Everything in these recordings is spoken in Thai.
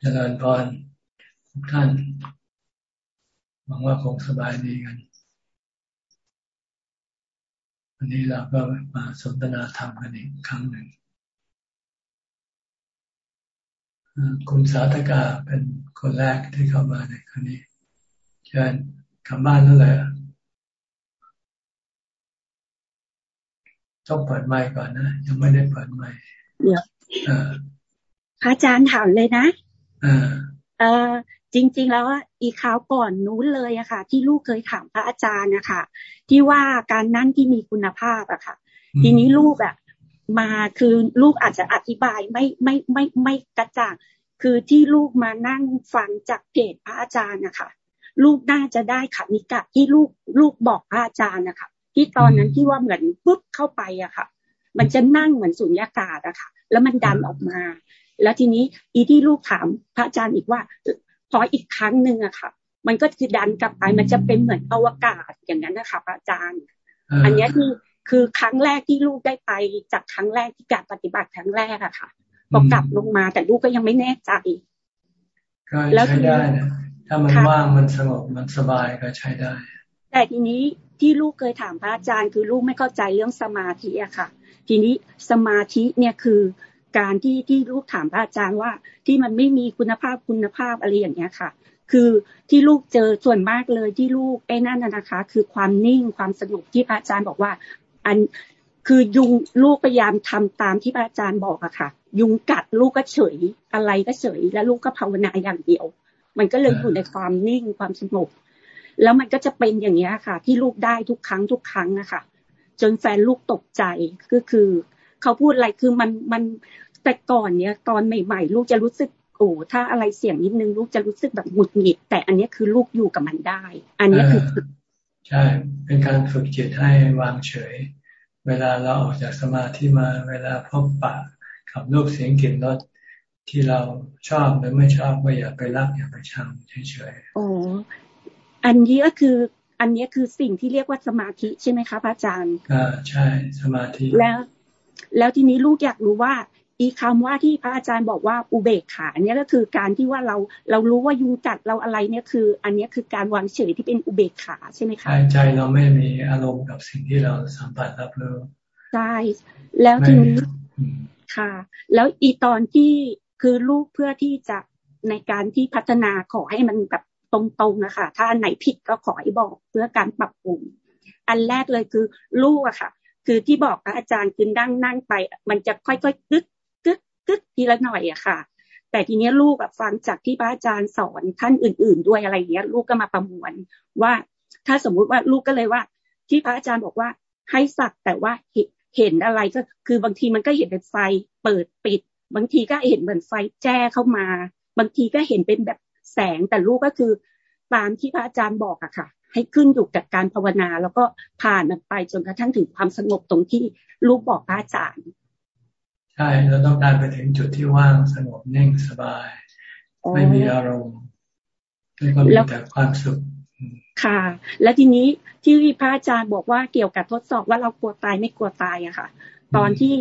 เจริญพรทุกท่าน หวังว่าคงสบายดีกัน วันนี้เราก็มาสนทนาธรรมกันอีกครั้งหนึ่ง คุณสาธกาเป็นคนแรกที่เข้ามาในครั้งนี้เชิญกลับบ้านแล้วเลยต้องเปิดไมค์ก่อนนะ ยังไม่ได้เปิดไมค์เดี๋ยวพระอาจารย์ถามเลยนะ เออจริง ๆ แล้วอีคราวก่อนนู้นเลยอะค่ะ ที่ลูกเคยถามพระอาจารย์นะคะที่ว่าการนั่งที่มีคุณภาพอะค่ะ ทีนี้ลูกอะมาคือลูกอาจจะอธิบายไม่ไม่ไม่ไม่กระจ่างคือที่ลูกมานั่งฟังจากเพจพระอาจารย์นะคะลูกน่าจะได้ขันิกะที่ลูกลูกบอกพระอาจารย์นะคะที่ตอนนั้นที่ว่าเหมือนปุ๊บเข้าไปอะค่ะ มันจะนั่งเหมือนสุญญากาศอะค่ะ แล้วมันดันออกมา แล้วทีนี้อีที่ลูกถามพระอาจารย์อีกว่าพออีกครั้งหนึ่งอะค่ะ มันก็คือดันกลับไปมันจะเป็นเหมือนอวกาศอย่างนั้นนะคะพระอาจารย์ อันนี้คือคือครั้งแรกที่ลูกได้ไปจากครั้งแรกที่การปฏิบัติครั้งแรกอะค่ะพอกลับลงมาแต่ลูกก็ยังไม่แน่ใจก็ใช้ได้นะถ้ามันว่างมันสงบมันสบายก็ใช้ได้ แต่ทีนี้ที่ลูกเคยถามพระอาจารย์ คือลูกไม่เข้าใจเรื่องสมาธิอะค่ะ ทีนี้สมาธิเนี่ยคือ การที่ที่ลูกถามพระอาจารย์ว่า ที่มันไม่มีคุณภาพคุณภาพอะไรอย่างเงี้ยค่ะ คือที่ลูกเจอส่วนมากเลยที่ลูกไอ้นั่นนะคะ คือความนิ่งความสงบที่พระอาจารย์บอกว่า อันคือยุงลูกพยายามทำตามที่พระอาจารย์บอกอะค่ะ ยุงกัดลูกก็เฉยอะไรก็เฉย แล้วลูกก็ภาวนาอย่างเดียว มันก็เลยอยู่ในความนิ่งความสงบแล้วมันก็จะเป็นอย่างเงี้ยค่ะ ที่ลูกได้ทุกครั้งทุกครั้งนะคะจนแฟนลูกตกใจก็คือ เขาพูดอะไรคือมันมัน แต่ก่อนเนี้ยตอนใหม่ ๆ ลูกจะรู้สึกโอ้ถ้าอะไรเสียงนิดนึงลูกจะรู้สึกแบบหงุดหงิด แต่อันนี้คือลูกอยู่กับมันได้ อันนี้คือใช่ เป็นการฝึกจิตให้วางเฉย เวลาเราออกจากสมาธิมาเวลาพบปะกับรูปเสียงกลิ่นรสที่เราชอบหรือไม่ชอบก็อย่าไปรักอย่าไปชังเฉยๆโอ้อันนี้ก็คือ อันนี้คือสิ่งที่เรียกว่าสมาธิใช่ไหมคะพระอาจารย์อ่าใช่ สมาธิแล้ว แล้วทีนี้ลูกอยากรู้ว่า อีคำว่าที่พระอาจารย์บอกว่าอุเบกขาเนี่ยก็คือการที่ว่าเราเรารู้ว่ายุงกัดเราอะไรเนี่ยคือ อันนี้คือการวางเฉยที่เป็นอุเบกขาใช่ไหมคะใจเราไม่มีอารมณ์กับสิ่งที่เราสัมผัสรับรู้ใช่แล้วทีนี้ค่ะ แล้วอีตอนที่คือลูกเพื่อที่จะในการที่พัฒนาขอให้มันแบบตรงๆนะคะ ถ้าอันไหนผิดก็ขอให้บอกเพื่อการปรับปรุง อันแรกเลยคือลูกอะค่ะ คือที่บอกพระอาจารย์คือนั่งนั่งไป มันจะค่อยๆกึก กึกทีละหน่อยอะค่ะ แต่ทีเนี้ยลูกแบบฟังจากที่พระอาจารย์สอนท่านอื่น ๆ ด้วยอะไรเงี้ย ลูกก็มาประมวลว่า ถ้าสมมุติว่าลูกก็เลยว่า ที่พระอาจารย์บอกว่าให้สักแต่ว่าเห็นอะไรก็คือบางทีมันก็เห็นเป็นไฟเปิดปิด บางทีก็เห็นเหมือนไฟแจ้เข้ามา บางทีก็เห็นเป็นแบบแสงแต่ลูกก็คือตามที่พระอาจารย์บอกอะค่ะ ให้ขึ้นอยู่กับการภาวนา แล้วก็ผ่านมันไปจนกระทั่งถึงความสงบตรงที่ลูกบอกพระอาจารย์ ใช่เราต้องการไปถึงจุดที่ว่างสงบนิ่งสบาย ไม่มีอารมณ์แล้วก็มีแต่ความสุขค่ะ แล้วทีนี้ที่พระอาจารย์บอกว่าเกี่ยวกับทดสอบว่าเรากลัวตายไม่กลัวตายอะค่ะ ตอนที่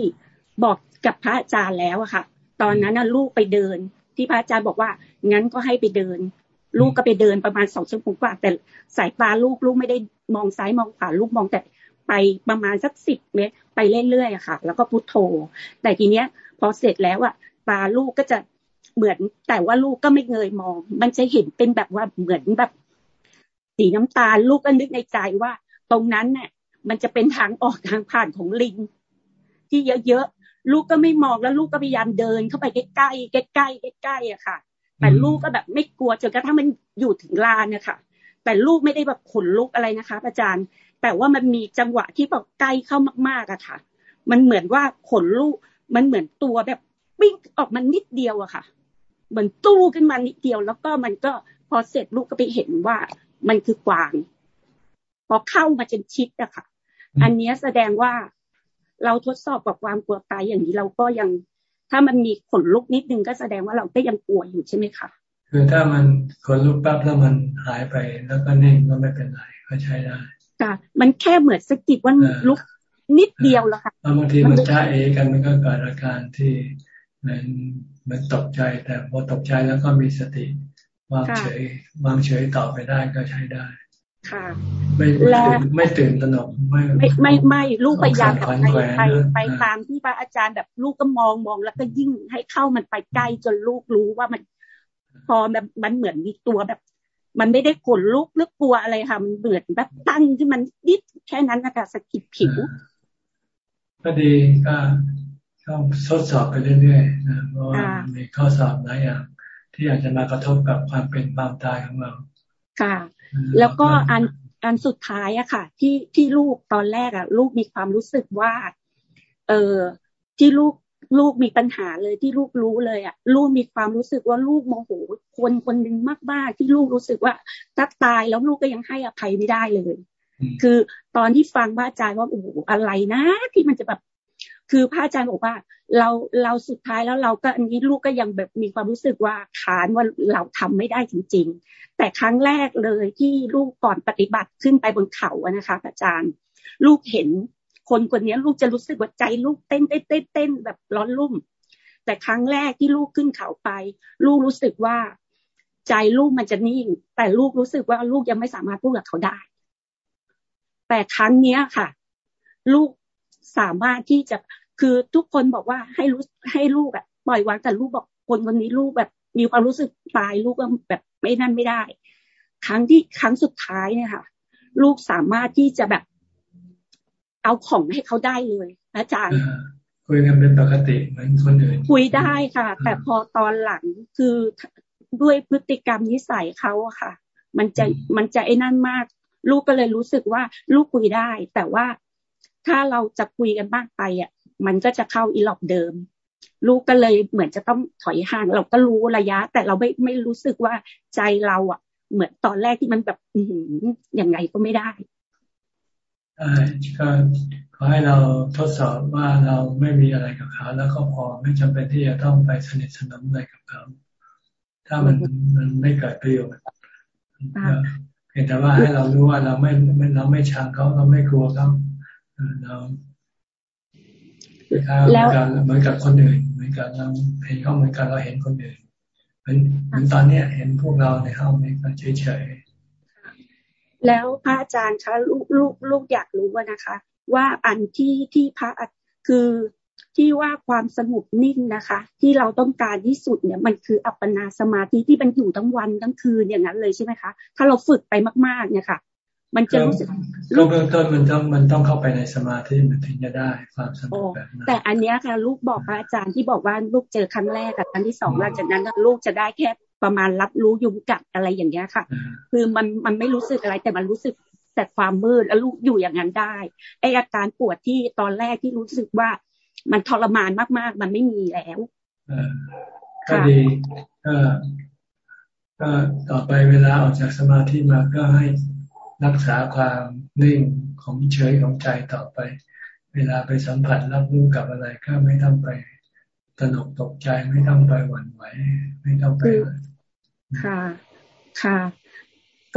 บอกกับพระอาจารย์แล้วอะค่ะ ตอนนั้นลูกไปเดิน ที่พระอาจารย์บอกว่างั้นก็ให้ไปเดิน ลูกก็ไปเดินประมาณสองชั่วโมงกว่า แต่สายตาลูกลูกไม่ได้มองซ้ายมองขวาลูกมองแต่ ไปประมาณสักสิบเมตรไปเรื่อยๆค่ะ แล้วก็พุทโธ แต่ทีเนี้ย พอเสร็จแล้วอะตาลูกก็จะเหมือน แต่ว่าลูกก็ไม่เงยมอง มันจะเห็นเป็นแบบว่าเหมือนแบบ สีน้ำตาลลูกก็นึกในใจว่า ตรงนั้นเนี่ยมันจะเป็นทางออกทางผ่านของลิงที่เยอะๆลูกก็ไม่มองแล้วลูกก็พยายามเดินเข้าไปใกล้ๆใกล้ๆใกล้ๆอะค่ะ แต่ลูกก็แบบไม่กลัวจนกระทั่งมันอยู่ถึงลานนะคะแต่ลูกไม่ได้แบบขนลุกอะไรนะคะอาจารย์ แต่ว่ามันมีจังหวะที่แบบใกล้เข้ามากๆอะค่ะ มันเหมือนว่าขนลูก มันเหมือนตัวแบบวิ่งออกมานิดเดียวอะค่ะ เหมือนตู้ขึ้นมานิดเดียว แล้วก็มันก็พอเสร็จลูกก็ไปเห็นว่ามันคือกวาง พอเข้ามาจนชิดอะค่ะ อันนี้แสดงว่าเราทดสอบกับความกลัวตายอย่างนี้เราก็ยัง ถ้ามันมีขนลุกนิดนึงก็แสดงว่าเราก็ยังกลัวอยู่ใช่ไหมคะคือถ้ามันขนลุกปั๊บแล้วมันหายไปแล้วก็นิ่งก็ไม่เป็นไรก็ใช้ได้ ค่ะ มันแค่เหมือนสกิดว่าลุกนิดเดียวแล้วค่ะบางทีมันจ้าเอกันมันก็เกิดอาการที่มันมันตกใจแต่พอตกใจแล้วก็มีสติวางเฉยวางเฉยต่อไปได้ก็ใช้ได้ ค่ะ ไม่ไม่ตื่นตระหนกไม่ไม่ไม่ไม่ลูกพยายามกับไปไปไปตามที่พระอาจารย์แบบลูกก็มองมองแล้วก็ยิ่งให้เข้ามันไปใกล้จนลูกรู้ว่ามัน พอแบบมันเหมือนมีตัวแบบ มันไม่ได้ขนลุกหรือกลัวอะไรค่ะ มันเบื่อแบบตั้งที่มันดิดแค่นั้นนะคะสกิดผิว ก็ดีก็ก็ทดสอบไปเรื่อยๆนะเพราะว่ามีข้อสอบหลายอย่างที่อาจจะมากระทบกับความเป็นความตายของเรา ค่ะ แล้วก็อันอันสุดท้ายอะค่ะ ที่ที่ลูกตอนแรกอะลูกมีความรู้สึกว่า เออที่ลูก ลูกมีปัญหาเลยที่ลูกรู้เลยอะลูกมีความรู้สึกว่าลูกโมโหคนคนหนึ่งมากๆที่ลูกรู้สึกว่าถ้าตายแล้วลูกก็ยังให้อภัยไม่ได้เลย คือตอนที่ฟังพระอาจารย์ว่าโอ้โหอะไรนะ ที่มันจะแบบ คือพระอาจารย์บอกว่า เราเราสุดท้ายแล้วเราก็อันนี้ลูกก็ยังแบบมีความรู้สึกว่าขานว่าเราทำไม่ได้จริง ๆ แต่ครั้งแรกเลยที่ลูกก่อนปฏิบัติขึ้นไปบนเขาอะนะคะอาจารย์ ลูกเห็น คนคนนี้ลูกจะรู้สึกว่าใจลูกเต้นเต้นเต้นเต้นแบบร้อนรุ่ม แต่ครั้งแรกที่ลูกขึ้นเขาไป ลูกรู้สึกว่า ใจลูกมันจะนิ่ง แต่ลูกรู้สึกว่าลูกยังไม่สามารถพูดกับเขาได้ แต่ครั้งเนี้ยค่ะ ลูกสามารถที่จะคือทุกคนบอกว่าให้รู้ให้ลูกอะปล่อยวางแต่ลูกบอกคนคนนี้ลูกแบบมีความรู้สึกตายลูกก็แบบไม่นั่นไม่ได้ ครั้งที่ครั้งสุดท้ายเนี่ยค่ะ ลูกสามารถที่จะแบบ เอาของให้เขาได้เลย อาจารย์คุยกันเป็นปกติเหมือนคนอื่นคุยได้ค่ะ แต่พอตอนหลังคือด้วยพฤติกรรมนิสัยเขาอะค่ะ มันจะมันจะไอ้นั่นมาก ลูกก็เลยรู้สึกว่าลูกคุยได้ แต่ว่าถ้าเราจะคุยกันมากไปอะ มันก็จะเข้าอีหลอกเดิม ลูกก็เลยเหมือนจะต้องถอยห่าง เราก็รู้ระยะ แต่เราไม่ไม่รู้สึกว่าใจเราอะ เหมือนตอนแรกที่มันแบบอืยังไงก็ไม่ได้ใช่ ก็ขอให้เราทดสอบว่าเราไม่มีอะไรกับเขา แล้วก็พอไม่จำเป็นที่จะต้องไปสนิทสนมอะไรกับเขาถ้ามันมันไม่เกิดประโยชน์เพียงแต่ว่าให้เรารู้ว่าเราไม่เราไม่ชังเขาเราไม่กลัวเขาเราแล้วเหมือนกับคนอื่นเหมือนกับเราเห็นเขาเหมือนกับเราเห็นคนอื่นเหมือนเหมือนตอนเนี้ยเห็นพวกเราในห้องนี้ก็เฉยๆ แล้วพระอาจารย์คะลูกลูกลูกอยากรู้ว่านะคะ ว่าอันที่ที่พระคือที่ว่าความสงบนิ่งนะคะ ที่เราต้องการที่สุดเนี่ยมันคืออัปปนาสมาธิที่มันอยู่ทั้งวันทั้งคืนอย่างนั้นเลยใช่ไหมคะ ถ้าเราฝึกไปมาก ๆ เนี่ยค่ะ มันจะรู้สึกก็เบื้องต้นมันต้องมันต้องเข้าไปในสมาธิมันถึงจะได้ความสงบแบบนั้นแต่อันนี้ค่ะ ลูกบอกพระอาจารย์ที่บอกว่าลูกเจอครั้งแรกกับครั้งที่สองหลังจากนั้นลูกจะได้แค่ ประมาณรับรู้ยุงกัดอะไรอย่างเงี้ยค่ะ คือมันมันไม่รู้สึกอะไรแต่มันรู้สึกแต่ความมืดแล้วลูกอยู่อย่างนั้นได้ไออาการปวดที่ตอนแรกที่รู้สึกว่ามันทรมานมาก ๆ มันไม่มีแล้วก็ดีก็ก็ต่อไปเวลาออกจากสมาธิมาก็ให้รักษาความนิ่งของเฉยของใจต่อไป เวลาไปสัมผัสรับรู้กับอะไรก็ไม่ต้องไป ตนกตกใจไม่ต้องไปหวั่นไหวไม่ต้องไปค่ะ ค่ะ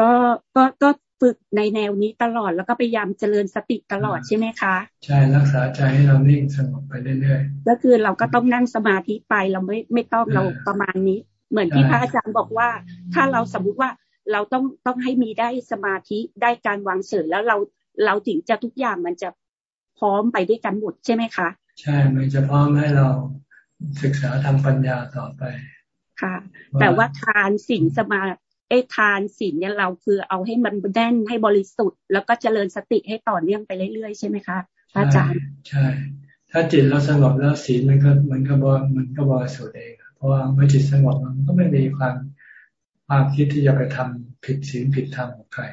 ก็ก็ก็ฝึกในแนวนี้ตลอดแล้วก็พยายามเจริญสติตลอดใช่ไหมคะใช่รักษาใจให้เรานิ่งสงบไปเรื่อยๆก็คือเราก็ต้องนั่งสมาธิไปเราไม่ไม่ต้องเราประมาณนี้ เหมือนที่พระอาจารย์บอกว่า ถ้าเราสมมติว่าเราต้องต้องให้มีได้สมาธิได้การวางเฉยแล้วเราเราถึงจะทุกอย่างมันจะพร้อมไปด้วยกันหมดใช่ไหมคะ ใช่มันจะพร้อมให้เรา ศึกษาทางปัญญาต่อไป ค่ะ แต่ว่าทานศีลสมาเอทานศีลเนี่ยเราคือเอาให้มันแน่นให้บริสุทธิ์ แล้วก็เจริญสติให้ต่อเนื่องไปเรื่อยๆ ใช่ไหมคะอาจารย์ใช่ ถ้าจิตเราสงบแล้วศีลมันก็มันก็บมันก็บริสุทธิ์เองเพราะว่าเมื่อจิตสงบมันก็ไม่มีความความคิดที่จะไปทำผิดศีลผิดธรรมของใคร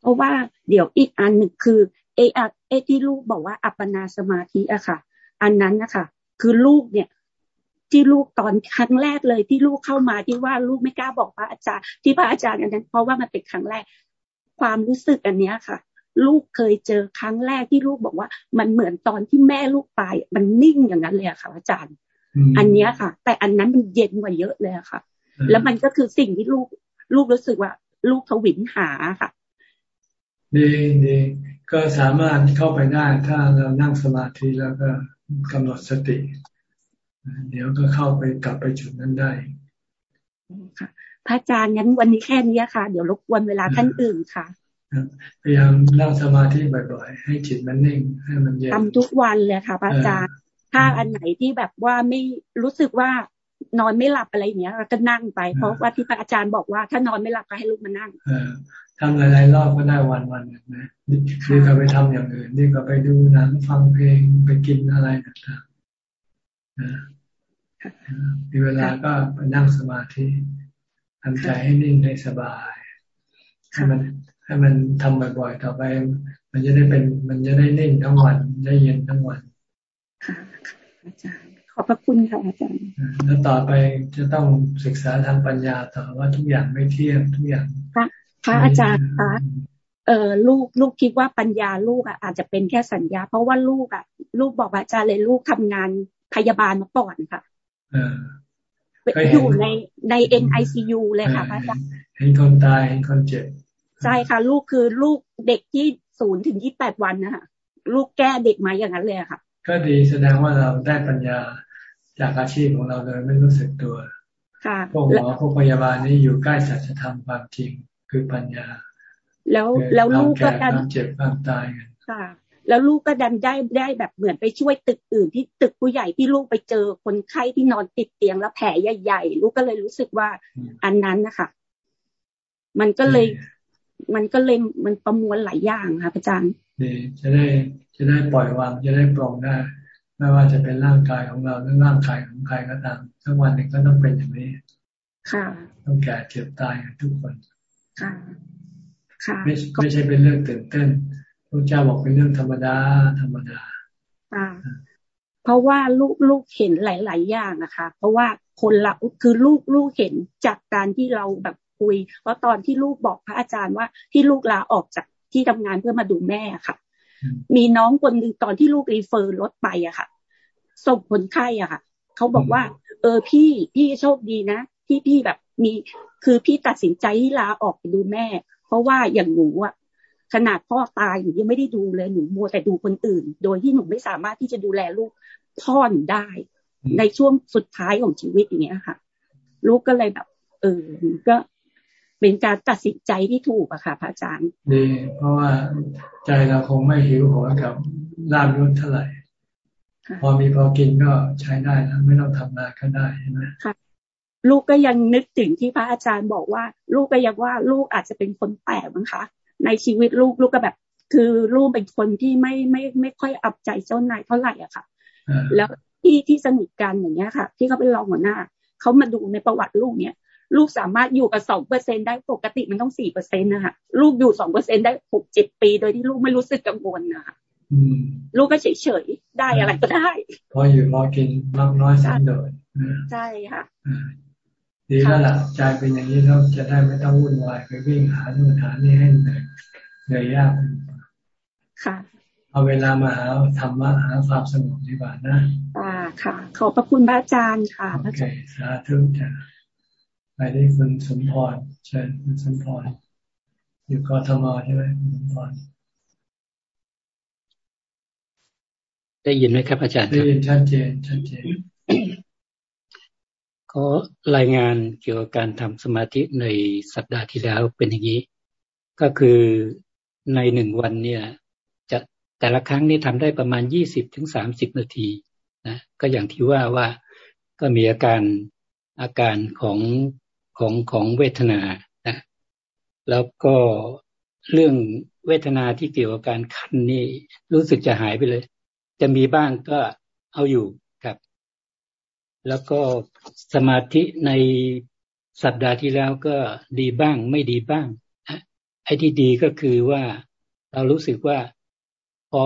เพราะว่าเดี๋ยวอีกอันหนึ่งคือเอเอที่ลูกบอกว่าอัปปนาสมาธิอะค่ะ อันนั้นนะคะ คือลูกเนี่ย ที่ลูกตอนครั้งแรกเลยที่ลูกเข้ามาที่ว่าลูกไม่กล้าบอกพระอาจารย์ที่พระอาจารย์อันนั้นเพราะว่ามันเป็นครั้งแรก ความรู้สึกอันเนี้ยค่ะ ลูกเคยเจอครั้งแรกที่ลูกบอกว่า มันเหมือนตอนที่แม่ลูกตายมันนิ่งอย่างนั้นเลยค่ะอาจารย์ อันเนี้ยค่ะ แต่อันนั้นมันเย็นกว่าเยอะเลยค่ะ แล้วมันก็คือสิ่งที่ลูกลูกรู้สึกว่า ลูกทวินหาค่ะ ดีดีก็สามารถเข้าไปได้ถ้าเรานั่งสมาธิแล้วก็กำหนดสติ เดี๋ยวก็เข้าไปกลับไปจุดนั้นได้ค่ะพระอาจารย์งั้นวันนี้แค่นี้ค่ะ เดี๋ยวรบกวนเวลาท่านอื่นค่ะพยายามนั่งสมาธิบ่อยๆ ให้จิตมันนิ่งให้มันเย็นทำทุกวันเลยค่ะพระอาจารย์ ถ้าอันไหนที่แบบว่าไม่รู้สึกว่านอนไม่หลับอะไรอย่างเงี้ยก็นั่งไปเพราะว่าที่พระอาจารย์บอกว่าถ้านอนไม่หลับก็ให้ลุกมานั่ง ทำหลายๆรอบก็ได้วันวันนะนี่ก็ไปทำอย่างอื่นนี่ก็ไปดูหนังฟังเพลงไปกินอะไรต่างๆนะมีเวลาก็ไปนั่งสมาธิทำใจให้นิ่งให้สบายให้มันให้มันทำบ่อยๆต่อไป มันจะได้เป็น มันจะได้นิ่งทั้งวันได้เย็นทั้งวันค่ะอาจารย์ขอบพระคุณค่ะอาจารย์แล้วต่อไปจะต้องศึกษาทางปัญญาต่อว่าทุกอย่างไม่เที่ยงทุกอย่าง พระอาจารย์คะเออลูกลูกคิดว่าปัญญาลูกอะอาจจะเป็นแค่สัญญา เพราะว่าลูกอะ ลูกบอกอาจารย์เลยลูกทำงานพยาบาลมาก่อนค่ะอยู่ในในเอ็นไอซียูเลยค่ะพระอาจารย์เห็นคนตายเห็นคนเจ็บใช่ค่ะ ลูกคือลูกเด็กที่ศูนย์ถึงยี่แปดวันนะคะลูกแก้เด็กมาอย่างนั้นเลยค่ะ ก็ดีแสดงว่าเราได้ปัญญาจากอาชีพของเราเลยไม่รู้สึกตัว ค่ะ พวกหมอพวกพยาบาลนี่อยู่ใกล้สัจธรรมความจริง คือปัญญา แล้วแล้วลูกก็ดันเจ็บความตายกันค่ะ แล้วลูกก็ดันได้ได้แบบเหมือนไปช่วยตึกอื่น ที่ตึกผู้ใหญ่ที่ลูกไปเจอคนไข้ที่นอนติดเตียงแล้วแผลใหญ่ๆลูกก็เลยรู้สึกว่าอันนั้นนะคะมันก็เลยมันก็เลยมันประมวลหลายอย่างค่ะอาจารย์ดีจะได้จะได้ปล่อยวางจะได้ปลงได้ไม่ว่าจะเป็นร่างกายของเราหรือร่างกายของใครก็ตามทั้งวันหนึ่งก็ต้องเป็นอย่างนี้ ค่ะ ต้องแก่เจ็บตายกันทุกคนค่ะค่ะ ไม่ไม่ใช่เป็นเรื่องตื่นเต้นพระเจ้าบอกเป็นเรื่องธรรมดาธรรมดาค่ะเพราะว่าลูกลูกเห็นหลาย ๆ อย่างนะคะ เพราะว่าคนละคือลูกลูกเห็นจากการที่เราแบบคุยเพราะตอนที่ลูกบอกพระอาจารย์ว่าที่ลูกลาออกจากที่ทำงานเพื่อมาดูแม่ค่ะ มีน้องคนหนึ่งตอนที่ลูกรีเฟอร์รถไปอะค่ะส่งคนไข้อะค่ะเขาบอกว่า เออพี่พี่โชคดีนะ ที่พี่แบบมี คือพี่ตัดสินใจที่ลาออกไปดูแม่ เพราะว่าอย่างหนูอะขนาดพ่อตายหนูยังไม่ได้ดูเลยหนูมัวแต่ดูคนอื่น โดยที่หนูไม่สามารถที่จะดูแลลูกพ่อหนูได้ ในช่วงสุดท้ายของชีวิตอย่างเงี้ยค่ะ ลูกก็เลยแบบเออก็เป็นการตัดสินใจที่ถูกอะค่ะพระอาจารย์ดีเพราะว่าใจเราคงไม่หิวโหยกับลาบยศเท่าไหร่ พอมีพอกินก็ใช้ได้นะไม่ต้องทำงานก็ได้ใช่ไหมค่ะ ลูกก็ยังนึกถึงที่พระอาจารย์บอกว่า ลูกก็ยังว่าลูกอาจจะเป็นคนแปลกมั้งคะ ในชีวิตลูกลูกก็แบบ คือลูกเป็นคนที่ไม่ไม่ไม่ค่อยอับใจเจ้านายเท่าไหร่อะค่ะ แล้วที่ที่สนิทกันอย่างเงี้ยค่ะ ที่เขาเป็นรองหัวหน้าเขามาดูในประวัติลูกเนี้ยลูกสามารถอยู่กับสองเปอร์เซ็นได้ปกติมันต้องสี่เปอร์เซ็นนะคะลูกอยู่สองเปอร์เซ็นได้หกเจ็ดปี โดยที่ลูกไม่รู้สึกกังวลนะคะลูกก็เฉยเฉยได้อะไรก็ได้ พออยู่พอกินมากน้อยสันโดดใช่ค่ะ ดีแล้วล่ะใจเป็นอย่างนี้เราจะได้ไม่ต้องวุ่นวายไปวิ่งหาโน่นหานี่ให้เหนื่อยเหนื่อยยากค่ะเอาเวลามาหาธรรมะหาความสงบดีกว่านะอ่าค่ะ ขอบพระคุณพระอาจารย์ค่ะโอเคสาธุจ้ะไปที่คุณสมพรเชิญคุณสมพรอยู่กทมใช่ไหมคุณสมพรได้ยินไหมครับอาจารย์ได้ยินชัดเจนชัดเจน ก็รายงานเกี่ยวกับการทำสมาธิในสัปดาห์ที่แล้วเป็นอย่างนี้ ก็คือในหนึ่งวันเนี่ย จะแต่ละครั้งนี่ทำได้ประมาณยี่สิบถึงสามสิบนาทีนะก็อย่างที่ว่าว่าก็มีอาการอาการของของของเวทนานะแล้วก็เรื่องเวทนาที่เกี่ยวกับการคันนี่รู้สึกจะหายไปเลย จะมีบ้างก็เอาอยู่ แล้วก็สมาธิในสัปดาห์ที่แล้วก็ดีบ้างไม่ดีบ้างไอ้ที่ดีก็คือว่าเรารู้สึกว่าพอ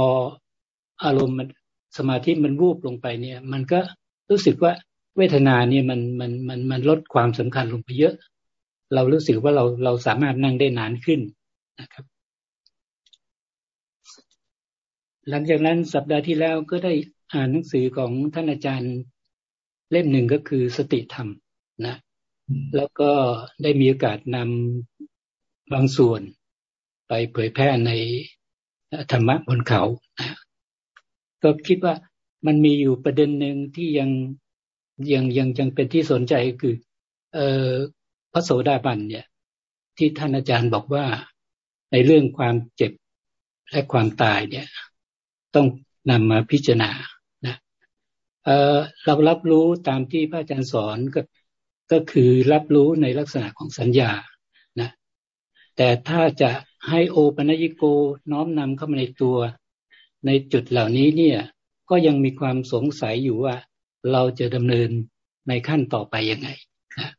อารมณ์มันสมาธิมันวูบลงไปเนี่ย มันก็รู้สึกว่าเวทนาเนี่ยมันมันมันมันลดความสำคัญลงไปเยอะ เรารู้สึกว่าเราเราสามารถนั่งได้นานขึ้นนะครับ หลังจากนั้นสัปดาห์ที่แล้วก็ได้อ่านหนังสือของท่านอาจารย์ เล่มหนึ่งก็คือสติธรรมนะ แล้วก็ได้มีโอกาสนำบางส่วนไปเผยแพร่ในธรรมะบนเขานะก็คิดว่ามันมีอยู่ประเด็นหนึ่งที่ยังยังยังยังเป็นที่สนใจคือ เออพระโสดาบันเนี่ย ที่ท่านอาจารย์บอกว่าในเรื่องความเจ็บและความตายเนี่ย ต้องนำมาพิจารณานะ เออเรารับรู้ตามที่พระอาจารย์สอนก็ก็คือรับรู้ในลักษณะของสัญญานะแต่ถ้าจะให้โอปัญญิโกน้อมนำเข้ามาในตัว ในจุดเหล่านี้เนี่ย ก็ยังมีความสงสัยอยู่ว่า เราจะดำเนินในขั้นต่อไปยังไงนะ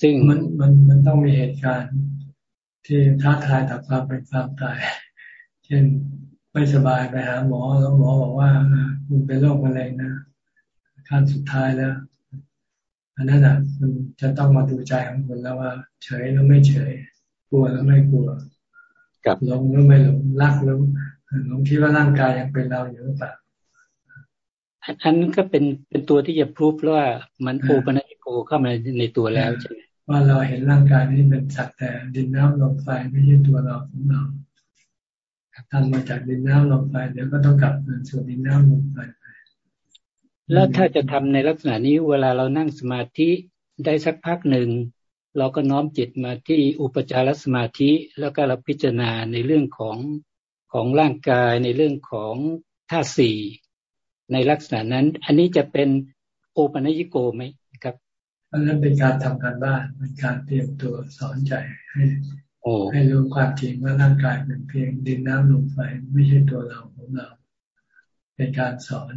ซึ่งมันมันมันต้องมีเหตุการณ์ที่ท้าทายต่อความเป็นความตาย เช่น ไม่สบายไปหาหมอแล้วหมอบอกว่าคุณเป็นโรคมะเร็งนะขั้นสุดท้ายแล้วอันนั้นอะมันจะต้องมาดูใจของคุณแล้วว่า เฉยหรือไม่เฉย กลัวหรือไม่กลัวกับหลงหรือไม่หลงรักหรือหลงคิดว่าร่างกายยังเป็นเราอยู่หรือเปล่าอันนั้นก็เป็นเป็นตัวที่จะพูดว่ามันโอปัญญโกเข้ามาในตัวแล้วใช่ไหมว่าเราเห็นร่างกายนี้เป็นสัตว์แต่ดินน้ำลมไฟไม่ใช่ตัวเราของเรา ทำมาจากดินน้ำลมไฟเดี๋ยวก็ต้องกลับมาสู่ดินน้ำลมไฟแล้วถ้าจะทำในลักษณะนี้เวลาเรานั่งสมาธิได้สักพักหนึ่งเราก็น้อมจิตมาที่อุปจารสมาธิ แล้วก็เราพิจารณาในเรื่องของของร่างกายในเรื่องของธาตุสี่ในลักษณะนั้น อันนี้จะเป็นโอปัญญิโกไหมครับอันนั้นเป็นการทำการบ้านเป็นการเตรียมตัวสอนใจให้ ให้รู้ความจริงว่าร่างกายเป็นเพียงดินน้ำลมไฟไม่ใช่ตัวเราของเรา เป็นการสอน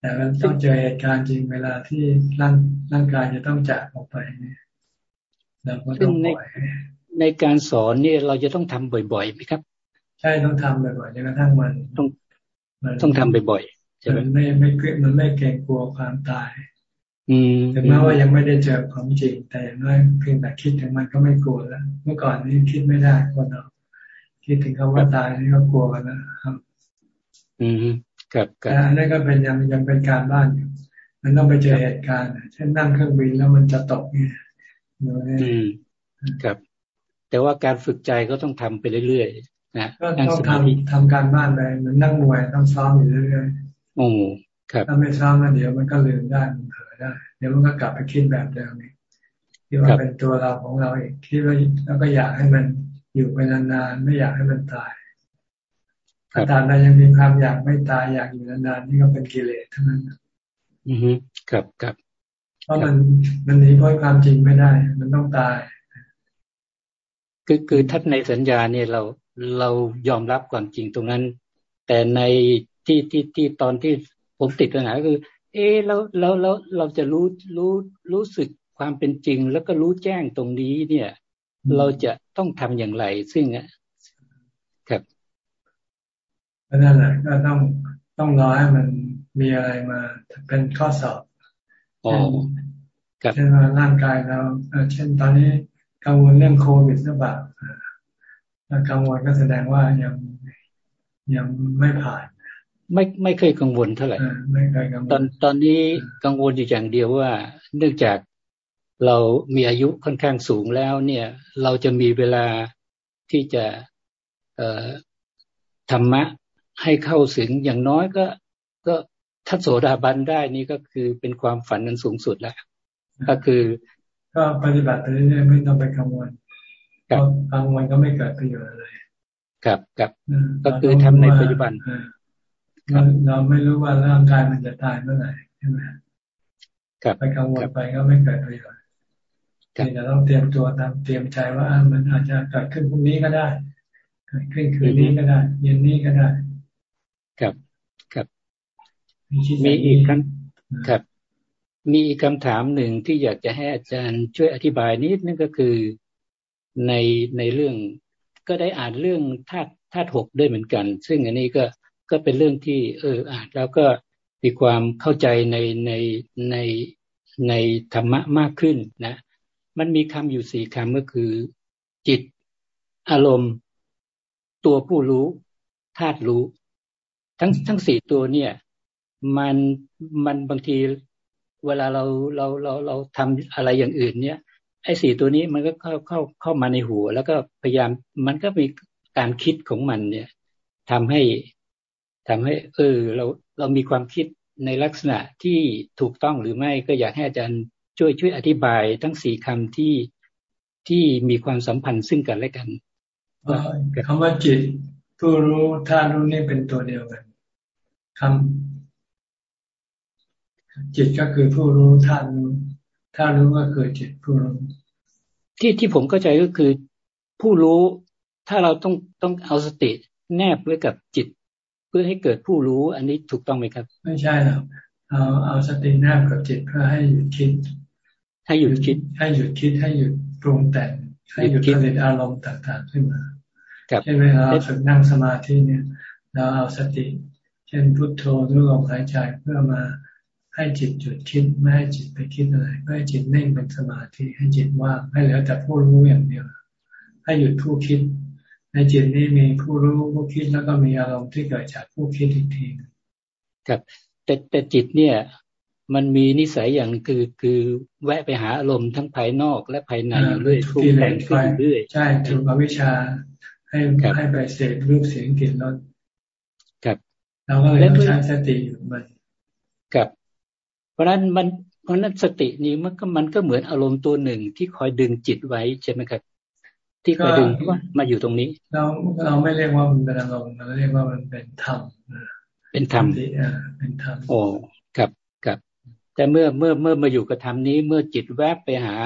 แต่มันต้องเจอเหตุการณ์จริงเวลาที่ร่างร่างกายจะต้องจากออกไปเนี่ยเราก็ต้องปล่อยในการสอนเนี่ยเราจะต้องทำบ่อยๆไหมครับ ใช่ต้องทำบ่อยๆจนกระทั่งมันต้องต้องทำบ่อยๆใช่ไหมมันไม่ไม่มันไม่เกรงกลัวความตายอืม ถึงแม้ว่ายังไม่ได้เจอของจริง แต่อย่างน้อยเพียงแต่คิดถึงมันก็ไม่กลัวแล้ว เมื่อก่อนนี้คิดไม่ได้คนเราคิดถึงคำว่าตายนี่ก็กลัวกันนะครับ อืมครับแต่อันนี้ก็เป็นยังยังเป็นการบ้านอยู่ มันต้องไปเจอเหตุการณ์เช่นนั่งเครื่องบินแล้วมันจะตกเนี่ยอืมครับ แต่ว่าการฝึกใจก็ต้องทำไปเรื่อยๆนะก็ต้องทำทำการบ้านไปเหมือนนั่งมวยต้องซ้อมอยู่เรื่อยๆโอ้ครับ ถ้าไม่ซ้อมแล้วเดี๋ยวมันก็ลืมได้มันเผลอได้ เดี๋ยวมันก็กลับไปคิดแบบเดิมอีกที่ว่าเป็นตัวเราของเราอีกคิดว่าแล้วก็อยากให้มันอยู่ไปนานๆไม่อยากให้มันตายถ้าตามใดยังมีความอยากไม่ตายอยากอยู่นานๆนี่ก็เป็นกิเลสทั้งนั้นอือฮึครับครับเพราะมันมันหนีพ้นความจริงไม่ได้ มันต้องตายคือคือทัศในสัญญาเนี่ยเราเรายอมรับความจริงตรงนั้น แต่ในที่ที่ที่ตอนที่ ผมติดปัญหาคือ เออเราเราเราเราจะรู้รู้รู้สึกความเป็นจริง แล้วก็รู้แจ้งตรงนี้เนี่ย เราจะต้องทำอย่างไร ซึ่งครับเพราะนั่นแหละก็ต้องต้องรอให้มันมีอะไรมาเป็นข้อสอบเช่นว่าร่างกายเราเช่นตอนนี้กังวลเรื่องโควิดหรือเปล่าถ้ากังวลก็แสดงว่ายังยังไม่ผ่าน ไม่ไม่เคยกังวลเท่าไหร่ไม่เคยกังวลตอนตอนนี้กังวลอยู่อย่างเดียวว่า เนื่องจากเรามีอายุค่อนข้างสูงแล้ว เนี่ย เราจะมีเวลาที่จะเอ่อธรรมะให้เข้าถึงอย่างน้อยก็ ก็ถ้าโสดาบันได้นี่ก็คือเป็นความฝันนั้นสูงสุดแล้วก็คือ ก็ปฏิบัติไปเรื่อยๆไม่ต้องไปกังวลกังวลก็ไม่เกิดประโยชน์อะไรครับครับก็คือทำในปัจจุบัน เราไม่รู้ว่าร่างกายมันจะตายเมื่อไหร่ใช่ไหมไปกังวลไปก็ไม่เกิดประโยชน์ที่จะต้องเตรียมตัวตามเตรียมใจว่ามันอาจจะเกิดขึ้นพรุ่งนี้ก็ได้เกิดขึ้นคืนนี้ก็ได้เย็นนี้ก็ได้ครับครับมีอีกคำครับ มีอีกคำถามหนึ่งที่อยากจะให้อาจารย์ช่วยอธิบายนิดนั่นก็คือในในเรื่องก็ได้อ่านเรื่องธาตุธาตุหกด้วยเหมือนกัน ซึ่งอันนี้ก็ ก็เป็นเรื่องที่ เอออ่านแล้วก็มีความเข้าใจในในในในธรรมะมากขึ้นนะ มันมีคำอยู่สี่คำก็คือ จิต อารมณ์ ตัวผู้รู้ธาตุรู้ ทั้งทั้งสี่ตัวเนี่ย มันมันบางทีเวลาเราเราเราเราทำอะไรอย่างอื่น เนี่ยไอ้สี่ตัวนี้มันก็เข้าเข้าเข้ามาในหัว แล้วก็พยายามมันก็มีการคิดของมันเนี่ยทำให้ ทำให้ เออ เราเรามีความคิดในลักษณะที่ถูกต้องหรือไม่ก็อยากให้อาจารย์ช่วยช่วยอธิบายทั้งสี่คำที่ที่มีความสัมพันธ์ซึ่งกันและกันคำว่าจิตผู้รู้ธาตุรู้นี่เป็นตัวเดียวกันคำจิตก็คือผู้รู้ธาตุรู้ธาตุรู้ก็คือจิตผู้รู้ที่ที่ผมเข้าใจก็คือผู้รู้ถ้าเราต้องต้องเอาสติแนบไว้กับจิตเพื่อให้เกิดผู้รู้ อันนี้ถูกต้องไหมครับ ไม่ใช่หรอกเอาเอาสติแนบกับจิตเพื่อให้หยุดคิด ให้หยุดคิด ให้หยุดคิดให้หยุดปรุงแต่งให้หยุดผลิตอารมณ์ต่างๆขึ้นมาใช่ไหมเราฝึกนั่งสมาธิเนี่ย เราเอาสติ เช่นพุทโธรู้ลมหายใจเพื่อมาให้จิตหยุดคิดไม่ให้จิตไปคิดอะไรไม่ให้จิตนิ่งเป็นสมาธิให้จิตว่างให้เหลือแต่ผู้รู้อย่างเดียว ให้หยุดผู้คิด ในจิตนี้มีผู้รู้ผู้คิดแล้วก็มีอารมณ์ที่เกิดจากผู้คิดอีกทีครับ แต่แต่จิตเนี่ย มันมีนิสัยอย่างคือคือแวะไปหาอารมณ์ทั้งภายนอกและภายในอยู่เรื่อยทุกแต่งขึ้นเรื่อยใช่ถูกอวิชชาให้ให้ไปเสพรูปเสียงกลิ่นรสครับเราก็เลยต้องใช้สติอยู่มันกับเพราะนั้นมันเพราะนั้นสตินี้มันก็มันก็เหมือนอารมณ์ตัวหนึ่งที่คอยดึงจิตไว้ใช่ไหมครับ ที่คอยดึงว่ามาอยู่ตรงนี้ เราเราไม่เรียกว่ามันเป็นอารมณ์เราเรียกว่ามันเป็นธรรมเป็นธรรมเป็นธรรมโอ้ครับครับแต่เมื่อเมื่อเมื่อมาอยู่กับธรรมนี้ เมื่อจิตแวบไปหา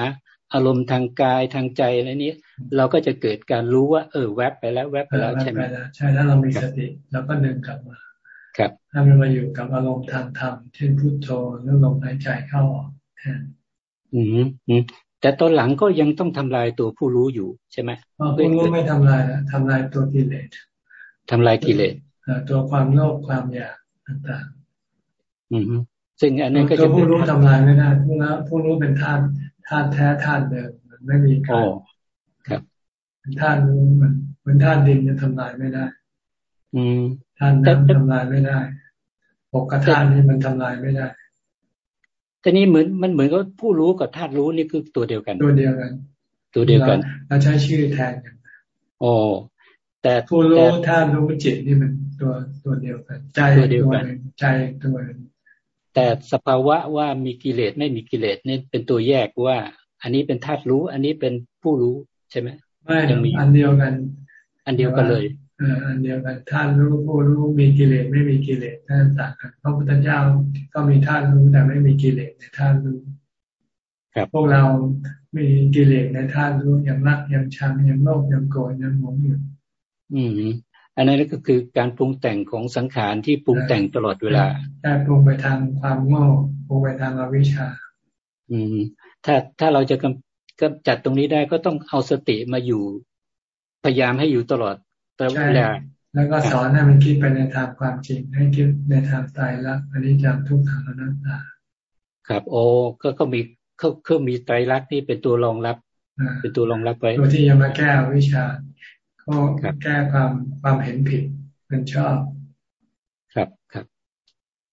อารมณ์ทางกายทางใจอะไรนี้ เราก็จะเกิดการรู้ว่า เออแวบไปแล้วแวบไปแล้วใช่ไหมใช่แล้วเรามีสติแล้วก็ดึงกลับมาครับถ้ามันมาอยู่กับอารมณ์ทางธรรมเช่นพุทโธหรือลมหายใจเข้าออกแทนอืมอืม แต่ตอนหลังก็ยังต้องทำลายตัวผู้รู้อยู่ใช่ไหมผู้รู้ไม่ทำลายนะทำลายตัวกิเลสทำลายกิเลสตัวความโลภความอยากต่างๆ อืมซึ่งอันนี้ก็จะผู้รู้ทำลายไม่ได้ผู้รู้ผู้รู้เป็นธาตุธาตุแท้ธาตุเดิมมันไม่มีการครับธาตุรู้มันเหมือนธาตุดินจะทำลายไม่ได้ อืมธาตุน้ำทำลายไม่ได้ปกธาตุนี่มันทำลายไม่ได้ แต่นี้เหมือนมันเหมือนกับผู้รู้กับธาตุรู้นี่คือตัวเดียวกัน ตัวเดียวกัน ตัวเดียวกันเราใช้ชื่อแทนกันโอ้แต่ผู้รู้ธาตุรู้จิตนี่มันตัวตัวเดียวกัน ใจตัวเดียวกันใจตัวแต่สภาวะว่ามีกิเลสไม่มีกิเลสนี่เป็นตัวแยกว่า อันนี้เป็นธาตุรู้ อันนี้เป็นผู้รู้ใช่ไหมไม่ยังมีอันเดียวกัน อันเดียวกันเลย อันเดียวกันท่านรู้ผู้รู้มีกิเลสไม่มีกิเลสท่านต่างกันพระพุทธเจ้าก็มีท่านรู้แต่ไม่มีกิเลสในท่านรู้ครับพวกเรามีกิเลสในท่านรู้อย่างรักอย่างชังอย่างโลภอย่างโกรธอย่างหงอยู่อืมอันนั้นก็คือการปรุงแต่งของสังขารที่ปรุงแต่งตลอดเวลาใช่ปรุงไปทางความโง่ปรุงไปทางอวิชชา อืม ถ้าถ้าเราจะกำจัดตรงนี้ได้ก็ต้องเอาสติมาอยู่ พยายามให้อยู่ตลอด ตลอดเวลาแล้วก็สอนให้มันคิดไปในทางความจริง ให้คิดในทางตายรักอันนี้จำทุกขังอนัตตา ครับโอ้ก็ก็มีเขาเขามีไตรลักษณ์นี่เป็นตัวรองรับ เป็นตัวรองรับไว้ตัวที่จะมาแก้วิชาก็แก้ความความเห็นผิดเป็นชอบ ครับครับ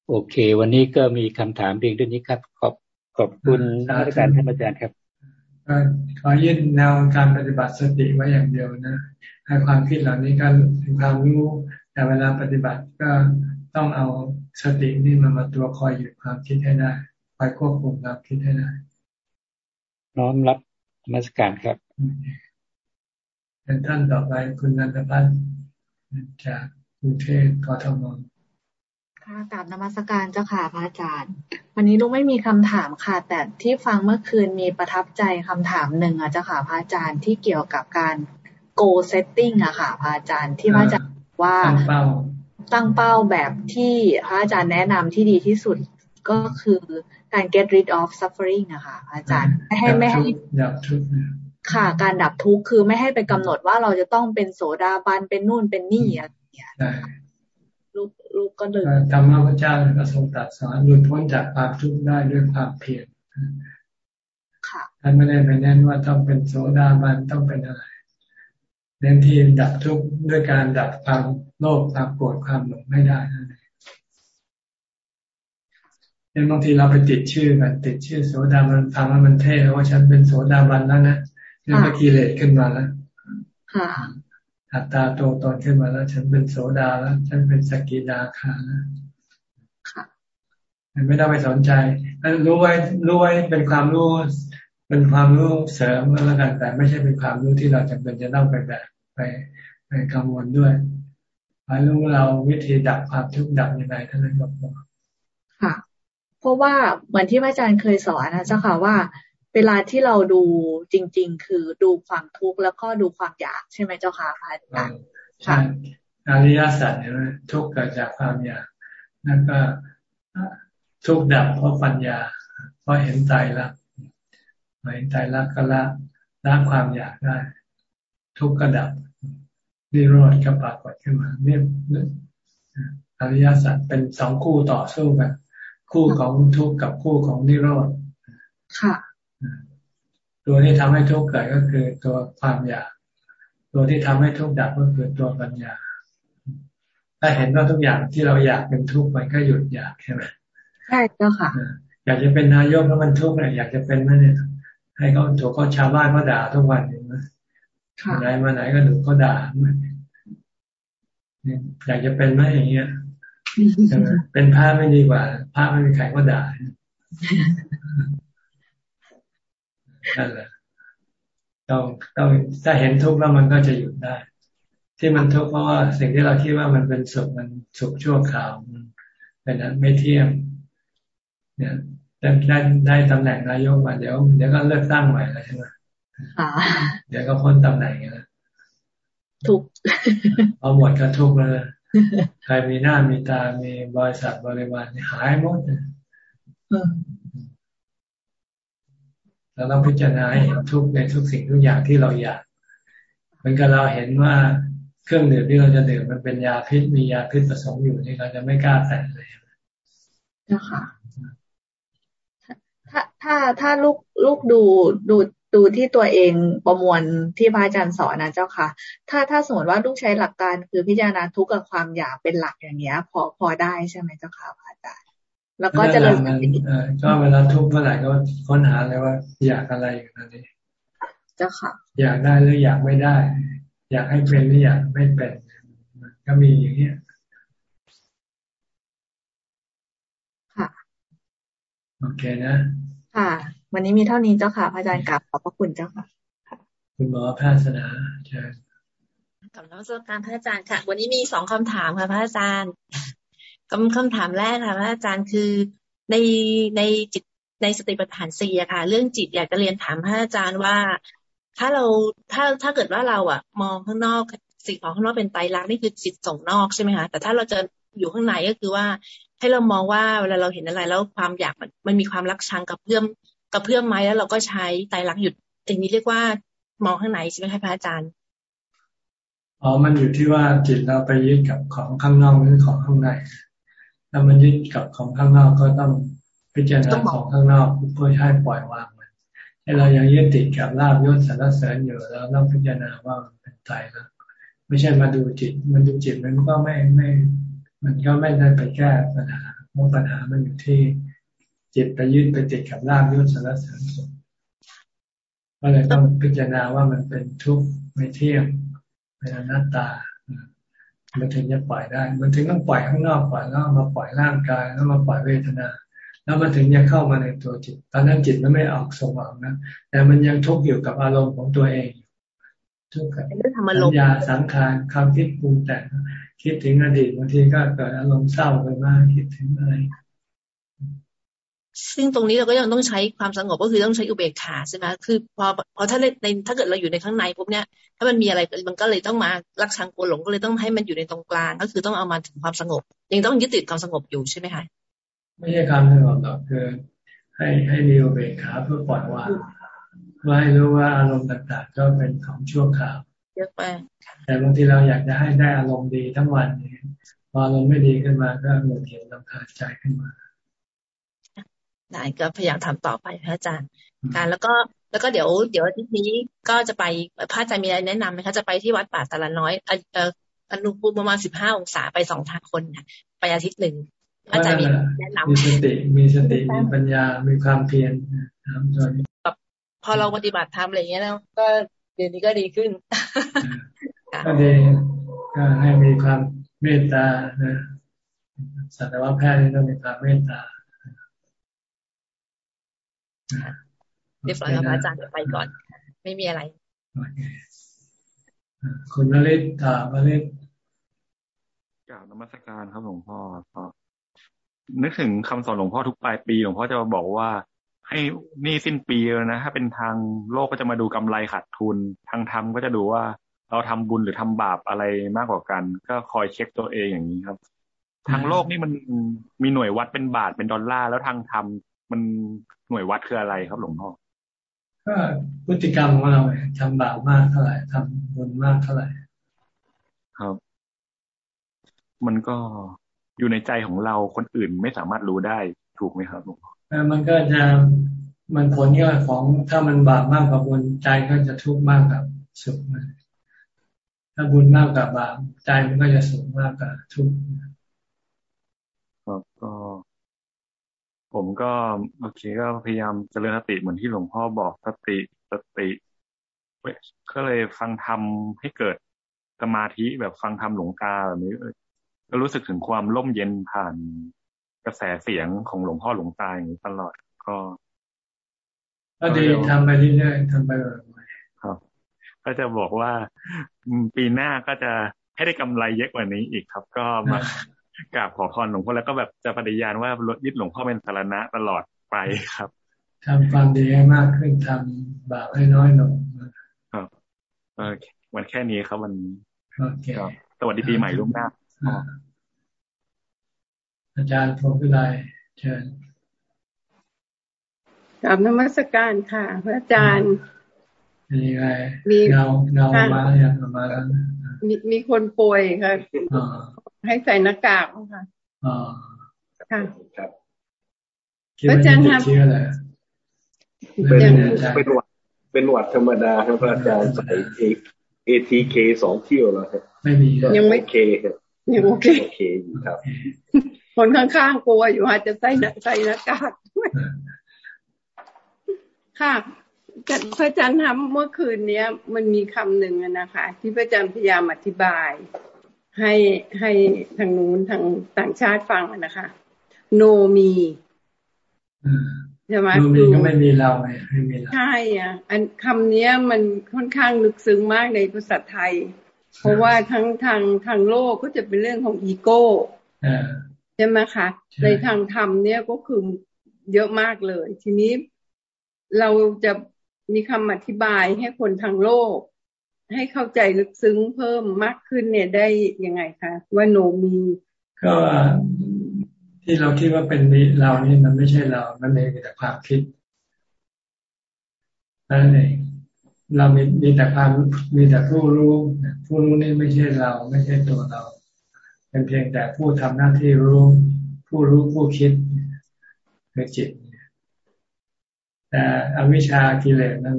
โอเค วันนี้ก็มีคำถามเพียงเท่านี้ครับ ขอบขอบคุณนักการท่านอาจารย์ครับ ขอยึดแนวการปฏิบัติสติไว้อย่างเดียวนะให้ความคิดเหล่านี้ก็เป็นความรู้แต่เวลาปฏิบัติก็ต้องเอาสตินี่มันมาตัวคอยหยุดความคิดให้ได้คอยควบคุมความคิดให้ได้น้อมรับมาสการครับเป็นท่านต่อไปคุณนันทพัฒน์จากกรุงเทพกทม ค่ะกราบนมัสการเจ้าค่ะพระอาจารย์ วันนี้ลูกไม่มีคำถามค่ะ แต่ที่ฟังเมื่อคืนมีประทับใจคำถามหนึ่งอะเจ้าค่ะพระอาจารย์ที่เกี่ยวกับการ goal setting อะค่ะพระอาจารย์ที่พระอาจารย์ว่าตั้งเป้าตั้งเป้าแบบที่พระอาจารย์แนะนำที่ดีที่สุดก็คือการ get rid of suffering นะคะอาจารย์ไม่ให้ไม่ให้ดับทุกข์ค่ะ การดับทุกข์คือไม่ให้ไปกำหนดว่าเราจะต้องเป็นโสดาบันเป็นนู่นเป็นนี่อะไรอย่างเงี้ย ลูกลูกก็เลยธรรมะพระเจ้าก็ทรงตรัสสอนหลุดพ้นจากความทุกข์ได้ด้วยความเพียรค่ะท่านไม่ได้ไปแน่นว่าต้องเป็นโสดาบันต้องเป็นอะไรเน้นที่ดับทุกข์ด้วยการดับความโลภความโกรธความหลงไม่ได้นั่นเองเนบางทีเราไปติดชื่อกันติดชื่อโสดาบันฟังว่ามันเท่ว่าฉันเป็นโสดาบันแล้วนะนี่ก็กิเลสขึ้นมาแล้ว อัตตาโตตอนขึ้นมาแล้ว ฉันเป็นโสดาแล้ว ฉันเป็นสกิดาคาแล้วไม่ต้องไปสนใจรู้ไว้รู้ไว้เป็นความรู้เป็นความรู้เสริมแล้วกันแต่ไม่ใช่เป็นความรู้ที่เราจำเป็นจะต้องไปแบบไปไปกังวลด้วยให้รู้เราวิธีดับความทุกข์ดับยังไงเท่านั้นก็พอค่ะ เพราะว่าเหมือนที่พระอาจารย์เคยสอนนะเจ้าค่ะว่า เวลาที่เราดูจริง ๆ คือดูความทุกข์แล้วก็ดูความอยากใช่ไหมเจ้าค่ะพระอาจารย์ใช่อริยสัจเนี่ยทุกข์เกิดจากความอยากนั่นก็ทุกข์ดับเพราะปัญญา เพราะเห็นใจละเห็นใจละก็ละละความอยากได้ ทุกข์ก็ดับนิโรธก็ปรากฏขึ้นมาเนี่ยอริยสัจเป็นสองคู่ต่อสู้กันคู่ของทุกข์กับคู่ของนิโรธค่ะ ตัวที่ทำให้ทุกข์เกิดก็คือตัวความอยาก ตัวที่ทำให้ทุกข์ดับก็คือตัวปัญญา ถ้าเห็นว่าทุกอย่างที่เราอยากเป็นทุกข์มันก็หยุดอยากใช่ไหมใช่เจ้าค่ะ อยากจะเป็นนายกแล้วมันทุกข์เลยอยากจะเป็นไหมเนี่ยให้เขาถูกเขาชาวบ้านเขาด่าทุกวันเห็นไหมไหนมาไหนก็ถูกเขาด่าอยากจะเป็นไหมอย่างเงี้ยเป็นพระไม่ดีกว่าพระไม่มีใครก็ด่า นั่นแหละต้องต้องถ้าเห็นทุกข์แล้วมันก็จะหยุดได้ ที่มันทุกข์เพราะว่าสิ่งที่เราคิดว่ามันเป็นสุขมันสุขชั่วคราวมันเป็นนั้นไม่เที่ยงเนี่ยได้ได้ได้ตำแหน่งนายกมาเดี๋ยวเดี๋ยวก็เลือกตั้งใหม่แล้วใช่ไหมเดี๋ยวก็พ้นตำแหน่งแล้วทุกเอาหมดก็ทุกแล้วใครมีหน้ามีตามีบริษัทบริวารหายหมด เราต้องพิจารณาเห็นทุกในทุกสิ่งทุกอย่างที่เราอยากเหมือนกับเราเห็นว่าเครื่องดื่มที่เราจะดื่มมันเป็นยาพิษมียาพิษผสมอยู่นี่เราจะไม่กล้าแตะเลยนะคะถ้าถ้าถ้าลูกลูกดูดูดูที่ตัวเองประมวลที่พระอาจารย์สอนนะเจ้าค่ะ ถ้าถ้าสมมติว่าลูกใช้หลักการคือพิจารณาทุกข์กับความอยากเป็นหลักอย่างเนี้ย พอพอได้ใช่ไหมเจ้าค่ะ แล้วก็จะเริ่มก็เวลาทุกข์เมื่อไหร่ก็ค้นหาเลยว่า อยากอะไรอยู่นั่นนี่เจ้าค่ะ อยากได้หรืออยากไม่ได้ อยากให้เป็นหรืออยากไม่เป็นก็มีอย่างเนี้ยค่ะโอเคนะค่ะ วันนี้มีเท่านี้เจ้าค่ะพระอาจารย์กลับขอบพระคุณเจ้าค่ะคุณหมอแพทย์สนาเชิญกับนักสการพระอาจารย์ค่ะ วันนี้มีสองคำถามค่ะพระอาจารย์ คำคำถามแรกค่ะพระอาจารย์คือในในจิตในสติปัฏฐานสี่อะค่ะ เรื่องจิตอยากจะเรียนถามพระอาจารย์ว่า ถ้าเราถ้าถ้าเกิดว่าเราอะมองข้างนอกสิ่งของข้างนอกเป็นไตรลักษณ์นี่คือจิตส่งนอกใช่ไหมคะแต่ถ้าเราจะอยู่ข้างในก็คือว่า ให้เรามองว่าเวลาเราเห็นอะไรแล้วความอยากมันมันมีความรักชังกับเพื่อมกระเพื่อมไม้แล้วเราก็ใช้ไตรลักษณ์หยุดอย่างนี้เรียกว่ามองข้างในใช่ไหมคะพระอาจารย์อ๋อมันอยู่ที่ว่าจิตเราไปยึดกับของข้างนอกหรือของข้างใน ถ้ามันยึดกับของข้างนอกก็ต้องพิจารณาของข้างนอกเพื่อให้ปล่อยวางมันให้เรายังยึดติดกับลาบยศสารเสริญอยู่แล้วต้องพิจารณาว่ามันเป็นใจแล้วไม่ใช่มาดูจิต มันดูจิตมันก็ไม่ไม่ มันก็ไม่ได้ไปแก้ปัญหาเพราะปัญหามันอยู่ที่จิตไปยึดไปติดกับลาบยศสารเสริญสุขก็เลยต้องพิจารณาว่ามันเป็นทุกข์ไม่เที่ยงเป็นอนัตตา มันถึงจะปล่อยได้ มันถึงต้องปล่อยข้างนอกปล่อยแล้วมาปล่อยร่างกาย แล้วมาปล่อยเวทนา แล้วมันถึงจะเข้ามาในตัวจิต ตอนนั้นจิตมันไม่ออกสว่างนะ แต่มันยังทุกข์อยู่กับอารมณ์ของตัวเองทุกข์กับสัญญาสังขารความคิดปรุงแต่งคิดถึงอดีตบางทีก็เกิดอารมณ์เศร้าไปมากคิดถึงอะไร ซึ่งตรงนี้เราก็ยังต้องใช้ความสงบก็คือต้องใช้อุเบกขาใช่ไหมคือพอพอถ้าในถ้าเกิดเราอยู่ในข้างในปุ๊บเนี้ยถ้ามันมีอะไรมันก็เลยต้องมารักชังกลัวหลงก็เลยต้องให้มันอยู่ในตรงกลาง ก็คือต้องเอามาถึงความสงบ ยังต้องยึดติดความสงบอยู่ใช่ไหมคะไม่ใช่ความสงบหรอกคือให้ให้มีอุเบกขาเพื่อปล่อยวางเพื่อให้รู้ว่าอารมณ์ต่างๆ ก็เป็นของชั่วคราวเยอะไปแต่บางทีเราอยากจะให้ได้อารมณ์ดีทั้งวันนี้พออารมณ์ไม่ดีขึ้นมาก็หงุดหงิดลำคาญใจขึ้นมา ได้ก็พยายามทำต่อไปพระอาจารย์การแล้วก็แล้วก็เดี๋ยวเดี๋ยวอาทิตย์นี้ก็จะไปพระอาจารย์มีอะไรแนะนำไหมคะจะไปที่วัดป่าตะละน้อยเอ่ออนุภูมิประมาณสิบห้าองศาไปสองทางคนนะไปอาทิตย์หนึ่งอาจารย์มีแนะนำมีสติมีสติมีปัญญา มีความเพียรทำตอนนี้พอเราปฏิบัติทำอะไรอย่างเงี้ยแล้ว ก็เดี๋ยวนี้ก็ดีขึ้นก็ดีก็ให้มีความเมตตานะสัตวแพทย์ต้องมีความเมตตา เรียบร้อยแล้วพระอาจารย์ไปก่อน ไม่มีอะไรคุณนฤทธิ์ถามนฤทธิ์กล่าวนมัสการครับหลวงพ่อนึกถึงคำสอนหลวงพ่อทุกปลายปีหลวงพ่อจะบอกว่า ให้นี่สิ้นปีแล้วนะถ้าเป็นทางโลกก็จะมาดูกำไรขาดทุน ทางธรรมก็จะดูว่าเราทำบุญหรือทำบาปอะไรมากกว่ากัน ก็คอยเช็คตัวเองอย่างนี้ครับ ทางโลกนี่มันมีหน่วยวัดเป็นบาทเป็นดอลลาร์แล้วทางธรรม มันหน่วยวัดคืออะไรครับหลวงพ่อก็พฤติกรรมของเราทำบาปมากเท่าไหร่ทำบุญมากเท่าไหร่ ครับ มันก็อยู่ในใจของเราคนอื่นไม่สามารถรู้ได้ถูกไหมครับหลวงพ่อมันก็จะมันผลก็ของถ้ามันบาปมากกว่าบุญใจก็จะทุกข์มากกับสุขถ้าบุญมากกว่าบาปใจมันก็จะสุขมากกว่าทุกข์ครับก็ ผมก็โอเคก็พยายามเจริญสติเหมือนที่หลวงพ่อบอกสติสติก็เลยฟังธรรมให้เกิดสมาธิแบบฟังธรรมหลวงตาแบบนี้ก็รู้สึกถึงความร่มเย็นผ่านกระแสเสียงของหลวงพ่อหลวงตาอย่างนี้ตลอดก็ก็ดีทำไปเรื่อยๆทำไปบ่อยๆครับ ก็จะบอกว่าปีหน้าก็จะให้ได้กำไรเยอะกว่านี้อีกครับ ก็มา กราบขอพรหลวงพ่อแล้วก็แบบจะปฏิญาณว่ายึดหลวงพ่อเป็นสารณะตลอดไปครับทำความดีให้มากขึ้นทำบาปให้น้อยลงครับโอเควันแค่นี้ครับวันโอเคสวัสดีปีใหม่ล่วงหน้าอาจารย์พรมวิไลเชิญกลับนมัสการค่ะ พระอาจารย์มีไงมีเงาเงามาอย่างมาแล้วมีมีคนป่วยค่ะ ให้ใส่หน้ากากค่ะค่ะครับพระอาจารย์ครับเป็นเป็นหวัดเป็นหวัดธรรมดาครับพระอาจารย์ใส่เอทีเคสองเที่ยวแล้วครับไม่มียังไม่เคครับยังโอเคโอเคอยู่ครับ คนข้างๆกลัวอยู่อาจจะใส่ใส่หน้ากากด้วยค่ะพระอาจารย์ทำเมื่อคืนเนี้ย มันมีคำหนึ่งนะคะ ที่พระอาจารย์พยายามอธิบาย ให้ให้ทางนู้นทางต่างชาติฟังนะคะ โนมีใช่ไหมโนมีก็ไม่มีเราไงไม่มีเราใช่อะ อันคำนี้มันค่อนข้างลึกซึ้งมากในภาษาไทย เพราะว่าทั้งทางทางโลกก็จะเป็นเรื่องของอีโก้ใช่ไหมคะในทางธรรมเนี่ยก็คือเยอะมากเลย ทีนี้เราจะมีคำอธิบายให้คนทางโลก ให้เข้าใจลึกซึ้งเพิ่มมากขึ้นเนี่ยได้ยังไงคะว่าโนมีก็ที่เราคิดว่าเป็นเรานี่มันไม่ใช่เรา มันเป็นแต่ความคิดนั่นเองเรามีมีแต่ความมีแต่ผู้รู้ผู้รู้นี่ไม่ใช่เรา ไม่ใช่ตัวเรา เป็นเพียงแต่ผู้ทำหน้าที่รู้ ผู้รู้ผู้คิดคือจิตแต่อวิชชากิเลสมัน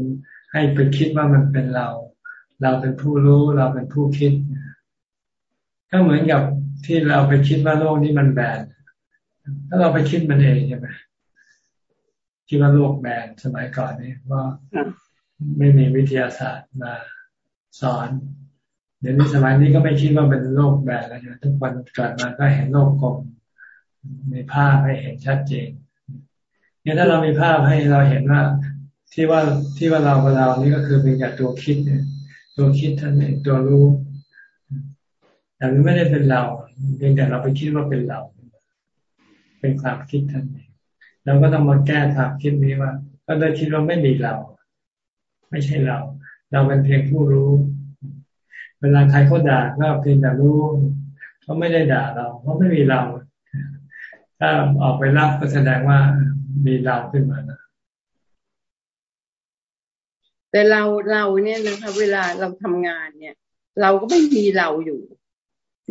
ให้ไปคิดว่ามันเป็นเรา เราเป็นผู้รู้เราเป็นผู้คิดก็เหมือนกับที่เราไปคิดว่าโลกนี้มันแบนถ้าเราไปคิดมันเองใช่ไหมคิดว่าโลกแบนสมัยก่อนนี่ว่าไม่มีวิทยาศาสตร์มาสอน เดี๋ยวนี้สมัยนี้ก็ไม่คิดว่าเป็นโลกแบนแล้วทุกวันเกิดมาก็เห็นโลกกลมมีภาพให้เห็นชัดเจนเนี่ยถ้าเรามีภาพให้เราเห็นว่าที่ว่าที่ว่าเรากับเรานี่ก็คือเป็นแค่ตัวคิดเนี่ย ตัวคิดท่านเองตัวรู้แต่มันไม่ได้เป็นเราเพียงแต่เราไปคิดว่าเป็นเรา เป็นความคิดท่านเองเราก็ต้องมาแก้ความคิดนี้ว่า ก็ได้คิดว่าไม่มีเรา ไม่ใช่เรา เราเป็นเพียงผู้รู้ เวลาใครเขาด่าก็เพียงแต่รู้เขาไม่ได้ด่าเราเขาไม่มีเรา ถ้าออกไปรับก็แสดงว่ามีเราขึ้นมานะ แต่เราเราเนี่ยนะคะ เวลาเราทำงานเนี่ย เราก็ไม่มีเราอยู่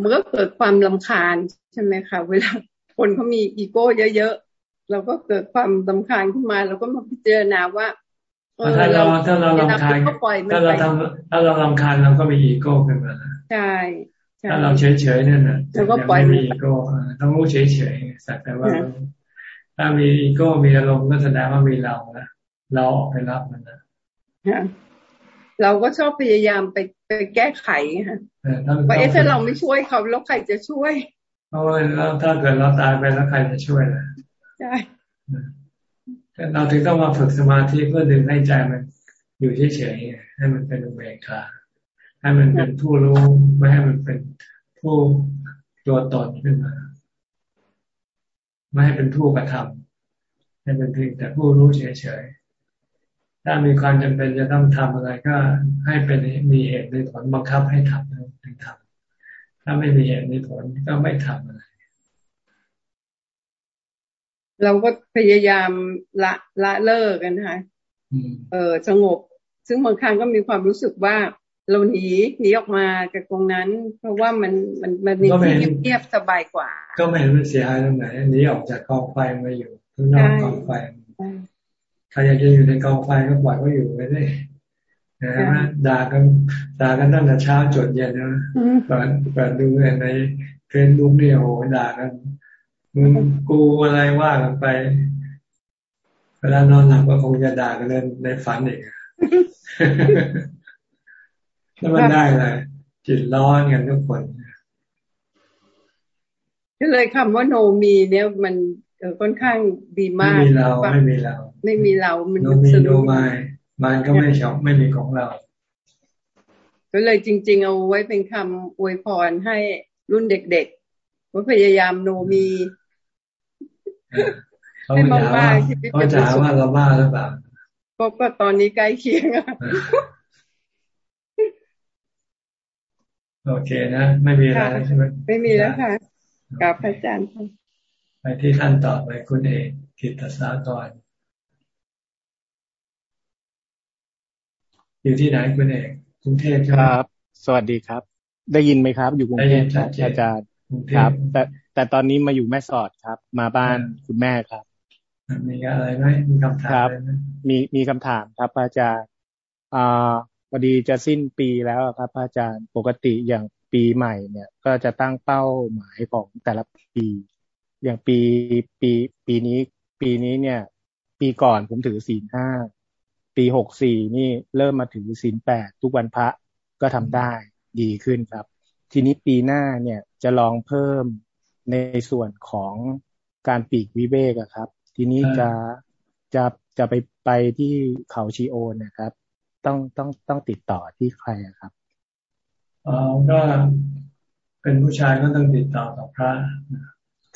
มันก็เกิดความลำคาญใช่ไหมคะเวลาคนเขามีอีโก้เยอะๆเราก็เกิดความลำคาญขึ้นมาเราก็มาพิจารณาว่าถ้าเราถ้าเราลำคาญถ้าเราทำถ้าเราลำคาญเราก็มีอีโก้ขึ้นมาใช่ถ้าเราเฉยเฉยเนี่ยนะเราก็ปล่อยมีอีโก้ต้องรู้เฉยเฉยสักแต่ว่าถ้ามีอีโก้มีอารมณ์ก็แสดงว่ามีเรานะเราออกไปรับมันนะ เราก็ชอบพยายามไปไปแก้ไขค่ะว่าเอ๊ะถ้าเราไม่ช่วยเขาแล้วใครจะช่วยเพราะว่าแล้วถ้าเกิดเราตายไปแล้วใครจะช่วยล่ะใช่เราถึงต้องมาฝึกสมาธิเพื่อดึงให้ใจมันอยู่เฉยๆให้มันเป็นอุเบกขาให้มันเป็นผู้รู้ไม่ให้มันเป็นผู้ตัวตนขึ้นมาไม่ให้เป็นผู้กระทำให้เป็นเพียงแต่ผู้รู้เฉยๆ ถ้ามีความจำเป็นจะต้องทำอะไรก็ให้เป็นมีเหตุมีผลบังคับให้ทำถึงทำถ้าไม่มีเหตุมีผลก็ไม่ทำอะไร เราก็พยายามละละเลิกกันนะคะเออสงบ ซึ่งบางครั้งก็มีความรู้สึกว่าเราหนีหนีออกมาจากตรงนั้น เพราะว่ามันมันมันมีที่เงียบสบายกว่า ก็ไม่เห็นมันเสียหายตรงไหนหนีออกจากกองไฟมาอยู่ข้างนอกกองไฟ ใครอยากจะอยู่ในกองไฟก็ปล่อยก็อยู่ไปเลยนะด่ากันด่ากันตั้งแต่เช้าจดเย็นนะเปิดเปิดดูในเฟซบุ๊กเนี่ยโหด่ากันมึงกูอะไรว่ากันไป เวลานอนหลับก็คงจะด่ากันในฝันอีกแล้วมันได้เลยจิตร้อนกันทุกคนก็เลยคำว่าโนมี เนี่ยมันค่อนข้างดีมากไม่มีเราไม่มีเรา ไม่มีเรา มันโนมีโนมายมันก็ไม่ชอบไม่มีของเรา ก็เลยจริง ๆ เอาไว้เป็นคำอวยพรให้รุ่นเด็กๆว่าพยายามโนมีให้มากๆเขาจะหาว่าเราบ้าหรือเปล่าก็ตอนนี้ใกล้เคียงอะโอเคนะ ไม่มีอะไรใช่ไหมไม่มีแล้วค่ะกับพระอาจารย์ไปที่ท่านต่อไปคุณเอกกิตสากร อยู่ที่ไหนคุณเอกกรุงเทพครับ สวัสดีครับ ได้ยินไหมครับ อยู่กรุงเทพอาจารย์ครับ แต่แต่ตอนนี้มาอยู่แม่สอดครับ มาบ้านคุณแม่ครับ มีอะไรไหมมีคำถามมีมีคำถามครับอาจารย์อ่าพอดีจะสิ้นปีแล้วครับอาจารย์ปกติอย่างปีใหม่เนี่ย ก็จะตั้งเป้าหมายของแต่ละปี อย่างปีปีปีนี้ ปีนี้เนี่ย ปีก่อนผมถือศีลห้า ปีหกสี่นี่เริ่มมาถือศีลแปดทุกวันพระก็ทำได้ดีขึ้นครับ ทีนี้ปีหน้าเนี่ยจะลองเพิ่มในส่วนของการปีกวิเวกครับ ทีนี้จะจะจะไปไปที่เขาชีโอนะครับ ต้องต้องต้องติดต่อที่ใครครับอ๋อก็เป็นผู้ชายก็ต้องติดต่อกับพระ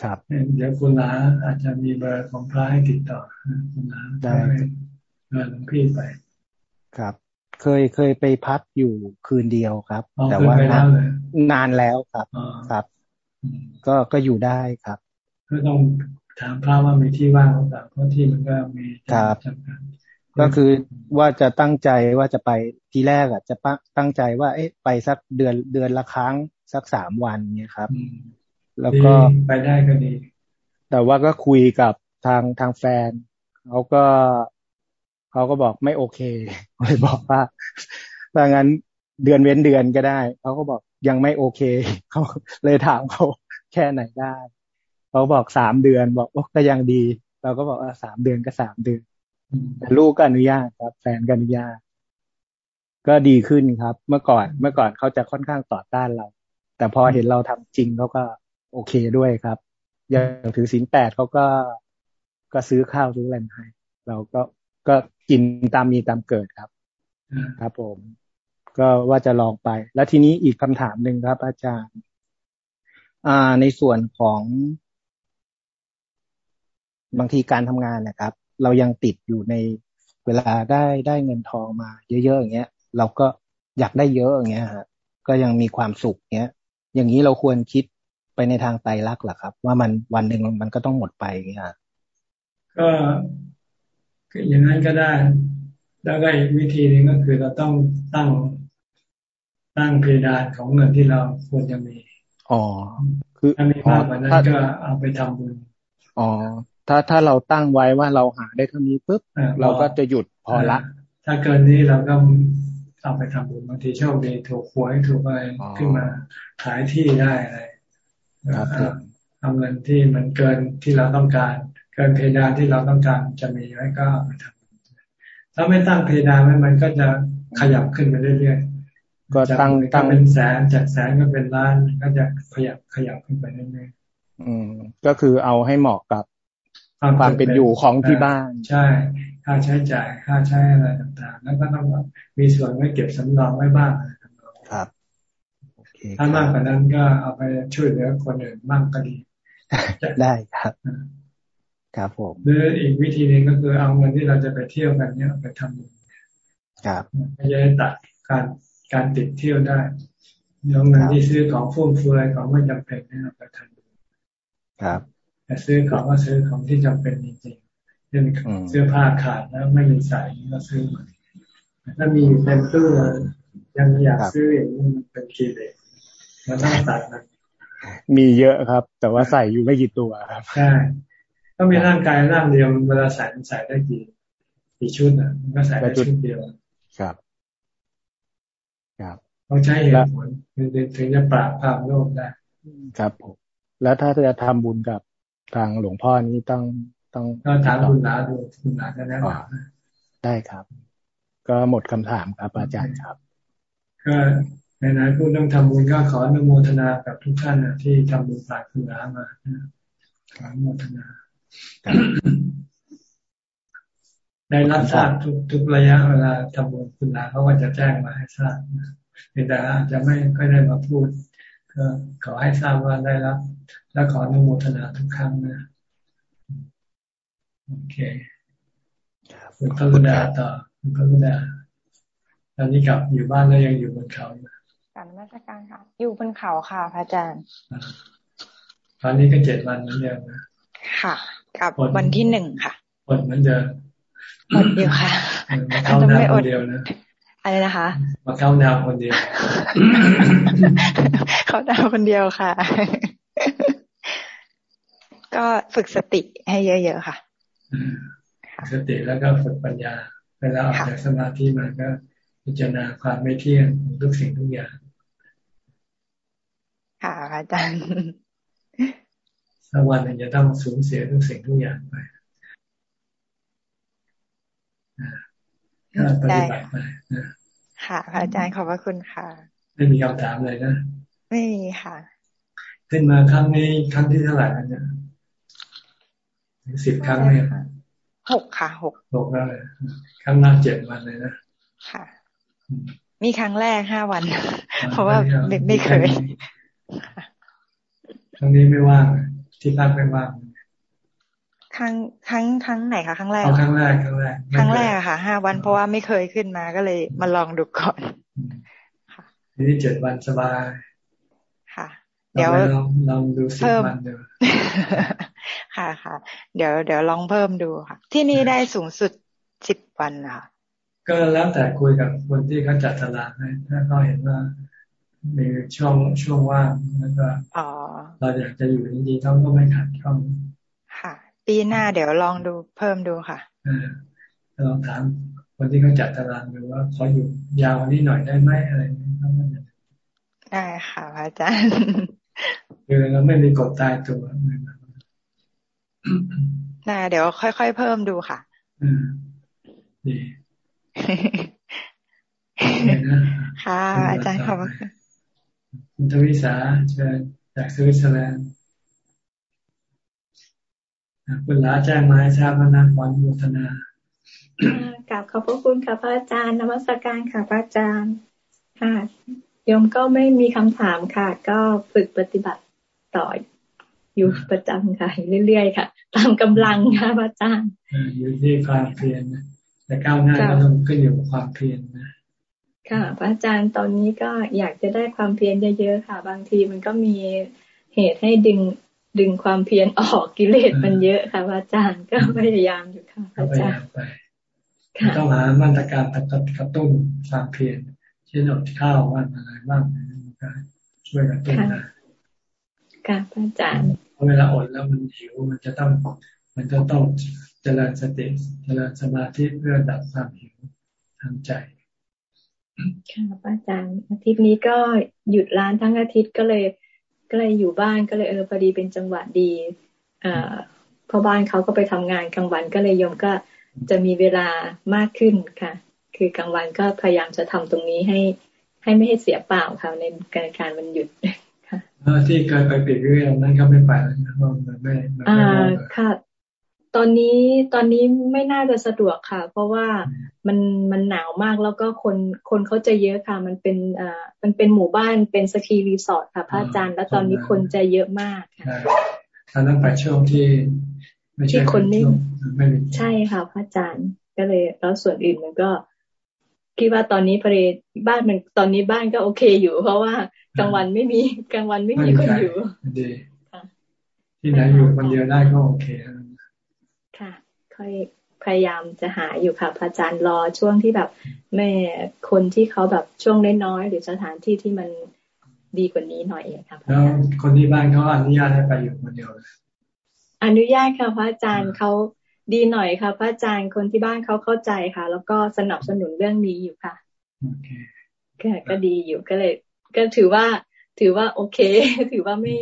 ครับ เดี๋ยวคุณลาอาจจะมีเบอร์ของพระให้ติดต่อคุณลาได้ เงินพี่ไป ครับ เคยเคยไปพักอยู่คืนเดียวครับ แต่ว่านานนานแล้วครับครับ ก็ก็อยู่ได้ครับก็ต้องถามพระว่ามีที่ว่างหรือเปล่าเพราะที่มันก็มีจำกัดก็คือว่าจะตั้งใจว่าจะไปทีแรกอะ จะตั้งใจว่า เอ๊ะไปสักเดือนเดือนละครั้งสักสามวันเนี่ยครับ แล้วก็ไปได้ก็ดี แต่ว่าก็คุยกับทางทางแฟนเขาก็ เขาก็บอกไม่โอเคเลยบอกว่าถ้างั้นเดือนเว้นเดือนก็ได้ เขาก็บอกยังไม่โอเค เขาเลยถามเขาแค่ไหนได้ เขาบอกสามเดือน บอกโอ้ก็ยังดี เราก็บอกว่าสามเดือนก็สามเดือนลูกก็อนุญาตครับ แฟนก็อนุญาต ก็ดีขึ้นครับ เมื่อก่อนเมื่อก่อนเขาจะค่อนข้างต่อต้านเรา แต่พอเห็นเราทำจริงเขาก็โอเคด้วยครับอย่างถือศีลแปดเขาก็ก็ซื้อข้าวซื้ออะไรให้เราก็ก็ กินตามมีตามเกิดครับ ครับผม ก็ว่าจะลองไป แล้วทีนี้อีกคำถามหนึ่งครับ อาจารย์ อ่า ในส่วนของ บางทีการทำงานนะครับ เรายังติดอยู่ในเวลาได้ได้เงินทองมา เยอะๆอย่างเงี้ย เราก็อยากได้เยอะอย่างเงี้ยฮะก็ยังมีความสุขเงี้ย อย่างนี้เราควรคิดไปในทางไตรลักษณ์หรอครับ ว่ามันวันหนึ่งมันก็ต้องหมดไปอย่างเงี้ยก็ อย่างนั้นก็ได้ แล้วก็อีกวิธีนึงก็คือเราต้องตั้งตั้งเพดานของเงินที่เราควรจะมี อ๋อ คือถ้ามีมากกว่านั้นก็เอาไปทำบุญ อ๋อ ถ้าถ้าเราตั้งไว้ว่าเราหาได้เท่านี้ปุ๊บเราก็จะหยุดพอละ ถ้าเกินนี้เราก็เอาไปทำบุญบางทีโชคดีถูกหวยถูกอะไรขึ้นมาขายที่ได้อะไรเอาเงินที่มันเกินที่เราต้องการเกินเพดานที่เราต้องการจะมีไว้ก็เอาไปทำถ้าไม่ตั้งเพดานไว้มันก็จะขยับขึ้นไปเรื่อยๆก็ตั้งตั้งเป็นแสนจากแสนก็เป็นล้านก็จะขยับขยับขึ้นไปเรื่อยๆอืม ก็คือเอาให้เหมาะกับความเป็นอยู่ของที่บ้าน ใช่ ค่าใช้จ่ายค่าใช้อะไรต่างๆ แล้วก็ต้องมีส่วนไว้เก็บสำรองไว้บ้างครับถ้ามากกว่านั้นก็เอาไปช่วยเหลือคนอื่นบ้างก็ดี ได้ครับ ครับผมหรืออีกวิธีหนึ่งก็คือเอาเงินที่เราจะไปเที่ยวกันเนี้ยไปทำบุญครับไม่ใช่ตัดการการติดเที่ยวได้เงินที่ซื้อของฟุ่มเฟือยของไม่จำเป็นนี่เราไปทำบุญครับ แต่ซื้อของก็ซื้อของที่จำเป็นจริงๆเช่นเสื้อผ้าขาดแล้วไม่มีใส่ก็ซื้อมาถ้ามีเต็มตู้ยังอยากซื้ออย่างนี้มันเป็นกีเลสมันต้องตัดนะมีเยอะครับ แต่ว่าใส่อยู่ไม่กี่ตัวครับใช่ ก็มีร่างกายร่างเดียวเวลาใส่มันใส่ได้กี่กี่ชุดอะมันก็ใส่ได้ชุดเดียวครับครับต้องใช้เหตุผลถึงจะปราบภาพโลกได้ครับผมแล้วถ้าจะทำบุญกับทางหลวงพ่อนี้ต้องต้องก็ถามคุณนาดูคุณนาจะแนะนำได้ครับ ก็หมดคำถามครับอาจารย์ครับก็ในนั้นพูดเรื่องทำบุญก็ขออนุโมทนากับทุกท่านนะที่ทำบุญฝากคุณนามาขออนุโมทนา ได้รับทราบทุกทุกระยะเวลาทำบุญคุณนาเขาก็จะแจ้งมาให้ทราบแต่อาจจะไม่ค่อยได้มาพูด ก็ขอให้ทราบว่าได้รับ และขออนุโมทนาทุกครั้งนะโอเคคุณพระรุดาต่อคุณพระรุดาตอนนี้กลับอยู่บ้านแล้วยังอยู่บนเขาอยู่กลับมาจากการค่ะ อยู่บนเขาค่ะพระอาจารย์ตอนนี้ก็เจ็ดวันเหมือนเดิมนะค่ะ กับวันที่หนึ่งค่ะอดเหมือนเดิมอดเดียวค่ะเขาหน้าคนเดียวนะอะไรนะคะมาเข้าดาวคนเดียว เข้าดาวคนเดียวค่ะ ก็ฝึกสติให้เยอะๆค่ะสติแล้วก็ฝึกปัญญา เวลาออกจากสมาธิมันก็พิจารณาความไม่เที่ยงของทุกสิ่งทุกอย่าง ค่ะอาจารย์ สักวันหนึ่งจะต้องสูญเสียทุกสิ่งทุกอย่างไปก็ปฏิบัติไปค่ะอาจารย์ขอบพระคุณค่ะ ไม่มีคำถามเลยนะ ไม่มีค่ะ ขึ้นมาครั้งนี้ครั้งที่เท่าไหร่แล้วเนี่ยสิบครั้งเนี่ยหกค่ะหกหกแล้วเลยครั้งละเจ็ดวันเลยนะค่ะ มีครั้งแรกห้าวัน เพราะว่าไม่ไม่เคยครั้งนี้ไม่ว่าง ที่พักไม่ว่างครั้งครั้งครั้งไหนคะครั้งแรกครั้งแรกครั้งแรกครั้งแรกค่ะห้าวันเพราะว่าไม่เคยขึ้นมาก็เลยมาลองดูก่อนค่ะทีนี้เจ็ดวันสบายค่ะ เดี๋ยวลองดูสิบวันดูค่ะค่ะ เดี๋ยวเดี๋ยวลองเพิ่มดูค่ะ ที่นี่ได้สูงสุดสิบวันค่ะก็แล้วแต่คุยกับคนที่เขาจัดตลาดให้ถ้าเขาเห็นว่า มีช่วงช่วงว่างแล้วก็เราอยากจะอยู่จริงๆเขาก็ไม่ขัดข้องค่ะ ปีหน้าเดี๋ยวลองดูเพิ่มดูค่ะลองถามคนที่เขาจัดตารางดูว่าเขาอยู่ยาวนี้หน่อยได้ไหมอะไรนี้เขาก็จะได้ค่ะอาจารย์คือเราไม่มีกฎตายตัวได้เดี๋ยวค่อยๆเพิ่มดูค่ะอืมดีค่ะ อาจารย์ขอบคุณ คุณทวิสาเชิญจากสวิตเซอร์แลนด์คุณลาแจ้งมาให้ทราบว่านักบอลมุทนากลับขอบพระคุณค่ะพระอาจารย์นวัตการค่ะพระอาจารย์ค่ะโยมก็ไม่มีคำถามค่ะ ก็ฝึกปฏิบัติต่ออยู่ประจำค่ะเรื่อยๆค่ะ ตามกำลังค่ะพระอาจารย์อยู่ที่ความเพียรนะแต่ก้าวหน้าก็ต้องขึ้นอยู่กับความเพียรนะ ค่ะพระอาจารย์ตอนนี้ก็อยากจะได้ความเพียรเยอะๆค่ะ บางทีมันก็มีเหตุให้ดึงดึงความเพียรออกกิเลสมันเยอะค่ะอาจารย์ก็พยายามอยู่ค่ะอาจารย์ต้องหามาตรการกระตุ้นความเพียรเช่นอดข้าววันอะไรบ้างก็ช่วยกระตุ้นนะค่ะอาจารย์เวลาอดแล้วมันหิวมันจะต้องมันจะต้องเจริญสติเจริญสมาธิเพื่อดับความหิวทางใจ ค่ะอาจารย์อาทิตย์นี้ก็หยุดร้านทั้งอาทิตย์ก็เลย ก็เลยอยู่บ้านก็เลยเออพอดีเป็นจังหวะดีอ่าพ่อบ้านเขาก็ไปทำงานกลางวันก็เลยยมก็จะมีเวลามากขึ้นค่ะ คือกลางวันก็พยายามจะทำตรงนี้ให้ให้ไม่ให้เสียเปล่าค่ะในการการมันหยุดค่ะที่เคยไปปิดเรื่องนั้นก็ไม่ไปแล้วนะมันไม่อ่าค่ะ ตอนนี้ตอนนี้ไม่น่าจะสะดวกค่ะ เพราะว่ามันมันหนาวมากแล้วก็คนคนเขาจะเยอะค่ะ มันเป็นอ่ามันเป็นหมู่บ้านเป็นสกีรีสอร์ทค่ะพระอาจารย์แล้วตอนนี้คนจะเยอะมากค่ะตอนนั้นไปช่วงที่ไม่ใช่คนไม่ไม่ใช่ค่ะพระอาจารย์ก็เลย แล้วส่วนอื่นมันก็คิดว่าตอนนี้พระเบ้านมันตอนนี้บ้านก็โอเคอยู่ เพราะว่ากลางวันไม่มีกลางวันไม่มีคนอยู่ดีที่ไหนอยู่คนเดียวได้ก็โอเคค่ะ ค่อยพยายามจะหาอยู่ค่ะพระอาจารย์รอช่วงที่แบบแม่คนที่เขาแบบช่วงน้อยๆหรือสถานที่ที่มันดีกว่านี้หน่อยค่ะแล้วคนที่บ้านเขาอนุญาตให้ไปอยู่คนเดียวอนุญาตค่ะพระอาจารย์เขาดีหน่อยค่ะพระอาจารย์คนที่บ้านเขาเข้าใจค่ะ แล้วก็สนับสนุนเรื่องนี้อยู่ค่ะโอเคก็ดีอยู่ก็เลย ก็ถือว่า ถือว่าโอเค ถือว่าไม่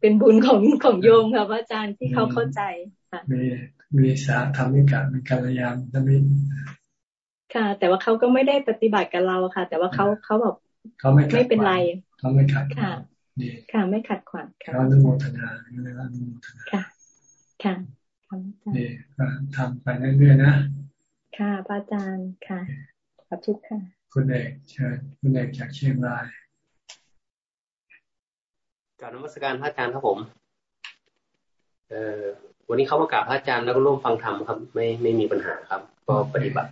เป็นบุญของของโยมค่ะพระอาจารย์ที่เขาเข้าใจค่ะ มีมีสาธรรมิกามีกัลยาณมิค่ะ แต่ว่าเขาก็ไม่ได้ปฏิบัติกับเราค่ะ แต่ว่าเขาเขาแบบเขาไม่ไม่เป็นไรเขาไม่ขัดค่ะค่ะไม่ขัดขวางค่ะเขาอนุโมทนาอนุโมทนาค่ะ ค่ะนี่ก็ทำไปเรื่อยๆนะ ค่ะพระอาจารย์ค่ะขอบคุณค่ะ คุณเอกเชิญคุณเอกจากเชียงรายกราบนมัสการพระอาจารย์ครับผม เอ่อ วันนี้เขามากราบพระอาจารย์แล้วก็ร่วมฟังธรรมครับ ไม่ไม่มีปัญหาครับ ก็ปฏิบัติ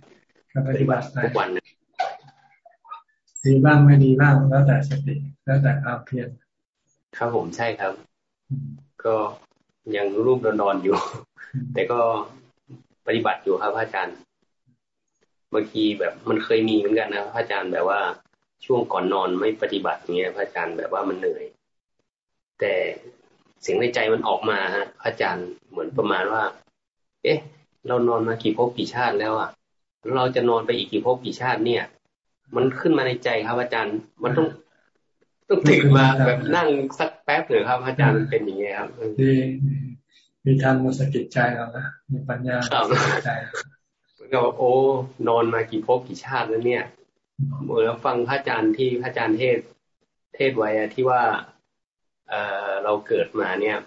ปฏิบัติทุกวันดีบ้างไม่ดีบ้างแล้วแต่สติแล้วแต่ความเพียรครับผมใช่ครับ ก็ยังรูปนอนอยู่ แต่ก็ปฏิบัติอยู่ครับพระอาจารย์บางทีแบบมันเคยมีเหมือนกันนะพระอาจารย์แบบว่าช่วงก่อนนอนไม่ปฏิบัติเงี้ยพระอาจารย์แบบว่ามันเหนื่อย แต่ เสียงในใจมันออกมาฮะพระอาจารย์เหมือนประมาณว่า เอ๊ะ เรานอนมากี่ภพกี่ชาติแล้วอะเราจะนอนไปอีกกี่ภพกี่ชาติเนี่ย มันขึ้นมาในใจครับอาจารย์ มันต้องต้องตื่นมาแบบนั่งสักแป๊บหนึ่งครับ อาจารย์มันเป็นอย่างเงี้ยครับดีมีทางมาสกิดใจเรานะมีปัญญาใจก็โอ้นอนมากี่ภพกี่ชาติแล้วเนี่ยเมื่อฟังพระอาจารย์ที่พระอาจารย์เทศเทศไว้ที่ว่า เออเราเกิดมาเนี่ย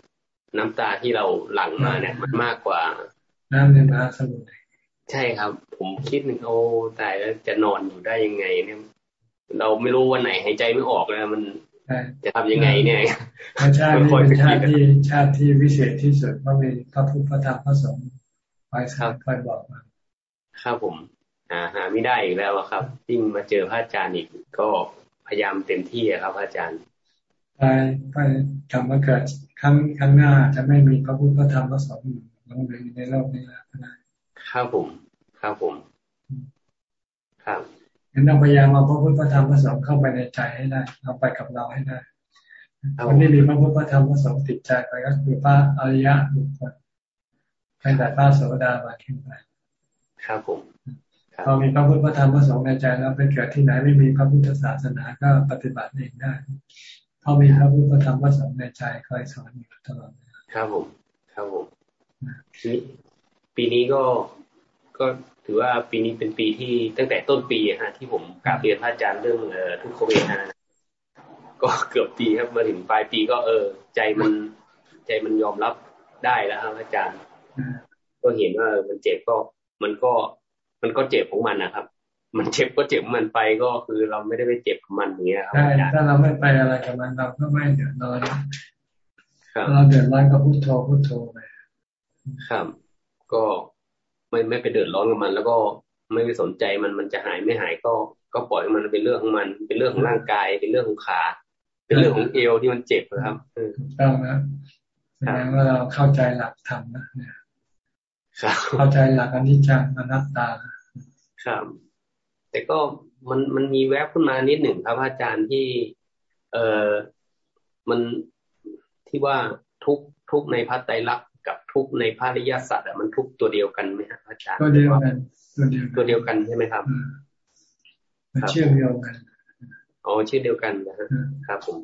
น้ำตาที่เราหลั่งมาเนี่ย มันมากกว่า น้ำในมหาสมุทรใช่ครับ ผมคิดหนึ่งโอ้ตายแล้วจะนอนอยู่ได้ยังไง เนี่ย เราไม่รู้วันไหนหายใจไม่ออกแล้วมันจะทำยังไงเนี่ยชาตินี้เป็นชาติที่ชาติที่วิเศษที่สุดเพราะมีพระพุทธพระธรรมพระสงฆ์คอยสอนคอยบอกมาครับผมหาหาไม่ได้อีกแล้วครับยิ่งมาเจอพระอาจารย์อีกก็พยายามเต็มที่ครับพระอาจารย์ ไปไปกลับมาเกิดครั้งครั้งหน้าจะไม่มีพระพุทธพระธรรมพระสงฆ์ลงเลยในโลกนี้แล้วนะครับผมครับผมครับงั้นเราพยายามเอาพระพุทธพระธรรมพระสงฆ์เข้าไปในใจให้ได้เอาไปกับเราให้ได้คนที่มีพระพุทธพระธรรมพระสงฆ์ติดใจไปก็คือพระอริยะบุคคลตั้งแต่พระโสดาบันขึ้นไปครับผมพอมีพระพุทธพระธรรมพระสงฆ์ในใจแล้วไปเกิดที่ไหนไม่มีพระพุทธศาสนาก็ปฏิบัติเองได้ พอมีพระพุทธธรรมพระสงฆ์ในใจคอยสอนอยู่ตลอดครับผมครับผมปีนี้ก็ก็ถือว่าปีนี้เป็นปีที่ตั้งแต่ต้นปีฮะที่ผมกราบเรียนพระอาจารย์เรื่องเอ่อทุกโควิดนะก็เกือบปีครับมาถึงปลายปีก็เออ ใจมันใจมันยอมรับได้แล้วครับอาจารย์ ก็เห็นว่ามันเจ็บก็มันก็มันก็เจ็บของมันนะครับ มันเจ็บก็เจ็บมันไปก็คือเราไม่ได้ไปเจ็บกับมันเนี้ยครับใช่ถ้าเราไม่ไปอะไรกับมันเราก็ไม่เดือดร้อนเราเดือดร้อนก็พุทโธพุทโธไปครับ ก็ไม่ไม่ไปเดือดร้อนกับมัน แล้วก็ไม่ไปสนใจมันมันจะหายไม่หายก็ ก็ปล่อยมันเป็นเรื่องของมัน เป็นเรื่องของร่างกาย เป็นเรื่องของขา เป็นเรื่องของเอวที่มันเจ็บนะครับต้องนะแสดงว่าเราเข้าใจหลักธรรมนะเนี่ยเข้าใจหลักอนิจจังอนัตตาครับ แต่ก็มันมันมีแวบขึ้นมานิดหนึ่งครับอาจารย์ที่ เออมันที่ว่าทุกทุกในพระไตรลักษณ์กับทุกในพระริยสัจอะมันทุกตัวเดียวกันไหมครับอาจารย์ตัวเดียวกันตัวเดียวกันใช่ไหมครับเชื่อมโยงกันอ๋อชื่อเดียวกันนะครับผม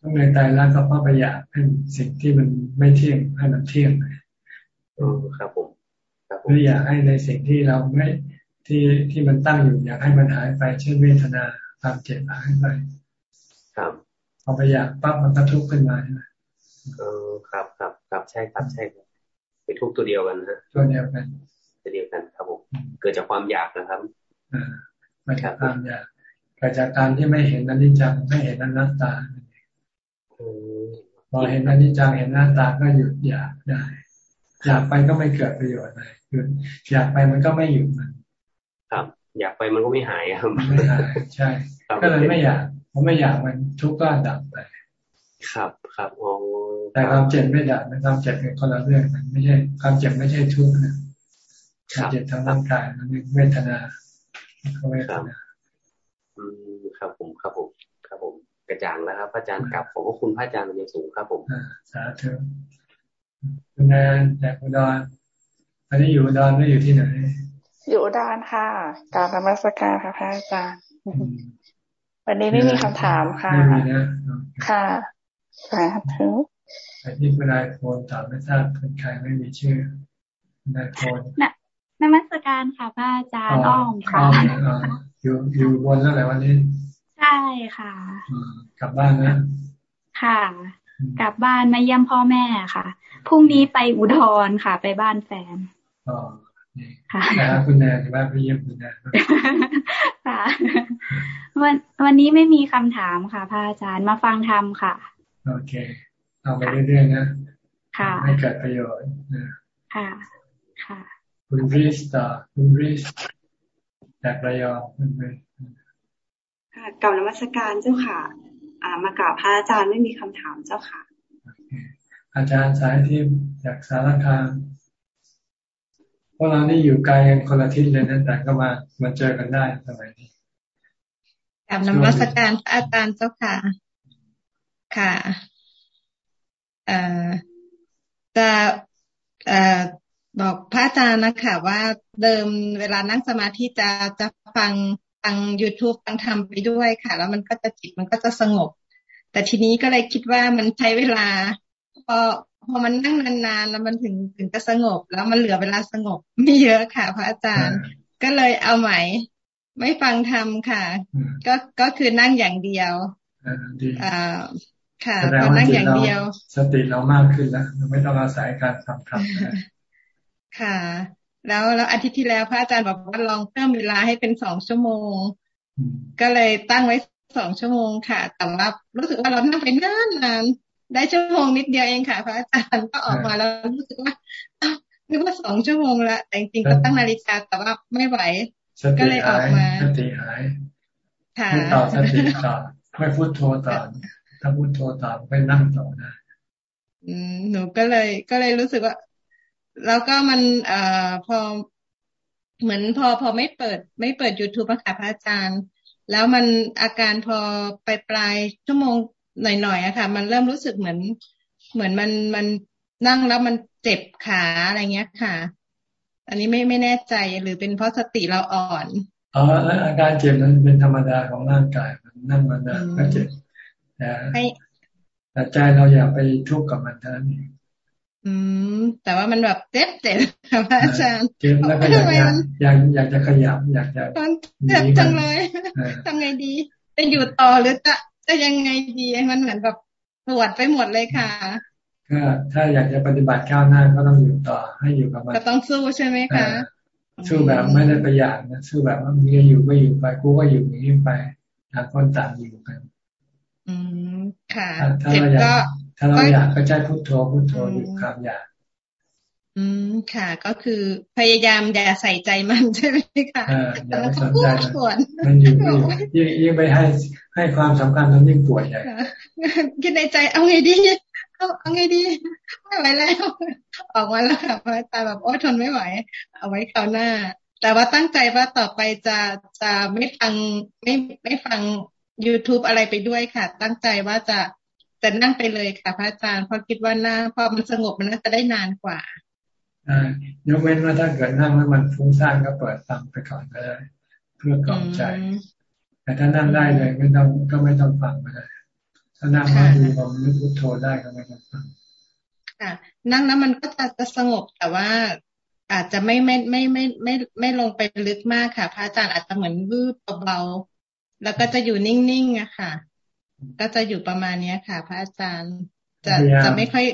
ทุกในไตรลักษณ์ก็เพราะประหยัดให้สิ่งที่มันไม่เที่ยงให้มันเที่ยงอ๋อครับผมหรืออยากให้ในสิ่งที่เราไม่ ที่ที่มันตั้งอยู่อยากให้มันหายไป เช่นเวทนาความเจ็บหายไป ครับพอไปอยากปั๊บมันก็ทุกข์ขึ้นมาใช่ไหมเออครับครับครับใช่ครับใช่ครับเป็นทุกตัวเดียวกันฮะตัวเดียวกันตัวเดียวกันครับผมเกิดจากความอยากนะครับอ่ามาจากความอยากเกิดจากการที่ไม่เห็นอนิจจังไม่เห็นอนัตตาพอเห็นอนิจจังเห็นหน้าตาก็หยุดอยากได้ อยากไปก็ไม่เกิดประโยชน์อะไรคืออยากไปมันก็ไม่หยุดมัน ครับ อยากไปมันก็ไม่หายครับไม่หายใช่ก็เลยไม่อยากผมไม่อยากมันทุกข์ก็ดับไปครับครับโอ้แต่ความเจ็บไม่ดับมันความเจ็บเป็นคนละเรื่องมันไม่ใช่ความเจ็บไม่ใช่ทุกข์นะความเจ็บทางร่างกายมันเป็นเวทนาเขาเวทนาอืมครับผมครับผมครับผมกระจ่างแล้วครับพระอาจารย์กลับขอบพระคุณพระอาจารย์เป็นอย่างสูงครับผมสาธุคุณแนนจากอุดรอันนี้อยู่อุดรไม่อยู่ที่ไหน อยู่อุดรค่ะกราบนมัสการค่ะพระอาจารย์ วันนี้ไม่มีคำถามค่ะไม่มีนะค่ะสาธุไอ้ที่คุณนายโฟนถามไม่ทราบเป็นใครไม่มีชื่อนายโฟนนมัสการค่ะพระอาจารย์อ้อมค่ะอยู่อยู่บนแล้วแหละวันนี้ ใช่ค่ะกลับบ้านนะ ค่ะ กลับบ้านมาเยี่ยมพ่อแม่ค่ะพรุ่งนี้ไปอุดรค่ะ ไปบ้านแฟนอ๋อ ค่ะคุณแนนที่บ้านไปเยี่ยมคุณแนนค่ะวันวันนี้ไม่มีคำถามค่ะพระอาจารย์มาฟังธรรมค่ะ โอเค เอาไปเรื่อยๆนะ ค่ะให้เกิดประโยชน์ค่ะ ค่ะ คุณริสตาคุณริสจากระยองคุณริสค่ะกับนมัสการเจ้าค่ะ อ่ามากราบพระอาจารย์ไม่มีคำถามเจ้าค่ะ อาจารย์สายที่จากสารคาม พวกเรานี่อยู่ไกลกันคนละทิศเลยนะแต่ก็มามาเจอกันได้สมัยนี้กับนมัสการพระอาจารย์เจ้าค่ะ ค่ะเอ่อจะเอ่อบอกพระอาจารย์นะคะว่าเดิมเวลานั่งสมาธิจะจะฟังฟัง youtube ฟังธรรมไปด้วยค่ะ แล้วมันก็จะจิตมันก็จะสงบ แต่ทีนี้ก็เลยคิดว่ามันใช้เวลา พอพอมันนั่งนานๆแล้วมันถึงถึงจะสงบ แล้วมันเหลือเวลาสงบ ไม่เยอะค่ะ พระอาจารย์ ก็เลยเอาใหม่ไม่ฟังธรรมค่ะ ก็ก็คือนั่งอย่างเดียวอ่าค่ะพอนั่งอย่างเดียว สติเรามากขึ้นแล้วไม่ต้องอาศัยการทำธรรมค่ะ แล้วแล้วอาทิตย์ที่แล้วพระอาจารย์บอกว่าลองเพิ่มเวลาให้เป็นสองชั่วโมง ก็เลยตั้งไว้สองชั่วโมงค่ะ แต่ว่ารู้สึกว่าเรานั่งไปนานนาน ได้ชั่วโมงนิดเดียวเองค่ะพระอาจารย์ก็ออกมาแล้วรู้สึกว่านึกว่าสองชั่วโมงละแต่จริงๆก็ตั้งนาฬิกาแต่ว่าไม่ไหว ก็เลยออกมาสติหายไม่ต่อสติต่อไม่พูดโทรต่อถ้าพูดโทรต่อไปนั่งต่อนะอืมหนูก็เลยก็เลยรู้สึกว่า แล้วก็มันเอ่อพอเหมือนพอพอไม่เปิด ไม่เปิด youtube อะค่ะพระอาจารย์ แล้วมันอาการพอไปปลายชั่วโมง หน่อยๆอะค่ะ มันเริ่มรู้สึกเหมือน เหมือนมันมันนั่งแล้วมันเจ็บขาอะไรเงี้ยค่ะ อันนี้ไม่ไม่แน่ใจหรือเป็นเพราะสติเราอ่อนอ๋อแล้วอาการเจ็บนั้นเป็นธรรมดาของร่างกายมันนั่งมันนานก็เจ็บแต่แต่ใจเราอย่าไปทุกข์กับมันเท่านั้นเองอืม แต่ว่ามันแบบเจ็บเจ็บค่ะอาจารย์เจ็บแล้วก็อยากอยากอยากจะขยับอยากจะเจ็บจังเลยทำไงดีจะอยู่ต่อหรือจะ จะยังไงดีมันเหมือนแบบปวดไปหมดเลยค่ะก็ถ้าอยากจะปฏิบัติก้าวหน้าก็ต้องอยู่ต่อให้อยู่กับมันก็ต้องสู้ใช่ไหมคะสู้แบบไม่ได้ประหยัดนะสู้แบบว่ามีอยู่ก็อยู่ไปกูก็อยู่อย่างนี้ไปต่างคนต่างอยู่กัน อืมค่ะถ้าเราอยากถ้าเราอยากก็ใช้พุทโธพุทโธอยู่ครับอยาก อืมค่ะ ก็คือพยายามอย่าใส่ใจมันใช่ไหมคะอย่าไปสนใจมันอยู่ยิ่งยิ่งไปให้ให้ความสำคัญมันยิ่งปวดใหญ่คิดในใจเอาไงดีเอาเอาไงดีไม่ไหวแล้ว ออกมาแล้วค่ะพระอาจารย์แบบโอ้ทนไม่ไหว เอาไว้คราวหน้า แต่ว่าตั้งใจว่าต่อไปจะจะไม่ฟังไม่ไม่ฟัง youtube อะไรไปด้วยค่ะ ตั้งใจว่าจะจะนั่งไปเลยค่ะ พระอาจารย์เพราะคิดว่าหน้าพอมันสงบมันน่าจะได้นานกว่า ยกเว้นว่าถ้าเกิดนั่งแล้วมันฟุ้งซ่านก็เปิดฟังไปก่อนก็ได้เพื่อกล่อมใจ แต่ถ้านั่งได้เลยไม่ต้องก็ไม่ต้องฟังก็ได้ถ้านั่งมาดูลมนึกพุทโธได้ก็ไม่ต้องฟังค่ะ นั่งแล้วมันก็จะจะสงบแต่ว่าอาจจะไม่ไม่ไม่ไม่ไม่ไม่ลงไปลึกมากค่ะ พระอาจารย์อาจจะเหมือนวืบเบาๆแล้วก็จะอยู่นิ่งๆอะค่ะ ก็จะอยู่ประมาณเนี้ยค่ะ พระอาจารย์ จะจะไม่ค่อย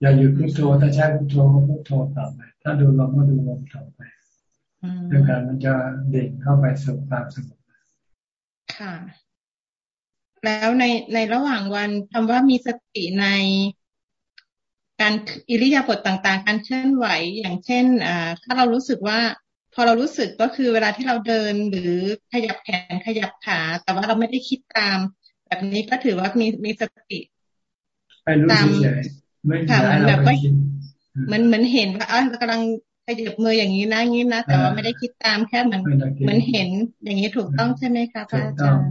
อย่าหยุดพุทโธถ้าใช้พุทโธก็พุทโธต่อไป ถ้าดูลมก็ดูลมต่อไปด้วยการมันจะเด่งเข้าไปสู่ความสงบค่ะ แล้วในในระหว่างวันคำว่ามีสติในการอิริยาบถต่างๆ การเคลื่อนไหวอย่างเช่นอ่าถ้าเรารู้สึกว่า พอเรารู้สึกก็คือเวลาที่เราเดินหรือขยับแขนขยับขา แต่ว่าเราไม่ได้คิดตาม แบบนี้ก็ถือว่ามีมีสติตามค่ะเหมือนแบบว่าเหมือนเหมือนเห็นว่าอ๋อเรากำลังขยับมืออย่างนี้นะงี้นะแต่ว่าไม่ได้คิดตามแค่เหมือนเหมือนเห็นอย่างนี้ถูกต้องใช่ไหมคะพระอาจารย์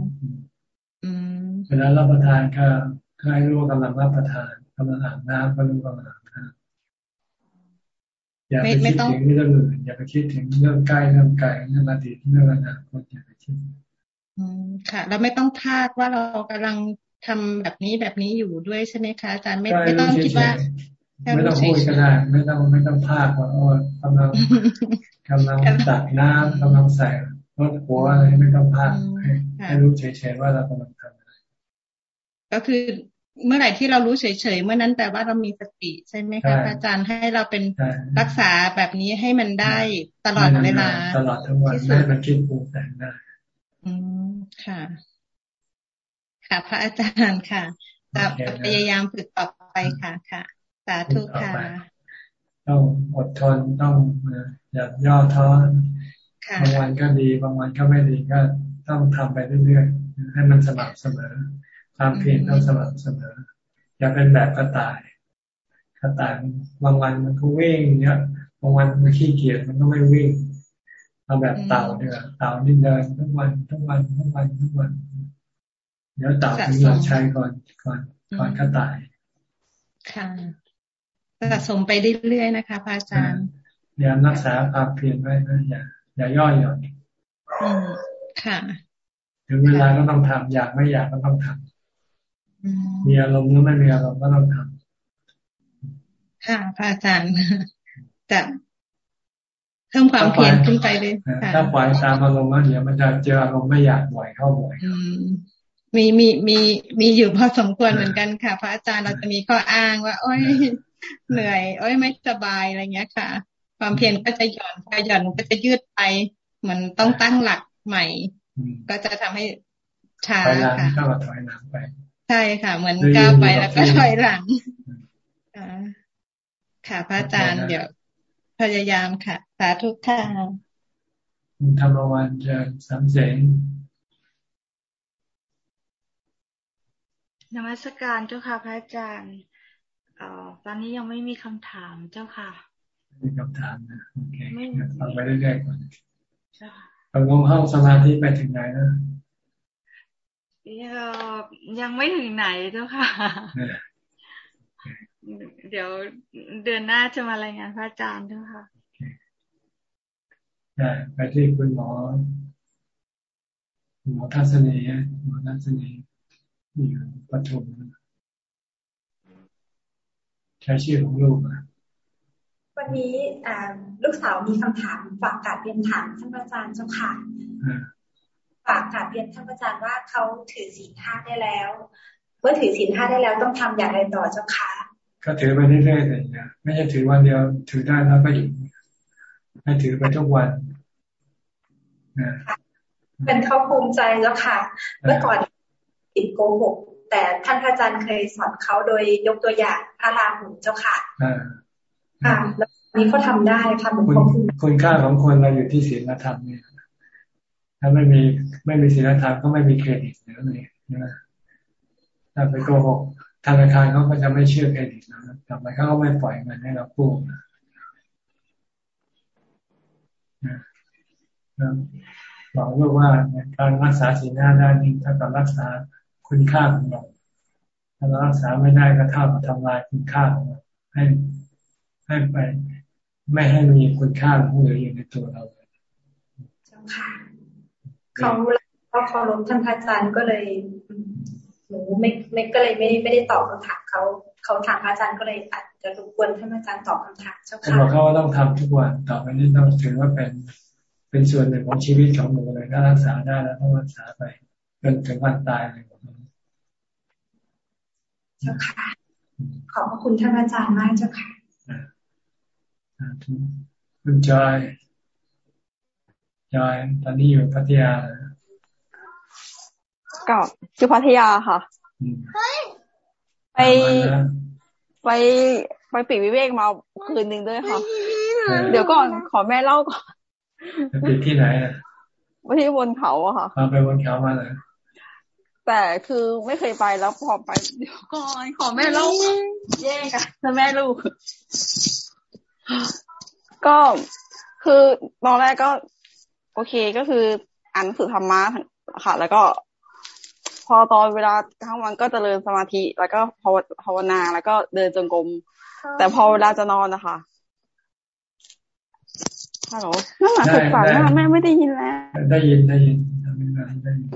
เวลารับประทานก็ให้รู้กำลังรับประทานกำลังอาบน้ำก็รู้กำลังอาบน้ำอย่าไปคิดถึงเรื่องอื่นอย่าไปคิดถึงเรื่องใกล้เรื่องไกลเรื่องอดีตเรื่องอนาคตอย่าไปคิดอืมค่ะเราไม่ต้องพากว่าเรากำลัง ทำแบบนี้แบบนี้อยู่ด้วยใช่ไหมคะอาจารย์ไม่ไม่ต้องคิดว่าไม่ต้องพูดก็ได้ไม่ต้องไม่ต้องพากว่าโอ้กำลังกำลังตักน้ำกำลังใส่รถหัวอะไรไม่ต้องพากให้รู้เฉยๆว่าเรากำลังทำอะไรก็คือเมื่อไหร่ที่เรารู้เฉยๆเมื่อนั้นแปลว่าเรามีสติใช่ไหมคะอาจารย์ให้เราเป็นรักษาแบบนี้ให้มันได้ตลอดเวลาตลอดทั้งวันไม่มันคิดปรุงแต่งได้อืมค่ะ ค่ะ พระอาจารย์ค่ะจะพยายามฝึกต่อไปค่ะค่ะ สาธุค่ะ ต้องอดทนต้องอย่าย่อท้อบางวันก็ดีบางวันก็ไม่ดีก็ต้องทำไปเรื่อยๆให้มันสม่ำเสมอความเพียรต้องสม่ำเสมอ อย่าเป็นแบบกระต่ายกระต่ายบางวันมันก็วิ่งเนี่ยบางวันมันขี้เกียจมันก็ไม่วิ่งเอาแบบเต่าเดือเต่านี่เดินทุกวันทุกวันทุกวันทุกวัน เดี๋ยวเต่าถึงเราใช้ก่อนก่อนก่อนกระต่าย ค่ะสะสมไปเรื่อยๆนะคะพระอาจารย์อย่ารักษาความเพียรไว้นะอย่าอย่าย่อหย่อนอืมค่ะถึงเวลาก็ต้องทำอยากไม่อยากก็ต้องทำมีอารมณ์หรือไม่มีอารมณ์ก็ต้องทำค่ะพระอาจารย์จะเพิ่มความเพียรขึ้นไปเลยถ้าปล่อยตามอารมณ์แล้วเดี๋ยวมันจะเจออารมณ์ไม่อยากบ่อยเข้าบ่อย มีมีมีมีอยู่พอสมควรเหมือนกันค่ะ พระอาจารย์เราจะมีข้ออ้างว่า โอ้ยเหนื่อย โอ้ยไม่สบายอะไรเงี้ยค่ะ ความเพียรก็จะหย่อนพอหย่อนก็จะยืดไปเหมือนต้องตั้งหลักใหม่ ก็จะทำให้ช้าค่ะเข้ามาถอยหลังไป ใช่ค่ะ เหมือนก้าวไปแล้วก็ถอยหลังค่ะพระอาจารย์เดี๋ยวพยายามค่ะ สาธุค่ะธรรมวันจะสามเสง นมัสการเจ้าค่ะ พระอาจารย์เอ่อตอนนี้ยังไม่มีคำถามเจ้าค่ะมีคำถามนะโอเคฟังไปเรื่อยๆก่อนตกลงห้องสมาธิไปถึงไหนนะยังไม่ถึงไหนเจ้าค่ะ เดี๋ยวเดือนหน้าจะมารายงานพระอาจารย์เจ้าค่ะได้ไปที่คุณหมอหมอทัศนีหมอทัศนี อยู่ปทุมใช้ชื่อของลูกอะวันนี้ลูกสาวมีคำถามฝากการเรียนถามท่านอาจารย์เจ้าค่ะฝากกาบเรียนท่านอาจารย์ว่าเขาถือศีลห้าได้แล้ว เมื่อถือศีลห้าได้แล้วต้องทำอย่างไรต่อเจ้าคะก็ถือไปเรื่อยๆเลยนะไม่ใช่ถือวันเดียวถือได้แล้วก็หยุดให้ถือไปทุกวันนะเป็นเขาภูมิใจแล้วค่ะ เมื่อก่อน ติดโกหก แต่ท่านอาจารย์เคยสอนเขาโดยยกตัวอย่างพระราหุเจ้าค่ะค่ะแล้วนี้เขาทาได้ค่ะเหมือนเขาคุณค่าของคนเราอยู่ที่ศีลธรรมเนี่ยถ้าไม่มีไม่มีศีลธรรมก็ไม่มีเครดิตแล้วนี่นะถ้าไปโกหกธนาคารเขาก็จะไม่เชื่อเครดิตนะทำไมเขาก็ไม่ปล่อยเงินให้เรากู้นะบอกลูกว่าการรักษาสีหน้าได้นี่ถ้ากับรักษา คุณค่าของเราถ้าเรารักษาไม่ได้ก็เท่ากับทำลายคุณค่าของเราให้ให้ไป ไม่ให้มีคุณค่าของเหลืออยู่ในตัวเราเจ้าค่ะเขาเขาเคารพท่านพระอาจารย์ก็เลยหนูไม่ไม่ก็เลยไม่ไม่ได้ตอบคำถามเขาเขาถามพระอาจารย์ก็เลยอาจจะรบกวนท่านอาจารย์ตอบคำถามเจ้าค่ะเขาต้องทำทุกวันต่อไปนี้ต้องถือว่าเป็นเป็นส่วนหนึ่งของชีวิตของหนูเลยถ้ารักษาได้แล้วต้องรักษาไปจนถึงวันตายเลยเจ้าค่ะ ขอบพระคุณท่านอาจารย์มากเจ้าค่ะคุณจอยจอยตอนนี้อยู่พัทยาก็อยู่พัทยาค่ะ ไปไปไปปีวิเวกมาคืนหนึ่งด้วยค่ะ เดี๋ยวก่อนขอแม่เล่าก่อนไปที่ไหนอะไปที่บนเขาอะค่ะไปบนเขามาเลย แต่คือไม่เคยไปแล้วพอไปเดี๋ยวก่อนขอแม่เล่าแย่กันถ้าแม่ลูก ก็คือตอนแรกก็ โอเคก็คืออ่านหนังสือธรรมะค่ะ แล้วก็ พอตอนเวลาทั้งวันก็จเจริญสมาธิ แล้วก็ภาวนาแล้วก็เดินจงกรมแต่พอเวลาจะนอนนะคะฮัลโหลนั่นหมายถึงฝันว่าแม่ไม่ได้ยินแล้ว ได้ยินได้ยิน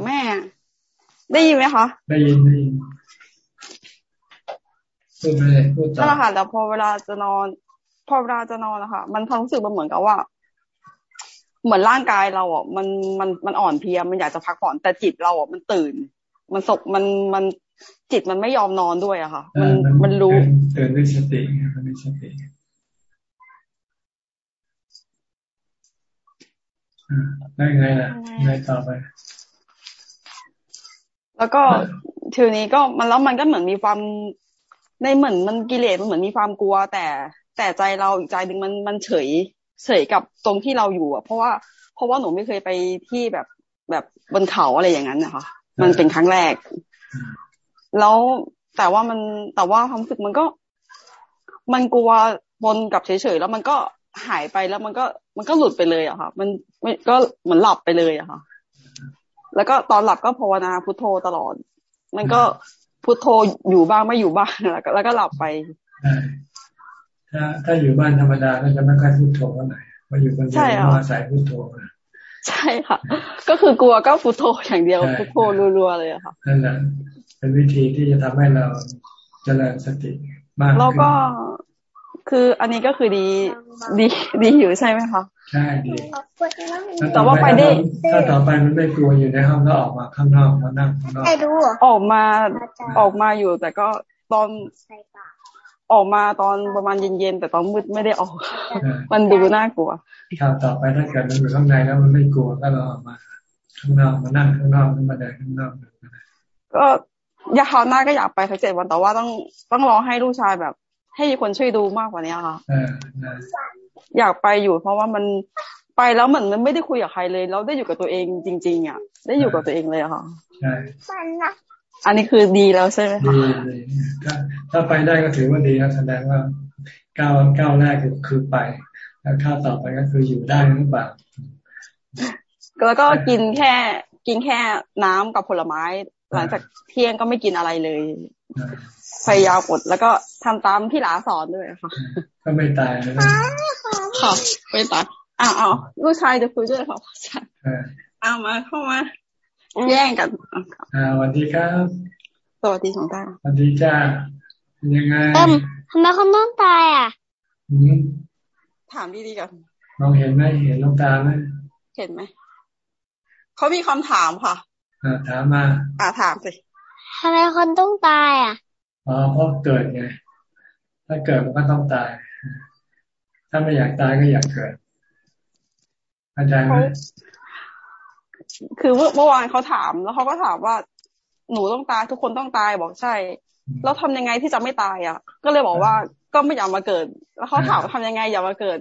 แม่ ได้ยินไหมคะ ได้ยินได้ยินพูดเลยพูดต่อนั่นแหละค่ะแต่พอเวลาจะนอน พอเวลาจะนอนนะคะมันความรู้สึกมันเหมือนกับว่า เหมือนร่างกายเราอะมันมันมันอ่อนเพลียมันอยากจะพักผ่อนแต่จิตเราอะมันตื่น มันสกมันมันจิตมันไม่ยอมนอนด้วยอะค่ะ มันมันรู้ตื่นด้วยสติมันมีสติได้ไงล่ะไงต่อไป แล้วก็ทีนี้ก็มันแล้วมันก็เหมือนมีความในเหมือนมันกิเลสมันเหมือนมีความกลัว แต่แต่ใจเราอีกใจหนึ่งมันมันเฉยเฉยกับตรงที่เราอยู่อะ เพราะว่าเพราะว่าหนูไม่เคยไปที่แบบแบบบนเขาอะไรอย่างนั้นนะคะมันเป็นครั้งแรก แล้วแต่ว่ามันแต่ว่าความรู้สึกมันก็ มันกลัวบนกับเฉยๆแล้วมันก็หายไปแล้วมันก็มันก็หลุดไปเลยอะค่ะ มันไม่ก็เหมือนหลับไปเลยอะค่ะ แล้วก็ตอนหลับก็ภาวนาพุทโธตลอด มันก็พุทโธอยู่บ้างไม่อยู่บ้างแล้วก็แล้วก็หลับไปถ้าถ้าอยู่บ้านธรรมดาก็จะไม่ค่อยพุทโธเท่าไหร่มาอยู่คนเดียวมาใส่พุทโธใช่ค่ะ ก็คือกลัวก็พุทโธอย่างเดียวพุทโธรัวๆเลยค่ะนั่นแหละเป็นวิธีที่จะทำให้เราเจริญสติมากแล้วก็คืออันนี้ก็คือดีดีดีอยู่ใช่ไหมคะ ใช่ดีแต่ว่าไปได้ถ้าต่อไปมันไม่กลัวอยู่ในห้องก็ออกมาข้างนอกมานั่งข้างนอกออกมาออกมาอยู่แต่ก็ตอนออกมาตอนประมาณเย็นๆแต่ตอนมืดไม่ได้ออก มันดูน่ากลัวครับต่อไปถ้าเกิดมันอยู่ข้างในแล้วมันไม่กลัวก็เราออกมาข้างนอกมานั่งข้างนอกมาเดินข้างนอกก็อยากคราวหน้าก็อยากไปสักเจ็ดวันแต่ว่าต้องต้องรอให้ลูกชายแบบ ให้คนช่วยดูมากกว่านี้ค่ะ อยากไปอยู่ เพราะว่ามันไปแล้วเหมือนมันไม่ได้คุยกับใครเลย เราได้อยู่กับตัวเองจริง ๆอะได้อยู่กับตัวเองเลยค่ะใช่อันนี้คือดีแล้วใช่ไหมคะดีถ้าถ้าไปได้ก็ถือว่าดีแล้วแสดงว่าก้าวก้าวแรกคือไป แล้วข้าวต่อไปก็คืออยู่ได้หรือเปล่าแล้วก็กินแค่กินแค่น้ำกับผลไม้ หลังจากเที่ยงก็ไม่กินอะไรเลย พยายามอดแล้วก็ทำตามที่หลาสอนด้วยค่ะ ก็ไม่ตายนะค่ะไม่ตายอ้าวอ้าวลูกชายจะคุยด้วยค่ะใช่เอามาเข้ามา แย่งกันอ่าสวัสดีครับ สวัสดีของตาสวัสดีจ้ายังไงเอ็มทำไมเขาต้องตายอะถามดีๆกันมองเห็นไหมเห็นลูกตาไหมเห็นไหมเขามีคำถามค่ะอ่าถามมา อ่าถามสิทำไมคนต้องตายอะ อ๋อเพราะเกิดไง ถ้าเกิดมันก็ต้องตาย ถ้าไม่อยากตายก็อยากเกิดอาจารย์ไหมคือเมื่อวานเขาถามแล้วเขาก็ถามว่า หนูต้องตายทุกคนต้องตายบอกใช่ แล้วทำยังไงที่จะไม่ตายอะ ก็เลยบอกว่าก็ไม่อยากมาเกิด แล้วเขาถามว่าทำยังไงอย่ามาเกิด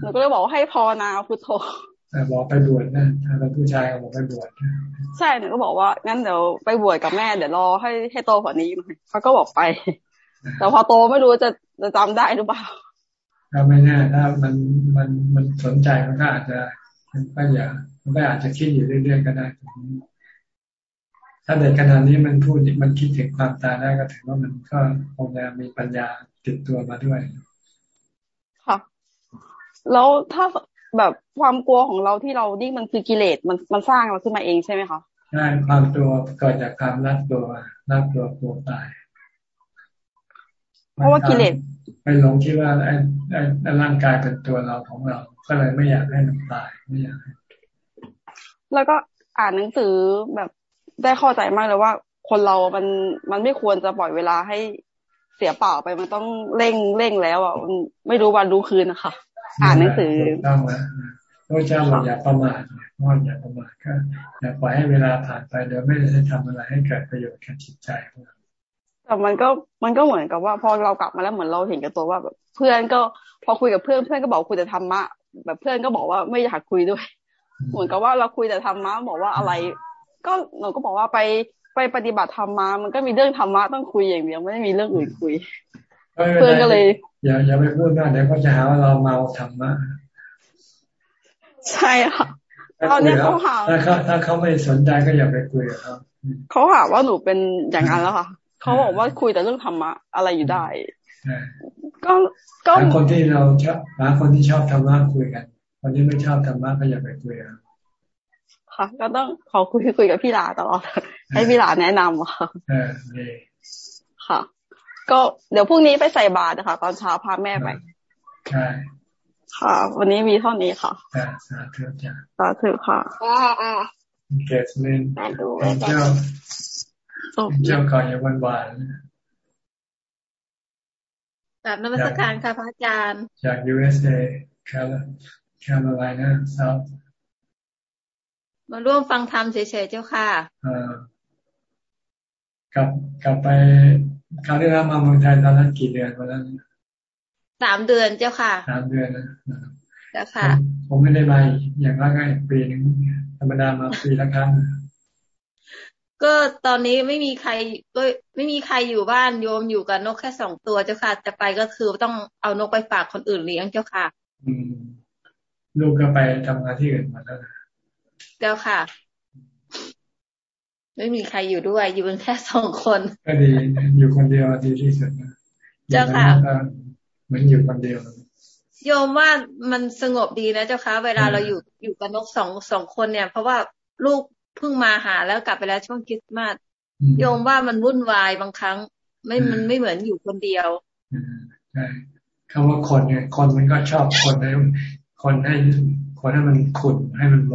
หนูก็เลยบอกว่าให้ภาวนาพุทโธ บอกไปบวชนะถ้าเป็นผู้ชายก็บอกไปบวชใช่หนูก็บอกว่างั้นเดี๋ยวไปบวชกับแม่เดี๋ยวรอให้ให้โตกว่านี้หน่อยเขาก็บอกไป แต่พอโตไม่รู้จะจะจำได้หรือเปล่าก็ไม่แน่ถ้ามันมันมันสนใจมันก็อาจจะมันก็อย่ามันก็อาจจะคิดอยู่เรื่อยๆก็ได้ถ้าเด็กขนาดนี้มันพูดมันคิดถึงความตายได้ก็ถือว่ามันก็คงจะมีปัญญาติดตัวมาด้วยค่ะแล้วถ้า แบบความกลัวของเราที่เรานี่มันคือกิเลสมันมันสร้างเราขึ้นมาเองใช่ไหมคะใช่ความตัวเกิดจากความรักตัวรักตัวกลัวตายเพราะว่ากิเลสไปหลงคิดว่าไอ้ไอ้ร่างกายเป็นตัวเราของเรา ก็เลยไม่อยากให้มันตายไม่อยากแล้วก็อ่านหนังสือแบบได้เข้าใจมากเลยว่า คนเรา มันมันไม่ควรจะปล่อยเวลาให้เสียเปล่าไปมันต้องเร่งเร่งแล้วอะไม่รู้วันรู้คืนนะคะ อ่านหนังสือต้องแล้วพระเจ้าบอกอย่าประมาทว่าอย่าประมาทก็อย่าปล่อยให้เวลาผ่านไปโดยไม่ได้ทำอะไรให้เกิดประโยชน์กับจิตใจของเราแต่มันก็มันก็เหมือนกับว่าพอเรากลับมาแล้วเหมือนเราเห็นกับตัวว่าแบบเพื่อนก็พอคุยกับเพื่อนเพื่อนก็บอกคุยแต่ธรรมะแบบเพื่อนก็บอกว่าไม่อยากคุยด้วย เหมือนกับว่าเราคุยแต่ธรรมะบอกว่าอะไร ก็หนูก็บอกว่าไปไปปฏิบัติธรรมมา มันก็มีเรื่องธรรมะต้องคุยอย่างเดียวไม่ได้มีเรื่องอื่นคุย เพื่อนก็เลย อย่าอย่าไปพูดนะเดี๋ยวเขาจะหาว่าเราเมาธรรมะใช่ค่ะตอนนี้เขาหาถ้าเขาถ้าเขาไม่สนใจก็อย่าไปคุยกับเขาเขาหาว่าหนูเป็นอย่างนั้นแล้วค่ะเขาบอกว่าคุยแต่เรื่องธรรมะอะไรอยู่ได้ก็ก็คนที่เราชอบหาคนที่ชอบธรรมะคุยกันคนที่ไม่ชอบธรรมะก็อย่าไปคุยกันค่ะ ก็ต้องขอคุยคุยกับพี่หลาตลอดให้พี่หลาแนะนำค่ะค่ะ ก็เดี๋ยวพรุ่งนี้ไปใส่บาตรนะคะ ตอนเช้าพาแม่ไปใช่ค่ะ วันนี้มีเท่านี้ค่ะสาธุจ้ะสาธุค่ะเกสลินเจ้าเจ้าก่อนอย่าวันวานกลับนมัสการค่ะพระอาจารย์ จาก USA แคแคโรไลนาเซาท์มาร่วมฟังธรรมเฉยๆเจ้าค่ะกลับกลับไป คราวที่แล้วมาเมืองไทยตอนนั้นกี่เดือนวันนั้นสามเดือนเจ้าค่ะสามเดือนนะเจ้าค่ะ ผมไม่ได้มาอย่างมากก็ปีนึงธรรมดามาปีละครั้งก็ตอนนี้ไม่มีใครก็ไม่มีใครอยู่บ้านโยมอยู่กับนกแค่สองตัวเจ้าค่ะ จะไปก็คือต้องเอานกไปฝากคนอื่นเลี้ยงเจ้าค่ะ อืมลูกก็ไปทำงานที่อื่นมาแล้วเจ้าค่ะ ไม่มีใครอยู่ด้วย อยู่กันแค่สองคน ก็ดีอยู่คนเดียวดีที่สุดนะเจ้าค่ะเหมือนอยู่คนเดียวโยมว่ามันสงบดีนะเจ้าค่ะเวลาเราอยู่อยู่กับนกสองสองคนเนี่ย เพราะว่าลูกเพิ่งมาหาแล้วกลับไปแล้วช่วงคริสต์มาสโยมว่ามันวุ่นวายบางครั้ง ไม่มันไม่เหมือนอยู่คนเดียวใช่คำว่าคนเนี่ยคนมันก็ชอบคนให้คนให้คนให้มันขุ่นให้มันโม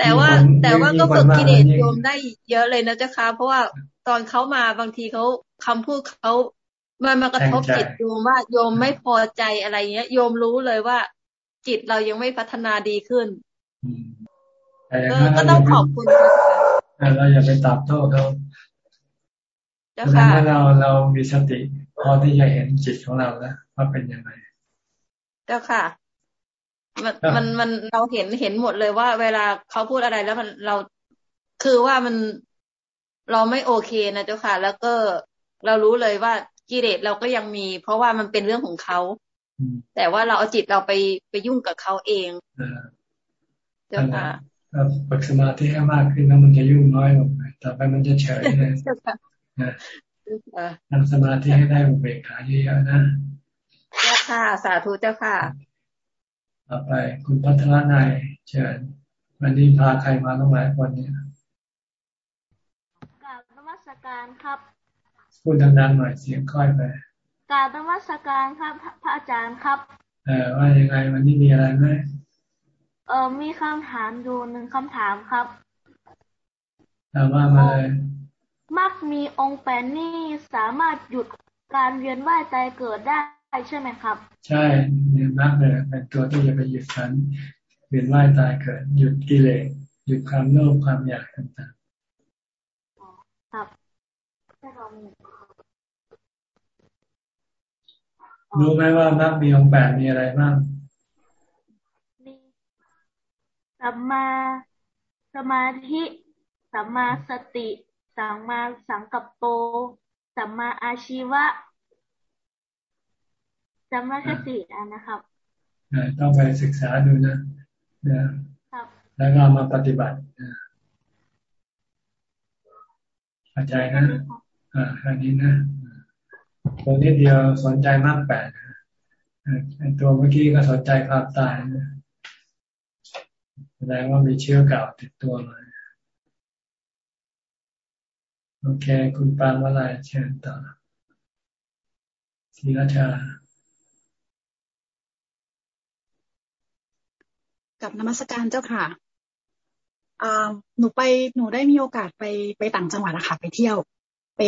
แต่ว่าแต่ว่าก็ฝึกกิเลสโยมได้เยอะเลยนะเจ้าค่ะเพราะว่าตอนเขามาบางทีเขาคำพูดเขามันมากระทบจิตโยมว่าโยมไม่พอใจอะไรเงี้ย โยมรู้เลยว่า จิตเรายังไม่พัฒนาดีขึ้นก็ต้องขอบคุณเราอย่าไปตับโทษเขาดังนั้นเราเรามีสติพอที่จะเห็นจิตของเราแล้วว่าเป็นยังไงเจ้าค่ะ มันมันมันเราเห็นเห็นหมดเลยว่า เวลาเขาพูดอะไรแล้วมันเราคือว่ามันเราไม่โอเคนะเจ้าค่ะ แล้วก็เรารู้เลยว่ากิเลสเราก็ยังมี เพราะว่ามันเป็นเรื่องของเขาแต่ว่าเราเอาจิตเราไปไปยุ่งกับเขาเองเจ้าค่ะฝึกสมาธิให้มากขึ้นแล้วมันจะยุ่งน้อยลงไปต่อไปมันจะเฉยเลยนะทำสมาธิให้ได้อุเบกขาเยอะๆนะ เจ้าค่ะ สาธุเจ้าค่ะ ต่อไป คุณพัฒนานายเชิญวันนี้พาใครมาต้องหลายคนเนี่ยกราบนมัสการครับพูดดังๆหน่อยเสียงค่อยไปกราบนมัสการครับพระอาจารย์ครับ เออว่ายังไงวันนี้มีอะไรไหมเออมีคำถามอยู่หนึ่งคำถามครับถามว่ามาเลยมักมีองค์แปดนี่สามารถหยุดการเวียนว่ายใจเกิดได้ ใช่ไหมครับ ใช่เนี่ยมักเลยเป็นตัวที่จะไปหยุดการเวียนว่ายตายเกิด หยุดกิเลสหยุดความโลภความอยากต่างๆครับรู้ไหมว่ามักมีองค์แปดมีอะไรบ้างสัมมาสมาธิสัมมาสติ สัมมาสังกัปโปสัมมาอาชีวะ สัมมาสตินะครับต้องไปศึกษาดูนะแล้วก็มาปฏิบัติเข้าใจนะอ่าอันนี้นะตัวนี้เดียวสนใจมากแปดตัวเมื่อกี้ก็สนใจความตายนะแสดงว่ามีเชื้อเก่าติดตัวมาโอเค คุณปานวลายเชิญต่อทีราชา กับนมัสการเจ้าค่ะหนูไปหนูได้มีโอกาสไปไปต่างจังหวัดอะค่ะ ไปเที่ยว ไป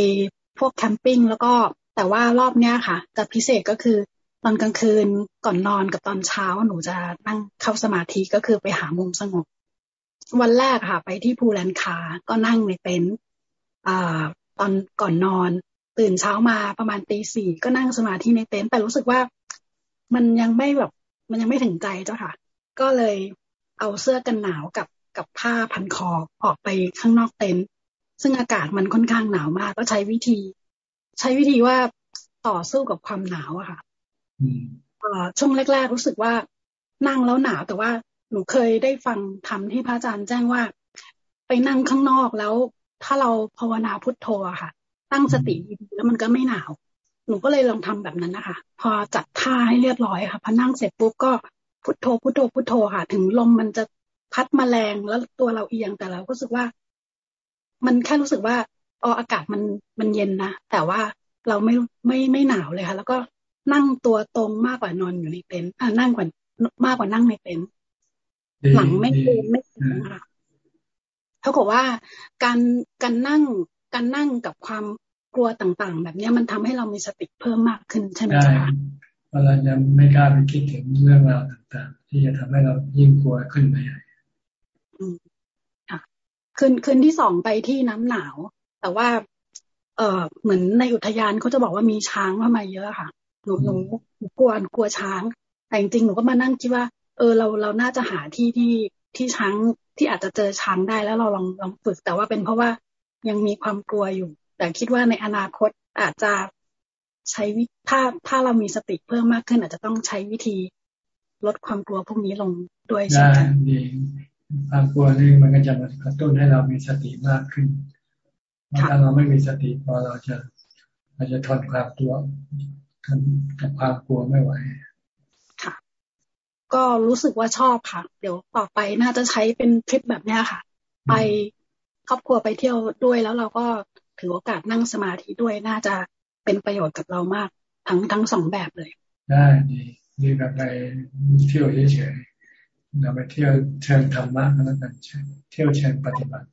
พวกแคมปิ้งแล้วก็แต่ว่ารอบเนี้ยค่ะ จะพิเศษก็คือตอนกลางคืนก่อนนอนกับตอนเช้าหนูจะนั่งเข้าสมาธิก็คือไปหามุมสงบ วันแรกค่ะ ไปที่ภูแลนคาก็นั่งในเต็นท์ตอนก่อนนอน ตื่นเช้ามาประมาณตีสี่ก็นั่งสมาธิในเต็นท์แต่รู้สึกว่ามันยังไม่แบบ มันยังไม่ถึงใจเจ้าค่ะ ก็เลยเอาเสื้อกันหนาวกับกับผ้าพันคอออกไปข้างนอกเต็นท์ซึ่งอากาศมันค่อนข้างหนาวมาก ก็ใช้วิธี ใช้วิธีว่าต่อสู้กับความหนาวอะค่ะช่วงแรก ๆ รู้สึกว่านั่งแล้วหนาว แต่ว่าหนูเคยได้ฟังทำที่พระอาจารย์แจ้งว่า ไปนั่งข้างนอกแล้ว ถ้าเราภาวนาพุทโธอะค่ะ ตั้งสติดีๆแล้วมันก็ไม่หนาว หนูก็เลยลองทำแบบนั้นนะคะ พอจัดท่าให้เรียบร้อยค่ะพอนั่งเสร็จปุ๊บก็ พุทโธพุทโธพุทโธค่ะ ถึงลมมันจะพัดมาแรงแล้วตัวเราเอียงแต่เราก็รู้สึกว่า มันแค่รู้สึกว่าอ๋ออากาศมันมันเย็นนะแต่ว่าเราไม่ไม่ไม่หนาวเลยค่ะ แล้วก็นั่งตัวตรงมากกว่านอนอยู่ในเต็นท์อ่านั่งกว่ามากกว่านั่งในเต็นท์หลังไม่เกนไม่ค่ะเท่ากับว่าการการนั่งการนั่งกับความกลัวต่างๆ แบบนี้มันทำให้เรามีสติเพิ่มมากขึ้นใช่ไหมคะ เวลาจะไม่กล้าไปคิดถึงเรื่องราวต่างๆ ที่จะทำให้เรายิ่งกลัวขึ้นไปใหญ่ค่ะคืนคืนที่สองไปที่น้ำหนาว แต่ว่า เออเหมือนในอุทยานเขาจะบอกว่ามีช้างเข้ามาเยอะค่ะหนูหนูกลัวกลัวช้าง แต่จริงๆหนูก็มานั่งคิดว่า เออเราเราน่าจะหาที่ที่ที่ช้างที่อาจจะเจอช้างได้แล้วเราลองลองฝึก แต่ว่าเป็นเพราะว่ายังมีความกลัวอยู่ แต่คิดว่าในอนาคตอาจจะ ใช้วิถ้าถ้าเรามีสติเพิ่มมากขึ้น อาจจะต้องใช้วิธีลดความกลัวพวกนี้ลงด้วยใช่ไหมดีความกลัวนี่มันก็จะมากระตุ้นให้เรามีสติมากขึ้นถ้าเราไม่มีสติพอเราจะเราจะทนความกลัวกับความกลัวไม่ไหวค่ะ ก็รู้สึกว่าชอบค่ะ เดี๋ยวต่อไปน่าจะใช้เป็นทริปแบบนี้ค่ะ ไปครอบครัวไปเที่ยวด้วยแล้วเราก็ถือโอกาสนั่งสมาธิด้วยน่าจะ เป็นประโยชน์กับเรามาก ทั้งทั้งสองแบบเลย ได้ดีดีแบบไปเที่ยวเฉยๆเราไปเที่ยวเชิญธรรมะก็แล้วกันเที่ยวเชิญปฏิบัติ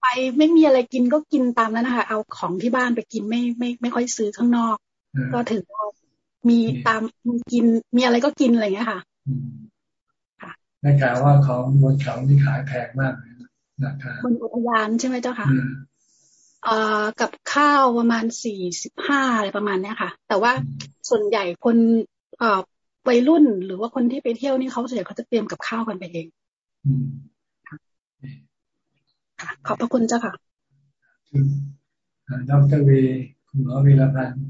ไปไม่มีอะไรกินก็กินตามนั้นนะคะเอาของที่บ้านไปกินไม่ไม่ไม่ค่อยซื้อข้างนอก ก็ถือว่ามีตามมีกินมีอะไรก็กินอะไรเงี้ยค่ะค่ะได้ข่าวว่าของบนเขาที่ขายแพงมากเลยราคาบนอุทยานใช่ไหมเจ้าค่ะเอ่อ กับข้าวประมาณสี่สิบห้าอะไรประมาณเนี้ยค่ะ แต่ว่าส่วนใหญ่คนเอ่อวัยรุ่นหรือว่าคนที่ไปเที่ยวนี่เขาส่วนใหญ่เขาจะเตรียมกับข้าวกันไปเองค่ะขอบพระคุณเจ้าค่ะดรวีคุณหมอวีรพันธ์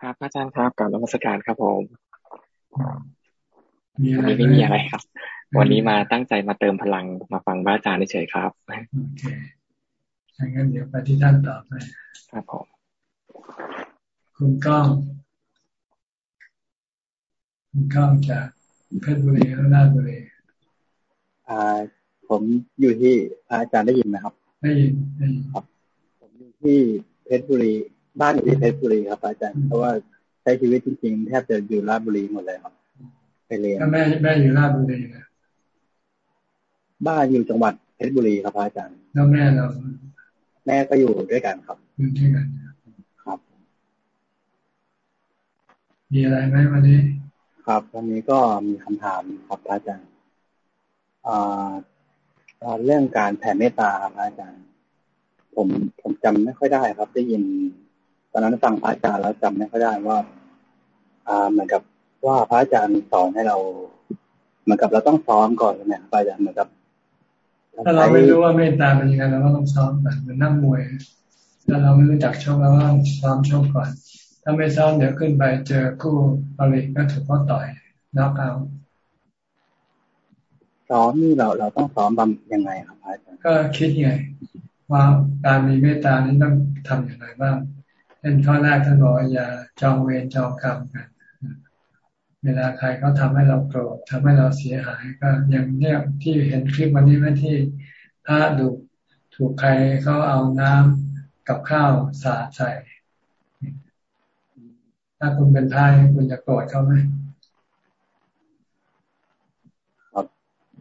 ครับอาจารย์ครับกับนมัสการครับผมวันนี้ไม่มีอะไรครับ วันนี้มาตั้งใจมาเติมพลังมาฟังพระอาจารย์เฉยครับโอเคงั้นเดี๋ยวไปที่ท่านต่อไปครับผมคุณก้องคุณก้องจากเพชรบุรีและราชบุรีอ่า ผมอยู่ที่อาจารย์ได้ยินไหมครับได้ยินได้ยินครับ ผมอยู่ที่เพชรบุรี บ้านอยู่ที่เพชรบุรีครับ อาจารย์เพราะว่าใช้ชีวิตจริงๆแทบจะอยู่ราชบุรีหมดเลยครับ ไปเรียนแม่แม่อยู่ราชบุรีนะ บ้านอยู่จังหวัดเพชรบุรีครับอาจารย์แล้วแม่เราแม่ก็อยู่ด้วยกันครับอยู่ด้วยกันครับ มีอะไรไหมวันนี้ ครับ วันนี้ก็มีคำถามครับอาจารย์อ่าเรื่องการแผ่เมตตาครับอาจารย์ ผมผมจำไม่ค่อยได้ครับ ได้ยินอนนั้นฟังพระอาจารย์แล้วจำไม่ค่อยได้ว่า อ่าเหมือนกับว่าพระอาจารย์สอนให้เรา เหมือนกับเราต้องซ้อมก่อนใช่ไหมพระอาจารย์เหมือนกับ ถ้าเราไม่รู้ว่าเมตตาเป็นยังไงเราก็ต้องซ้อมก่อนเหมือนนั่งมวย ถ้าเราไม่รู้จักชกเราก็ต้องซ้อมชกก่อน ถ้าไม่ซ้อมเดี๋ยวขึ้นไปเจอคู่ปริก็ถูกเขาต่อยนับเอาซ้อมนี่เราเราต้องซ้อมบำยังไงครับอาจารย์ก็คิดไงว่าการมีเมตตานี้ต้องทำอย่างไรบ้างเป็นข้อแรกท่านบอกอย่าจองเวรจองกรรมกัน เวลาใครเขาทาให้เราโกรธทาให้เราเสียหายก็อย่างเนี้ยที่เห็นคลิปวันนี้ไหมที่พระดุถูกใครเขาเอาน้ำกับข้าวสาดใส่ถ้าคุณเป็นพายคุณจะโกรธเขาไหม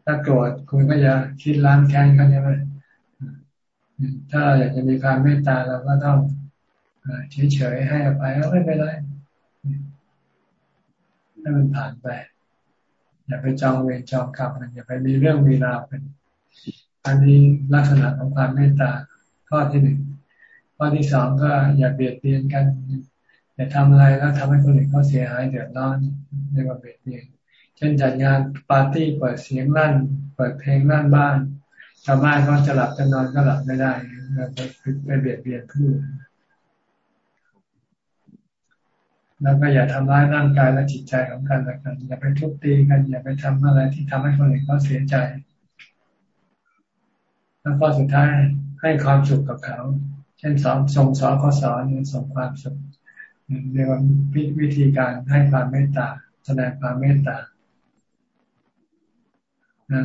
ถ้าโกรธคุณก็จะคิดล้างแค้นเขาใช่ไหมถ้าเราอยากจะมีความเมตตาเราก็ต้องเฉยๆให้อภัยแล้วไม่เป็นไร ให้มันผ่านไป อย่าไปจองเวรจองกรรมมันอย่าไปมีเรื่องมีราวเป็นอันนี้ลักษณะของความเมตตาข้อที่หนึ่งข้อที่สองก็อย่าเบียดเบียนกันอย่าทำอะไรแล้วทำให้คนอื่นเขาเสียหายเดือดร้อนเรียกว่าเบียดเบียนเช่นจัดงานปาร์ตี้เปิดเสียงลั่น เปิดเพลงลั่นบ้านชาวบ้านก็จะหลับจะนอนก็หลับไม่ได้ไปไปเบียดเบียนผู้ แล้วก็อย่าทำร้ายร่างกายและจิตใจของกันและกัน อย่าไปทุบตีกัน อย่าไปทำอะไรที่ทำให้คนอื่นเขาเสียใจ แล้วก็สุดท้ายให้ความสุขกับเขา เช่นสอนส่งสอนข้อสอนส่งความสุขเรียกว่าวิธีการให้ความเมตตา แสดงความเมตตา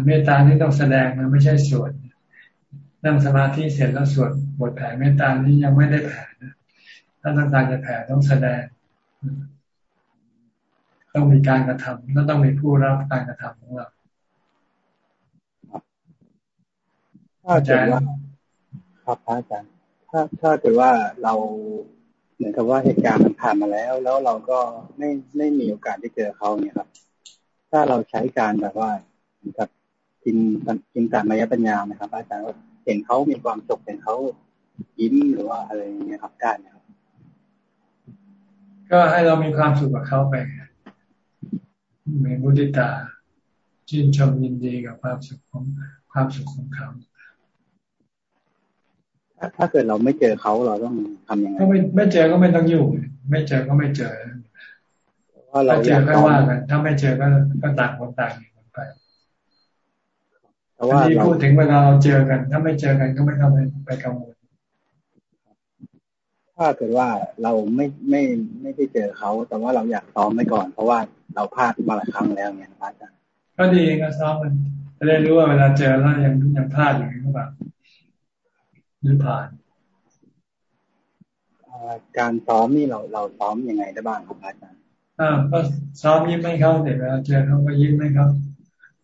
เมตตานี่ต้องแสดงนะไม่ใช่สวดนั่งสมาธิเสร็จแล้วสวดบทแผ่เมตตานี้ยังไม่ได้แผ่นะถ้าต้องการจะแผ่ต้องแสดง ต้องมีการกระทำแล้วต้องมีผู้รับการกระทำของเราถ้าเกิดว่าครับพระอาจารย์ถ้าถ้าเกิดว่าเราเหมือนกับว่าเหตุการณ์มันผ่านมาแล้ว แล้วเราก็ไม่ไม่มีโอกาสได้เจอเขาเนี่ยครับ ถ้าเราใช้การแบบว่าเหมือนกับกินกินตามมายปัญญาไหมครับ อาจารย์ว่าเห็นเขามีความสุขเห็นเขายิ้มหรือว่าอะไรอย่างเงี้ยครับได้ไหมครับ ก็ให้เรามีความสุขกับเขาไปมีมุติตาชื่นชมยินดีกับความสุขของความสุขของเขาถ้าเกิดเราไม่เจอเขาเราต้องทำยังไงก็ไม่ไม่เจอก็ไม่ต้องอยู่ ไม่เจอก็ไม่เจอถ้าเจอก็ว่ากันถ้าไม่เจอก็ก็ต่างคนต่างอยู่ไปแต่ว่าที่พูดถึงเวลาเราเจอกัน ถ้าไม่เจอกันก็ไม่ต้องไปไปกังวล ถ้าเกิดว่าเราไม่ไม่ไม่ได้เจอเขา แต่ว่าเราอยากซ้อมไว้ก่อน เพราะว่าเราพลาดมาหลายครั้งแล้วเนี่ยอาจารย์ก็ดีก็ซ้อมมันจะได้รู้ว่าเวลาเจอแล้วยังยังพลาดอยู่หรือเปล่าหรือผ่านการซ้อมนี่เราเราซ้อมยังไงได้บ้างครับอาจารย์อ่าก็ซ้อมยิ้มให้เขาเด็กเวลาเจอเขาก็ยิ้มให้เขา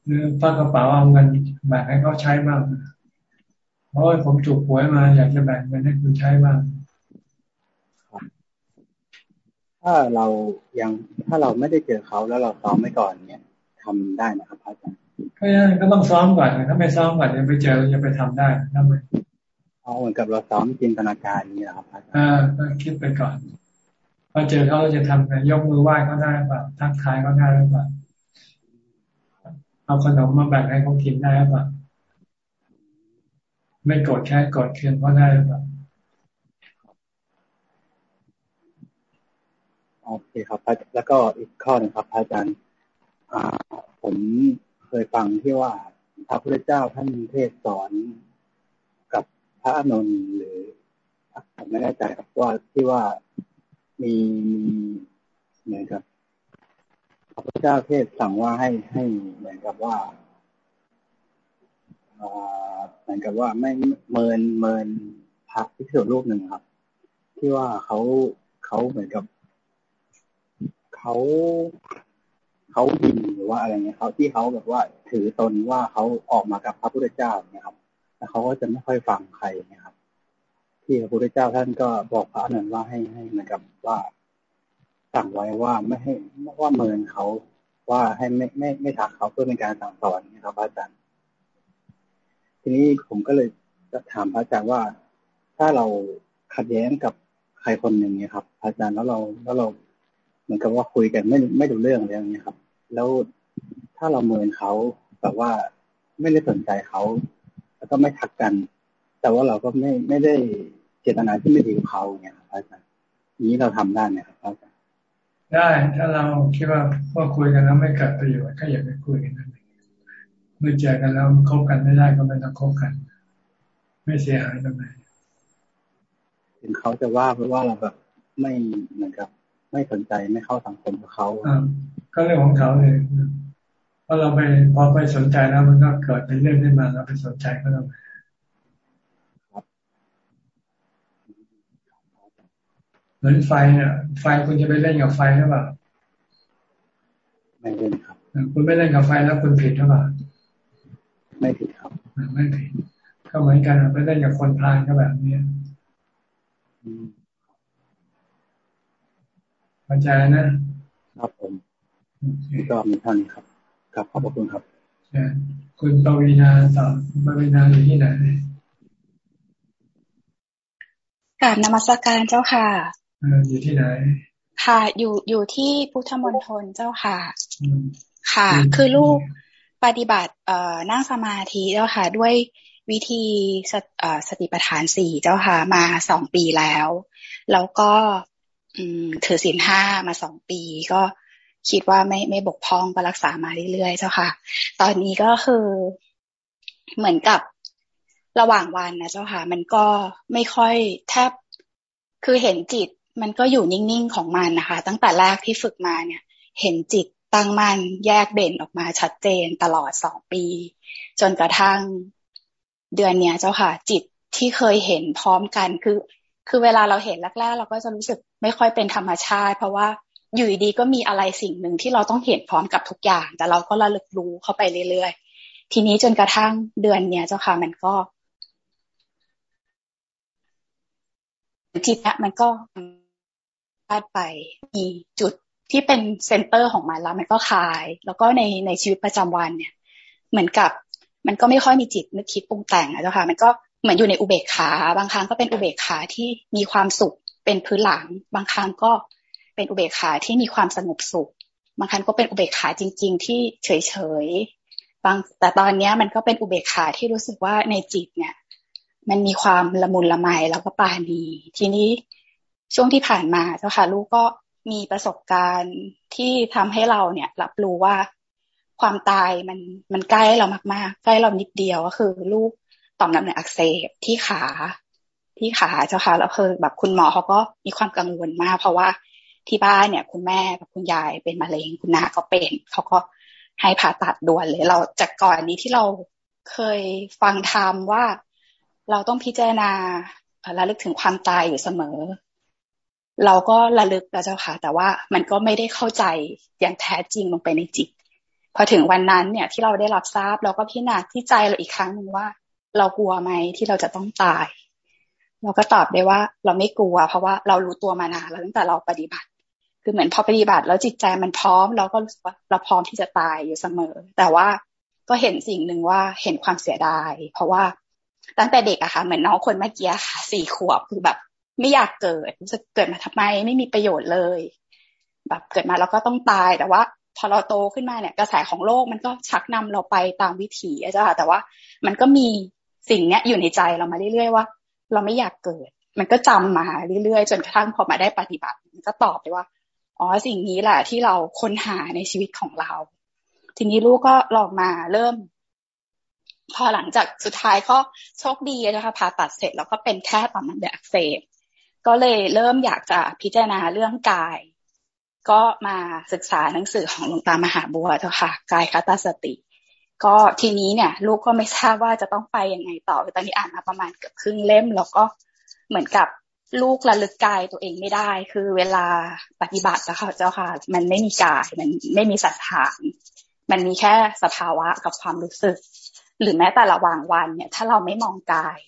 หรือฝากกระเป๋าเอาเงินแบ่งให้เขาใช้บ้างเพราะว่าผมจุกหวยมาอยากจะแบ่งเงินให้คุณใช้บ้าง ถ้าเรายังถ้าเราไม่ได้เจอเขาแล้วเราซ้อมไม่ก่อนเนี่ยทำได้นะครับอาจารย์ก็ยังก็ต้องซ้อมก่อนถ้าไม่ซ้อมก่อนยังไปเจอจะไปทำได้ทำไมเอาเหมือนกับเราซ้อมจินตนาการนี่ครับอ่าก็คิดไปก่อนพอเจอเขาจะทำไงยกมือไหว้เขาได้หรือเปล่าทักทายเขาได้หรือเปล่าเอาขนมมาแบ่งให้เขากินได้หรือเปล่าไม่กดแค่กดเคียนเขาได้หรือเปล่า โอเคครับ แล้วก็อีกข้อหนึ่งครับอาจารย์ผมเคยฟังที่ว่าพระพุทธเจ้าท่านเทศสอนกับพระอนุนหรือผมไม่แน่ใจครับว่าที่ว่ามีมีเหมือนกับพระพุทธเจ้าเทศสั่งว่าให้ให้เหมือนกับว่าเหมือนกับว่าไม่เมินเมินพระพิสุรูปหนึ่งครับ ที่ว่าเขาเขาเหมือนกับ เขาเขาบินหรือว่าอะไรเงี้ยเขาที่เขาแบบว่าถือตนว่าเขาออกมากับพระพุทธเจ้าเนี่ยครับแล้วเขาก็จะไม่ค่อยฟังใครนะครับ ที่พระพุทธเจ้าท่านก็บอกพระอนุนว่าให้ให้เหมือนกับว่าสั่งไว้ว่าไม่ให้ว่าเมินเขาว่าให้ไม่ไม่ไม่ทักเขาเพื่อเป็นการสั่งสอนนะครับอาจารย์ ทีนี้ผมก็เลยจะถามพระอาจารย์ว่าถ้าเราขัดแย้งกับใครคนหนึ่งเนี่ยครับ อาจารย์แล้วเราแล้วเรา เหมือนกับว่าคุยกันไม่ไม่ดูเรื่องอะไรอย่างเงี้ยครับ แล้วถ้าเราเมินเขาแบบว่าไม่ได้สนใจเขาแล้วก็ไม่ทักกัน แต่ว่าเราก็ไม่ไม่ได้เจตนาที่ไม่ดีกับเขาเนี่ยครับอาจารย์นี้เราทำได้ไหมครับอาจารย์ได้ถ้าเราคิดว่าพวกคุยกันแล้วไม่เกิดประโยชน์ก็อย่าไปคุยกันนั่นเองเมื่อเจอกันแล้วคบกันไม่ได้ก็ไม่ต้องคบกัน ไม่เสียหายตรงไหนถึงเขาจะว่าเพราะว่าเราแบบไม่เหมือนกับ ไม่สนใจไม่เข้าสังคมกับเขาอก็เรื่องของเขาเลยพอเราไปพอไปสนใจแล้วมันก็เกิดเป็นเรื่องขึ้นมาเราไปสนใจก็ต้องเหมือนไฟเนี่ยไฟคุณจะไปเล่นกับไฟหรือเปล่าไม่เล่นครับ คุณไม่เล่นกับไฟแล้วคุณผิดหรือเปล่าไม่ผิดครับไม่ผิดก็เหมือนกันไปเล่นกับคนพาลก็แบบนี้ เข้าใจนะ ครับผมก็มีท่านครับ ครับขอบคุณครับคุณปวีนาต่อคุณปวีนาอยู่ที่ไหนกราบนมัสการเจ้าค่ะอยู่ที่ไหน ค่ะ อยู่อยู่ที่พุทธมณฑลเจ้าค่ะ ค่ะ คือลูกปฏิบัติเอ่อนั่งสมาธิเจ้าค่ะ ด้วยวิธีสสติปัฏฐานสี่เจ้าค่ะ มาสองปีแล้ว แล้วก็ ถือศีลห้ามาสองปีก็คิดว่าไม่ไม่บกพร่องก็รักษามาเรื่อยๆเจ้าค่ะ ตอนนี้ก็คือเหมือนกับระหว่างวันนะเจ้าค่ะ มันก็ไม่ค่อยแทบคือเห็นจิต มันก็อยู่นิ่งๆของมันนะคะ ตั้งแต่แรกที่ฝึกมาเนี่ย เห็นจิตตั้งมั่นแยกเด่นออกมาชัดเจนตลอดสองปี จนกระทั่งเดือนเนี้ยเจ้าค่ะ จิตที่เคยเห็นพร้อมกันคือ คือเวลาเราเห็นแรกๆเราก็จะรู้สึกไม่ค่อยเป็นธรรมชาติ เพราะว่าอยู่ดีก็มีอะไรสิ่งหนึ่งที่เราต้องเห็นพร้อมกับทุกอย่าง แต่เราก็ระลึกรู้เข้าไปเรื่อยๆ ทีนี้จนกระทั่งเดือนเนี้ยเจ้าค่ะมันก็จิตเนี้ยมันก็พลาดไปมีจุดที่เป็น center ของมันแล้วมันก็คลาย แล้วก็ในในชีวิตประจำวันเนี่ย เหมือนกับ มันก็ไม่ค่อยมีจิตนึกคิดปรุงแต่งนะเจ้าค่ะ มันก็ เหมือนอยู่ในอุเบกขา บางครั้งก็เป็นอุเบกขาที่มีความสุขเป็นพื้นหลัง บางครั้งก็เป็นอุเบกขาที่มีความสงบสุข บางครั้งก็เป็นอุเบกขาจริง ๆ ที่เฉยๆบางแต่ตอนนี้มันก็เป็นอุเบกขาที่รู้สึกว่าในจิตเนี่ย มันมีความละมุนละไมแล้วก็ปาณีทีนี้ช่วงที่ผ่านมาเจ้าค่ะลูกก็มีประสบการณ์ที่ทำให้เราเนี่ย รับรู้ว่าความตายมันมันใกล้เรามากๆ ใกล้เรานิดเดียวก็คือ ลูก ต่อมน้ำเหลืองอักเสบที่ขา ที่ขาเจ้าค่ะแล้วคือแบบคุณหมอเขาก็มีความกังวลมาก เพราะว่าที่บ้านเนี่ย คุณแม่กับคุณยายเป็นมะเร็งคุณน้าก็เป็นเขาก็ให้ผ่าตัดด่วนเลย เราจากก่อนนี้ที่เราเคยฟังธรรมว่าเราต้องพิจารณาระลึกถึงความตายอยู่เสมอ เราก็ระลึกแล้วเจ้าค่ะ แต่ว่ามันก็ไม่ได้เข้าใจอย่างแท้จริงลงไปในจิต พอถึงวันนั้นเนี่ยที่เราได้รับทราบเราก็พิจารณาที่ใจเราอีกครั้งหนึ่งว่า เรากลัวไหมที่เราจะต้องตาย เราก็ตอบได้ว่าเราไม่กลัว เพราะว่าเรารู้ตัวมานานแล้วตั้งแต่เราปฏิบัติ คือเหมือนพอปฏิบัติแล้วจิตใจมันพร้อม เราก็รู้สึกว่าเราพร้อมที่จะตายอยู่เสมอ แต่ว่าก็เห็นสิ่งหนึ่งว่าเห็นความเสียดาย เพราะว่าตั้งแต่เด็กอะค่ะเหมือนน้องคนเมื่อกี้ค่ะสี่ขวบคือแบบ ไม่อยากเกิดรู้สึกเกิดมาทำไมไม่มีประโยชน์เลย แบบเกิดมาแล้วก็ต้องตายแต่ว่าพอเราโตขึ้นมาเนี่ยกระแสของโลกมันก็ชักนำเราไปตามวิถีอาจารย์แต่ว่ามันก็มี สิ่งเนี้ยอยู่ในใจเรามาเรื่อยๆว่า เราไม่อยากเกิด มันก็จำมาเรื่อยๆ จนกระทั่งพอมาได้ปฏิบัติมันก็ตอบไปว่าอ๋อสิ่งนี้แหละที่เราค้นหาในชีวิตของเรา ทีนี้ลูกก็ลองมาเริ่ม พอหลังจากสุดท้ายก็โชคดีนะคะผ่าตัดเสร็จแล้วก็เป็นแค่ต่อมน้ำเหลืองอักเสบก็เลยเริ่มอยากจะพิจารณาเรื่องกาย ก็มาศึกษาหนังสือของหลวงตามหาบัวเจ้าค่ะ กายคตาสติ ก็ทีนี้เนี่ย ลูกก็ไม่ทราบว่าจะต้องไปยังไงต่อตอนนี้อ่านมาประมาณเกือบครึ่งเล่ม แล้วก็เหมือนกับลูกระลึกกายตัวเองไม่ได้ คือเวลาปฏิบัตินะคะเจ้าค่ะ มันไม่มีกาย มันไม่มีสัตฐาน มันมีแค่สภาวะกับความรู้สึก หรือแม้แต่ระหว่างวันเนี่ย ถ้าเราไม่มองกาย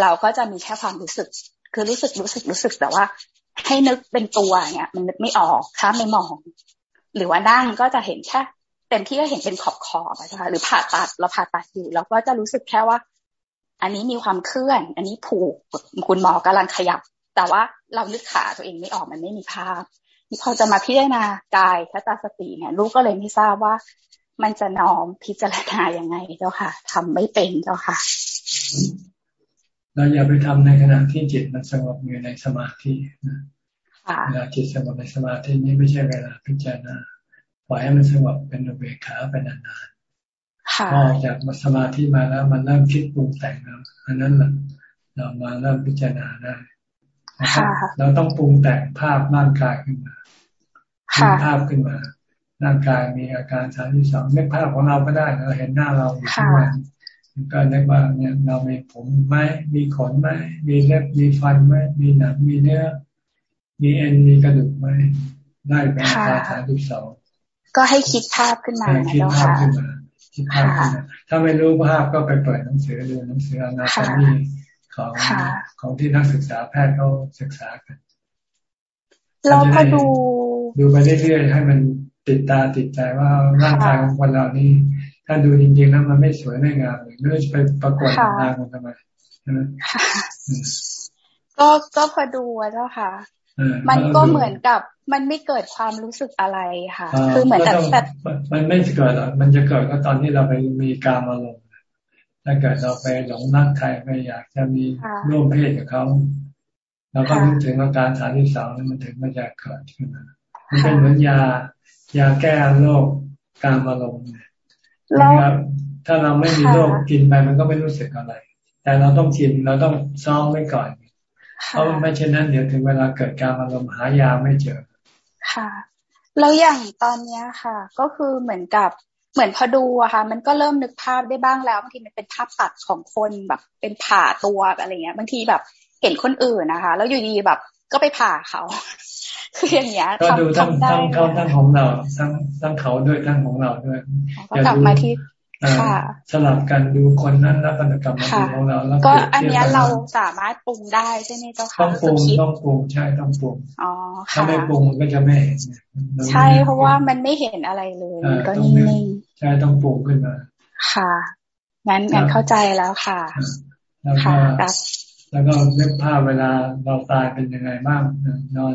เราก็จะมีแค่ความรู้สึก คือรู้สึกรู้สึกรู้สึกแต่ว่า ให้นึกเป็นตัวเนี่ย มันนึกไม่ออกถ้าไม่มอง หรือว่านั่งก็จะเห็นแค่ เต็มที่ก็เห็นเป็นขอบขอบนะคะหรือผ่าตัดเราผ่าตัดอยู่เราก็จะรู้สึกแค่ว่า อันนี้มีความเคลื่อน อันนี้ผูกคุณหมอกำลังขยับ แต่ว่าเราลึกขาตัวเองไม่ออกมันไม่มีภาพพอจะมาพิจารณากายคตาสติเนี่ยลูกก็เลยไม่ทราบว่า มันจะน้อมพิจารณายังไงเจ้าค่ะทำไม่เป็นเจ้าค่ะเราอย่าไปทำในขณะที่จิตมันสงบอยู่ในสมาธินะเวลาจิตสงบในสมาธินี้ไม่ใช่เวลาพิจารณา ปล่อยให้มันสงบเป็นอุเบกขาไปนานพอจากสมาธิมาแล้วมันเริ่มคิดปรุงแต่งแล้วอันนั้นแหละเรามาเริ่มพิจารณาได้เราต้องปรุงแต่งภาพร่างกายขึ้นมาภาพขึ้นมาร่างกายมีอาการสามที่สองนึกภาพของเราก็ได้เราเห็นหน้าเราอยู่ทุกวันก็นึกว่าเนี่ยเรามีผมไหมมีขนไหมมีเล็บมีฟันไหมมีหนังมีเนื้อมีเอ็นมีกระดูกไหมได้เป็นอาการสามที่สอง ก็ให้คิดภาพขึ้นมาคิดภาพขึ้นมาที่ภาพถ้าไม่รู้ภาพก็ไปเปิดหนังสือดูหนังสืออนาโตมีของของที่นักศึกษาแพทย์เขาศึกษากันเราก็ดู ดูไปเรื่อยๆให้มันติดตาติดใจว่าร่างกายของคนเรานี่ถ้าดูจริงๆแล้วมันไม่สวยไม่งามเลยไม่รู้จะไปประกวดนางมันทำไมใช่ไหมก็ก็พอดูเจ้าค่ะ มันก็เหมือนกับ มันไม่เกิดความรู้สึกอะไรค่ะ คือเหมือนแต่แต่มันไม่เกิดหรอกมันจะเกิดก็ตอนที่เราไปมีการอารมณ์ถ้าเกิดเราไปหลงรักใครไปอยากจะมีร่วมเพศกับเขาเราก็นึกถึงอาการสามที่สองมันถึงมันจะเกิดขึ้นมามันเป็นเหมือนยายาแก้โรคการอารมณ์นะครับถ้าเราไม่มีโรคกินไปมันก็ไม่รู้สึกอะไร แต่เราต้องกินเราต้องซ้อมไว้ก่อนเพราะไม่เช่นนั้นเดี๋ยวถึงเวลาเกิดการอารมณ์หายาไม่เจอ ค่ะ แล้วอย่างตอนเนี้ยค่ะ ก็คือเหมือนกับเหมือนพอดูอะค่ะ มันก็เริ่มนึกภาพได้บ้างแล้วบางทีมันเป็นภาพตัดของคนแบบเป็นผ่าตัวอะไรเงี้ยบางทีแบบเห็นคนอื่นนะคะ แล้วอยู่ดีแบบก็ไปผ่าเขา คืออย่างเงี้ยก็ดูทั้งทั้งเขาทั้งของเราทั้งทั้งเขาด้วยทั้งของเราด้วยก็กลับมาที่ สลับกันดูคนนั้นแล้วกันกลับมาดูของเราแล้วก็อันนี้เราสามารถปรุงได้ใช่ไหมเจ้าค่ะต้องปรุงต้องปรุงใช่ต้องปรุงอ๋อถ้าไม่ปรุงมันก็จะไม่เห็นใช่เพราะว่ามันไม่เห็นอะไรเลยมันก็นิ่งๆใช่ต้องปรุงขึ้นมา ค่ะงั้นงั้นเข้าใจแล้วค่ะค่ะแล้วก็เลือกภาพเวลาเราตายเป็นยังไงบ้างนอน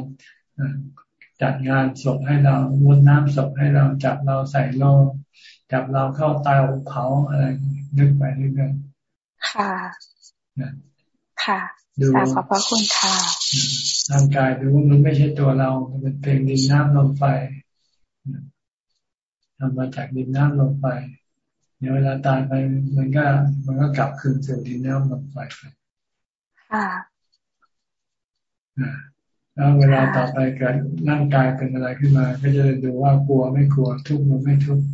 จัดงานศพให้เรามดน้ำศพให้เราจับเราใส่โลง จับเราเข้าเตาเผาอะไรนึกไปเรื่อยๆค่ะค่ะดูขอบพระคุณค่ะร่างกายดูว่ามันไม่ใช่ตัวเรา มันเป็นเพียงดินน้ำลมไฟทำมาจากดินน้ำลมไฟเดี๋ยวเวลาตายไปมันก็ มันก็กลับคืนสู่ดินน้ำลมไฟไปค่ะแล้วเวลาต่อไปเกิดร่างกายเป็นอะไรขึ้นมา ก็จะดูว่ากลัวไม่กลัวทุกข์มันไม่ทุกข์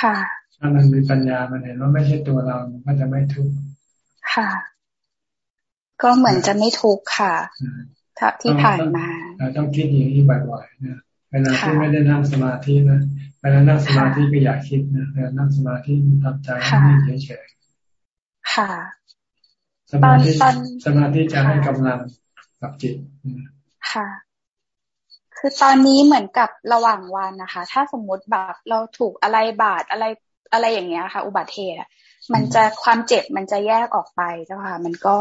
ค่ะ ถ้ามันมีปัญญามันเห็นว่าไม่ใช่ตัวเรา มันก็จะไม่ทุกข์ ค่ะ ก็เหมือนจะไม่ทุกข์ค่ะที่ผ่านมาต้องคิดอย่างนี้บ่อยๆนะเวลาที่ไม่ได้นั่งสมาธินะเวลานั่งสมาธิก็อยากคิดนะเวลานั่งสมาธิทำใจให้เฉยๆค่ะ สมาธิสมาธิจะให้กำลังกับจิตค่ะ คือตอนนี้เหมือนกับระหว่างวันนะคะ ถ้าสมมติแบบเราถูกอะไรบาดอะไรอะไรอย่างเงี้ยค่ะ อุบัติเหตุมันจะความเจ็บมันจะแยกออกไปเจ้าค่ะ มันก็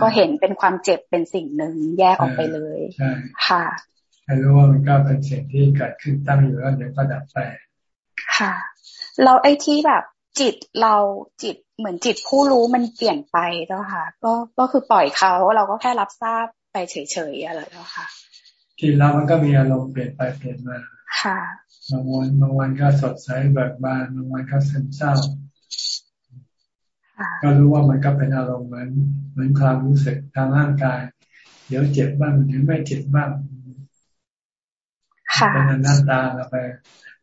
ก็เห็นเป็นความเจ็บเป็นสิ่งหนึ่งแยกออกไปเลยใช่ค่ะให้รู้ว่ามันก็เป็นสิ่งที่เกิดขึ้นตั้งอยู่แล้วเดี๋ยวก็ดับไปค่ะ เราไอ้ที่แบบจิตเราจิตเหมือนจิตผู้รู้มันเปลี่ยนไปเจ้าค่ะ ก็ก็คือปล่อยเขาเราก็แค่รับทราบไปเฉยๆอะไรเจ้าค่ะ จิตเรามันก็มีอารมณ์เปลี่ยนไปเปลี่ยนมาค่ะบางวันบางวันก็สดใสเบิกบานบางวันก็ซึมเศร้าก็รู้ว่ามันก็เป็นอารมณ์เหมือนเหมือนความรู้สึกทางร่างกาย เดี๋ยวเจ็บบ้างเดี๋ยวไม่เจ็บบ้างเป็นหน้าตาเราไป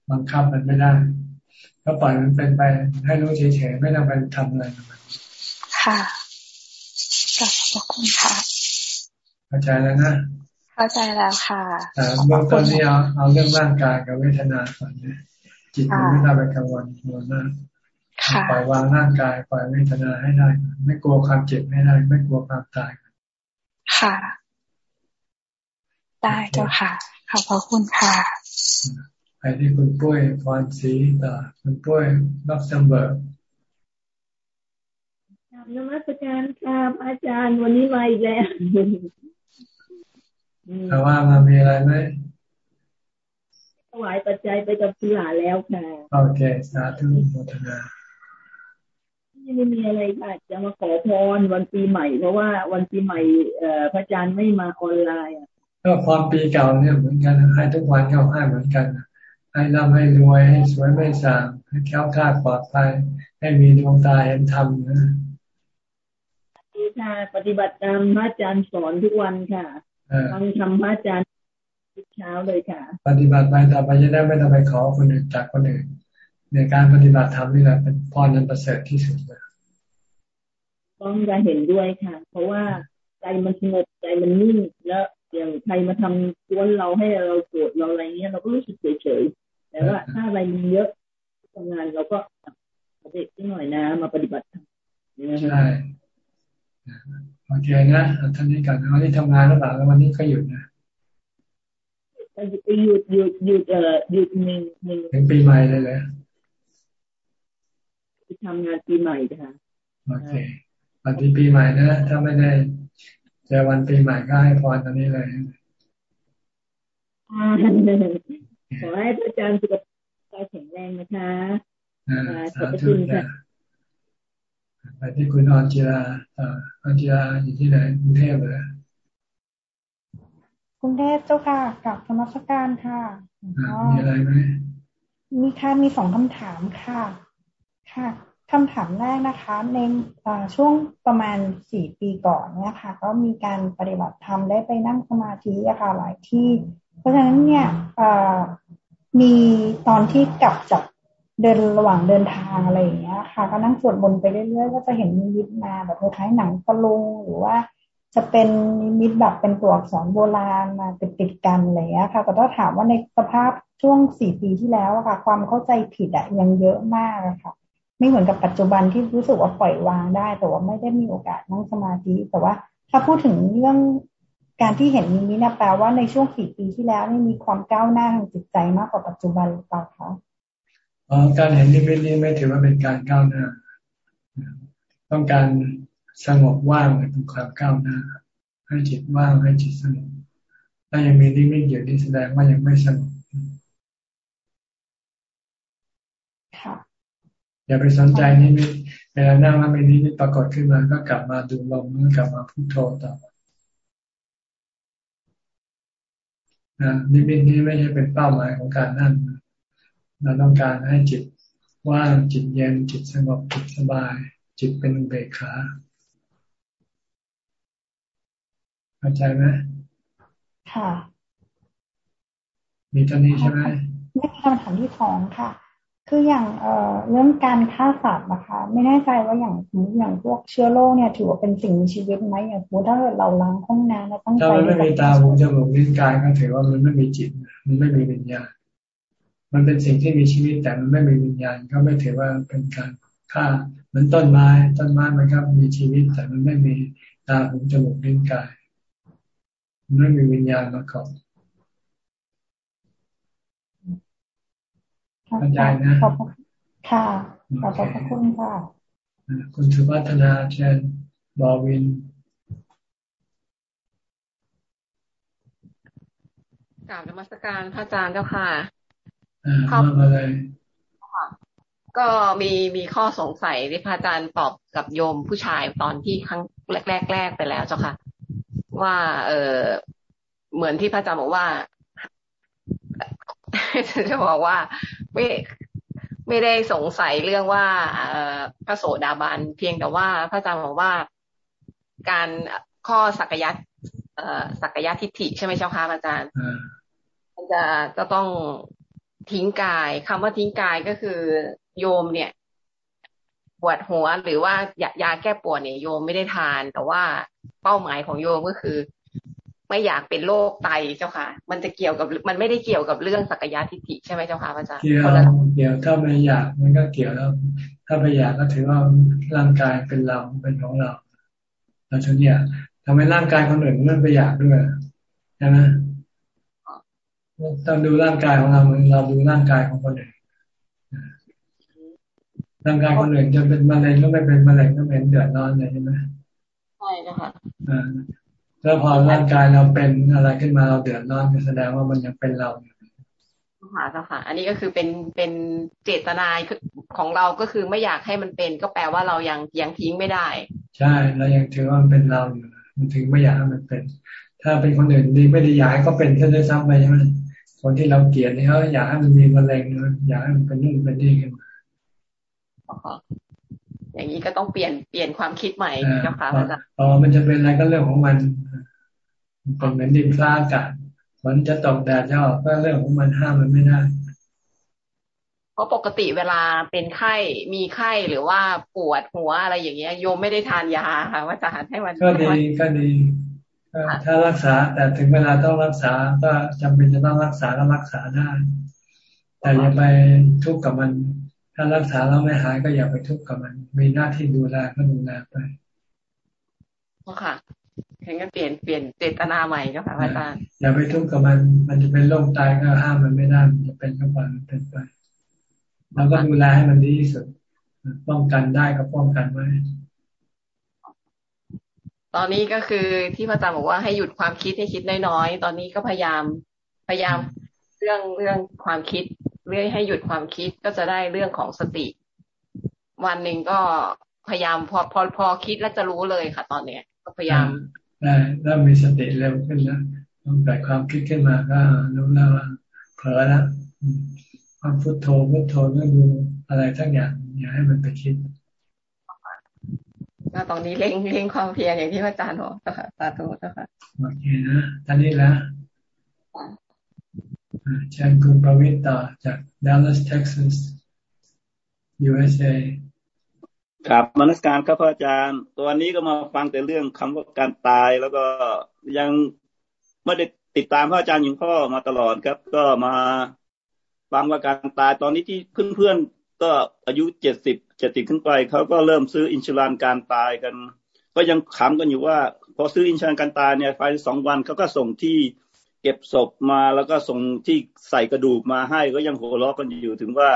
บังคับมันไม่ได้ก็ปล่อยมันเป็นไปให้รู้เฉยๆไม่ต้องไปทำอะไรกับมันค่ะขอบคุณค่ะเข้าใจแล้วนะ เข้าใจแล้วค่ะแต่เบื้องต้นนี้เอาเอาเรื่องร่างกายกับเวทนาก่อนเนี่ยจิตมันไม่ต้องไปกังวลกลัวหน้าปล่อยวางร่างกายปล่อยเวทนาให้ได้ ไม่กลัวความเจ็บไม่ได้ ไม่กลัวความตาย ค่ะ ได้เจ้าค่ะ ขอบพระคุณค่ะไปที่คุณปุ้ยพรศรีต่อคุณปุ้ยลักเซมเบิร์กนมัสการครับอาจารย์วันนี้มาอีกแล้ว แต่ว่ามามีอะไรไหมถวายปัจจัยไปกับพิลาแล้วค่ะ โอเค สาธุโมทนาไม่มีอะไรค่ะ จะมาขอพรวันปีใหม่ เพราะว่าวันปีใหม่เอ่อพระอาจารย์ไม่มาออนไลน์อะก็ความปีเก่าเนี่ยเหมือนกันให้ทุกวันเขาให้เหมือนกัน ให้ร่ำให้รวยให้สวยไม่สางให้แค้วคลาดปลอดภัยให้มีดวงตาเห็นธรรมนะค่ะปฏิบัติตามพระอาจารย์สอนทุกวันค่ะ ฟังธรรมพระอาจารย์ทุกเช้าเลยค่ะ ปฏิบัติไปต่อไปจะได้ไม่ต้องไปขอคนอื่นจากคนอื่น ในการปฏิบัติธรรมนี่แหละเป็นพรนันประเสริฐที่สุดเลยต้องจะเห็นด้วยค่ะ เพราะว่าใจมันสงบใจมันนิ่งแล้วอย่างใครมาทำกวนเราให้เราโกรธเราอะไรเงี้ยเราก็รู้สึกเฉยๆแต่ว่าถ้าอะไรมันเยอะใจำงานเราก็เด็กนิดหน่อยนะ มาปฏิบัติใช่ โอเคนะท่านนี้ก่อนวันนี้ทำงานหรือเปล่าแล้ววันนี้ก็หยุดนะหยุดหยุดหยุดเอ่อหยุดหนึ่งหนึ่งถึงปีใหม่เลยเลยทำงานปีใหม่ค่ะโอเควันที่ปีใหม่นะถ้าไม่ได้เจอวันปีใหม่ก็ให้พรตอนนี้เลยขอให้พระอาจารย์สุขภาพแข็งแรงนะคะขอบคุณค่ะ ไปที่คุณออนจิราออนจิราอยู่ที่ไหนกรุงเทพเลยกรุงเทพเจ้าค่ะกับธรรมสการค่ะมีอะไรไหมมีค่ะมีสองคำถามค่ะ ค่ะคำถามแรกนะคะ ในช่วงประมาณสี่ปีก่อนเนี่ยค่ะ ก็มีการปฏิบัติธรรมได้ไปนั่งสมาธิอะค่ะหลายที่ เพราะฉะนั้นเนี่ยมีตอนที่กลับจาก เดินระหว่างเดินทางอะไรอย่างเงี้ย ค่ะ ก็นั่งสวดมนต์ไปเรื่อยๆก็จะเห็นมีมิตมาแบบคล้ายหนังตะลุงหรือว่าจะเป็นนิมิตแบบเป็นตัวอักษรโบราณมาติดติดกันอะไรเงี้ยค่ะ ก็ต้องถามว่าในสภาพช่วงสี่ปีที่แล้วค่ะ ความเข้าใจผิดอะยังเยอะมากค่ะ ไม่เหมือนกับปัจจุบันที่รู้สึกว่าปล่อยวางได้ แต่ว่าไม่ได้มีโอกาสนั่งสมาธิแต่ว่าถ้าพูดถึงเรื่องการที่เห็นนิมิตนะแปลว่าในช่วงสี่ปีที่แล้วนี่มีความก้าวหน้าทางจิตใจมากกว่าปัจจุบันหรือเปล่าคะ การเห็นนิมิตนี้ไม่ถือว่าเป็นการก้าวหน้า ต้องการสงบว่างเป็นความก้าวหน้า ให้จิตว่างให้จิตสงบถ้ายังมีนิมิตอยู่นี่แสดงว่ายังไม่สงบอย่าไปสนใจนิมิตเวลานั่งแล้วมีนิมิตปรากฏขึ้นมาก็กลับมาดูลมแล้วกลับมาพุโทโธต่อนะนิมิตนี้ไม่ใช่เป็นเป้าหมายของการนั่ง เราต้องการให้จิตว่างจิตเย็นจิตสงบจิตสบาย จิตเป็นเบกขาเข้าใจไหมค่ะ มีตอนนี้ใช่ไหมไม่มีคำถามที่สองค่ะ คืออย่างเอ่อเรื่องการฆ่าสัตว์นะคะ ไม่แน่ใจว่าอย่างอย่างพวกเชื้อโรคเนี่ย ถือว่าเป็นสิ่งมีชีวิตไหมอย่างสมมติถ้าเราล้างห้องน้ำแล้วต้องใช้ถ้ามันไม่มีตาหูจมูกลิ้นกายก็ถือว่ามันไม่มีจิต มันไม่มีวิญญาณ มันเป็นสิ่งที่มีชีวิตแต่มันไม่มีวิญญาณก็ไม่ถือว่าเป็นการฆ่าเหมือนต้นไม้ต้นไม้มันครับมีชีวิตแต่มันไม่มีตาหูจมูกลิ้นกายมันไม่มีวิญญาณมาเกาะเข้าใจนะค่ะขอบพระคุณค่ะคุณสุวัฒนาเชนบอวินกราบนมัสการพระอาจารย์เจ้าค่ะ ครับมาเลยก็มีมีข้อสงสัยที่พระอาจารย์ตอบกับโยมผู้ชายตอนที่ครั้งแรกแรกไปแล้วเจ้าค่ะ ว่า เออเหมือนที่พระอาจารย์บอกว่าจะบอกว่าไม่ไม่ได้สงสัยเรื่องว่าเออพระโสดาบันเพียงแต่ว่าพระอาจารย์บอกว่าการข้อสักยัตเอ่อสักยัตทิฏฐิใช่ไหมเจ้าค่ะอาจารย์มันจะก็ต้อง ทิ้งกายคำว่าทิ้งกายก็คือโยมเนี่ยปวดหัวหรือว่ายายาแก้ปวดเนี่ยโยมไม่ได้ทาน แต่ว่าเป้าหมายของโยมก็คือ ไม่อยากเป็นโรคไตเจ้าค่ะ มันจะเกี่ยวกับมันไม่ได้เกี่ยวกับเรื่องสักยะทิฏฐิใช่ไหมเจ้าค่ะอาจารย์เกี่ยวเกี่ยวถ้าไม่อยากมันก็เกี่ยวแล้ว ถ้าไม่อยากก็ถือว่าร่างกายเป็นเราเป็นของเราเราถึงอยากทำให้ร่างกายคนอื่นมันไปอยากด้วยใช่ไหม ต้องดูร่างกายของเราเหมือนเราดูร่างกายของคนอื่นร่างกายคนอื่นจะเป็นมะเร็งก็ไม่เป็นมะเร็งก็เป็นเดือดร้อนเลยใช่ไหมใช่นะคะแล้วพอร่างกายเราเป็นอะไรขึ้นมาเราเดือดร้อนแสดงว่ามันยังเป็นเราอยู่ค่ะเจ้าค่ะ อันนี้ก็คือเป็นเป็นเจตนาของเราก็คือไม่อยากให้มันเป็น ก็แปลว่าเรายังยังทิ้งไม่ได้ ใช่เรายังถือว่ามันเป็นเราอยู่มันถึงไม่อยากให้มันเป็น ถ้าเป็นคนอื่นดีไม่ได้อยากให้ก็เป็นแค่ได้ซ้ำไปใช่ไหม คนที่เราเกลียดนี่เขาอยากให้มันมีมะเร็งอยากให้มันเป็นนู่นเป็นนี่ขึ้นมาอย่างนี้ก็ต้องเปลี่ยนเปลี่ยนความคิดใหม่เจ้าค่ะอาจารย์อ๋อมันจะเป็นอะไรก็เรื่องของมันเป็นเหมือนดินฟ้าอากาศฝนจะตกแดดจะออกก็เรื่องของมันห้ามมันไม่ได้ เพราะปกติเวลาเป็นไข้มีไข้หรือว่าปวดหัวอะไรอย่างเงี้ยโยมไม่ได้ทานยาค่ะว่าจะหาให้มันก็ดีก็ดี ถ้ารักษาแต่ถึงเวลาต้องรักษาก็จำเป็นจะต้องรักษาก็รักษาได้ แต่อย่าไปทุกข์กับมันใถ้ารักษาแล้วไม่หายก็อย่าไปทุกข์กับมัน มีหน้าที่ดูแลก็ดูแลไปค่ะเห็นกันเปลี่ยนเปลี่ยนเจตนาใหม่ก็ค่ะอาจารย์อย่าไปทุกข์กับมัน มันจะเป็นโรคตายก็ห้ามมันไม่ได้มันจะเป็นก็ปล่อยมันเป็นไปแล้วก็ดูแลให้มันดีที่สุดป้องกันได้ก็ป้องกันไว้ ตอนนี้ก็คือที่พระอาจารย์บอกว่าให้หยุดความคิดให้คิดน้อยๆ ตอนนี้ก็พยายามพยายามเรื่องเรื่องความคิดเรื่อยให้หยุดความคิดก็จะได้เรื่องของสติ วันหนึ่งก็พยายามพอพอพอคิดแล้วจะรู้เลยค่ะ ตอนเนี้ย ก็พยายามได้แล้วมีสติเร็วขึ้นแล้วต้องเกิดความคิดขึ้นมาก็รู้แล้วว่าเผลอแล้วความพุทโธพุทโธก็ดูอะไรทั้งอย่างอย่าให้มันไปคิด ก็ตอนนี้เล่งเล่งความเพียรอย่างที่พระอาจารย์บอกเจ้าค่ะสาธุเจ้าค่ะโอเคนะท่านนี้แล้วเชิญคุณประวิตต่อจาก Dallas Texas USA ครับมนสการครับพระอาจารย์ ตัวนี้ก็มาฟังแต่เรื่องคำว่าการตายแล้วก็ยังไม่ได้ติดตามพระอาจารย์อย่างพ่อมาตลอดครับ ก็มาฟังว่าการตายตอนนี้ที่เพื่อนๆ ก็อายุเจ็ดสิบเจ็ดสิบขึ้นไปเขาก็เริ่มซื้อ insurance การตายกัน ก็ยังขำกันอยู่ว่า พอซื้อ insurance การตายเนี่ยภายในสองวันเขาก็ส่งที่เก็บศพมาแล้วก็ส่งที่ใส่กระดูกมาให้ก็ยังหัวเราะกันอยู่ถึงว่า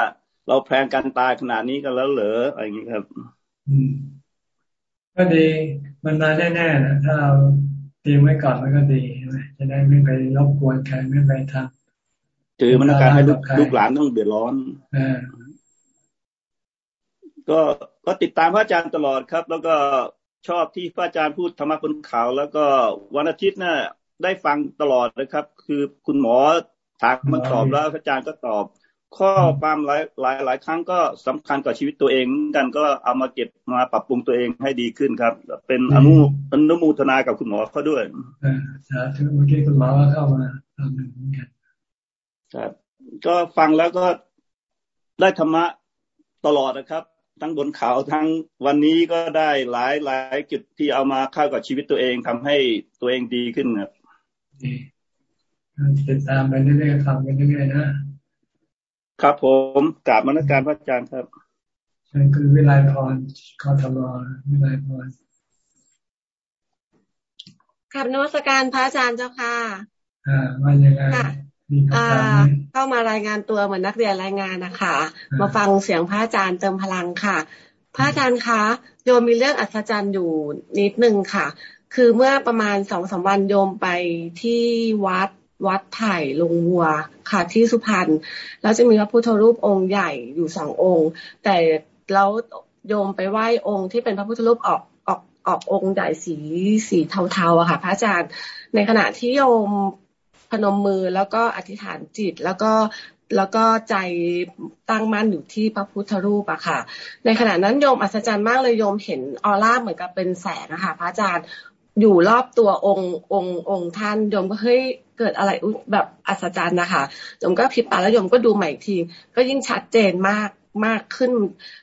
เรา plan การตายขนาดนี้กันแล้วเหรออะไรอย่างนี้ครับก็ดีมันมาแน่ๆนะถ้าเราเตรียมไว้ก่อนมันก็ดีใช่ไหมจะได้ไม่ไปรบกวนใครไม่ไปทำคือมันการให้ลูกหลานต้องเดือดร้อน ก็ก็ติดตามพระอาจารย์ตลอดครับ แล้วก็ชอบที่พระอาจารย์พูดธรรมะบนเขาแล้วก็วันอาทิตย์น่ะได้ฟังตลอดนะครับ คือคุณหมอถามมาตอบแล้วพระอาจารย์ก็ตอบ ข้อความหลายหลายหลายครั้งก็สำคัญกับชีวิตตัวเองกันก็เอามาเก็บมาปรับปรุงตัวเองให้ดีขึ้นครับ เป็นอนุอนุมูทนากับคุณหมอเขาด้วยสาธุเมื่อกี้คุณหมอก็เข้ามาทำหนึ่งเหมือนกันครับ ก็ฟังแล้วก็ได้ธรรมะตลอดนะครับ ทั้งบนเขาทั้งวันนี้ก็ได้หลายหลายจุดที่เอามาเข้ากับชีวิตตัวเองทำให้ตัวเองดีขึ้นครับติดตามไปเรื่อยๆฟังไปเรื่อยๆนะครับผมกราบมรดการพระอาจารย์ครับใช่คือวิไลพรคอทมวิไลพรขับนวัตการพระอาจารย์เจ้าค่ะอ่าว่ายังไง เข้ามารายงานตัวเหมือนนักเรียนรายงานนะคะมาฟังเสียงพระอาจารย์เติมพลังค่ะ พระอาจารย์คะโยมมีเรื่องอัศจรรย์อยู่นิดนึงค่ะ คือเมื่อประมาณสองสาวันโยมไปที่วัดวัดไผ่ลงวัวค่ะที่สุพรรณแล้วจะมีพระพุทธรูปองค์ใหญ่อยู่สององค์ แต่แล้วโยมไปไหว้องค์ที่เป็นพระพุทธรูปออกออกออกองค์ใหญ่สีสีเทาๆอะค่ะ พระอาจารย์ในขณะที่โยม พนมมือแล้วก็อธิษฐานจิตแล้วก็แล้วก็ใจตั้งมั่นอยู่ที่พระพุทธรูปอะค่ะ ในขณะนั้นโยมอัศจรรย์มากเลยโยมเห็นออร่าเหมือนกับเป็นแสงอะค่ะพระอาจารย์อยู่รอบตัวองค์องค์องค์ท่านโยมก็เฮ้ยเกิดอะไรแบบอัศจรรย์นะคะโยมก็พิบตาแล้วโยมก็ดูใหม่อีกที ก็ยิ่งชัดเจนมากมากขึ้น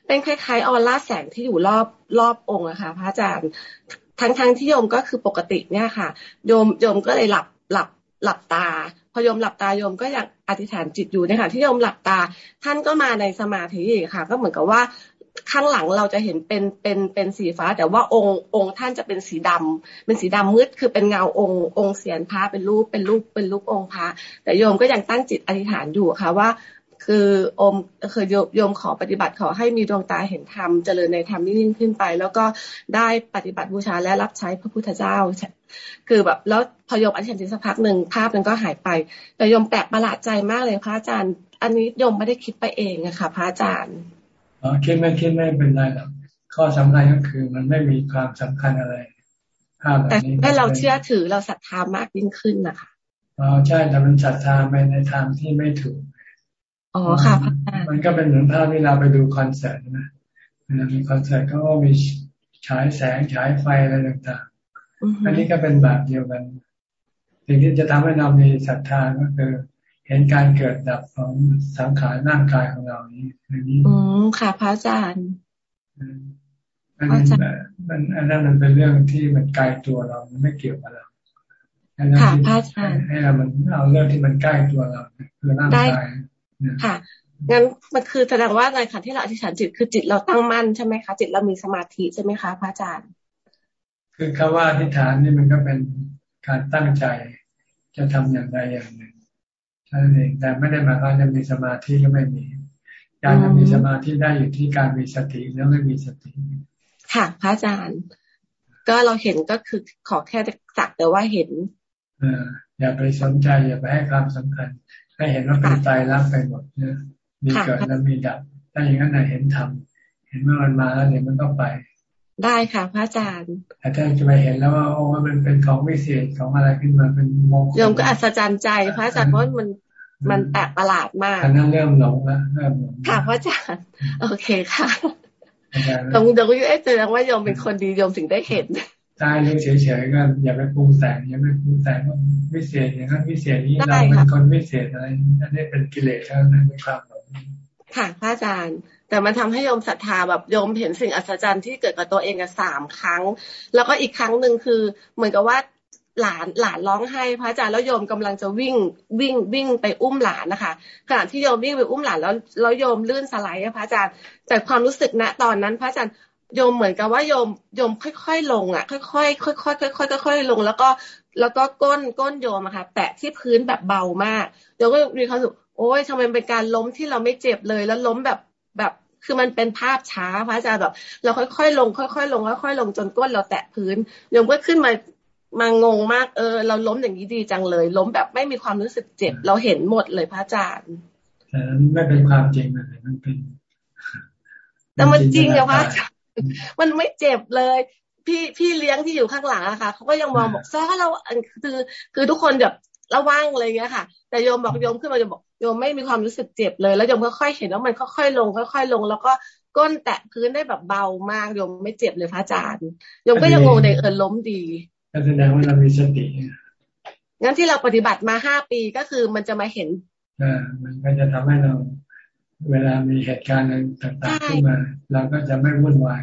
เป็นคล้ายๆออร่าแสงที่อยู่รอบรอบองค์อะค่ะพระอาจารย์ทั้งทั้งที่โยมก็คือปกติเนี่ยค่ะโยมโยมก็เลยหลับหลับ หลับตา พอโยมหลับตาโยมก็อยากอธิษฐานจิตอยู่นะคะที่โยมหลับตา ท่านก็มาในสมาธิค่ะ ก็เหมือนกับว่าข้างหลังเราจะเห็นเป็นเป็นเป็นสีฟ้า แต่ว่าองค์องค์ท่านจะเป็นสีดำเป็นสีดำมืดคือเป็นเงาองค์องค์เสียนพระเป็นรูปเป็นรูปเป็นรูปองค์พระแต่โยมก็ยังตั้งจิตอธิษฐานอยู่ค่ะว่า คืออมคือโยมขอปฏิบัติขอให้มีดวงตาเห็นธรรมเจริญในธรรมยิ่งขึ้นไป แล้วก็ได้ปฏิบัติบูชาและรับใช้พระพุทธเจ้า คือแบบแล้วพอยมอธิษฐานสักพักหนึ่งภาพนั้นก็หายไป แต่โยมแปลกประหลาดใจมากเลยพระอาจารย์ อันนี้โยมไม่ได้คิดไปเองนะคะพระอาจารย์อ๋อคิดไม่คิดไม่เป็นไรหรอกข้อสำคัญก็คือมันไม่มีความสำคัญอะไรภาพแบบนี้แต่เราเชื่อถือเราศรัทธามากยิ่งขึ้นนะคะอ๋อใช่แต่มันศรัทธาไปในทางที่ไม่ถูก อ๋อค่ะมันก็เป็นเหมือนภาพที่เราไปดูคอนเสิร์ตนะเวลามีคอนเสิร์ตก็มีฉายแสงฉายไฟอะไรต่างๆอันนี้ก็เป็นแบบเดียวกันสิ่งที่จะทำให้เรามีศรัทธาก็คือเห็นการเกิดดับของสังขารร่างกายของเรานี้อันนี้อืมค่ะ พระอาจารย์อันนี้มันอันนั้นมันเป็นเรื่องที่มันไกลตัวเรามันไม่เกี่ยวกับเราค่ะพระอาจารย์ให้เรามันเอาเรื่องที่มันใกล้ตัวเราคือร่างกาย ค่ะงั้นมันคือแสดงว่าในขณะที่เราอธิษฐานจิตคือจิตเราตั้งมั่นใช่ไหมคะจิตเรามีสมาธิใช่ไหมคะพระอาจารย์ คือคำว่าอธิษฐานนี่มันก็เป็นการตั้งใจจะทำอย่างใดอย่างหนึ่งใช่เองแต่ไม่ได้หมายความจะมีสมาธิก็ไม่มี การจะมีสมาธิได้อยู่ที่การมีสติแล้วไม่มีสติ ค่ะพระอาจารย์ ก็เราเห็นก็คือขอแค่สักแต่ว่าเห็นออย่าไปสนใจอย่าไปให้ความสำคัญ ให้เห็นว่าเป็นตายรักไปหมดเนี่ยมีเกิดแล้วมีดับ ถ้าอย่างนั้นเห็นธรรมเห็นว่ามันมาแล้วเดี๋ยวมันต้องไป ได้ค่ะพระอาจารย์แต่ถ้าจะไปเห็นแล้วว่าโอ้มันเป็นของวิเศษของอะไรขึ้นมาเป็นมงคลโยมก็อัศจรรย์ใจพระอาจารย์เพราะมันมันแปลกประหลาดมากอันนั้นเริ่มหลงแล้วเริ่มหลงค่ะพระอาจารย์โอเคค่ะตรงเดี๋ยวก็เอ๊ะแสดงว่าโยมเป็นคนดีโยมถึงได้เห็น ตายเลยเฉยๆก็อย่าไปปรุงแต่งอย่าไปปรุงแต่งว่าวิเศษอย่างนั้นวิเศษนี้เราเป็นคนวิเศษอะไรอันนี้เป็นกิเลสเท่านั้นเป็นความหลงค่ะพระอาจารย์ แต่มันทำให้โยมศรัทธาแบบโยมเห็นสิ่งอัศจรรย์ที่เกิดกับตัวเองอะสามครั้ง แล้วก็อีกครั้งหนึ่งคือ เหมือนกับว่าหลานหลานร้องไห้พระอาจารย์แล้วโยมกำลังจะวิ่งวิ่งวิ่งไปอุ้มหลานนะคะขณะที่โยมวิ่งไปอุ้มหลานแล้วแล้วโยมลื่นสไลด์พระอาจารย์จากความรู้สึกณตอนนั้นพระอาจารย์ โยมเหมือนกับว่าโยมโยมค่อยๆลงอะค่อยๆค่อยๆค่อยๆค่อยๆค่อยๆลง แล้วก็แล้วก็ก้นก้นโยมอะค่ะแตะที่พื้นแบบเบามากโยมก็มีความสุขโอ้ยทำไมเป็นการล้มที่เราไม่เจ็บเลย แล้วล้มแบบแบบคือมันเป็นภาพช้าพระอาจารย์แบบเราค่อยๆลง ค่อยๆลงค่อยๆลงจนก้นเราแตะพื้นโยมก็ขึ้นมามางงมากเออ เราล้มอย่างนี้ดีจังเลย ล้มแบบไม่มีความรู้สึกเจ็บ เราเห็นหมดเลยพระอาจารย์แต่ไม่เป็นความจริงเลยมันเป็นแต่มันจริงอะพระอาจารย์ มันไม่เจ็บเลย พี่พี่เลี้ยงที่อยู่ข้างหลังอะค่ะเขาก็ยังมองบอกซ้อเราคือ คือทุกคนแบบระวังอะไรเงี้ยค่ะ แต่โยมบอกโยมขึ้นมาโยมบอกโยมไม่มีความรู้สึกเจ็บเลย แล้วโยมก็ค่อยเห็นว่ามันค่อยๆลงค่อยๆลง แล้วก็ก้นแตะพื้นได้แบบเบามากโยมไม่เจ็บเลยพระอาจารย์โยมก็ยังงงในเออล้มดีก็แสดงว่าเรามีสติงั้นที่เราปฏิบัติมาห้าปีก็คือมันจะมาเห็นอ่ามันก็จะทำให้เรา เวลามีเหตุการณ์ต่างๆขึ้นมา เราก็จะไม่วุ่นวาย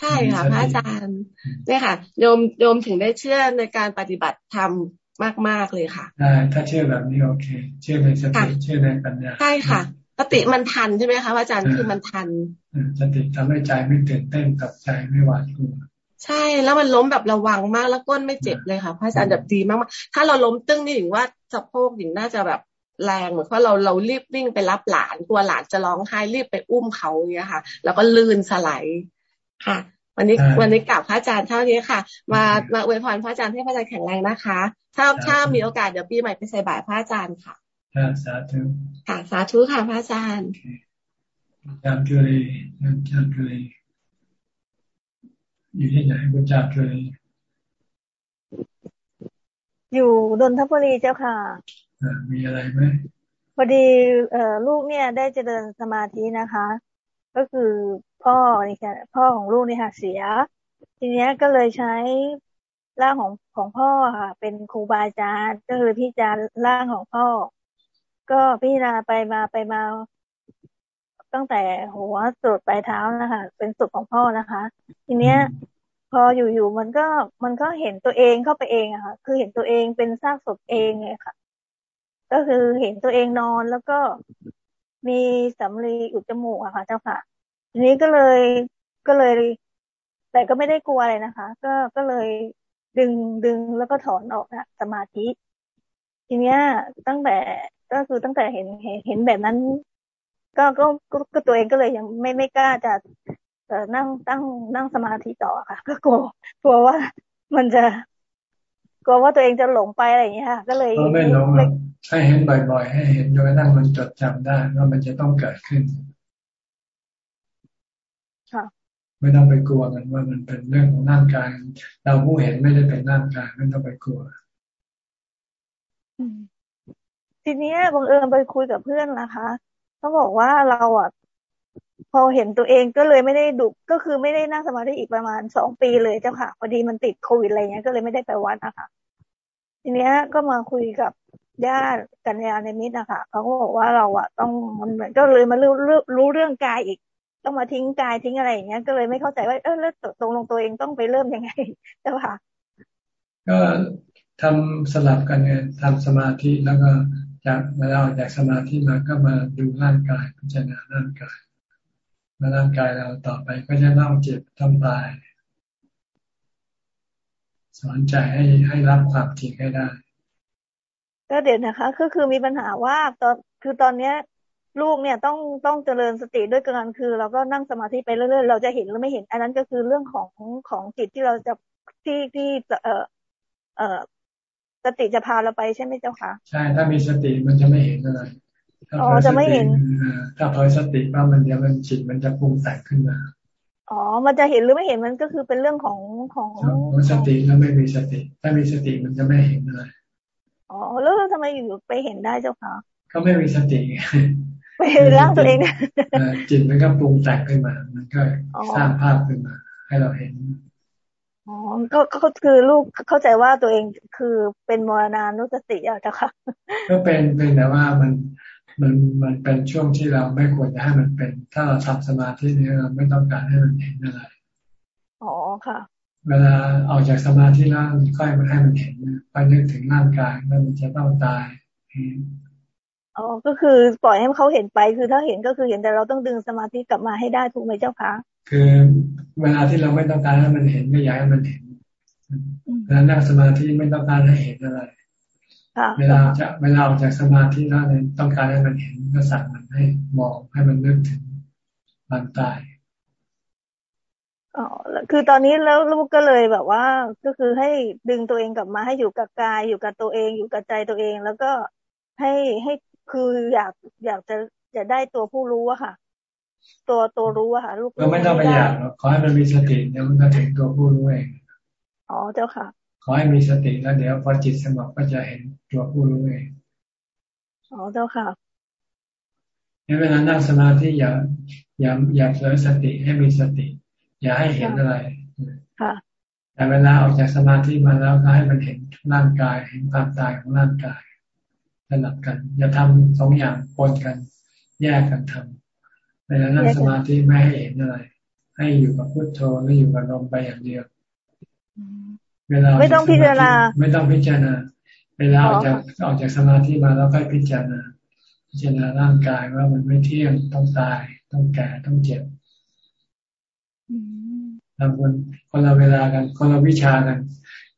ใช่ค่ะพระอาจารย์เนี่ยค่ะโยมโยมถึงได้เชื่อในการปฏิบัติธรรมมากๆเลยค่ะได้ถ้าเชื่อแบบนี้โอเค เชื่อในสติเชื่อในปัญญาใช่ค่ะสติมันทันใช่ไหมคะพระอาจารย์คือมันทันสติทำให้ใจไม่ตื่นเต้นกับใจไม่หวาดกลัวใช่แล้วมันล้มแบบระวังมากแล้วก้นไม่เจ็บเลยค่ะพระอาจารย์แบบดีมากๆถ้าเราล้มตึ้งนี่ถึงว่าสะโพกหญิงน่าจะแบบ แรงเหมือนเพราะเราเรารีบวิ่งไปรับหลานกลัวหลานจะร้องไห้รีบไปอุ้มเขาเนี้ยค่ะ แล้วก็ลื่นสไลด์ค่ะ วันนี้วันนี้กลับพระอาจารย์เท่านี้ค่ะ มามาอวยพรพระอาจารย์ให้พระอาจารย์แข็งแรงนะคะ ถ้าถ้ามีโอกาสเดี๋ยวปีใหม่ไปใส่บาตรพระอาจารย์ค่ะสาธุค่ะสาธุค่ะพระอาจารย์จามจุลีจามจุลีอยู่ที่ไหนคุณจามจุลีอยู่ดนทบุรีเจ้าค่ะ มีอะไรไหมพอดีเอลูกเนี่ยได้เจริญสมาธินะคะ ก็คือพ่อนี่ค่ะพ่อของลูกนี่ค่ะเสีย ทีเนี้ยก็เลยใช้ร่างของของพ่อค่ะ เป็นครูบาอาจารย์ก็คือพี่จารย์ร่างของพ่อ ก็พี่นาไปมาไปมา ตั้งแต่หัวสุดปลายเท้านะคะ เป็นสุดของพ่อนะคะ ทีเนี้ย พออยู่ๆมันก็มันก็เห็นตัวเองเข้าไปเองอะค่ะ คือเห็นตัวเองเป็นซากศพเองเลยค่ะ ก็คือเห็นตัวเองนอนแล้วก็มีสำลีอุดจมูกอะค่ะ เจ้าค่ะ ทีนี้ก็เลยก็เลย แต่ก็ไม่ได้กลัวอะไรนะคะ ก็ก็เลยดึงดึงแล้วก็ถอนออกนะสมาธิ ทีเนี้ยตั้งแต่ก็คือตั้งแต่เห็นเห็นเห็นแบบนั้น ก็ก็ก็ตัวเองก็เลยยังไม่ไม่กล้าจะเออนั่งตั้งนั่งสมาธิต่อค่ะ ก็กลัวกลัวว่ามันจะกลัวว่าตัวเองจะหลงไปอะไรอย่างเงี้ยค่ะ ก็เลยไม่หลง ให้เห็นบ่อย ๆ ให้เห็นจนกระทั่งมันจดจำได้ว่ามันจะต้องเกิดขึ้นไม่ต้องไปกลัวกันว่ามันเป็นเรื่องของร่างกาย เราผู้เห็นไม่ได้เป็นร่างกายไม่ต้องไปกลัวทีนี้บังเอิญไปคุยกับเพื่อนนะคะเขาบอกว่าเราอะพอเห็นตัวเองก็เลยไม่ได้ดุก็คือไม่ได้นั่งสมาธิอีกประมาณสองปีเลยเจ้าค่ะพอดีมันติดโควิดอะไรเงี้ยก็เลยไม่ได้ไปวัดนะคะทีเนี้ยก็มาคุยกับ ญาติกัญญาในมิตรนะคะเขาก็บอกว่าเราอะต้องมันเหมือนก็เลยมารู้รู้เรื่องกายอีก ต้องมาทิ้งกายทิ้งอะไรอย่างเงี้ย ก็เลยไม่เข้าใจว่าเออแล้วตรงลงตัวเองต้องไปเริ่มยังไงใช่ป่ะก็ทำสลับกันไงทำสมาธิแล้วก็จากเวลาออกจากสมาธิมาก็มาดูร่างกายพิจารณาร่างกายมาร่างกายเราต่อไปก็จะต้องเจ็บต้องตายสอนใจให้ให้รับความจริงให้ได้ ก็เดี๋ยวนะคะ ก็คือมีปัญหาว่าตอนคือตอนเนี้ย ลูกเนี่ยต้องต้องเจริญสติด้วยกันคือ เราก็นั่งสมาธิไปเรื่อยๆเราจะเห็นหรือไม่เห็น อันนั้นก็คือเรื่องของของจิตที่เราจะที่ที่เอ่อเอ่อสติจะพาเราไปใช่ไหมเจ้าคะใช่ถ้ามีสติมันจะไม่เห็นอะไรอ๋อจะไม่เห็นถ้าพอสติว่ามันจะมันจิตมันจะปรุงแต่งขึ้นมาอ๋อ มันจะเห็นหรือไม่เห็นมันก็คือเป็นเรื่องของของสติแล้วไม่มีสติ ถ้ามีสติมันจะไม่เห็นอะไร อ๋อแล้วทำไมอยู่ไปเห็นได้เจ้าคะก็ไม่มีสติไปเห็นร่างตัวเองจิตมันก็ปรุงแต่งขึ้นมา มันก็สร้างภาพขึ้นมา ให้เราเห็นอ๋อก็ก็คือลูกเข้าใจว่าตัวเองคือเป็นมรณานุสติอะจ้ะค่ะก็เป็นเป็นแต่ว่ามันมันมันเป็นช่วงที่เราไม่ควรจะให้มันเป็น ถ้าเราทำสมาธินี้เราไม่ต้องการให้มันเห็นอะไร อ๋อค่ะ เวลาออกจากสมาธิแล้วค่อยมาให้มันเห็นไปนึกถึงร่างกายแล้วมันจะต้องตายอ๋อก็คือปล่อยให้เขาเห็นไป คือถ้าเห็นก็คือเห็นแต่เราต้องดึงสมาธิกลับมาให้ได้ถูกไหมเจ้าคะคือเวลาที่เราไม่ต้องการให้มันเห็นไม่อยากให้มันเห็นเวลานั่งสมาธิไม่ต้องการให้เห็นอะไรเวลาจะเวลาออกจากสมาธิแล้วเนี่ยต้องการให้มันเห็นก็สั่งมันให้มองให้มันนึกถึงมันตาย อ๋อคือตอนนี้แล้วลูกก็เลยแบบว่า ก็คือให้ดึงตัวเองกลับมาให้อยู่กับกาย อยู่กับตัวเอง อยู่กับใจตัวเอง แล้วก็ให้ให้คืออยากอยากจะจะได้ตัวผู้รู้อะค่ะ ตัวตัวรู้อะค่ะลูกก็ไม่ต้องไปอยากหรอกขอให้มันมีสติเดี๋ยวมันก็ถึงตัวผู้รู้เองอ๋อเจ้าค่ะ ขอให้มีสติแล้วเดี๋ยวพอจิตสงบก็จะเห็นตัวผู้รู้เองอ๋อเจ้าค่ะในเวลานั่งสมาธิอย่าอย่าอย่าเผลอสติให้มีสติ อย่าให้เห็นอะไรค่ะแต่เวลาออกจากสมาธิมาแล้วก็ให้มันเห็นร่างกาย เห็นความตายของร่างกายสลับกัน อย่าทำสองอย่างปนกัน แยกกันทำเวลานั่งสมาธิไม่ให้เห็นอะไร ให้อยู่กับพุทโธไม่อยู่กับลมไปอย่างเดียวเวลาไม่ต้องพิจารณาไม่ต้องพิจารณาเวลาออกจากออกจากสมาธิมาแล้วค่อยพิจารณาพิจารณาร่างกายว่ามันไม่เที่ยงต้องตาย ต้องแก่ต้องเจ็บ ทำคนคนละเวลากันคนละวิชากัน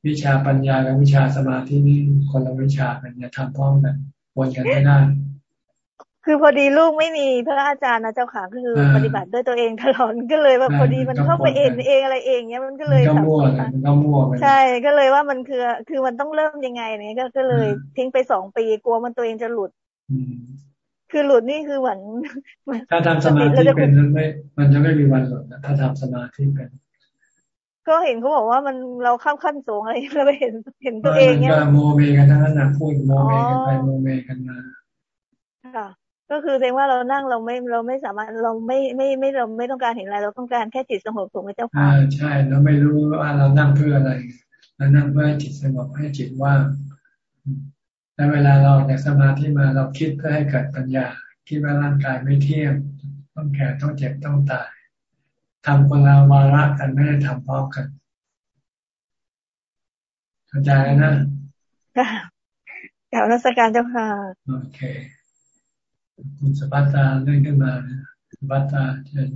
วิชาปัญญากับวิชาสมาธินี่คนละวิชากันอย่าทำพร้อมกันวนกันไม่ได้คือพอดีลูกไม่มีพระอาจารย์นะเจ้าค่ะคือปฏิบัติด้วยตัวเองตลอดก็เลยว่าพอดีมันเข้าไปเองเองอะไรเองเนี้ยมันก็เลยทำก็มั่วใช่ก็เลยว่ามันคือ คือมันต้องเริ่มยังไงเนี่ยก็ก็เลยทิ้งไปสองปีกลัวมันตัวเองจะหลุดคือหลุดนี่คือเหมือนถ้าทำสมาธิเป็นมันไม่มันจะไม่มีวันหลุดถ้าทำสมาธิเป็น ก็เห็นเขาบอกว่ามันเราข้ามขั้นสูงอะไรเราไปเห็นเห็นตัวเองเนี้ยโมเมกันทั้งนั้นนะพูดโมเมกันไปโมเมกันมาค่ะ ก็คือแสดงว่าเรานั่งเราไม่เราไม่สามารถเราไม่ไม่ไม่เราไม่ต้องการเห็นอะไร เราต้องการแค่จิตสงบถูกไหมเจ้าค่ะอ่าใช่เราไม่รู้ว่าเรานั่งเพื่ออะไรเรานั่งเพื่อให้จิตสงบให้จิตว่างแล้วเวลาเราจากสมาธิมาเราคิดเพื่อให้เกิดปัญญาคิดว่าร่างกายไม่เที่ยงต้องแก่ต้องเจ็บต้องตาย ทำคนละวาระกันไม่ได้ทำพร้อมกันเข้าใจนะค่ะกล่าวนักการเจ้าค่ะ โอเค คุณสปัตตาเลื่อนขึ้นมาสปัตตาเชิญ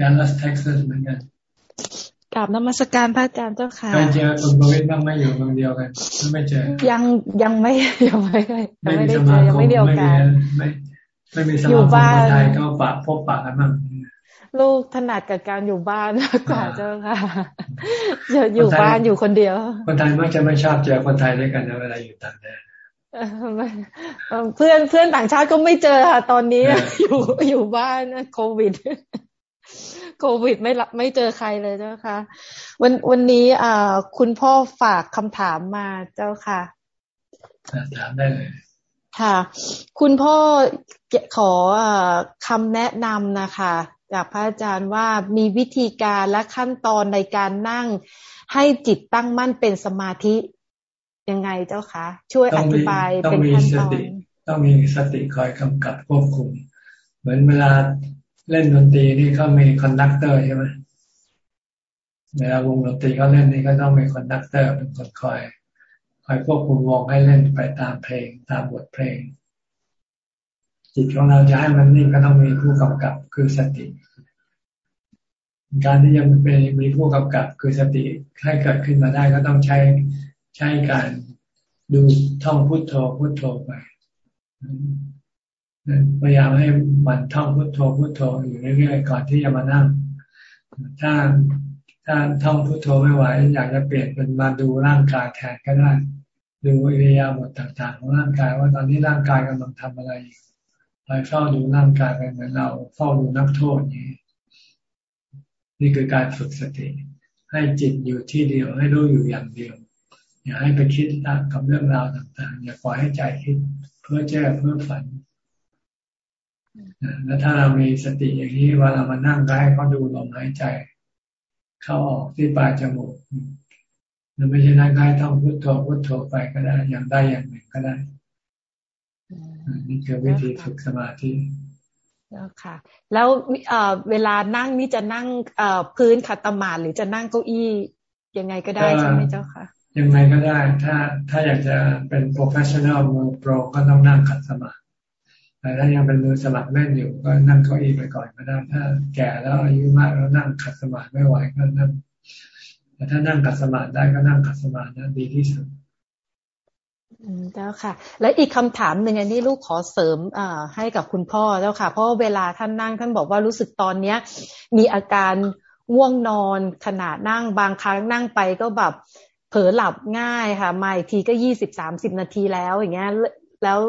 ยานลัสเท็กซัสเหมือนกันกราบนมัสการพระอาจารย์เจ้าค่ะเคยเจอคุณบวิทบ้างไหมอยู่เมืองเดียวกันไม่เจอ ยังยังไม่ยังไม่ไม่ได้เจอยังไม่เดียวกัน ไม่ไม่มีสมาคมคนไทยก็ปะพบปะกันบ้างลูกถนัดกับการอยู่บ้านมากกว่าเจ้าค่ะจะอยู่บ้านอยู่คนเดียว คนไทยมักจะไม่ชอบเจอคนไทยด้วยกันนะเวลาอยู่ต่างแดนเพื่อนเพื่อนต่างชาติก็ไม่เจอค่ะ ตอนนี้อยู่อยู่บ้านโควิด โควิดไม่ไม่เจอใครเลยเจ้าค่ะ วันวันนี้อ่าคุณพ่อฝากคำถามมาเจ้าค่ะถามได้เลย ค่ะ คุณพ่อขอคำแนะนำนะคะ จากพระอาจารย์ว่ามีวิธีการและขั้นตอนในการนั่งให้จิตตั้งมั่นเป็นสมาธิยังไงเจ้าคะช่วยอธิบายเป็นขั้นตอนต้องมีสติคอยกำกับควบคุม เหมือนเวลาเล่นดนตรีนี่เขามี conductor ใช่ไหมเวลาวงดนตรีเขาเล่นนี่ก็ต้องมี conductor เป็นคนคอย คอยควบคุมวงให้เล่นไปตามเพลง ตามบทเพลง จิตของเราจะให้มันนิ่งก็ต้องมีผู้กำกับคือสติ การที่จะเป็นมีผู้กำกับคือสติให้เกิดขึ้นมาได้ก็ต้องใช้ใช้การดูท่องพุทโธพุทโธไปพยายามให้มันท่องพุทโธพุทโธอยู่เรื่อยๆก่อนที่จะมานั่ง ถ้าถ้าท่องพุทโธไม่ไหวอยากจะเปลี่ยนเป็นมาดูร่างกายแทนก็ได้ ดูอิริยาบถต่างๆของร่างกายว่าตอนนี้ร่างกายกำลังทำอะไรคอยเฝ้าดูร่างกายไปเหมือนเราเฝ้าดูนักโทษนี้ นี่คือการฝึกสติ ให้จิตอยู่ที่เดียวให้รู้อยู่อย่างเดียว อย่าให้ไปคิดกับเรื่องราวต่าง ๆ อย่าปล่อยให้ใจคิด เพื่อแจ้เพื่อฝันแล้วถ้าเรามีสติอย่างนี้ว่าเรามานั่งได้เขาดูลมหายใจ เข้าออกที่ปลายจมูก เราไม่ใช่นั่งได้ท่องพุทโธพุทโธไปก็ได้ อย่างได้อย่างหนึ่งก็ได้นี่คือวิธีฝึกสมาธิแล้วค่ะ แล้วเวลานั่งนี่จะนั่งพื้นขัดสมาธิหรือจะนั่งเก้าอี้ยังไงก็ได้ใช่ไหมเจ้าค่ะยังไงก็ได้ ถ้าถ้าอยากจะเป็น professional มือโปรก็ต้องนั่งขัดสมาธิแต่ถ้ายังเป็นมือสมัครเล่นอยู่ก็นั่งเก้าอี้ไปก่อนก็ได้ถ้าแก่แล้วอายุมากแล้วนั่งขัดสมาธิไม่ไหวก็นั่ง แต่ถ้านั่งขัดสมาธิได้ก็นั่งขัดสมาธินะดีที่สุดเจ้าค่ะ และอีกคำถามหนึ่งอันนี้ลูกขอเสริมอ่าให้กับคุณพ่อเจ้าค่ะ เพราะเวลาท่านนั่งท่านบอกว่ารู้สึกตอนเนี้ย มีอาการง่วงนอนขณะนั่งบางครั้งนั่งไปก็แบบเผลอหลับง่ายค่ะมาอีกทีก็ยี่สิบสามสิบนาทีแล้วอย่างเงี้ยแล้ว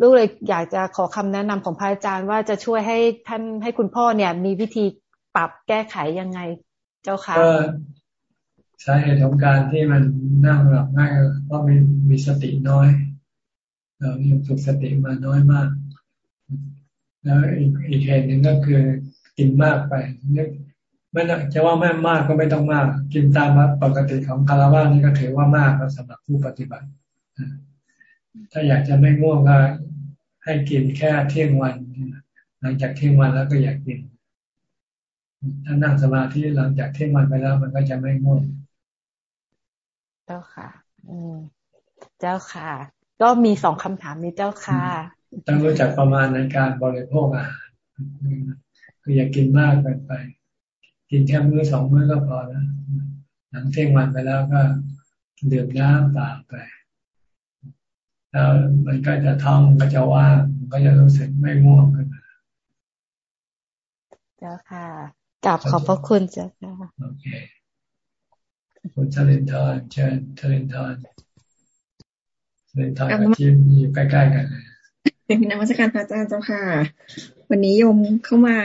ลูกเลยอยากจะขอคำแนะนำของพระอาจารย์ว่าจะช่วยให้ท่านให้คุณพ่อเนี่ย มีวิธีปรับแก้ไขยังไงเจ้าค่ะก็ สาเหตุของการที่มันนั่งหลับง่ายเพราะมีมีสติน้อย เรายังฝึกสติมาน้อยมาก แล้วอีกอีกเหตุหนึ่งก็คือกินมากไปนึกไม่จะว่าไม่มากก็ไม่ต้องมาก กินตามปกติของคารวะนี่ก็ถือว่ามากสำหรับผู้ปฏิบัติ ถ้าอยากจะไม่ง่วงก็ให้กินแค่เที่ยงวัน หลังจากเที่ยงวันแล้วก็อยากกิน ถ้านั่งสมาธิหลังจากเที่ยงวันไปแล้ว มันก็จะไม่ง่วง เจ้าค่ะ อืม เจ้าค่ะ ก็มีสองคำถามนี้เจ้าค่ะ ต้องรู้จักประมาณในการบริโภคอาหารคืออย่ากินมากเกินไป กินแค่มื้อสองมื้อก็พอแล้วหลังเที่ยงวันไปแล้วก็ดื่มน้ำเปล่าไป แล้วมันก็จะท้องก็จะว่างก็จะรู้สึกไม่ง่วงขึ้นมาเจ้าค่ะกลับขอบพระคุณเจ้าค่ะโอเค คุณชลินทร์เชิญชลินทร์ชลินทร์กับจิมอยู่ใกล้ๆกันเลยเป็นนักวิชาการพระอาจารย์เจ้าค่ะ วันนี้โยมเข้ามา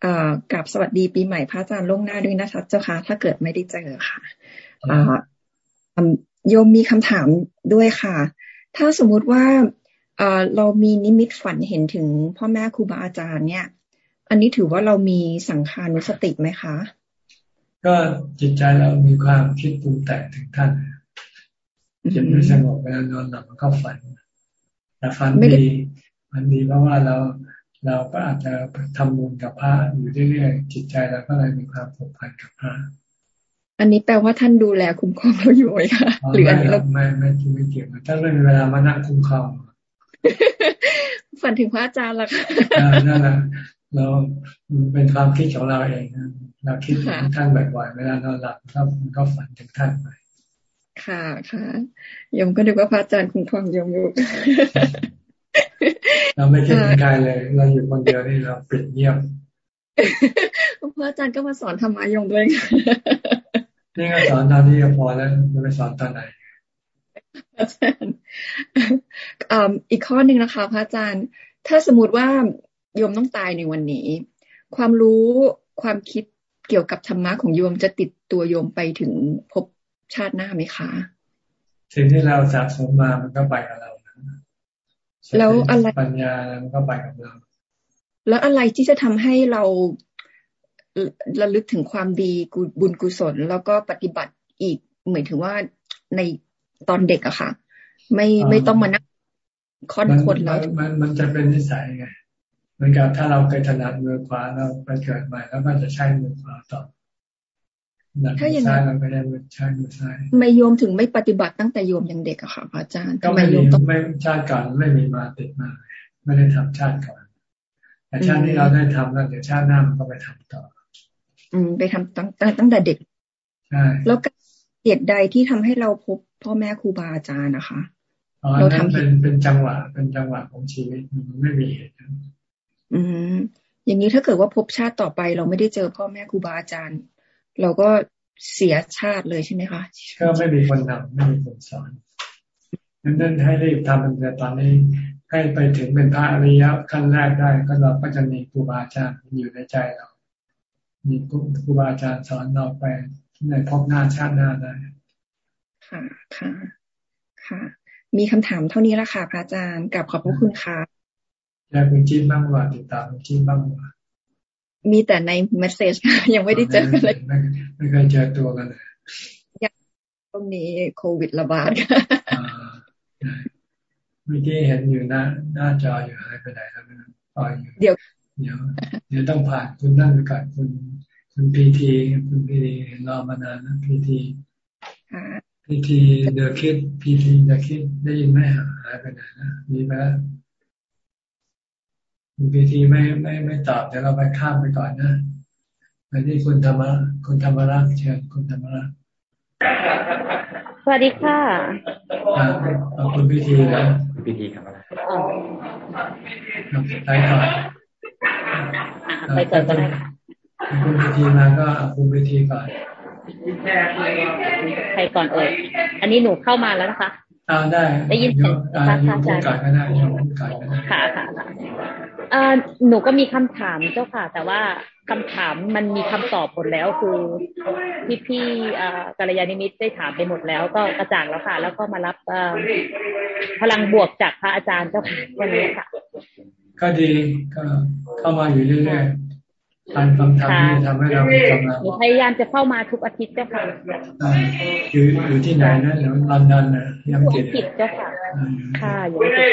เอ่อกับสวัสดีปีใหม่พระอาจารย์ล่วงหน้าด้วยนะคะเจ้าค่ะ ถ้าเกิดไม่ได้เจอค่ะอ่าโยมมีคำถามด้วยค่ะ ถ้าสมมุติว่าเรามีนิมิตฝันเห็นถึงพ่อแม่ครูบาอาจารย์เนี่ย อันนี้ถือว่าเรามีสังขานุสติไหมคะ ก็จิตใจเรามีความคิดปรุงแต่งถึงท่านจิตไม่สงบเวลานอนหลับมันก็ฝันแต่ฝันดีฝันดีเพราะว่าเราเราก็อาจจะทำบุญกับพระอยู่เรื่อยๆจิตใจเราก็เลยมีความผูกพันกับพระอันนี้แปลว่าท่านดูแลคุ้มครองเราอยู่ไหมคะหรืออันนี้เราไม่ไม่ไม่เกี่ยวท่านไม่มีเวลามานั่งคุ้มครองฝันถึงพระอาจารย์ละค่ะนั่นแหละเราเป็นความคิดของเราเอง เราคิดถึงท่านบ่อยๆเวลานอนหลับก็ก็ฝันถึงท่านไปค่ะค่ะยมก็ดูว่าพระอาจารย์คุ้มครองยมอยู่เราไม่คิดถึงใครเลย เราอยู่คนเดียวนี่เราปิดเงียบพระอาจารย์ก็มาสอนธรรมะยงด้วยนี่ก็สอนตอนนี้ก็พอแล้วจะไปสอนตอนไหนอาจารย์อีกข้อหนึ่งนะคะ พระอาจารย์ ถ้าสมมติว่าโยมต้องตายในวันนี้ ความรู้ความคิด เกี่ยวกับธรรมะของโยมจะติดตัวโยมไปถึงพบชาติหน้าไหมคะสิ่งที่เราสะสมมามันก็ไปกับเราแล้วอะไรปัญญามันก็ไปกับเรา แล้วอะไรที่จะทำให้เราระลึกถึงความดีบุญกุศล แล้วก็ปฏิบัติอีกเหมือนถึงว่าในตอนเด็กอะค่ะ ไม่ไม่ต้องมานั่งค้อนคนแล้วมันมันจะเป็นนิสัยไง เหมือนกับถ้าเราเคยถนัดมือขวาเราไปเกิดใหม่แล้วก็จะใช้มือขวาต่อถ้าอย่างนั้นเราก็ได้ใช้มือซ้ายไม่โยมถึงไม่ปฏิบัติตั้งแต่โยมยังเด็กอะค่ะพระอาจารย์ก็ไม่มีไม่ชาติก่อนไม่มีมาติดมา ไม่ได้ทำชาติก่อนแต่ชาตินี้เราได้ทำแล้วเดี๋ยวชาติหน้ามันก็ไปทำต่อ อืม ไปทำตั้งตั้งแต่เด็กใช่แล้วเหตุใดที่ทำให้เราพบพ่อแม่ครูบาอาจารย์นะคะเราทำเป็นเป็นจังหวะเป็นจังหวะของชีวิตมันไม่มีเหตุ อืมอย่างนี้ถ้าเกิดว่าพบชาติต่อไป เราไม่ได้เจอพ่อแม่ครูบาอาจารย์ เราก็เสียชาติเลยใช่ไหมคะก็ไม่มีคนนำไม่มีคนสอนนั้นให้รีบทำเป็นแต่ตอนนี้ให้ไปถึงเป็นพระอริยะขั้นแรกได้ก็เราก็จะมีครูบาอาจารย์อยู่ในใจเรา มีครูบาอาจารย์สอนเราไปในพบหน้าชาติหน้าได้ค่ะค่ะค่ะ มีคำถามเท่านี้ละค่ะพระอาจารย์กับขอบพระคุณค่ะ อยากคุณจิ้มบ้างว่าติดตามคุณจิ้มบ้างว่ามีแต่ในเมสเซจค่ะยังไม่ได้เจอกันเลยไม่เคยเจอตัวกันเลยยังตรงนี้โควิดระบาดค่ะเมื่อกี้เห็นอยู่หน้าหน้าจออยู่หายไปไหนแล้วไม่รู้ปอยอยู่เดี๋ยวเดี๋ยวเดี๋ยวต้องผ่านคุณนั่นไปก่อนคุณคุณพีทีคุณพีทีรอมานานนะพีทีพีทีเดอะคิดพีทีเดอะคิดได้ยินไหมหายไปไหนนะมีไหม คุณพีทีไม่ไม่ไม่ตอบเดี๋ยวเราไปข้ามไปก่อนนะไปที่คุณธรรมะคุณธรรมรักเชิญคุณธรรมรักสวัสดีค่ะเอาคุณพีทีนะพีทีครับไปก่อนไปก่อนก็ได้คุณพีทีมาก็เอาคุณพีทีก่อนใครก่อนเอ่ยอันนี้หนูเข้ามาแล้วนะคะ อ่าได้ได้ยินเสียงพระอาจารย์ก็ได้ยกกก็ได้ค่ะค่ะอ่าหนูก็มีคำถามเจ้าค่ะ แต่ว่าคำถามมันมีคำตอบหมดแล้วคือพี่พี่กัลยาณิมิตได้ถามไปหมดแล้ว ก็กระจ่างแล้วค่ะ แล้วก็มารับพลังบวกจากพระอาจารย์เจ้าค่ะวันนี้ค่ะ ก็ดีก็เข้ามาอยู่เรื่อยๆ การคำถามที่ทำให้เรามีกำลังพยายามจะเข้ามาทุกอาทิตย์เจ้าค่ะอยู่อยู่ที่ไหนนะอยู่ลอนดอนนะยังเกิดเจ้าค่ะค่ะอยู่ที่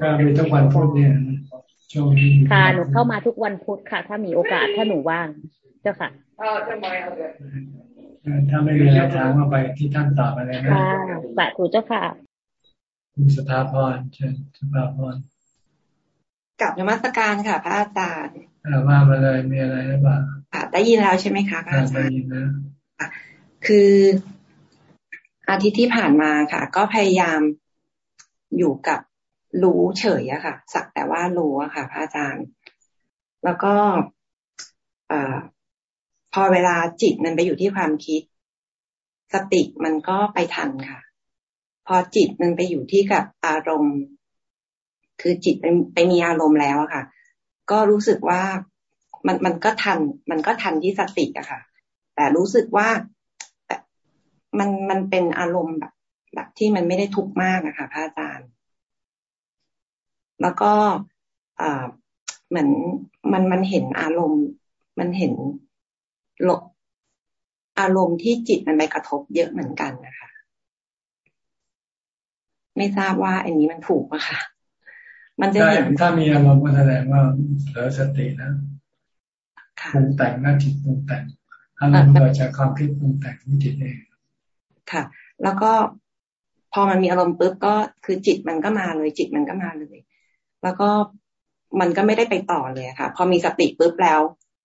ก็มีทุกวันพุธเนี่ยช่วงนี้ค่ะหนูเข้ามาทุกวันพุธค่ะ ถ้ามีโอกาสถ้าหนูว่าง เจ้าค่ะถ้าไม่มีอะไรถามมาไปที่ท่านตอบอะไรนะค่ะสาธุเจ้าค่ะคุณสภาพรเชิญสภาพร กับนมัสการค่ะพระอาจารย์ว่ามาเลยมีอะไรหรือเปล่าได้ยินแล้วใช่ไหมคะพระอาจารย์ได้ยินนะคืออาทิตย์ที่ผ่านมาค่ะ ก็พยายามอยู่กับรู้เฉยอะค่ะ สักแต่ว่ารู้อะค่ะ พระอาจารย์ แล้วก็อพอเวลาจิตมันไปอยู่ที่ความคิด สติมันก็ไปทันค่ะ พอจิตมันไปอยู่ที่กับอารมณ์ คือจิตไปมีอารมณ์แล้วค่ะ ก็รู้สึกว่ามันมันก็ทัน มันก็ทันที่สติอะค่ะ แต่รู้สึกว่ามันมันเป็นอารมณ์แบบแบบที่มันไม่ได้ทุกข์มากอะค่ะพระอาจารย์ แล้วก็เหมือนมันมันเห็นอารมณ์ มันเห็นลบอารมณ์ที่จิตมันไปกระทบเยอะเหมือนกันนะคะ ไม่ทราบว่าอันนี้มันถูกไหมคะ มันจะเห็นถ้ามีอารมณ์ก็แสดงว่าเหลือสตินะปรุงแต่งหน้าจิตปรุงแต่งอารมณ์เกิดจากความคิดปรุงแต่งที่จิตเองค่ะ แล้วก็พอมันมีอารมณ์ปุ๊บก็คือจิตมันก็มาเลยจิตมันก็มาเลย แล้วก็มันก็ไม่ได้ไปต่อเลยค่ะ พอมีสติปุ๊บแล้ว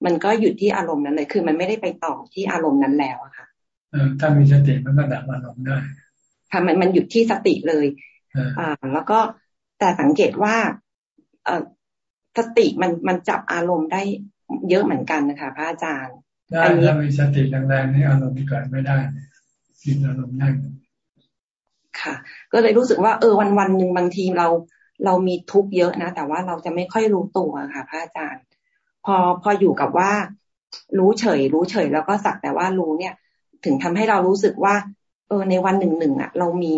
มันก็หยุดที่อารมณ์นั้นเลย คือมันไม่ได้ไปต่อที่อารมณ์นั้นแล้วอะค่ะถ้ามีสติมันก็ดับอารมณ์ได้ค่ะมันมันหยุดที่สติเลยอ่าแล้วก็ แต่สังเกตว่าเออสติมันมันจับอารมณ์ได้เยอะเหมือนกันนะคะ พระอาจารย์ได้ถ้ามีสติแรงๆนี่อารมณ์เกิดไม่ได้คิดอารมณ์ได้ค่ะ ก็เลยรู้สึกว่าเออวันวันหนึ่งบางทีเราเรามีทุกข์เยอะนะ แต่ว่าเราจะไม่ค่อยรู้ตัวค่ะ พระอาจารย์ พอพออยู่กับว่า รู้เฉย รู้เฉย แล้วก็สักแต่ว่ารู้เนี่ย ถึงทำให้เรารู้สึกว่า เออในวันหนึ่งหนึ่งอะ เรามี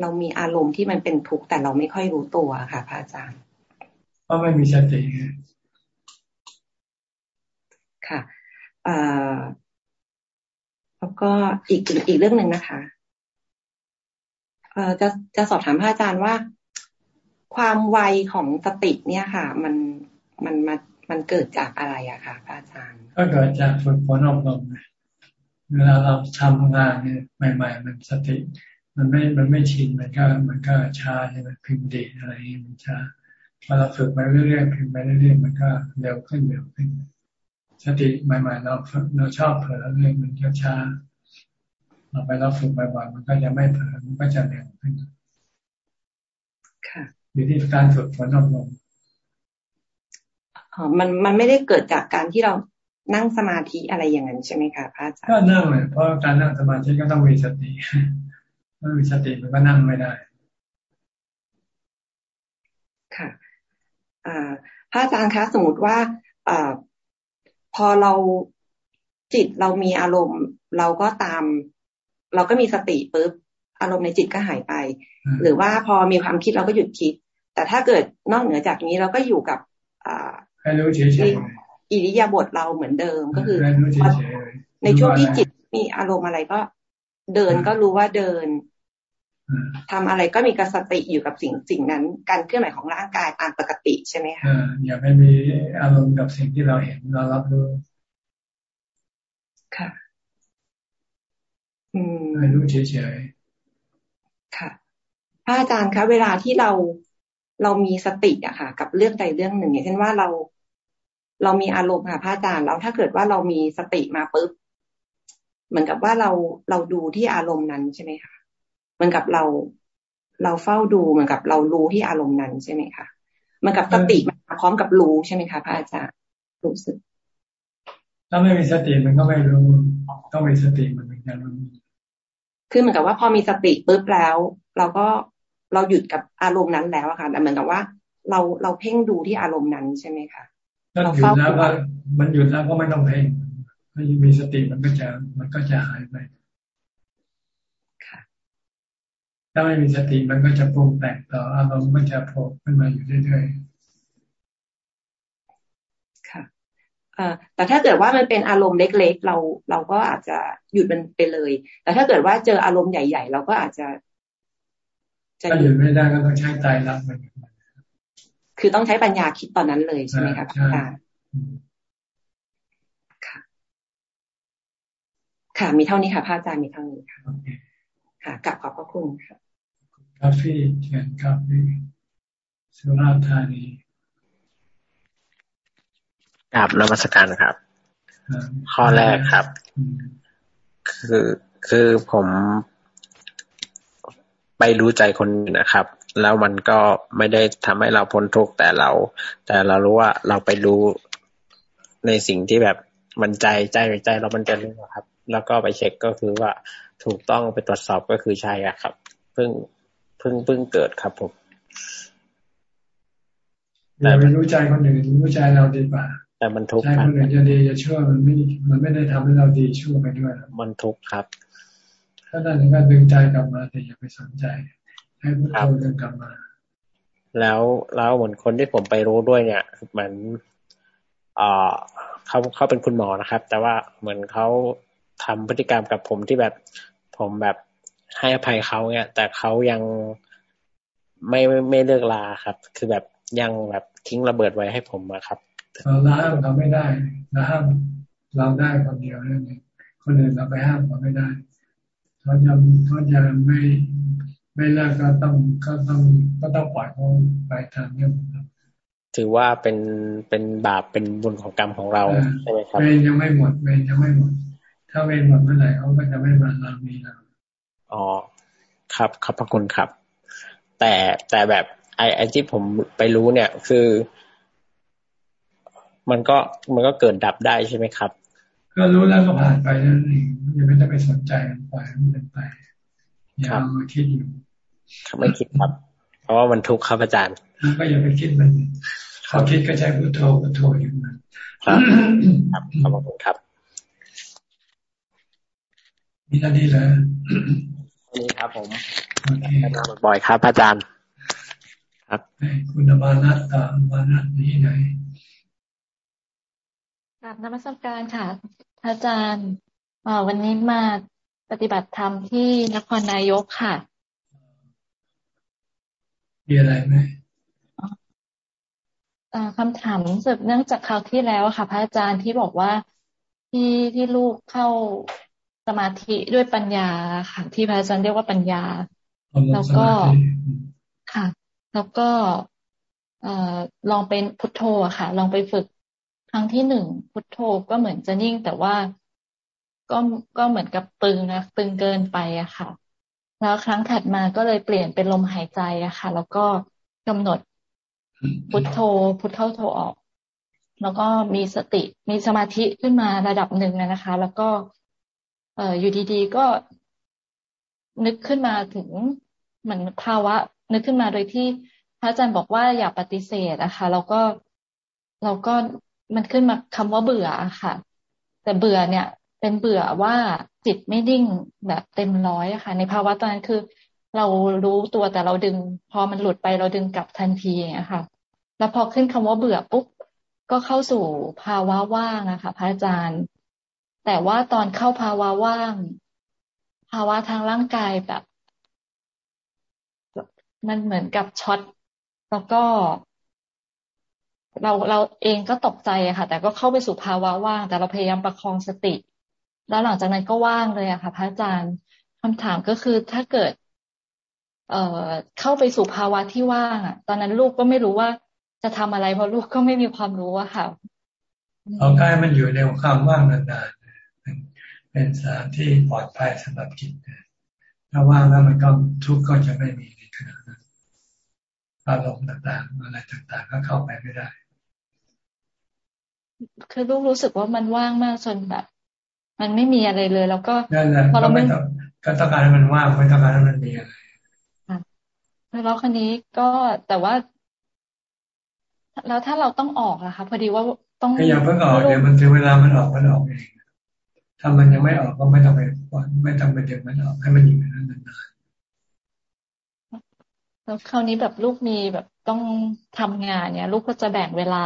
เรามีอารมณ์ที่มันเป็นทุกข์แต่เราไม่ค่อยรู้ตัวค่ะพระอาจารย์เพราะไม่มีสติค่ะเอ่อแล้วก็อีกอีกเรื่องหนึ่งนะคะเอ่อจะจะสอบถามพระอาจารย์ว่า ความไวของสติเนี่ยค่ะ มันมันมามันเกิดจากอะไรอะคะพระอาจารย์ ก็เกิดจากฝึกฝนอบรมเวลาเราทำงานเนี่ยใหม่ ๆ มันสติ มันไม่ มันไม่ชิน มันก็ มันก็ช้าใช่ไหมพิมพ์ดีอะไรมันช้าพอเราฝึกไปเรื่อยๆพิมพ์ไปเรื่อยๆมันก็เร็วขึ้นเร็วขึ้น สติใหม่ๆเราเราชอบเผลอเรื่อยมันก็ช้าต่อไปเราฝึกบ่อยๆมันก็จะไม่เผลอมันก็จะเร็วขึ้นค่ะอยู่ที่การฝึกฝนอบรมอ๋อมันมันไม่ได้เกิดจากการที่เรานั่งสมาธิอะไรอย่างนั้นใช่ไหมคะพระอาจารย์ก็นั่งเลยเพราะการนั่งสมาธิก็ต้องมีสติ ถ้ามีสติมันก็นั่งไม่ได้ ค่ะอ่าพระอาจารย์คะสมมติว่าอ่าพอเราจิตเรามีอารมณ์ เราก็ตาม เราก็มีสติปุ๊บอารมณ์ในจิตก็หายไป หรือว่าพอมีความคิดเราก็หยุดคิด แต่ถ้าเกิดนอกเหนือจากนี้เราก็อยู่กับอ่าให้รู้เฉยๆอิริยาบถเราเหมือนเดิมก็คือในช่วงที่จิตมีอารมณ์อะไรก็เดินก็รู้ว่าเดิน ทำอะไรก็มีกสติอยู่กับสิ่งสิ่งนั้น การเคลื่อนไหวของร่างกายตามปกติใช่ไหมคะอย่าไปมีอารมณ์กับสิ่งที่เราเห็นเรารับรู้ค่ะ อืมให้รู้เฉยๆค่ะพระอาจารย์คะเวลาที่เราเรามีสติอะค่ะ กับเรื่องใดเรื่องหนึ่ง อย่างเช่นว่าเรา เรามีอารมณ์ค่ะพระอาจารย์แล้วถ้าเกิดว่าเรามีสติมาปุ๊บเหมือนกับว่าเราเราดูที่อารมณ์นั้นใช่ไหมคะ เหมือนกับเรา เราเฝ้าดูเหมือนกับเรารู้ที่อารมณ์นั้นใช่ไหมคะเหมือนกับสติมาพร้อมกับรู้ใช่ไหมคะพระอาจารย์รู้สึก ถ้าไม่มีสติมันก็ไม่รู้ต้องมีสติมันถึงจะรู้คือเหมือนกับว่าพอมีสติปุ๊บแล้ว เราก็เราหยุดกับอารมณ์นั้นแล้วอะค่ะแต่เหมือนกับว่า เราเราเพ่งดูที่อารมณ์นั้นใช่ไหมคะถ้าหยุดแล้วก็มันหยุดแล้วก็ไม่ต้องเพ่งถ้ามีสติมันก็จะมันก็จะหายไป ถ้าไม่มีสติมันก็จะปรุงแต่งต่ออารมณ์มันจะโผล่ขึ้นมาอยู่เรื่อยๆค่ะแต่ถ้าเกิดว่ามันเป็นอารมณ์เล็ก ๆ เราเราก็อาจจะหยุดมันไปเลย แต่ถ้าเกิดว่าเจออารมณ์ใหญ่ ๆ เราก็อาจจะถ้าหยุดไม่ได้ก็ต้องใช้ใจรับมันคือต้องใช้ปัญญาคิดตอนนั้นเลยใช่ไหมครับอาจารย์ค่ะค่ะมีเท่านี้ค่ะพระอาจารย์มีเท่านี้ค่ะ ค่ะกลับขอบพระคุณค่ะกาแฟเทียนกาแฟสุราษฎร์ธานีกราบนมัสการครับ ข้อแรกครับ คือคือผมไปรู้ใจคนนะครับ แล้วมันก็ไม่ได้ทำให้เราพ้นทุกข์แต่เรา แต่เรารู้ว่าเราไปรู้ในสิ่งที่แบบมันใจใจใจเรามันจะรู้ครับ แล้วก็ไปเช็คก็คือว่าถูกต้องไปตรวจสอบก็คือใช่อะครับเพิ่งเพิ่งเพิ่งเกิดครับผมแต่ไม่รู้ใจคนอื่นรู้ใจเราดีกว่า แต่มันทุกข์ใจคนอื่นจะดีจะชั่วมันไม่มันไม่ได้ทำให้เราดีชั่วไปด้วยมันทุกข์ครับถ้านั้นก็ดึงใจกลับมาแต่อย่าไปสนใจ ให้พุทโธดึงกลับมา แล้วแล้วเหมือนคนที่ผมไปรู้ด้วยเนี่ยเหมือนอ่าเขาเขาเป็นคุณหมอนะครับ แต่ว่าเหมือนเขา ทำพฤติกรรมกับผมที่แบบผมแบบให้อภัยเขาเนี่ยแต่เขายังไม่ไม่ไม่เลิกลาครับ คือแบบยังแบบทิ้งระเบิดไว้ให้ผมอะครับเราห้ามเราไม่ได้เราห้ามเราได้คนเดียวนั่นเองคนอื่นเราไปห้ามเขาไม่ได้เขาจะเขาจะไม่ไม่เลิกก็ต้องก็ต้องก็ต้องปล่อยเขาไปทางนี้ถือว่าเป็นเป็นบาปเป็นบุญของกรรมของเราใช่ไหมครับเวรยังไม่หมดเวรยังไม่หมด ถ้าเวรหมดเมื่อไหร่เขาก็จะไม่มาเรามีเราอ๋อครับขอบพระคุณครับ แต่แต่แบบไอ้ไอ้ที่ผมไปรู้เนี่ย คือ มันก็มันก็เกิดดับได้ใช่ไหมครับ ก็รู้แล้วก็ผ่านไปนั่นเองอย่าไม่ต้องไปสนใจมันปล่อยมันเป็นไปอย่ามาคิดอยู่ไม่คิดครับ เพราะว่ามันทุกข์ครับอาจารย์ ก็อย่าไปคิดมันเขาคิดก็ใช้พุทโธพุทโธอยู่นันครับครับขอบคุณครับ มีท่านี้เลยนี่ครับผมบ่อยครับอาจารย์ ครับคุณบานัตตาบานัตนี่ไหนกราบนมัสการค่ะ อาจารย์วันนี้มาปฏิบัติธรรมที่นครนายกค่ะ มีอะไรไหมคำถามสืบเนื่องจากคราวที่แล้วค่ะ พระอาจารย์ที่บอกว่าที่ที่ลูกเข้าส มาธิด้วยปัญญาค่ะ ที่พระอาจารย์เรียกว่าปัญญา แล้วก็ค่ะ แล้วก็เอ่อลองเป็นพุทโธค่ะ ลองไปฝึกครั้งที่หนึ่งพุทโธก็เหมือนจะนิ่งแต่ว่าก็ก็เหมือนกับตึงนะตึงเกินไปอะค่ะ แล้วครั้งถัดมาก็เลยเปลี่ยนเป็นลมหายใจอะค่ะ แล้วก็กำหนดพุทโธพุทเข้าโธออก แล้วก็มีสติมีสมาธิขึ้นมาระดับหนึ่งนะคะ แล้วก็ เอ่ออยู่ดีๆก็นึกขึ้นมาถึงเหมือนภาวะ นึกขึ้นมาโดยที่พระอาจารย์บอกว่าอย่าปฏิเสธนะคะแล้วก็เราก็มันขึ้นมาคำว่าเบื่อค่ะ แต่เบื่อเนี่ย เป็นเบื่อว่าจิตไม่ดิ่งแบบเต็มร้อยอะค่ะ ในภาวะตอนนั้นคือ เรารู้ตัวแต่เราดึง พอมันหลุดไปเราดึงกลับทันทีอย่างเงี้ยค่ะ แล้วพอขึ้นคำว่าเบื่อปุ๊บก็เข้าสู่ภาวะว่างอะค่ะ พระอาจารย์ แต่ว่าตอนเข้าภาวะว่าง ภาวะทางร่างกายแบบ มันเหมือนกับช็อตแล้วก็ เราเราเองก็ตกใจอะค่ะ แต่ก็เข้าไปสู่ภาวะว่าง แต่เราพยายามประคองสติ แล้วหลังจากนั้นก็ว่างเลยอะค่ะพระอาจารย์คำถามก็คือถ้าเกิด เอ่อเข้าไปสู่ภาวะที่ว่างอะตอนนั้นลูกก็ไม่รู้ว่าจะทำอะไรเพราะลูกก็ไม่มีความรู้อะค่ะเอาใกล้มันอยู่ในความว่างนาน เป็นเป็นสถานที่ปลอดภัยสำหรับจิตถ้าว่างแล้วมันก็ทุกข์ก็จะไม่มีในขณะนั้นอารมณ์ต่างๆอะไรต่างๆ ก็เข้าไปไม่ได้ คือลูกรู้สึกว่ามันว่างมากจนแบบ มันไม่มีอะไรเลย แล้วก็นั่นแหละก็ไม่ต้องก็ต้องการให้มันว่างไม่ต้องการให้มันมีอะไรแล้วคันนี้ก็แต่ว่า แล้วถ้าเราต้องออกอะคะพอดีว่าต้องก็อย่าเพิ่งออกเดี๋ยวมันถึงเวลามันออกมันออกเอง ถ้ามันยังไม่ออกก็ไม่ต้องไปไม่ต้องไปเดี๋ยวมันออกให้มันอยู่ในนั้นนานแล้วคราวนี้แบบลูกมีแบบต้องทำงานเนี่ย ลูกก็จะแบ่งเวลา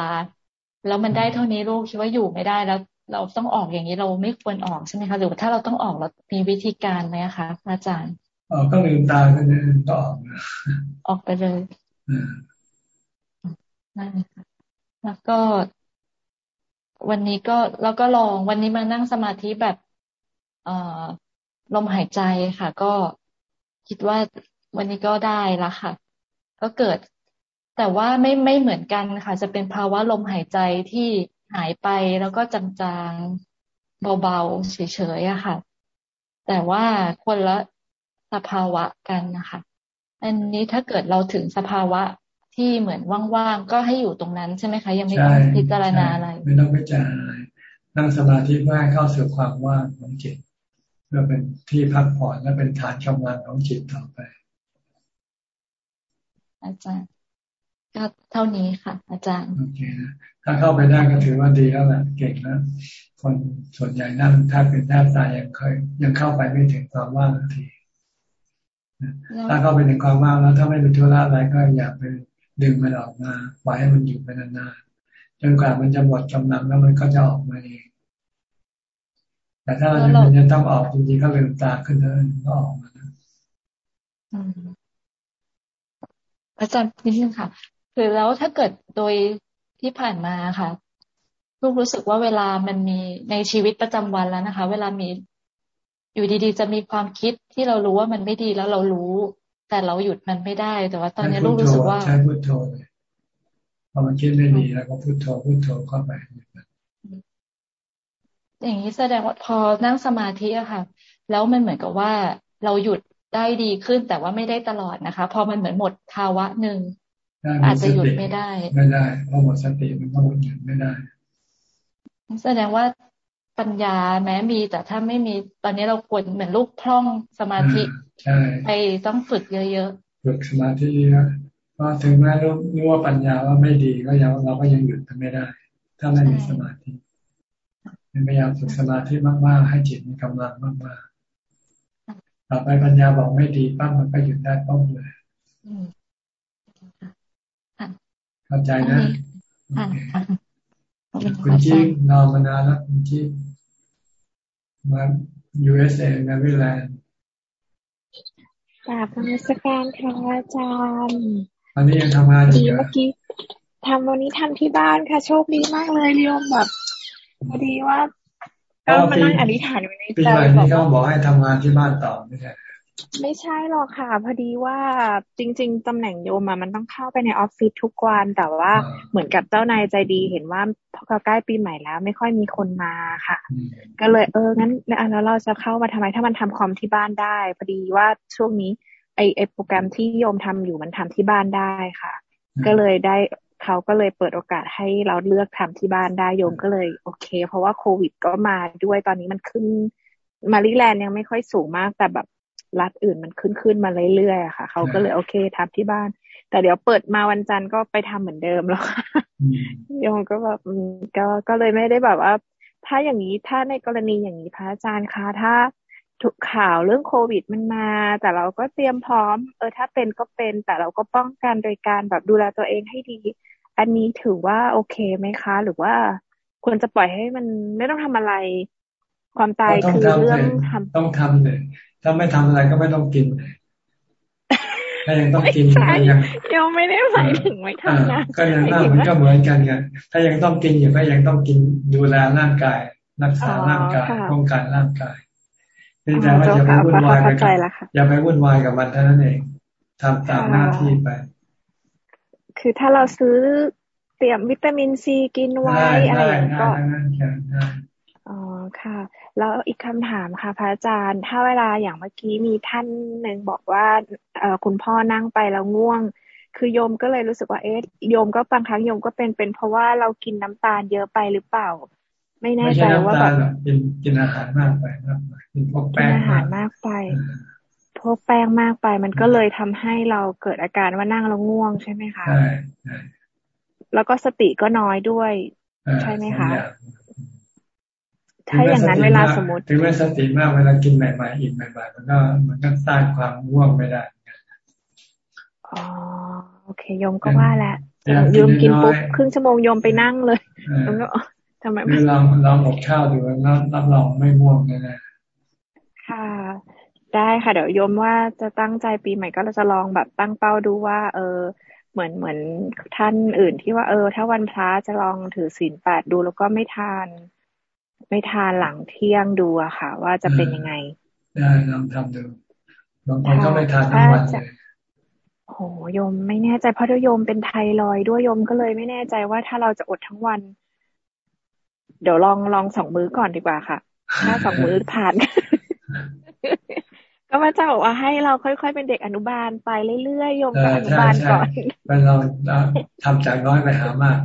แล้วมันได้เท่านี้ลูกคิดว่าอยู่ไม่ได้แล้ว เราต้องออกอย่างนี้เราไม่ควรออกใช่ไหมคะหรือว่าถ้าเราต้องออกเรามีวิธีการไหมคะอาจารย์ออกก็ลืมตาก็เดินต่อออกไปเลยนั่นค่ะแล้วก็ วันนี้ก็แล้วก็ลองวันนี้มานั่งสมาธิแบบ เอ่อลมหายใจค่ะ ก็คิดว่าวันนี้ก็ได้ละค่ะ ก็เกิด แต่ว่าไม่ไม่เหมือนกันค่ะ จะเป็นภาวะลมหายใจที่หายไปแล้วก็จางๆเบาๆเฉยๆอะค่ะ แต่ว่าคนละสภาวะกันนะคะ อันนี้ถ้าเกิดเราถึงสภาวะ ที่เหมือนว่างๆก็ให้อยู่ตรงนั้นใช่ไหมคะ ยังไม่ต้องพิจารณาอะไร ไม่ต้องพิจารณาอะไรนั่งสมาธิเพื่อให้เข้าสู่ความว่างของจิตเพื่อเป็นที่พักผ่อนและเป็นฐานกำลังของจิตต่อไป อาจารย์ก็เท่านี้ค่ะ อาจารย์โอเคนะถ้าเข้าไปได้ก็ถือว่าดีแล้วแหละเก่งแล้วคนส่วนใหญ่นั่งถ้าเป็นแทบตายยังเคยยังเข้าไปไม่ถึงความว่างทีถ้าเข้าไปถึงความว่างแล้ว ถ้าไม่มีธุระอะไรก็อยากไป ดึงมันออกมาไว้ให้มันอยู่ไปนานๆจนกว่ามันจะหมดกำลังแล้วมันก็จะออกมาเองแต่ถ้ามันจะต้องออกจริงๆก็ลืมตาขึ้นแล้วก็ออกมาอาจารย์นิดนึงค่ะ คือแล้วถ้าเกิดโดยที่ผ่านมาค่ะลูกรู้สึกว่าเวลามันมีในชีวิตประจำวันแล้วนะคะ เวลามีอยู่ดีๆ จะมีความคิดที่เรารู้ว่ามันไม่ดีแล้วเรารู้ แต่เราหยุดมันไม่ได้ แต่ว่าตอนนี้ลูกรู้สึกว่าใช้พุทโธเลยพอมันคิดไม่ดีแล้วก็พุทโธพุทโธเข้าไปอย่างนี้แสดงว่าพอนั่งสมาธิอะค่ะ แล้วมันเหมือนกับว่าเราหยุดได้ดีขึ้นแต่ว่าไม่ได้ตลอดนะคะ พอมันเหมือนหมดภาวะหนึ่งอาจจะหยุดไม่ได้ ไม่ได้เพราะหมดสติมันก็หยุดไม่ได้ แสดงว่า ปัญญาแม้มี แต่ถ้าไม่มีตอนนี้เราควรเหมือนลูกพร่องสมาธิไปต้องฝึกเยอะๆฝึกสมาธินะเพราะถึงแม้รู้รู้ว่าปัญญาว่าไม่ดีก็ยังเราก็ยังหยุดมันไม่ได้ ถ้าไม่มีสมาธิพยายามฝึกสมาธิมากๆ ให้จิตมีกำลังมากๆต่อไปปัญญาบอกไม่ดีปั้มมันก็หยุดได้ป้องเลยเข้าใจนะ คุณจิ๊กนอนมานานแล้วคุณจิ๊กมา USA แมริแลนด์กราบนมัสการค่ะอาจารย์อันนี้ยังทำงานอยู่เมื่อกี้ทำวันนี้ทำที่บ้านค่ะ โชคดีมากเลยโยมแบบพอดีว่าก็มานั่งอธิษฐานอยู่ในใจบอกว่าบอกให้ทำงานที่บ้านต่อไม่ใช่ ไม่ใช่หรอกค่ะ พอดีว่าจริง ๆตำแหน่งโยมมันต้องเข้าไปในออฟฟิศทุกวัน แต่ว่าเหมือนกับเจ้านายใจดีเห็นว่าพอใกล้ปีใหม่แล้ว ไม่ค่อยมีคนมาค่ะ ก็เลยเอองั้นแล้วเราจะเข้ามาทำไมถ้ามันทำคอมที่บ้านได้ พอดีว่าช่วงนี้ไอไอโปรแกรมที่โยมทำอยู่มันทำที่บ้านได้ค่ะ ก็เลยได้เขาก็เลยเปิดโอกาสให้เราเลือกทำที่บ้านได้โยมก็เลยโอเค เพราะว่าโควิดก็มาด้วยตอนนี้มันขึ้นมาริแลนด์ยังไม่ค่อยสูงมากแต่แบบ รัฐอื่นมันขึ้นขึ้นมาเรื่อยๆค่ะเขาก็เลยโอเคทำที่บ้าน แต่เดี๋ยวเปิดมาวันจันทร์ก็ไปทำเหมือนเดิมแล้วค่ะโยมก็แบบก็ก็เลยไม่ได้แบบว่า ถ้าอย่างนี้ถ้าในกรณีอย่างนี้พระอาจารย์คะถ้าถูกข่าวเรื่องโควิดมันมา แต่เราก็เตรียมพร้อม เออถ้าเป็นก็เป็น แต่เราก็ป้องกันโดยการแบบดูแลตัวเองให้ดี อันนี้ถือว่าโอเคไหมคะ หรือว่าควรจะปล่อยให้มันไม่ต้องทำอะไร ความตายคือเรื่องทำต้องทำเลย ถ้าไม่ทำอะไรก็ไม่ต้องกินถ้ายังต้องกินก็ยังยังไม่ได้หมายถึงไม่ทำนะก็ยังน่ามันก็เหมือนกันไงถ้ายังต้องกินอยู่ก็ยังต้องกินดูแลร่างกาย รักษาร่างกายป้องกันร่างกายนี่แต่ว่าอย่าไปวุ่นวายกับอย่าไปวุ่นวายกับมันเท่านั้นเองทำตามหน้าที่ไป คือถ้าเราซื้อเตรียมวิตามินซีกินไว้อะไรอย่างนี้ก็อ๋อค่ะ แล้วอีกคำถามค่ะ พระอาจารย์ ถ้าเวลาอย่างเมื่อกี้มีท่านหนึ่งบอกว่าเออคุณพ่อนั่งไปแล้วง่วง คือโยมก็เลยรู้สึกว่าเอ๊ะโยมก็บางครั้งโยมก็เป็นเป็นเพราะว่าเรากินน้ำตาลเยอะไปหรือเปล่า ไม่แน่ใจว่าแบบกินกินอาหารมากไปมากไปกินพวกแป้งอาหารมากไปพวกแป้งมากไป มันก็เลยทำให้เราเกิดอาการว่านั่งแล้วง่วงใช่ไหมคะใช่แล้วก็สติก็น้อยด้วย ใช่ไหมคะ ถ้าอย่างนั้นเวลาสมมติถึงแม้สติมากเวลากินใหม่ๆอิ่มใหม่ๆมันก็มันก็ต้านความง่วงไม่ได้อ๋อโอเคโยมก็ว่าแหละโยมกินปุ๊บครึ่งชั่วโมงโยมไปนั่งเลยแล้วก็ทำไมไม่ลองลองอดข้าวดูแล้วรับรองไม่ม่วงแน่ๆค่ะ ได้ค่ะ เดี๋ยวโยมว่าจะตั้งใจปีใหม่ก็จะลองแบบตั้งเป้าดูว่า เออเหมือนเหมือนท่านอื่นที่ว่าเออ ถ้าวันพระจะลองถือศีลแปดดูแล้วก็ไม่ทาน ไม่ทานหลังเที่ยงดูอะค่ะ ว่าจะเป็นยังไง ได้ลองทำดูบางคนก็ไม่ทานทั้งวันเลยโหโยมไม่แน่ใจเพราะโยมเป็นไทรอยด้วยโยมก็เลยไม่แน่ใจว่าถ้าเราจะอดทั้งวัน เดี๋ยวลองลองสองมื้อก่อนดีกว่าค่ะ ถ้าสองมื้อผ่าน ก็มาจะบอกว่าให้เราค่อยๆเป็นเด็กอนุบาลไปเรื่อยๆโยมกับอนุบาลก่อนเป็นเราทำจากน้อยไปหามาก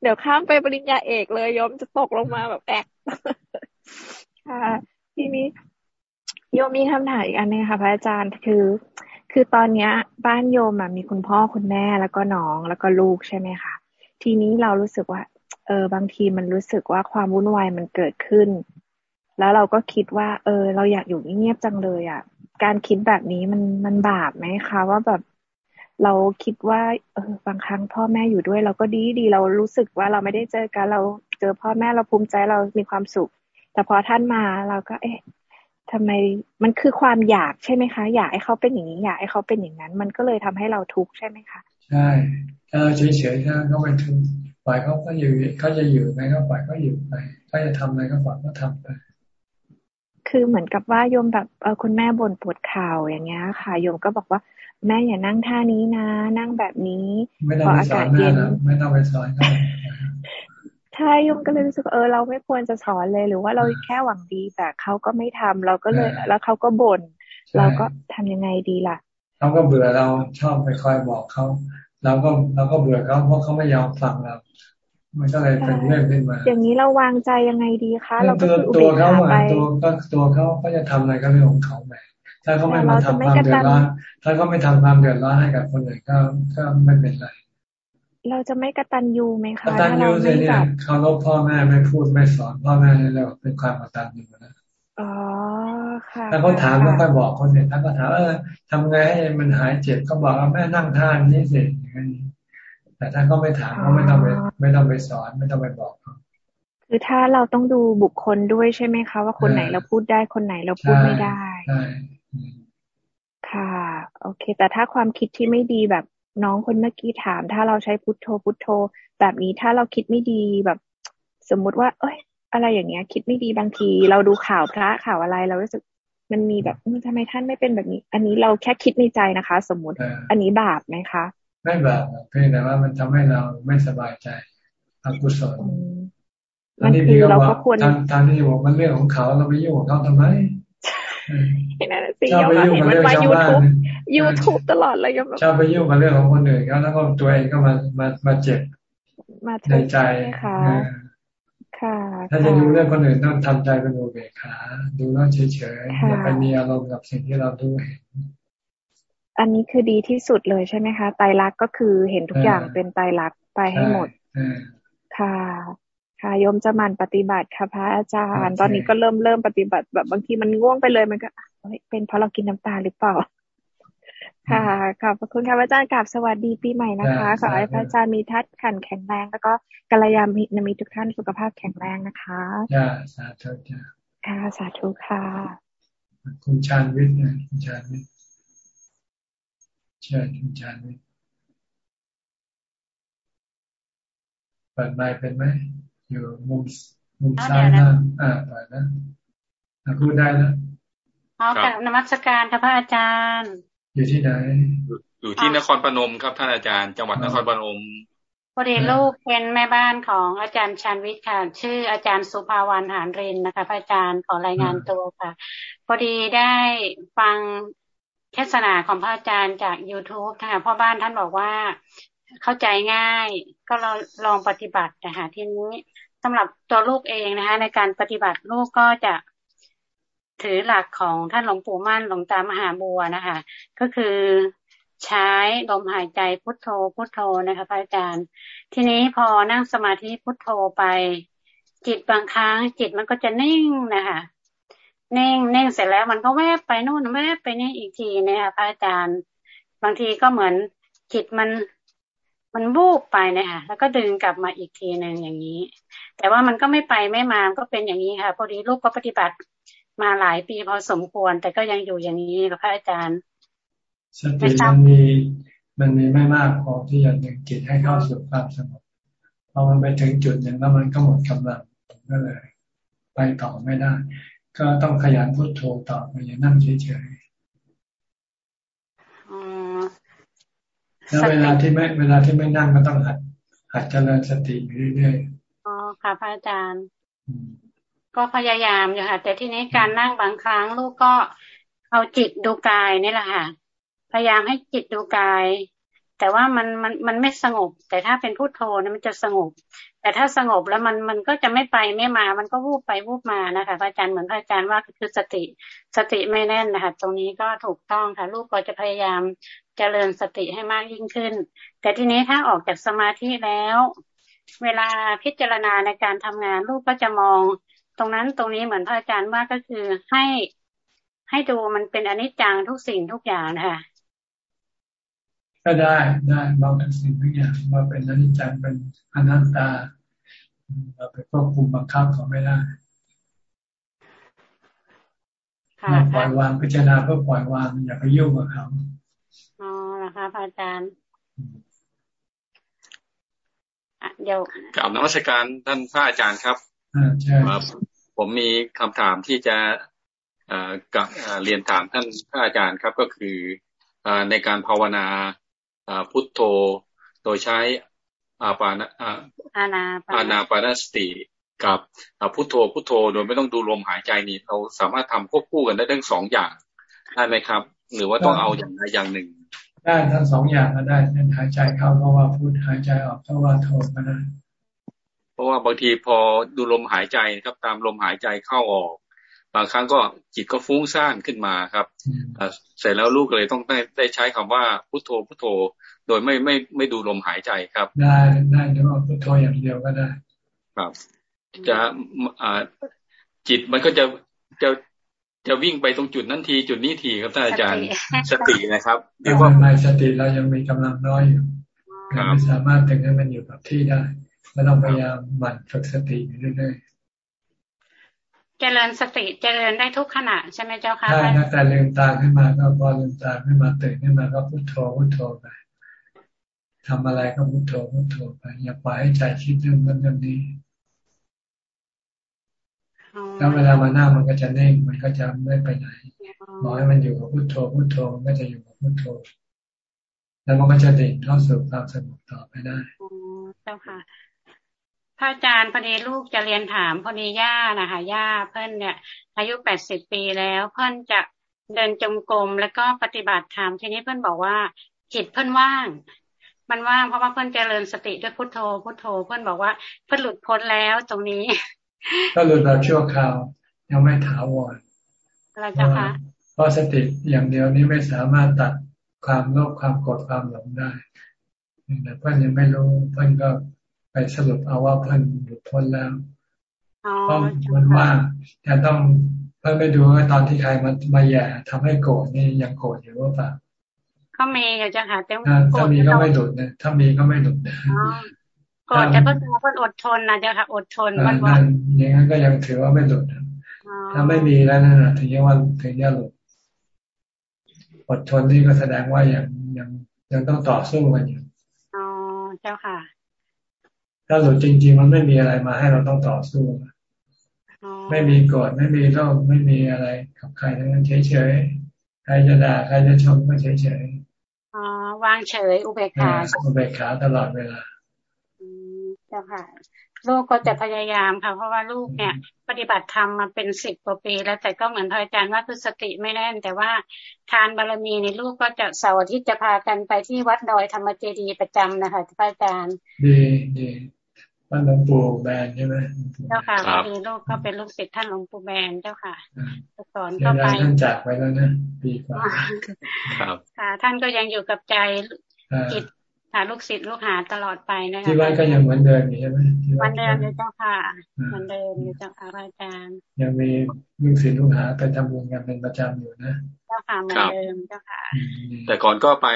เดี๋ยวข้ามไปปริญญาเอกเลยยมจะตกลงมาแบบแอกค่ะ ทีนี้โยมมีคำถามอีกอันนึงค่ะพระอาจารย์คือ คือตอนเนี้ย บ้านโยมมีคุณพ่อคุณแม่แล้วก็น้องแล้วก็ลูกใช่ไหมคะทีนี้เรารู้สึกว่า เออบางทีมันรู้สึกว่าความวุ่นวายมันเกิดขึ้น แล้วเราก็คิดว่า เออ เราอยากอยู่เงียบจังเลยอะ่ะ การคิดแบบนี้มันมันบาปไหมคะ ว่าแบบ เราคิดว่า เออบางครั้งพ่อแม่อยู่ด้วย เราก็ดีดีเรารู้สึกว่าเราไม่ได้เจอกันเราเจอพ่อแม่เราภูมิใจเรามีความสุข แต่พอท่านมาเราก็ เอ๊ะทำไมมันคือความอยากใช่ไหมคะ อยากให้เขาเป็นอย่างนี้อยากให้เขาเป็นอย่างนั้น มันก็เลยทำให้เราทุกข์ใช่ไหมคะใช่ถ้าเราเฉยๆถ้าเขาไม่ทุกข์ปล่อยเขาก็อยู่เขาจะอยู่ไหนก็ปล่อยเขาอยู่ไปเขาจะทำอะไรก็ปล่อยเขาทำไปคือเหมือนกับว่าโยมแบบเออคุณแม่บ่นปวดเข่าอย่างเงี้ยค่ะโยมก็บอกว่า แม่อย่านั่งท่านี้นะ นั่งแบบนี้พออากาศเย็นไม่ต้องไปสอนเขาใช่ยมก็เลยรู้สึกเออเราไม่ควรจะสอนเลย หรือว่าเราแค่หวังดีแต่เขาก็ไม่ทำเราก็เลยแล้วเขาก็บ่นเราก็ทำยังไงดีล่ะเขาก็เบื่อเราชอบไปคอยบอกเขาเราก็เราก็เบื่อเขาเพราะเขาไม่ยอมฟังเรามันก็เลยเป็นเรื่องขึ้นมา อย่างนี้เราวางใจยังไงดีคะ เราตัวตัวเขาไปตัวก็ตัวเขาก็จะทำอะไรก็เรื่องของเขาไปถ้าเขาไม่มาทำความเดือดร้อน ถ้าเขาไม่ทำความเดือดร้อนให้กับคนอื่นก็ก็ไม่เป็นไร เราจะไม่กระตันยูไหมคะกตันยูเนี่ยเขาลบพ่อแม่ไม่พูดไม่สอนพ่อแม่นี่เราเป็นความกตันยูนะอ๋อค่ะถ้าเขาถามก็ค่อยบอกคนเนี่ยถ้าเขาถามเออทำไงให้มันหายเจ็บก็บอกว่าแม่นั่งท่านี้สิอย่างนี้แต่ถ้าเขาไม่ถามเขาไม่ต้องไปไม่ต้องไปสอนไม่ต้องไปบอกเขาคือถ้าเราต้องดูบุคคลด้วยใช่ไหมคะ ว่าคนไหนเราพูดได้คนไหนเราพูดไม่ได้ใช่ ค่ะ โอเค แต่ถ้าความคิดที่ไม่ดีแบบน้องคนเมื่อกี้ถาม ถ้าเราใช้พุทโธพุทโธ แบบนี้ถ้าเราคิดไม่ดีแบบ สมมุติว่า เอ้ย อะไรอย่างเงี้ย คิดไม่ดีบางที เราดูข่าวพระข่าวอะไร เรารู้สึกมันมีแบบทำไมท่านไม่เป็นแบบนี้ อันนี้เราแค่คิดในใจนะคะ สมมุติ อันนี้บาปไหมคะ ไม่บาปเพียงแต่ว่ามันทำให้เราไม่สบายใจอกุศลมันคือเราก็ควรทางที่บอกมันเรื่องของเขาเราไปยุ่งกับเขาทำไม เห็นอะไรสิเราเห็นมันมายูทูบยูทูบตลอดเลยก็แบบชอบไปยุ่งกับเรื่องของคนอื่นเขาแล้วก็ตัวเองก็มามามาเจ็บในใจค่ะค่ะ ถ้าจะดูเรื่องคนอื่นต้องทำใจเป็นโอเบคขาดูแล้วเฉยๆอย่าไปมีอารมณ์กับสิ่งที่เราดูเห็นอันนี้คือดีที่สุดเลยใช่ไหมคะไตรลักษณ์ก็คือเห็นทุกอย่างเป็นไตรลักษณ์ไปให้หมดค่ะ ค่ะโยมจะมันปฏิบัติค่ะพระอาจารย์ ตอนนี้ก็เริ่มเริ่มปฏิบัติแบบบางทีมันง่วงไปเลยมันก็เป็นเพราะเรากินน้ำตาหรือเปล่า ค่ะขอบคุณค่ะพระอาจารย์กลับสวัสดีปีใหม่นะคะขอให้พระอาจารย์มีทัศน์ขันแข็งแรง แล้วก็กัลยาณมิตรทุกท่านสุขภาพแข็งแรงนะคะจ้าสาธุจ้าค่ะสาธุค่ะ คุณชาญวิทย์นะคุณชาญวิทย์เชิญคุณชาญวิทย์เปิดไมค์เป็นไหม อยู่มุมมุมซ้ายล่างอ่าไปนะพูดได้แล้วอ๋อกับนมัสการครับพระอาจารย์ อยู่ที่ไหน อยู่ที่นครปฐมครับท่านอาจารย์ จังหวัดนครปฐมพอดีลูกเป็นแม่บ้านของอาจารย์ชันวิทย์ค่ะ ชื่ออาจารย์สุภาวรรณหานรินนะคะพระอาจารย์ขอรายงานตัวค่ะ พอดีได้ฟังเทศนาของพระอาจารย์จาก youtube ค่ะพ่อบ้านท่านบอกว่าเข้าใจง่าย ก็เราลองปฏิบัตินะคะทีนี้ สำหรับตัวลูกเองนะคะ ในการปฏิบัติลูกก็จะถือหลักของท่านหลวงปู่มั่นหลวงตามหาบัวนะคะ ก็คือใช้ลมหายใจพุทโธพุทโธนะคะพระอาจารย์ ทีนี้พอนั่งสมาธิพุทโธไป จิตบางครั้งจิตมันก็จะนิ่งนะคะนิ่งนิ่งเสร็จแล้วมันก็แวบไปนู่นแวบไปนี่อีกทีนะคะพระอาจารย์ บางทีก็เหมือนจิตมันมันบูบไปนะคะแล้วก็ดึงกลับมาอีกทีหนึ่งอย่างนี้ แต่ว่ามันก็ไม่ไปไม่มาก็เป็นอย่างนี้ค่ะ พอดีลูกก็ปฏิบัติมาหลายปีพอสมควร แต่ก็ยังอยู่อย่างนี้ค่ะพระอาจารย์สติมันมีมันมีไม่มากพอที่จะดึงจิตให้เข้าสู่ความสงบพอมันไปถึงจุดหนึ่งแล้วมันก็หมดกำลังก็เลย ไปต่อไม่ได้ ก็ต้องขยันพุทโธต่อไปอย่านั่งเฉยแล้วเวลาที่ไม่เวลาที่ไม่นั่งก็ต้องหัดหัดเจริญสติเรื่อยๆอ๋อ ค่ะพระอาจารย์ ก็พยายามอยู่ค่ะ แต่ที่นี้การนั่งบางครั้งลูกก็เอาจิตดูกายนี่แหละค่ะ พยายามให้จิตดูกาย แต่ว่ามันมันมันไม่สงบ แต่ถ้าเป็นพุโทโธเนี่ยมันจะสงบ แต่ถ้าสงบแล้วมันมันก็จะไม่ไปไม่มา มันก็วูบไปวูบมานะคะพระอาจารย์เหมือนพระอาจารย์ว่าคือสติสติไม่แน่นนะคะตรงนี้ก็ถูกต้องค่ะ ลูกก็จะพยายามเจริญสติให้มากยิ่งขึ้น แต่ทีนี้ถ้าออกจากสมาธิแล้ว เวลาพิจารณาในการทำงานลูกก็จะมอง ตรงนั้นตรงนี้เหมือนพระอาจารย์ว่าก็คือให้ให้ดูมันเป็นอนิจจังทุกสิ่งทุกอย่างนะคะก็ได้ได้มองทุกสิ่งทุกอย่างว่าเป็นอนิจจังเป็นอนัตตาเราไปควบคุมบังคับเขาไม่ได้เราปล่อยวางพิจารณาเพื่อปล่อยวางอย่าไปยุ่งกับเขาอ๋อนะคะพระอาจารย์ เดี๋ยวกล่าวนวัตการท่านพระอาจารย์ครับผมมีคำถามที่จะกับเรียนถามท่านพระอาจารย์ครับก็คือในการภาวนาพุทโธโดยใช้อาปานาอานาอานาปานสติกับพุทโธพุทโธโดยไม่ต้องดูลมหายใจนี่เราสามารถทำควบคู่กันได้ทั้งสองอย่างได้ไหมครับ หรือว่าต้องเอาอย่างใดอย่างหนึ่ง ได้ทั้งสองอย่างก็ได้เช่นหายใจเข้าเพราะว่าพูดหายใจออกเพราะว่าโทก็ได้เพราะว่าบางทีพอดูลมหายใจครับ ตามลมหายใจเข้าออก บางครั้งก็จิตก็ฟุ้งซ่านขึ้นมาครับเสร็จแล้วลูกเลยต้องได้ได้ใช้คำว่าพุทโธพุทโธ โดยไม่ไม่ไม่ดูลมหายใจครับ ได้ได้หรือว่าพุทโธอย่างเดียวก็ได้ ครับ จะอ่าจิตมันก็จะจะ จะวิ่งไปตรงจุดนั้นทีจุดนี้ทีครับท่านอาจารย์สตินะครับเรียกว่าไม่สติเรายังมีกำลังน้อยอยู่ไม่สามารถถึงให้มันอยู่กับที่ได้แล้วเราพยายามหมั่นฝึกสติอยู่เรื่อยๆเจริญสติเจริญได้ทุกขณะใช่ไหมเจ้าค่ะใช่แต่ลืมตาขึ้นมาก็พอลืมตาขึ้นมาตื่นขึ้นมาก็พุทโธพุทโธไปทำอะไรก็พุทโธพุทโธไปอย่าปล่อยให้ใจคิดเรื่องนั้นเรื่องนี้ แล้วเวลามานั่งมันก็จะเน่งมันก็จะไม่ไปไหนบอกให้มันอยู่กับพุทโธพุทโธมันก็จะอยู่กับพุทโธ แล้วมันก็จะดิ่งเข้าสู่ความสงบต่อไปได้เจ้าค่ะพระอาจารย์พอดีลูกจะเรียนถามพอดีย่านะคะย่าเพื่อนเนี่ย อายุแปดสิบปีแล้ว เพื่อนจะเดินจงกรมแล้วก็ปฏิบัติธรรมทีนี้เพื่อนบอกว่าจิตเพื่อนว่าง มันว่างเพราะว่าเพื่อนเจริญสติด้วยพุทโธพุทโธ เพื่อนบอกว่าเพื่อนหลุดพ้นแล้วตรงนี้ ก็หลุดแบบชั่วคราว ยังไม่ถาวรอะไรจ้าคะเพราะสติอย่างเดียวนี้ไม่สามารถตัดความโลภความโกรธความหลงได้แต่เพื่อนยังไม่รู้เพื่อนก็ไปสรุปเอาว่าเพื่อนหลุดพ้นแล้วเพราะมันว่าจะต้องเพื่อนไปดูว่าตอนที่ใครมามาแย่ทำให้โกรธนี่ยังโกรธอยู่หรือเปล่าเขามีอยู่จะหาแต่ถ้ามีก็ไม่หลุดนะถ้ามีก็ไม่หลุดนะ โกรธแต่ก็ตัวคนอดทนนะเจ้าค่ะ อดทนวันวันอย่างนั้นก็ยังถือว่าไม่หลุดถ้าไม่มีแล้วนั่นนะถึงจะว่าถึงจะหลุดอดทนนี่ก็แสดงว่ายังยังยังต้องต่อสู้กันอยู่อ๋อเจ้าค่ะ ถ้าหลุดจริง ๆ มันไม่มีอะไรมาให้เราต้องต่อสู้ไม่มีกฎไม่มีโรคไม่มีอะไรกับใครทั้งนั้นเฉยๆใครจะด่าใครจะชมก็เฉยๆอ๋อวางเฉย อุเบกขาอุเบกขาตลอดเวลาเจ้าค่ะลูกก็จะพยายามค่ะ เพราะว่าลูกเนี่ย ปฏิบัติธรรมมาเป็นสิบกว่าปีแล้วแต่ก็เหมือนพระอาจารย์ว่าคือสติไม่แน่น แต่ว่าทานบารมีในลูกก็จะเสาร์อาทิตย์จะพากันไปที่วัดดอยธรรมเจดีย์ประจำนะคะพระอาจารย์ดีดีท่านหลวงปู่แบนใช่ไหมเจ้าค่ะพอดีลูกก็เป็นลูกศิษย์ท่านหลวงปู่แบนเจ้าค่ะสอนก็ไปท่านจากไปแล้วนะปีกว่าครับค่ะท่านก็ยังอยู่กับใจจิต ค่ะลูกศิษย์ลูกหาตลอดไปนะคะที่บ้านก็ยังเหมือนเดิมใช่ไหมวันเดิมอยู่เจ้าค่ะเหมือนเดิมอยู่เจ้าค่ะอาจารย์ยังมีลูกศิษย์ลูกหาไปทำบุญกันเป็นประจำอยู่นะเจ้าค่ะเหมือนเดิมเจ้าค่ะ แต่ก่อนก็ไป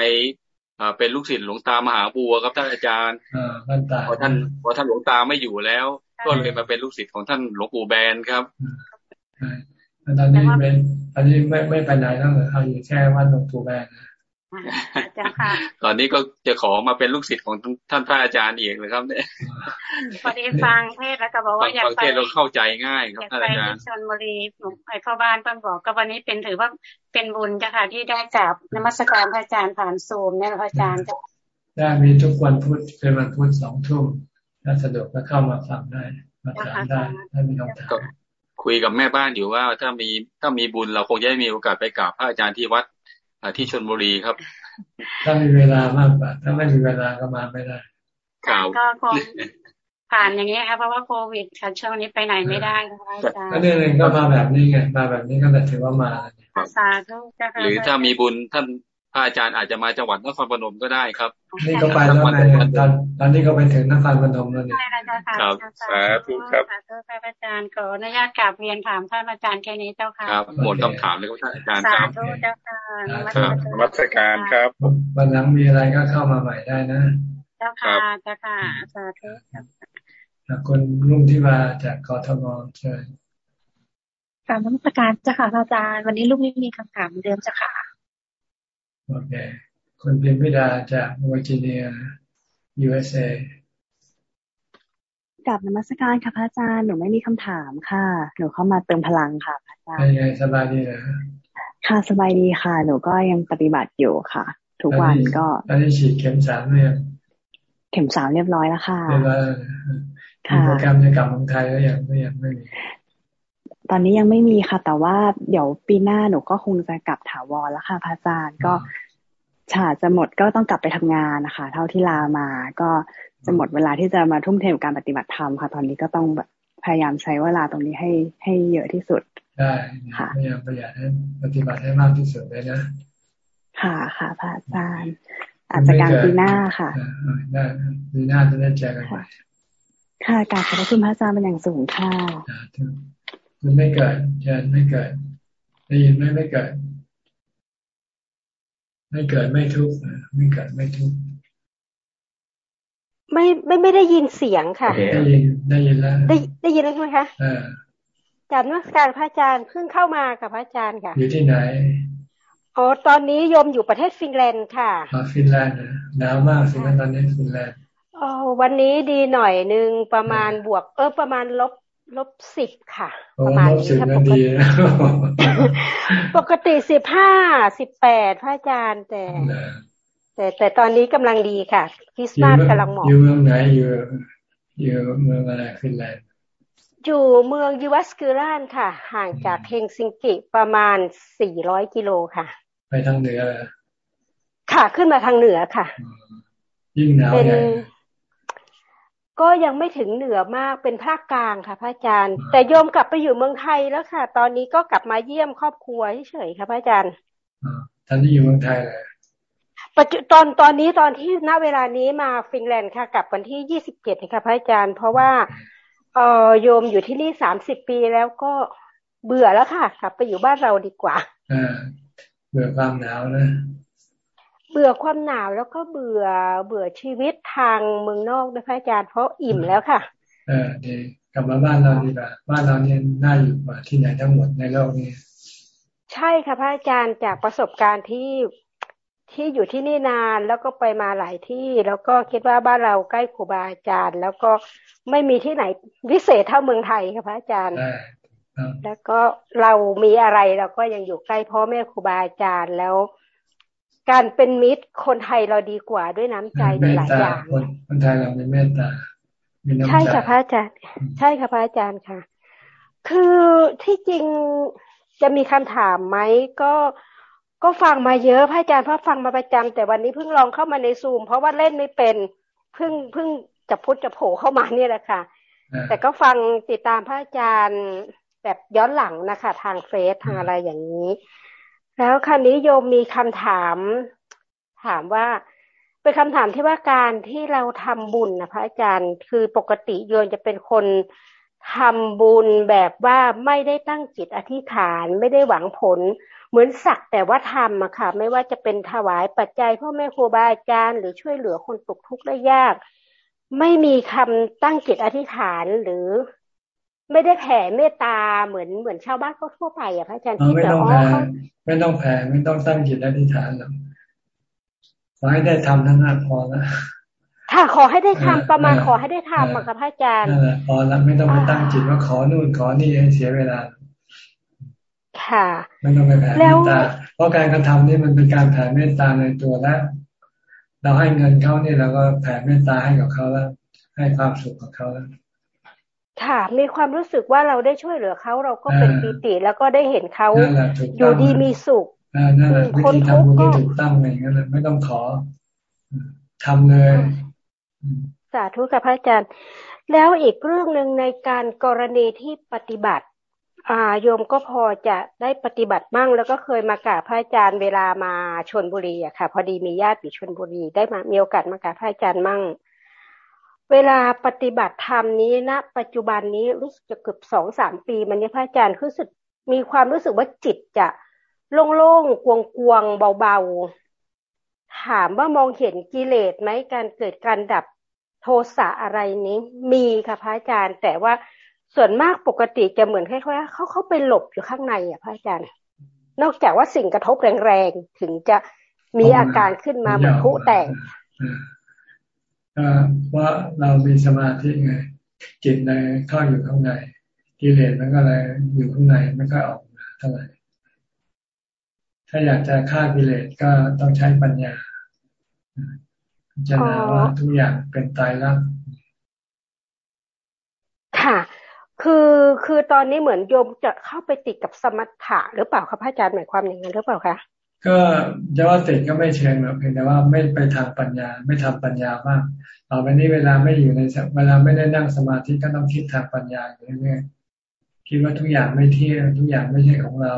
เป็นลูกศิษย์หลวงตามหาบัวครับท่านอาจารย์พอท่านพอท่านหลวงตาไม่อยู่แล้ว ก็เลยมาเป็นลูกศิษย์ของท่านหลวงปู่แบนครับตอนนี้เป็นตอนนี้ไม่ไม่ไปไหนแล้วเหรอเอาอยู่แค่วัดหลวงปู่แบนนะ ตอนนี้ก็จะขอมาเป็นลูกศิษย์ของท่านพระอาจารย์อีกเลยครับเนี่ยพอดีฟังเทศแล้วก็บอกว่าอยากไปเราเข้าใจง่ายครับท่านอาจารย์ชนบุรีไอ้พ่อบ้านเพิ่นบอกก็วันนี้เป็นถือว่าเป็นบุญจ้ะค่ะที่ได้กราบนมัสการพระอาจารย์ผ่านซูมเนี่ยพระอาจารย์จะได้มีทุกวันพุธเป็นวันพุธสองทุ่มถ้าสะดวกก็เข้ามาฟังได้มาถามได้ถ้ามีคำถามคุยกับแม่บ้านอยู่ว่าถ้ามีถ้ามีบุญเราคงจะได้มีโอกาสไปกราบพระอาจารย์ที่วัด ที่ชนบุรีครับ ถ้ามีเวลามากกว่าถ้าไม่มีเวลาก็มาไม่ได้ก็คงผ่านอย่างนี้ครับเพราะว่าโควิดค่ะช่วงนี้ไปไหนไม่ได้ค่ะอาจารย์ก็เนี่ยก็มาแบบนี้ไงมาแบบนี้ก็ถือว่ามาสาธุหรือถ้ามีบุญท่านพ ระอาจารย์อาจจะมาจังหวัดนครพนมก็ได้ครับ นี่ก็ไปแล้วไงตอนตอนนี้ก็ไปถึงนครพนมแล้วนี่ครับสาธุครับสาธุพระอาจารย์ขออนุญาตกราบเรียนถามท่านอาจารย์แค่นี้เจ้าค่ะครับหมดคำถามเลยครับท่านอาจารย์สาธุเจ้าค่ะครับมัสการครับวันหลังมีอะไรก็เข้ามาใหม่ได้นะ เจ้าค่ะเจ้าค่ะสาธุคนรุ่งที่มาจากกทมเชิญการนมัสการเจ้าค่ะอาจารย์ วันนี้ลูกไม่มีคำถามเดิมเจ้าค่ะ โอเคคุณเพียพิดาจากเวอร์จิเนีย USA กับนมัสการค่ะพระอาจารย์หนูไม่มีคำถามค่ะ หนูเข้ามาเติมพลังค่ะพระอาจารย์เป็นไงสบายดีเหรอค่ะสบายดีค่ะ หนูก็ยังปฏิบัติอยู่ค่ะ ทุกวันก็ตอนนี้ฉีดเข็มสามเนี่ยเข็มสามเรียบร้อยแล้วค่ะเรียบร้อยค่ะโปรแกรมจะกลับเมืองไทยแล้วยังไม่ยังไม่มี ตอนนี้ยังไม่มีค่ะ แต่ว่าเดี๋ยวปีหน้าหนูก็คงจะกลับถาวรแล้วค่ะพระอาจารย์ก็ฉาจะหมดก็ต้องกลับไปทำงานนะคะ เท่าที่ลามาก็จะหมดเวลาที่จะมาทุ่มเทกับการปฏิบัติธรรมค่ะ ตอนนี้ก็ต้องแบบพยายามใช้เวลาตรงนี้ให้ให้เยอะที่สุดได้ค่ะพยายามประหยัดให้ปฏิบัติให้มากที่สุดเลยนะ ค่ะค่ะพระอาจารย์อาจจะกลางปีหน้าค่ะได้ปีหน้าจะได้เจอกันใหม่ค่ะกราบขอบคุณพระอาจารย์เป็นอย่างสูงค่ะ มันไม่เกิดเชิญไม่เกิดได้ยินไหมไม่เกิด ไม่เกิดไม่ทุกข์ไม่เกิดไม่ทุกข์ไม่ไม่ไม่ได้ยินเสียงค่ะ ได้ยินได้ยินแล้วได้ได้ยินแล้วใช่ไหมคะอ่าจากนักการพระอาจารย์เพิ่งเข้ามากับพระอาจารย์ค่ะ อยู่ที่ไหนอ๋อตอนนี้โยมอยู่ประเทศฟินแลนด์ค่ะอ๋อฟินแลนด์นะหนาวมากสิตอนนี้ฟินแลนด์อ๋อวันนี้ดีหน่อยหนึ่งประมาณบวก เออประมาณลบ ลบสิบค่ะ ประมาณนี้ถ้าปกติปกติสิบห้าสิบแปดพระอาจารย์แต่ แต่แต่ตอนนี้กำลังดีค่ะคริสต์มาสกำลังเหมาะอยู่เมืองไหนอยู่อยู่เมืองอะไรฟินแลนด์อยู่เมืองยูวัสกิรานค่ะ ห่างจากเฮงซิงกิประมาณสี่ร้อยกิโลค่ะ ไปทางเหนือ ค่ะขึ้นมาทางเหนือค่ะ ยิ่งหนาวใหญ่ ก็ยังไม่ถึงเหนือมากเป็นภาคกลางค่ะพระอาจารย์ แต่โยมกลับไปอยู่เมืองไทยแล้วค่ะ ตอนนี้ก็กลับมาเยี่ยมครอบครัวเฉยๆค่ะพระอาจารย์ท่านที่อยู่เมืองไทยเลยปัจจุตอนตอนนี้ตอนที่ณเวลานี้มาฟินแลนด์ค่ะกลับวันที่ยี่สิบเจ็ดค่ะพระอาจารย์ เพราะว่าเออโยมอยู่ที่นี่สามสิบปีแล้วก็เบื่อแล้วค่ะกลับไปอยู่บ้านเราดีกว่าอ่าเบื่อความหนาวนะเบื่อความหนาวแล้วก็เบื่อเบื่อชีวิตทางเมืองนอกนะพระอาจารย์เพราะอิ่มแล้วค่ะ เออดีกลับมาบ้านเราดีกว่าบ้านเราเนี่ยน่าอยู่กว่าที่ไหนทั้งหมดในโลกนี้ ใช่ค่ะพระอาจารย์จากประสบการณ์ที่ที่อยู่ที่นี่นานแล้วก็ไปมาหลายที่ แล้วก็คิดว่าบ้านเราใกล้ครูบาอาจารย์ แล้วก็ไม่มีที่ไหนวิเศษเท่าเมืองไทยค่ะพระอาจารย์แล้วก็เรามีอะไรเราก็ยังอยู่ใกล้พ่อแม่ครูบาอาจารย์แล้ว การเป็นมิตรคนไทยเราดีกว่าด้วยน้ำใจหลายอย่างคนไทยเราเป็นเมตตาใช่ค่ะพระอาจารย์ ใช่ค่ะพระอาจารย์ค่ะ คือที่จริงจะมีคำถามไหมก็ก็ฟังมาเยอะพระอาจารย์เพราะฟังมาประจำแต่วันนี้เพิ่งลองเข้ามาในซูม เพราะว่าเล่นไม่เป็นเพิ่งเพิ่งจะพุทธจะโผล่เข้ามาเนี่ยแหละค่ะ แต่ก็ฟังติดตามพระอาจารย์แบบย้อนหลังนะคะ ทางเฟซทางอะไรอย่างนี้ แล้วคราวนี้โยมมีคำถาม ถามว่าเป็นคำถามที่ว่าการที่เราทำบุญนะพระอาจารย์ คือปกติโยมจะเป็นคนทำบุญแบบว่าไม่ได้ตั้งจิตอธิษฐานไม่ได้หวังผล เหมือนสักแต่ว่าทำอะค่ะ ไม่ว่าจะเป็นถวายปัจจัยพ่อแม่ครูบาอาจารย์หรือช่วยเหลือคนตกทุกข์ได้ยาก ไม่มีคำตั้งจิตอธิษฐานหรือ ไม่ได้แผ่เมตตาเหมือนเหมือนชาวบ้านเขาทั่วไปอะพระอาจารย์ที่แต่อ๋อไม่ต้องแผ่ไม่ต้องตั้งจิตอธิษฐานหรอกขอให้ได้ทำทั้งนั้นพอแล้วค่ะขอให้ได้ทำประมาณขอให้ได้ทำอะค่ะพระอาจารย์พอแล้วไม่ต้องไปตั้งจิตว่าขอนู่นขอนี่ให้เสียเวลา ค่ะไม่ต้องไปแผ่เมตตาเพราะการกระทำนี่มันเป็นการแผ่เมตตาในตัวแล้วเราให้เงินเขาเนี่ยเราก็แผ่เมตตาให้กับเขาแล้ว ให้ความสุขกับเขาแล้ว ค่ะมีความรู้สึกว่าเราได้ช่วยเหลือเขาเราก็เป็นปีติ แล้วก็ได้เห็นเขาอยู่ดีมีสุขคนทุกข์ก็ถูกตั้งอย่างนั้นไม่ต้องขอทำเลย สาธุกับพระอาจารย์ แล้วอีกเรื่องหนึ่งในการกรณีที่ปฏิบัติอ่าโยมก็พอจะได้ปฏิบัติบ้างแล้วก็เคยมากราบพระอาจารย์เวลามาชนบุรีอะค่ะ พอดีมีญาติอยู่ชนบุรีได้มามีโอกาสมากราบพระอาจารย์มั่ง เวลาปฏิบัติธรรมนี้ณนะปัจจุบันนี้รู้สึกจะเกือบสองสามปีมันนี้พระอาจารย์รู้สึกมีความรู้สึกว่าจิตจะโล่งๆกวงๆเบาๆ ถามว่ามองเห็นกิเลสไหมการเกิดการดับโทสะอะไรนี้มีค่ะพระอาจารย์ แต่ว่าส่วนมากปกติจะเหมือนคล้ายๆเขาเขาไปหลบอยู่ข้างในอะพระอาจารย์ นอกจากว่าสิ่งกระทบแรงๆถึงจะมีอาการขึ้นมาเหมือนพุแตก ก็ว่าเรามีสมาธิไง จิตในเข้าอยู่ข้างในกิเลสมันก็เลยอยู่ข้างในไม่ค่อยออกมาเท่าไหร่ถ้าอยากจะฆ่ากิเลสก็ต้องใช้ปัญญาจะนาว่าทุกอย่างเป็นตายแล้วค่ะ คือคือตอนนี้เหมือนโยมจะเข้าไปติดกับสมถะหรือเปล่าคะพระอาจารย์หมายความอย่างนั้นหรือเปล่าคะ ก็จะว่าติดก็ไม่เชิงหรอกเพียงแต่ว่าไม่ไปทางปัญญา ไม่ทำปัญญามากต่อไปนี้เวลาไม่อยู่ในเวลาไม่ได้นั่งสมาธิก็ต้องคิดทางปัญญาอยู่เรื่อยๆคิดว่าทุกอย่างไม่เที่ยงทุกอย่างไม่ใช่ของเรา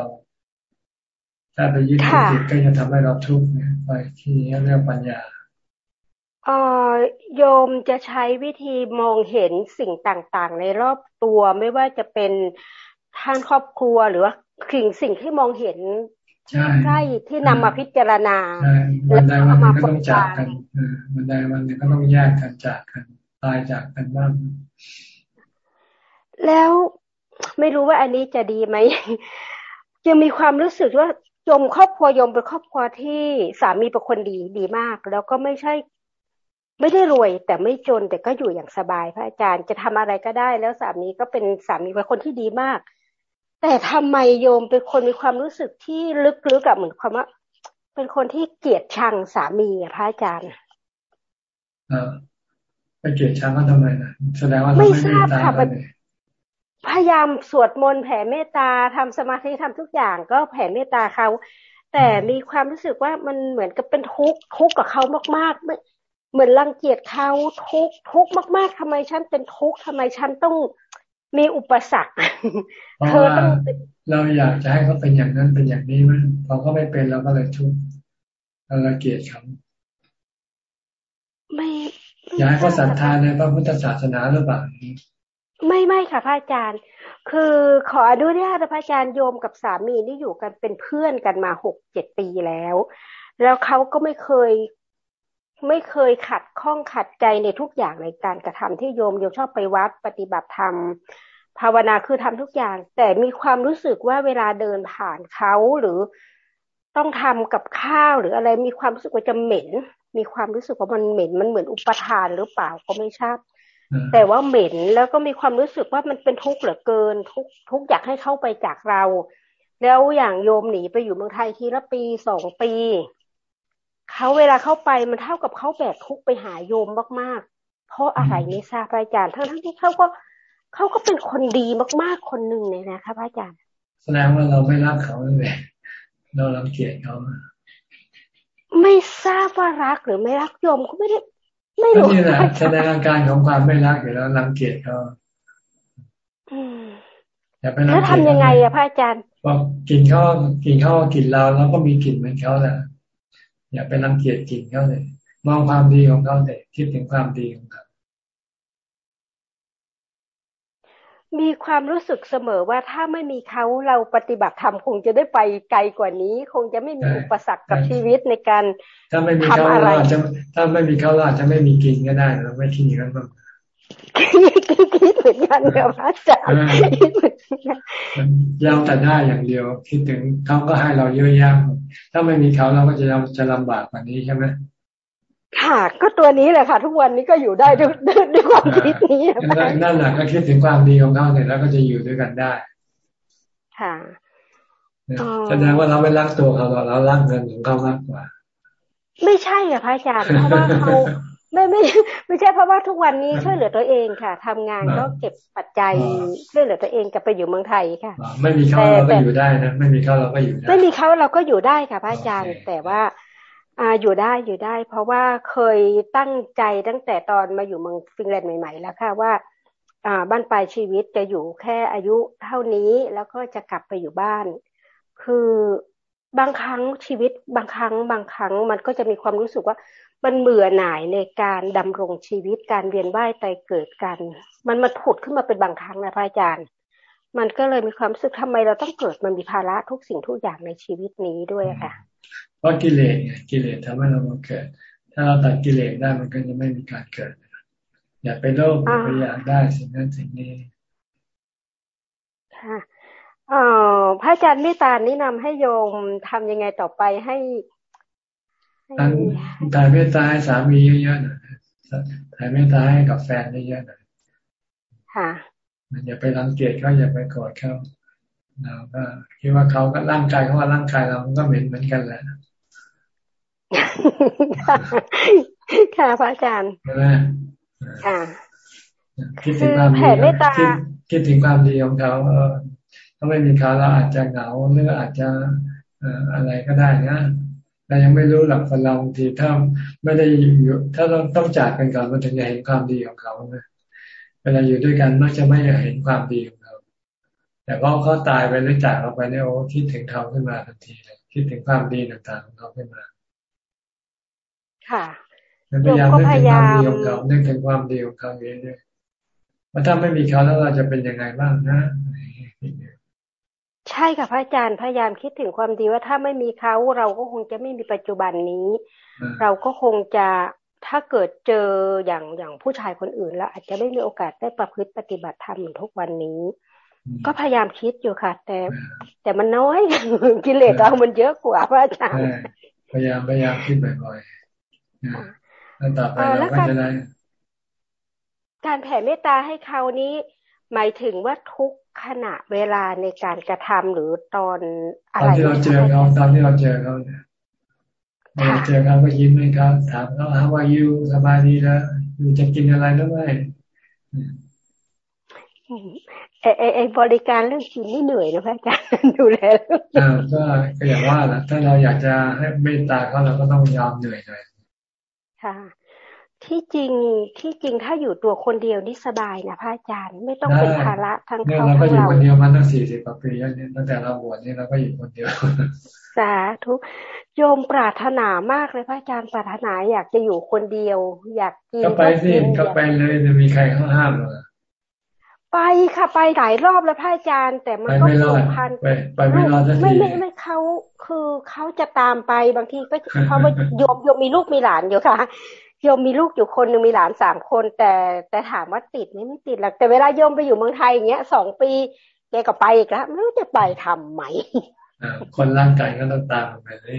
ถ้าไปยึดติดก็จะทำให้เราทุกข์เนี่ยไปที่นี้เรียกปัญญาออโยมจะใช้วิธีมองเห็นสิ่งต่างๆ ในรอบตัวไม่ว่าจะเป็นท่านครอบครัวหรือว่าสิ่งสิ่งที่มองเห็น ใกล้ที่นำมาพิจารณาวันใดวันหนึ่งก็ต้องจากกันวันใดวันหนึ่งก็ต้องแยกกันจากกันตายจากกันบ้างแล้วไม่รู้ว่าอันนี้จะดีไหมยังมีความรู้สึกว่ายมครอบครัวยมเป็นครอบครัวที่สามีเป็นคนดีดีมาก แล้วก็ไม่ใช่ ไม่ได้รวย แต่ไม่จนแต่ก็อยู่อย่างสบายพระอาจารย์จะทำอะไรก็ได้ แล้วสามีก็เป็นสามีเป็นคนที่ดีมาก แต่ทำไมโยมเป็นคนมีความรู้สึกที่ลึกๆกับเหมือนความว่า เป็นคนที่เกลียดชังสามีอะพระอาจารย์อ่าไปเกลียดชังเขาทำไมนะแสดงว่าเราไม่ทราบค่ะพยายามสวดมนต์แผ่เมตตาทำสมาธิทำทุกอย่างก็แผ่เมตตาเขา แต่มีความรู้สึกว่ามันเหมือนกับเป็นทุกข์ทุกข์กับเขามากๆเหมือนรังเกียจเขาทุกข์ทุกข์มาก ๆทำไมฉันเป็นทุกข์ทำไมฉันต้อง มีอุปสรรคเธอต้องเราอยากจะให้เขาเป็นอย่างนั้นเป็นอย่างนี้มันพอเขาไม่เป็นเราก็เลยทุกข์เราละเกียจเขาไม่อยากให้เขาศรัทธาในพระพุทธศาสนาหรือเปล่าไม่ไม่ค่ะพระอาจารย์ คือขออนุญาตพระอาจารย์โยมกับสามีนี่อยู่กันเป็นเพื่อนกันมาหกเจ็ดปีแล้ว แล้วเขาก็ไม่เคย ไม่เคยขัดข้องขัดใจในทุกอย่างในการกระทำที่โยมโยมชอบไปวัดปฏิบัติธรรมภาวนาคือทำทุกอย่าง แต่มีความรู้สึกว่าเวลาเดินผ่านเขาหรือต้องทำกับข้าวหรืออะไรมีความรู้สึกว่าจะเหม็น มีความรู้สึกว่ามันเหม็น มันเหมือนอุปทานหรือเปล่าก็ไม่ทราบแต่ว่าเหม็นแล้วก็มีความรู้สึกว่ามันเป็นทุกข์เหลือเกิน ทุกทุกอยากให้เข้าไปจากเรา แล้วอย่างโยมหนีไปอยู่เมืองไทยทีละปีสองปี เขาเวลาเข้าไปมันเท่ากับเขาแบกทุกไปหาโยมมากๆ เพราะอะไรไม่ทราบอาจารย์ทั้งทั้งที่เขาก็เขาก็เป็นคนดีมากๆคนหนึ่งเลยนะคะอาจารย์ แสดงว่าเราไม่รักเขาเลยเราลังเกียจเขาไม่ทราบว่ารักหรือไม่รักโยมก็ไม่ได้ ไม่รู้นี่แหละแสดงอาการของความไม่รักอยู่แล้วรังเกียจเขาอย่าไปรังเกียจแล้วทำยังไงอะพระอาจารย์บอกกินข้าวกินข้าวกินเราแล้วก็มีกลิ่นเหมือนเขาแหละ อย่าไปรังเกียจกินเขาเลย มองความดีของเขาเลยคิดถึงความดีของเขามีความรู้สึกเสมอว่าถ้าไม่มีเขาเราปฏิบัติธรรมคงจะได้ไปไกลกว่านี้ คงจะไม่มีอุปสรรคกับชีวิตในการถ้าไม่มีเขาเราอาจจะถ้าไม่มีเขาเราอาจจะไม่มีกินก็ได้เราไม่คิดอย่างนั้นบ้าง คิดเหมือนกันกับพระอาจารย์เราแต่ได้อย่างเดียว คิดถึงเขาก็ให้เราเยอะแยะถ้าไม่มีเขาเราก็จะจะลำบากกว่านี้ใช่ไหมค่ะ ก็ตัวนี้แหละค่ะ ทุกวันนี้ก็อยู่ได้ด้วยด้วยความคิดนี้นั่นแหละก็คิดถึงความดีของเขาเสร็จแล้วก็จะอยู่ด้วยกันได้ ค่ะแสดงว่าเราไม่รักตัวเขาเรารักเงินของเขามากกว่า ไม่ใช่อะพระอาจารย์เพราะว่าเขา ไม่ไม่ไม่ใช่เพราะว่าทุกวันนี้ช่วยเหลือตัวเองค่ะทำงานก็เก็บปัจจัยช่วยเหลือตัวเองกลับไปอยู่เมืองไทยค่ะ ไม่มีเขาเราก็อยู่ได้นะไม่มีเขาเราก็อยู่ได้ไม่มีเขาเราก็อยู่ได้ค่ะพระอาจารย์แต่ว่าอ่าอยู่ได้อยู่ได้ เพราะว่าเคยตั้งใจตั้งแต่ตอนมาอยู่เมืองฟินแลนด์ใหม่ๆแล้วค่ะว่า อ่าบ้านปลายชีวิตจะอยู่แค่อายุเท่านี้แล้วก็จะกลับไปอยู่บ้าน คือบางครั้งชีวิตบางครั้งบางครั้งมันก็จะมีความรู้สึกว่า มันเบื่อหน่ายในการดำรงชีวิตการเวียนว่ายตายเกิดกัน มันมาผุดขึ้นมาเป็นบางครั้งนะพระอาจารย์ มันก็เลยมีความรู้สึกทำไมเราต้องเกิดมันมีภาระทุกสิ่งทุกอย่างในชีวิตนี้ด้วยค่ะเพราะกิเลสไงกิเลสทำให้เรามาเกิด ถ้าเราตัดกิเลสได้มันก็จะไม่มีการเกิด อย่าไปโลภอย่าไปอยากได้สิ่งนั้นสิ่งนี้ค่ะเอ่อพระอาจารย์เมตตานี่นำให้โยมทำยังไงต่อไปให้การ ถ่ายเมตตาให้สามีเยอะๆหน่อยถ่ายเมตตาให้กับแฟนเยอะๆหน่อยค่ะมันอย่าไปรังเกียจเขาอย่าไปโกรธเขาเราก็คิดว่าเขาก็ร่างกายเขาว่าร่างกายเราก็เหม็นเหมือนกันแหละค่ะพระอาจารย์ใช่ไหมค่ะคิดถึงความดีคิดคิดถึงความดีของเขาเออถ้าไม่มีเขาเราอาจจะเหงาหรืออาจจะอะไรก็ได้นะ เรายังไม่รู้หลักคนเราบางทีถ้าไม่ได้อยู่ถ้าเราต้องจากกันก่อนมันถึงจะเห็นความดีของเขาเวลาอยู่ด้วยกันมักจะไม่เห็นความดีของเรา แต่พอเขาตายไปหรือจากเราไปเนี่ยโอ้คิดถึงเขาขึ้นมาทันทีเลยคิดถึงความดีต่างๆของเขาขึ้นมา ค่ะพยายามนึกถึงความดีของเขานึกถึงความดีของเขาเองด้วยว่าถ้าไม่มีเขาแล้วเราจะเป็นยังไงบ้างนะ ใช่ค่ะพระอาจารย์พยายามคิดถึงความดีว่าถ้าไม่มีเขาเราก็คงจะไม่มีปัจจุบันนี้ เราก็คงจะถ้าเกิดเจออย่างอย่างผู้ชายคนอื่น แล้ว อาจจะไม่มีโอกาสได้ประพฤติปฏิบัติธรรมเหมือนทุกวันนี้ ก็พยายามคิดอยู่ค่ะ แต่ แต่มันน้อยกิเลสเรามันเยอะกว่าพระอาจารย์พยายามพยายามคิดบ่อยๆแล้วต่อไปเราก็จะได้การแผ่เมตตาให้เขานี้ หมายถึงว่าทุก ขณะเวลาในการกระทำหรือตอนอะไรตอนที่เราเจอเขาตอนที่เราเจอเขาเนี่ยเราเจอเขาก็ยิ้มให้เขาถามเขาว่ายูสบายดีแล้วยูจะกินอะไรหรือไม่ไอ้ไอ้บริการเรื่องกินนี่เหนื่อยนะพระอาจารย์ดูแลอ่าก็ก็อย่างว่าแหละถ้าเราอยากจะให้เมตตาเขาเราก็ต้องยอมเหนื่อยหน่อยค่ะ ที่จริงที่จริงถ้าอยู่ตัวคนเดียวนี่สบายนะพระอาจารย์ไม่ต้องเป็นภาระทั้งเขาทั้งเราก็อยู่คนเดียวมาตั้งสี่สิบกว่าปีแล้วเนี่ยตั้งแต่เราบวชนี่เราก็อยู่คนเดียวสาธุโยมปรารถนามากเลยพระอาจารย์ปรารถนาอยากจะอยู่คนเดียว อยากกินก็ไปสิก็ไปเลยจะมีใครเขาห้ามหรอไปค่ะไปหลายรอบแล้วพระอาจารย์ แต่มันก็ผูกพันไปไปไม่รอดสักทีไม่ไม่ไม่เขาคือเขาจะตามไปบางทีก็เพราะว่าโยมโยมมีลูกมีหลานอยู่ค่ะ โยมมีลูกอยู่คนหนึ่งมีหลานสามคน แต่แต่ถามว่าติดไหมไม่ติดหรอกแต่เวลาโยมไปอยู่เมืองไทยอย่างเงี้ยสองปีแกก็ไปอีกแล้วไม่รู้จะไปทำไหมคนร่างกายก็ต้องตามไปเลย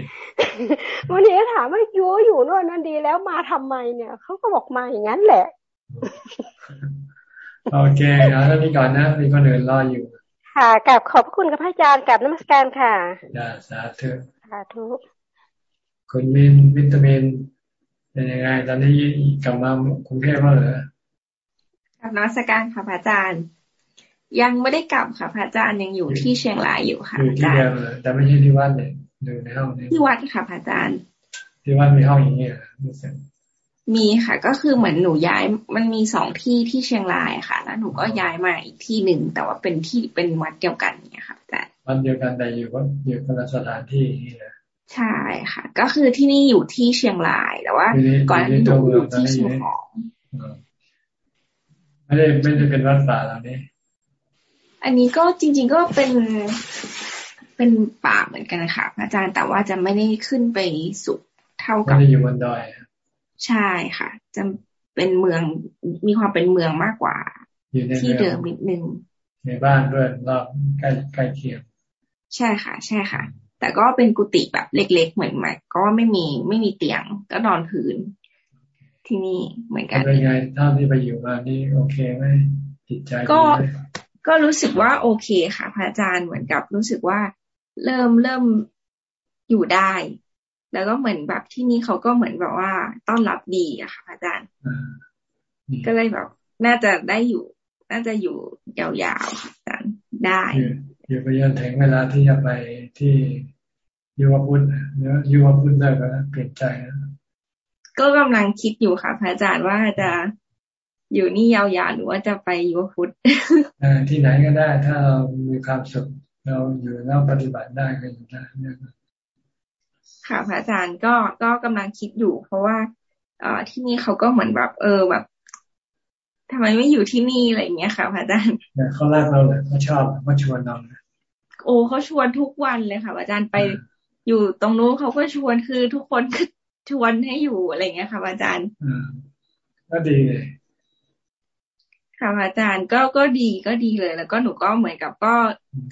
วันนี้ถามว่าอยู่อยู่นู่นนั่นดีแล้วมาทำไมเนี่ยเขาก็บอกมาอย่างนั้นแหละ โอเคเอาท่านี้ก่อนนะมีคนอื่นรออยู่ ค่ะกับขอบคุณกับพระอาจารย์กับนมัสการค่ะจ้าสาธุสาธุคุณมินวิตามิน เป็นยังไงตอนนี้กลับมากรุงเทพแล้วเหรอกับนมัสการค่ะพระอาจารย์ ยังไม่ได้กลับค่ะพระอาจารย์ยังอยู่ที่เชียงรายอยู่ค่ะอยู่ที่เดิมเลยแต่ไม่ใช่ที่วัดเนี่ยอยู่ในห้องนี้ที่วัดค่ะพระอาจารย์ ที่วัดมีห้องอย่างนี้เหรอมีค่ะ ก็คือเหมือนหนูย้ายมันมีสองที่ที่เชียงรายค่ะ แล้วหนูก็ย้ายมาอีกที่หนึ่งแต่ว่าเป็นที่เป็นวัดเดียวกันเนี่ยค่ะแต่วัดเดียวกันแต่อยู่ว่าอยู่คนละสถานที่นี่แหละ ใช่ค่ะ ก็คือที่นี่อยู่ที่เชียงราย แต่ว่า ก่อนที่หนูอยู่ที่เชียงของไม่ได้ไม่ได้เป็นวัดป่าแล้วนี่อันนี้ก็จริง ๆก็เป็นเป็นป่าเหมือนกันค่ะ อาจารย์แต่ว่าจะไม่ได้ขึ้นไปสุดเท่ากับไม่ได้อยู่บนดอยใช่ค่ะ จะเป็นเมืองมีความเป็นเมืองมากกว่าที่เดิมนิดนึงในบ้านด้วยรอบใกล้ใกล้เคียงใช่ค่ะ ใช่ค่ะ แต่ก็เป็นกุฏิแบบเล็กๆเหมือนไหมก็ไม่มีไม่มีเตียง ก็นอนพื้นที่นี่เหมือนกันเป็นไงท่าที่ไปอยู่มานี่โอเคไหมจิตใจก็ก็รู้สึกว่าโอเคค่ะพระอาจารย์เหมือนกับรู้สึกว่าเริ่มเริ่มอยู่ได้ แล้วก็เหมือนแบบที่นี่เขาก็เหมือนแบบว่าต้อนรับดีอะค่ะอาจารย์ก็เลยแบบ น่าจะได้อยู่ น่าจะอยู่ยาวๆค่ะอาจารย์ได้ อยู่ไปยันถึงเวลาที่จะไปที่ยุวพุทธเนื้อยุวพุทธได้ก็เปลี่ยนใจก็กำลังคิดอยู่ค่ะพระอาจารย์ว่าจะอยู่นี่ยาวๆหรือว่าจะไปยุวพุทธที่ไหนก็ได้ ถ้าเรามีความสุขเราอยู่แล้วปฏิบัติได้ก็อยู่ได้เนี่ยค่ะพระอาจารย์ก็ก็กำลังคิดอยู่ เพราะว่า เอ่อที่นี่เขาก็เหมือนแบบ เออแบบทำไมไม่อยู่ที่นี่อะไรอย่างเงี้ยค่ะพระอาจารย์เขารักเราเลยเขาชอบเขาชวนเรา โอ้เขาชวนทุกวันเลยค่ะอาจารย์ไปอยู่ตรงนู้นเขาก็ชวนคือทุกคนก็ชวนให้อยู่อะไรเงี้ยค่ะอาจารย์อืมก็ดีเลยค่ะอาจารย์ก็ก็ดีก็ดีเลย แล้วก็หนูก็เหมือนกับก็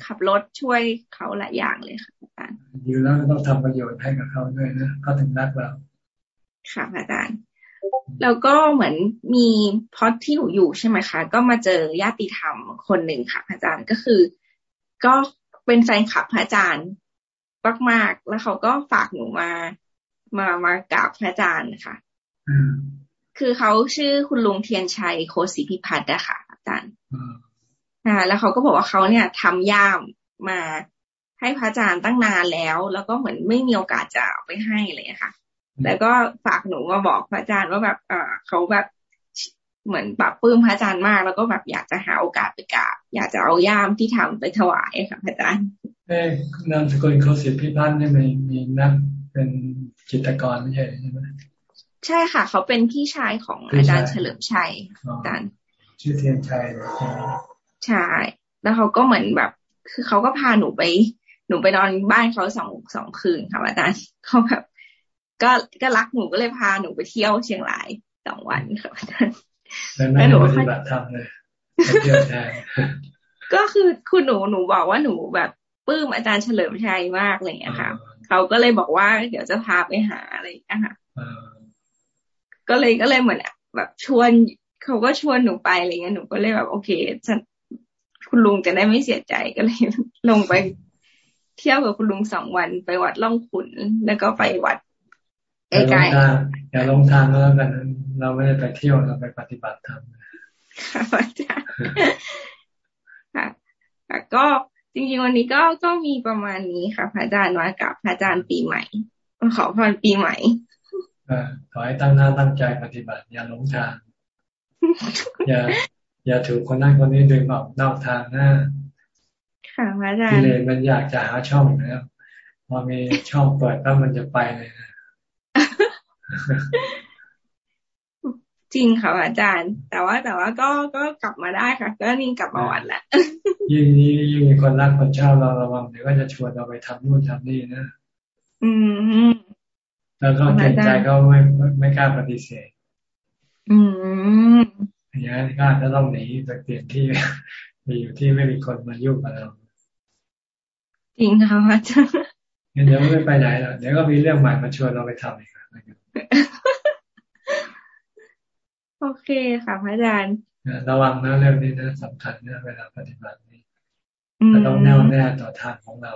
ขับรถช่วยเขาหลายอย่างเลยค่ะอาจารย์อยู่แล้วต้องทำประโยชน์ให้กับเขาด้วยนะเขาถึงรักเราค่ะอาจารย์แล้วก็เหมือนมีพอที่หนูอยู่ใช่ไหมคะ ก็มาเจอญาติธรรมคนหนึ่งค่ะ อาจารย์ก็คือ ก็ เป็นแฟนคลับพระอาจารย์มากๆแล้วเขาก็ฝากหนูมา มามากราบพระอาจารย์ค่ะคือเขาชื่อคุณลุงเทียนชัยโคสิพิพัฒน์อะค่ะอาจารย์อ่าแล้วเขาก็บอกว่าเขาเนี่ยทำย่ามมาให้พระอาจารย์ตั้งนานแล้ว แล้วก็เหมือนไม่มีโอกาสจะเอาไปให้เลยค่ะแล้วก็ฝากหนูมาบอกพระอาจารย์ว่าแบบเออเขาแบบ เหมือนปรับปลื้มพระอาจารย์มาก แล้วก็แบบอยากจะหาโอกาสไปกราบอยากจะเอาย่ามที่ทำไปถวายค่ะพระอาจารย์เอ้นามสกุลเขาเสียพิพัฒน์นี่มีมีนักเป็นจิตกรไม่ใช่ใช่ไหมใช่ค่ะ เขาเป็นพี่ชายของอาจารย์เฉลิมชัยอาจารย์ชื่อเทียนชัยใช่แล้วเขาก็เหมือนแบบ คือเขาก็พาหนูไป หนูไปนอนบ้านเขาสองสองคืนค่ะอาจารย์เขาแบบ ก็ก็รักหนูก็เลยพาหนูไปเที่ยวเชียงรายสองวันค่ะอาจารย์ แล้วหนูปฏิบัติธรรมเลยเที่ยวแทนก็คือคุณหนูหนูบอกว่าหนูแบบปลื้มอาจารย์เฉลิมชัยมากอะไรอย่างเงี้ยค่ะเขาก็เลยบอกว่าเดี๋ยวจะพาไปหาอะไรอย่างเงี้ยค่ะก็เลยก็เลยเหมือนแบบชวนเขาก็ชวนหนูไปอะไรเงี้ยหนูก็เลยแบบโอเคฉันคุณลุงจะได้ไม่เสียใจก็เลยลงไป เที่ยวกับคุณลุงสองวันไปวัดล่องขุนแล้วก็ไปวัด ไกลๆอย่าลงทางแล้วกัน เราไม่ได้ไปเที่ยวเราไปปฏิบัติธรรมค่ะอาจารย์ค่ะก็จริงๆวันนี้ก็ก็มีประมาณนี้ค่ะพระอาจารย์มากับพระอาจารย์ปีใหม่ขอพรปีใหม่ขอให้ตั้งหน้าตั้งใจปฏิบัติ อย่าหลงทาง อย่า อย่าถูกคนนั้นคนนี้ดึงออกนอกทางนะค่ะพระอาจารย์กิเลสมันอยากจะหาช่องนะครับพอมีช่องเปิดแล้วมันจะไปเลยนะ จริงค่ะอาจารย์ แต่ว่าแต่ว่าก็ก็กลับมาได้ค่ะ ก็นี่กลับมาวันละยิ่งนี้ยิ่งมีคนรักคนชอบเราระวังเดี๋ยวก็จะชวนเราไปทำนู่นทำนี่นะอืมแล้วก็เกรงใจก็ไม่ไม่กล้าปฏิเสธ อืมอย่างนี้ก็จะต้องหนีไปเปลี่ยนที่ไปอยู่ที่ไม่มีคนมายุ่งกับเราจริงค่ะอาจารย์เดี๋ยวไม่ไปไหนแล้วเดี๋ยวก็มีเรื่องใหม่มาชวนเราไปทำอีก โอเคค่ะพระอาจารย์ระวังนะเรื่องนี้นะสำคัญนะเวลาปฏิบัตินี้เราต้องแน่วแน่ต่อทางของเรา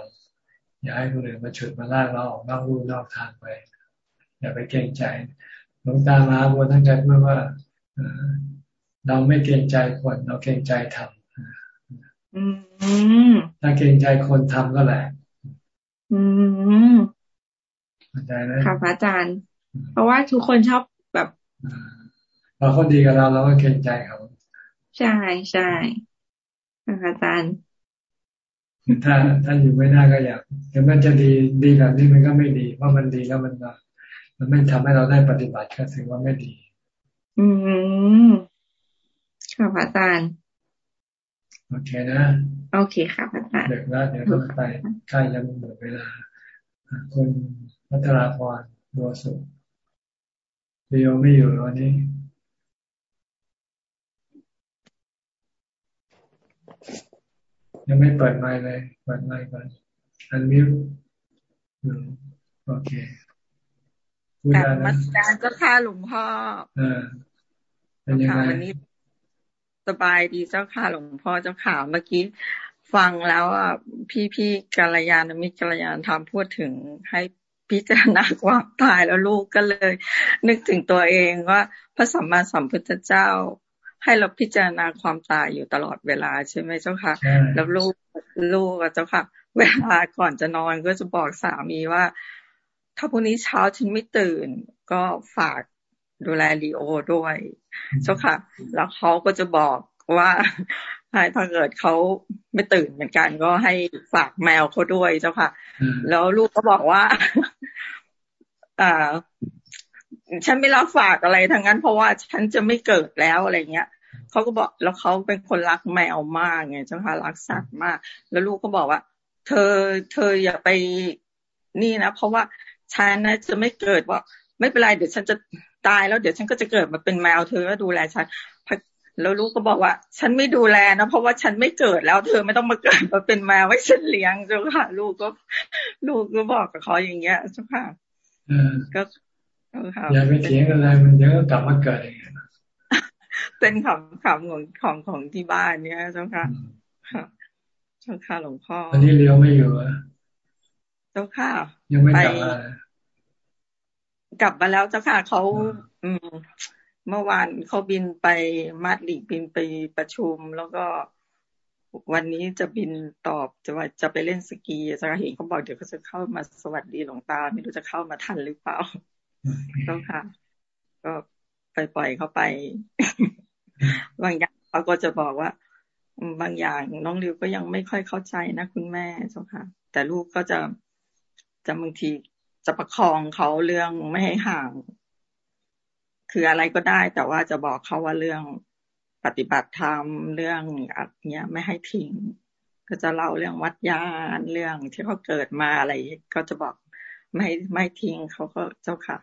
อย่าให้คนอื่นมาฉุดมาลากเราออกนอกรูนอกทางไป อย่าไปเกรงใจหลวงตามาบนทั้งใจเมื่อว่าเราไม่เกรงใจคนเราเกรงใจทำถ้าเกรงใจคนทำก็แหละอืมเข้าใจไหมค่ะพระอาจารย์ เพราะว่าทุกคนชอบแบบพอเขาดีกับเราเราก็เกรงใจเขาใช่ใช่อาจารย์ถ้าถ้าอยู่ไม่ได้ก็อยากแต่มันจะดีดีแบบนี้มันก็ไม่ดีเพราะมันดีแล้วมันมันไม่ทำให้เราได้ปฏิบัติก็ถือว่าไม่ดี อืมค่ะอาจารย์โอเคนะ โอเคค่ะอาจารย์เด็กแล้วเดี๋ยวต้องไปใกล้จะหมดเวลาคุณพัทราพรบัวสุ เดียวไม่อยู่วันนี้ ยังไม่เปิดไมค์เลยเปิดไมค์ก่อนอันมิวโอเคพูดได้นะการก็ค่าหลวงพ่อเออเป็นยังไงวันนี้ สบายดีเจ้าค่ะหลวงพ่อเจ้าข่าวเมื่อกี้ฟังแล้วอะพี่พี่กัลยาณมิตรกัลยาณธรรมพูดถึงให้ พิจารณาความตายแล้วลูกก็เลย นึกถึงตัวเองว่า พระสัมมาสัมพุทธเจ้า ให้เราพิจารณาความตายอยู่ตลอดเวลาใช่ไหมเจ้าค่ะ แล้วลูกลูกเจ้าค่ะ เวลาก่อนจะนอนก็จะบอกสามีว่า ถ้าพรุ่งนี้เช้าฉันไม่ตื่น ก็ฝากดูแลลีโอด้วย เจ้าค่ะ แล้วเขาก็จะบอกว่า ถ้าเกิดเขาไม่ตื่นเหมือนกันก็ให้ฝากแมวเขาด้วยเจ้าค่ะ แล้วลูกก็บอกว่าอ่าฉันไม่รับฝากอะไรทั้งนั้น เพราะว่าฉันจะไม่เกิดแล้วอะไรเงี้ยเขาก็บอกแล้วเขาเป็นคนรักแมวมากไงเจ้าค่ะรักสัตว์มาก แล้วลูกก็บอกว่า เธอเธออย่าไปนี่นะเพราะว่าฉันนะจะไม่เกิดว่าไม่เป็นไรเดี๋ยวฉันจะตายแล้วเดี๋ยวฉันก็จะเกิดมาเป็นแมวเธอก็ดูแลฉัน แล้วลูกก็บอกว่า ฉันไม่ดูแลนะเพราะว่าฉันไม่เกิดแล้ว เธอไม่ต้องมาเกิดมาเป็นแมวไว้ฉันเลี้ยงเจ้าค่ะ ลูกก็ ลูกก็บอกกับเขาอย่างเงี้ยเจ้าค่ะก็อย่าไปเถียงอะไรมันเดี๋ยวก็กลับมาเกิดเองเป็นคำคำของของของที่บ้านเนี่ยเจ้าค่ะเจ้าค่ะหลวงพ่ออันนี้เลี้ยวไม่อยู่อะเจ้าค่ะ ยังไม่กลับมากลับมาแล้วเจ้าค่ะเขา อืม เมื่อวานเขาบินไปมาดริดบินไปประชุม แล้วก็วันนี้จะบินตอบจะว่าจะไปเล่นสกีจะเห็นเขาบอกเดี๋ยวเขาจะเข้ามาสวัสดีหลวงตา ไม่รู้จะเข้ามาทันหรือเปล่าต้องค่ะ ก็ไปปล่อยเขาไป บางอย่างเขาก็จะบอกว่า บางอย่างน้องริวก็ยังไม่ค่อยเข้าใจนะคุณแม่เจ้าค่ะ แต่ลูกก็จะจะบางทีจะประคองเขาเรื่องไม่ให้ห่าง คืออะไรก็ได้ แต่ว่าจะบอกเขาว่าเรื่องปฏิบัติธรรมเรื่องอะไรเงี้ยไม่ให้ทิ้ง ก็จะเล่าเรื่องวัดยานเรื่องที่เขาเกิดมาอะไรก็จะบอกไม่ไม่ทิ้งเขาก็เจ้าค่ะ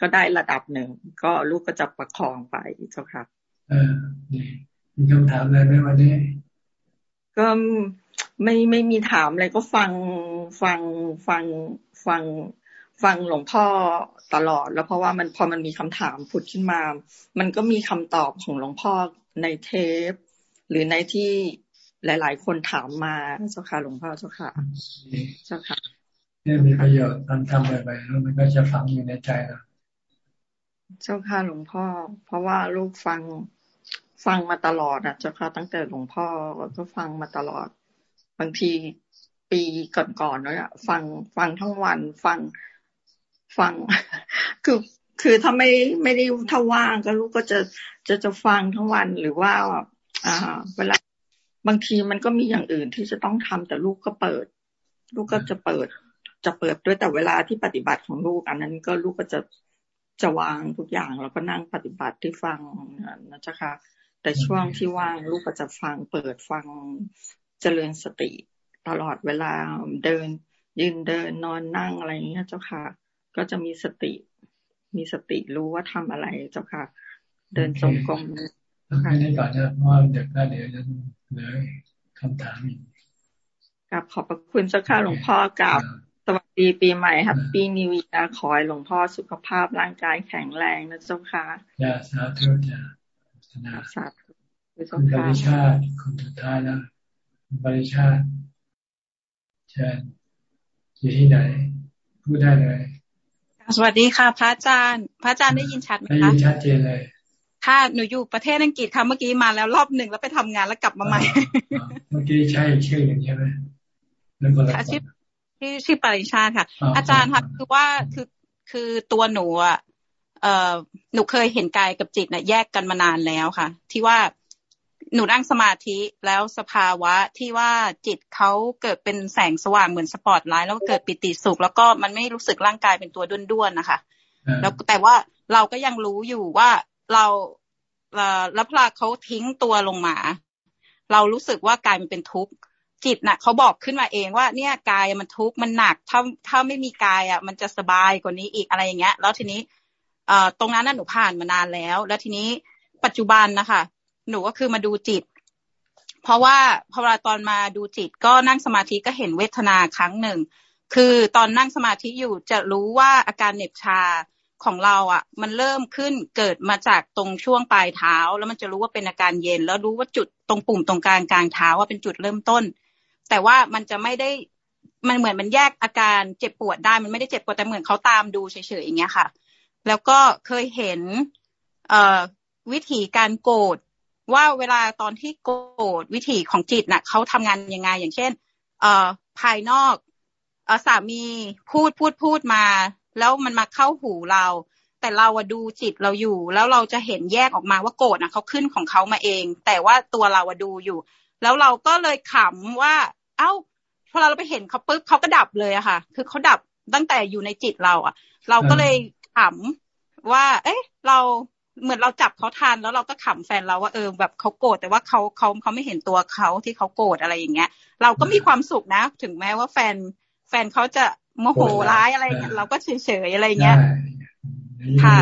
ก็ได้ระดับหนึ่ง ก็ลูกก็จะประคองไปเจ้าค่ะเออดีมีคำถามอะไรไหมวันนี้ ก็ไม่ไม่มีถามอะไรก็ฟังฟังฟังฟัง ฟังหลวงพ่อตลอด แล้วเพราะว่ามันพอมันมีคำถามผุดขึ้นมา มันก็มีคำตอบของหลวงพ่อในเทป หรือในที่หลาย ๆ คนถามมาเจ้าค่ะหลวงพ่อเจ้าค่ะเจ้าค่ะเนี่ยมีประโยชน์ตอนทำไปๆแล้วมันก็จะฟังอยู่ในใจเราเจ้าค่ะหลวงพ่อ เพราะว่าลูกฟังฟังมาตลอดอะ เจ้าค่ะตั้งแต่หลวงพ่อก็ฟังมาตลอด บางทีปีก่อนๆแล้วอะฟังฟังทั้งวันฟัง ฟัง คือคือถ้าไม่ไม่ได้ถ้าว่างก็ลูกก็จะจะจะฟังทั้งวันหรือว่าอ่าเวลาบางทีมันก็มีอย่างอื่นที่จะต้องทำแต่ลูกก็เปิด ลูกก็จะเปิด จะเปิดด้วยแต่เวลาที่ปฏิบัติของลูก อันนั้นก็ลูกก็จะจะวางทุกอย่างแล้วก็นั่งปฏิบัติที่ฟังนะจ๊ะค่ะแต่ช่วงที่ว่างลูกก็จะฟังเปิดฟังเจริญสติ ตลอดเวลาเดิน ยืนเดินนอนนั่งอะไรอย่างเงี้ยเจ้าค่ะ ก็จะมีสติ มีสติรู้ว่าทำอะไรเจ้าค่ะ เดินจงกรมแค่นี้ก่อนนะเพราะว่าเดี๋ยวก็เดี๋ยวจะเหลือคำถามอีกกับขอบพระคุณเจ้าค่ะหลวงพ่อกับสวัสดีปีใหม่ครับปีนิวีาขอให้หลวงพ่อสุขภาพร่างกายแข็งแรงนะเจ้าค่ะยาสาธุจ้าสาธุคุณบริชาติคนสุดท้ายแล้วบริชาติเชิญอยู่ที่ไหนพูดได้เลย สวัสดีค่ะ พระอาจารย์ พระอาจารย์ได้ยินชัดไหมคะได้ยินชัดเจนเลยค่ะหนูอยู่ประเทศอังกฤษค่ะเมื่อกี้มาแล้วรอบหนึ่งแล้วไปทำงานแล้วกลับมาใหม่ เมื่อกี้ใช่ชื่ออย่างใช่ไหมแล้วก็ชื่อชื่อชื่อปริชาค่ะ อาจารย์ค่ะคือว่าคือคือตัวหนูอะเอ่อหนูเคยเห็นกายกับจิตเนี่ยแยกกันมานานแล้วค่ะ ที่ว่า หนูนั่งสมาธิแล้วสภาวะที่ว่าจิตเขาเกิดเป็นแสงสว่างเหมือนสปอตไลท์แล้วเกิดปิติสุข แล้วก็มันไม่รู้สึกร่างกายเป็นตัวด้วนๆนะคะ แล้วแต่ว่าเราก็ยังรู้อยู่ว่าเราแล้วพลาเขาทิ้งตัวลงมา เรารู้สึกว่ากายมันเป็นทุกข์จิตน่ะเขาบอกขึ้นมาเองว่าเนี่ยกายมันทุกข์มันหนักถ้าถ้าไม่มีกายอะ มันจะสบายกว่านี้อีกอะไรอย่างเงี้ย แล้วทีนี้เอ่อตรงนั้นน่ะหนูผ่านมานานแล้ว แล้วทีนี้ปัจจุบันนะคะ หนูก็คือมาดูจิต เพราะว่าพอเวลาตอนมาดูจิต ก็นั่งสมาธิก็เห็นเวทนาครั้งหนึ่ง คือตอนนั่งสมาธิอยู่จะรู้ว่าอาการเหน็บชาของเราอะ มันเริ่มขึ้นเกิดมาจากตรงช่วงปลายเท้า แล้วมันจะรู้ว่าเป็นอาการเย็น แล้วรู้ว่าจุดตรงปุ่มตรงกลางกลางเท้าว่าเป็นจุดเริ่มต้น แต่ว่ามันจะไม่ได้มันเหมือนมันแยกอาการเจ็บปวดได้มันไม่ได้เจ็บปวดแต่เหมือนเขาตามดูเฉยๆอย่างเงี้ยค่ะ แล้วก็เคยเห็น เอ่อวิธีการโกรธ ว่าเวลาตอนที่โกรธวิถีของจิตน่ะเขาทำงานยังไง อย่างเช่น เอ่อภายนอกเออสามีพูดพูดพูดมา แล้วมันมาเข้าหูเรา แต่เราอะดูจิตเราอยู่ แล้วเราจะเห็นแยกออกมาว่าโกรธนะเขาขึ้นของเขามาเอง แต่ว่าตัวเราอะดูอยู่ แล้วเราก็เลยขำว่า เอ้าพอเราไปเห็นเขาปุ๊บเขาก็ดับเลยอะค่ะ คือเขาดับตั้งแต่อยู่ในจิตเราอะเราก็เลยขำว่า เอ๊ะ เรา เหมือนเราจับเขาทานแล้วเราก็ขำแฟนเราว่าเออแบบเขาโกรธแต่ว่าเขาเขาเขาไม่เห็นตัวเขาที่เขาโกรธอะไรอย่างเงี้ย เราก็มีความสุขนะ ถึงแม้ว่าแฟนแฟนเขาจะโมโหร้ายอะไรเงี้ยเราก็เฉยเฉยอะไรเงี้ยค่ะ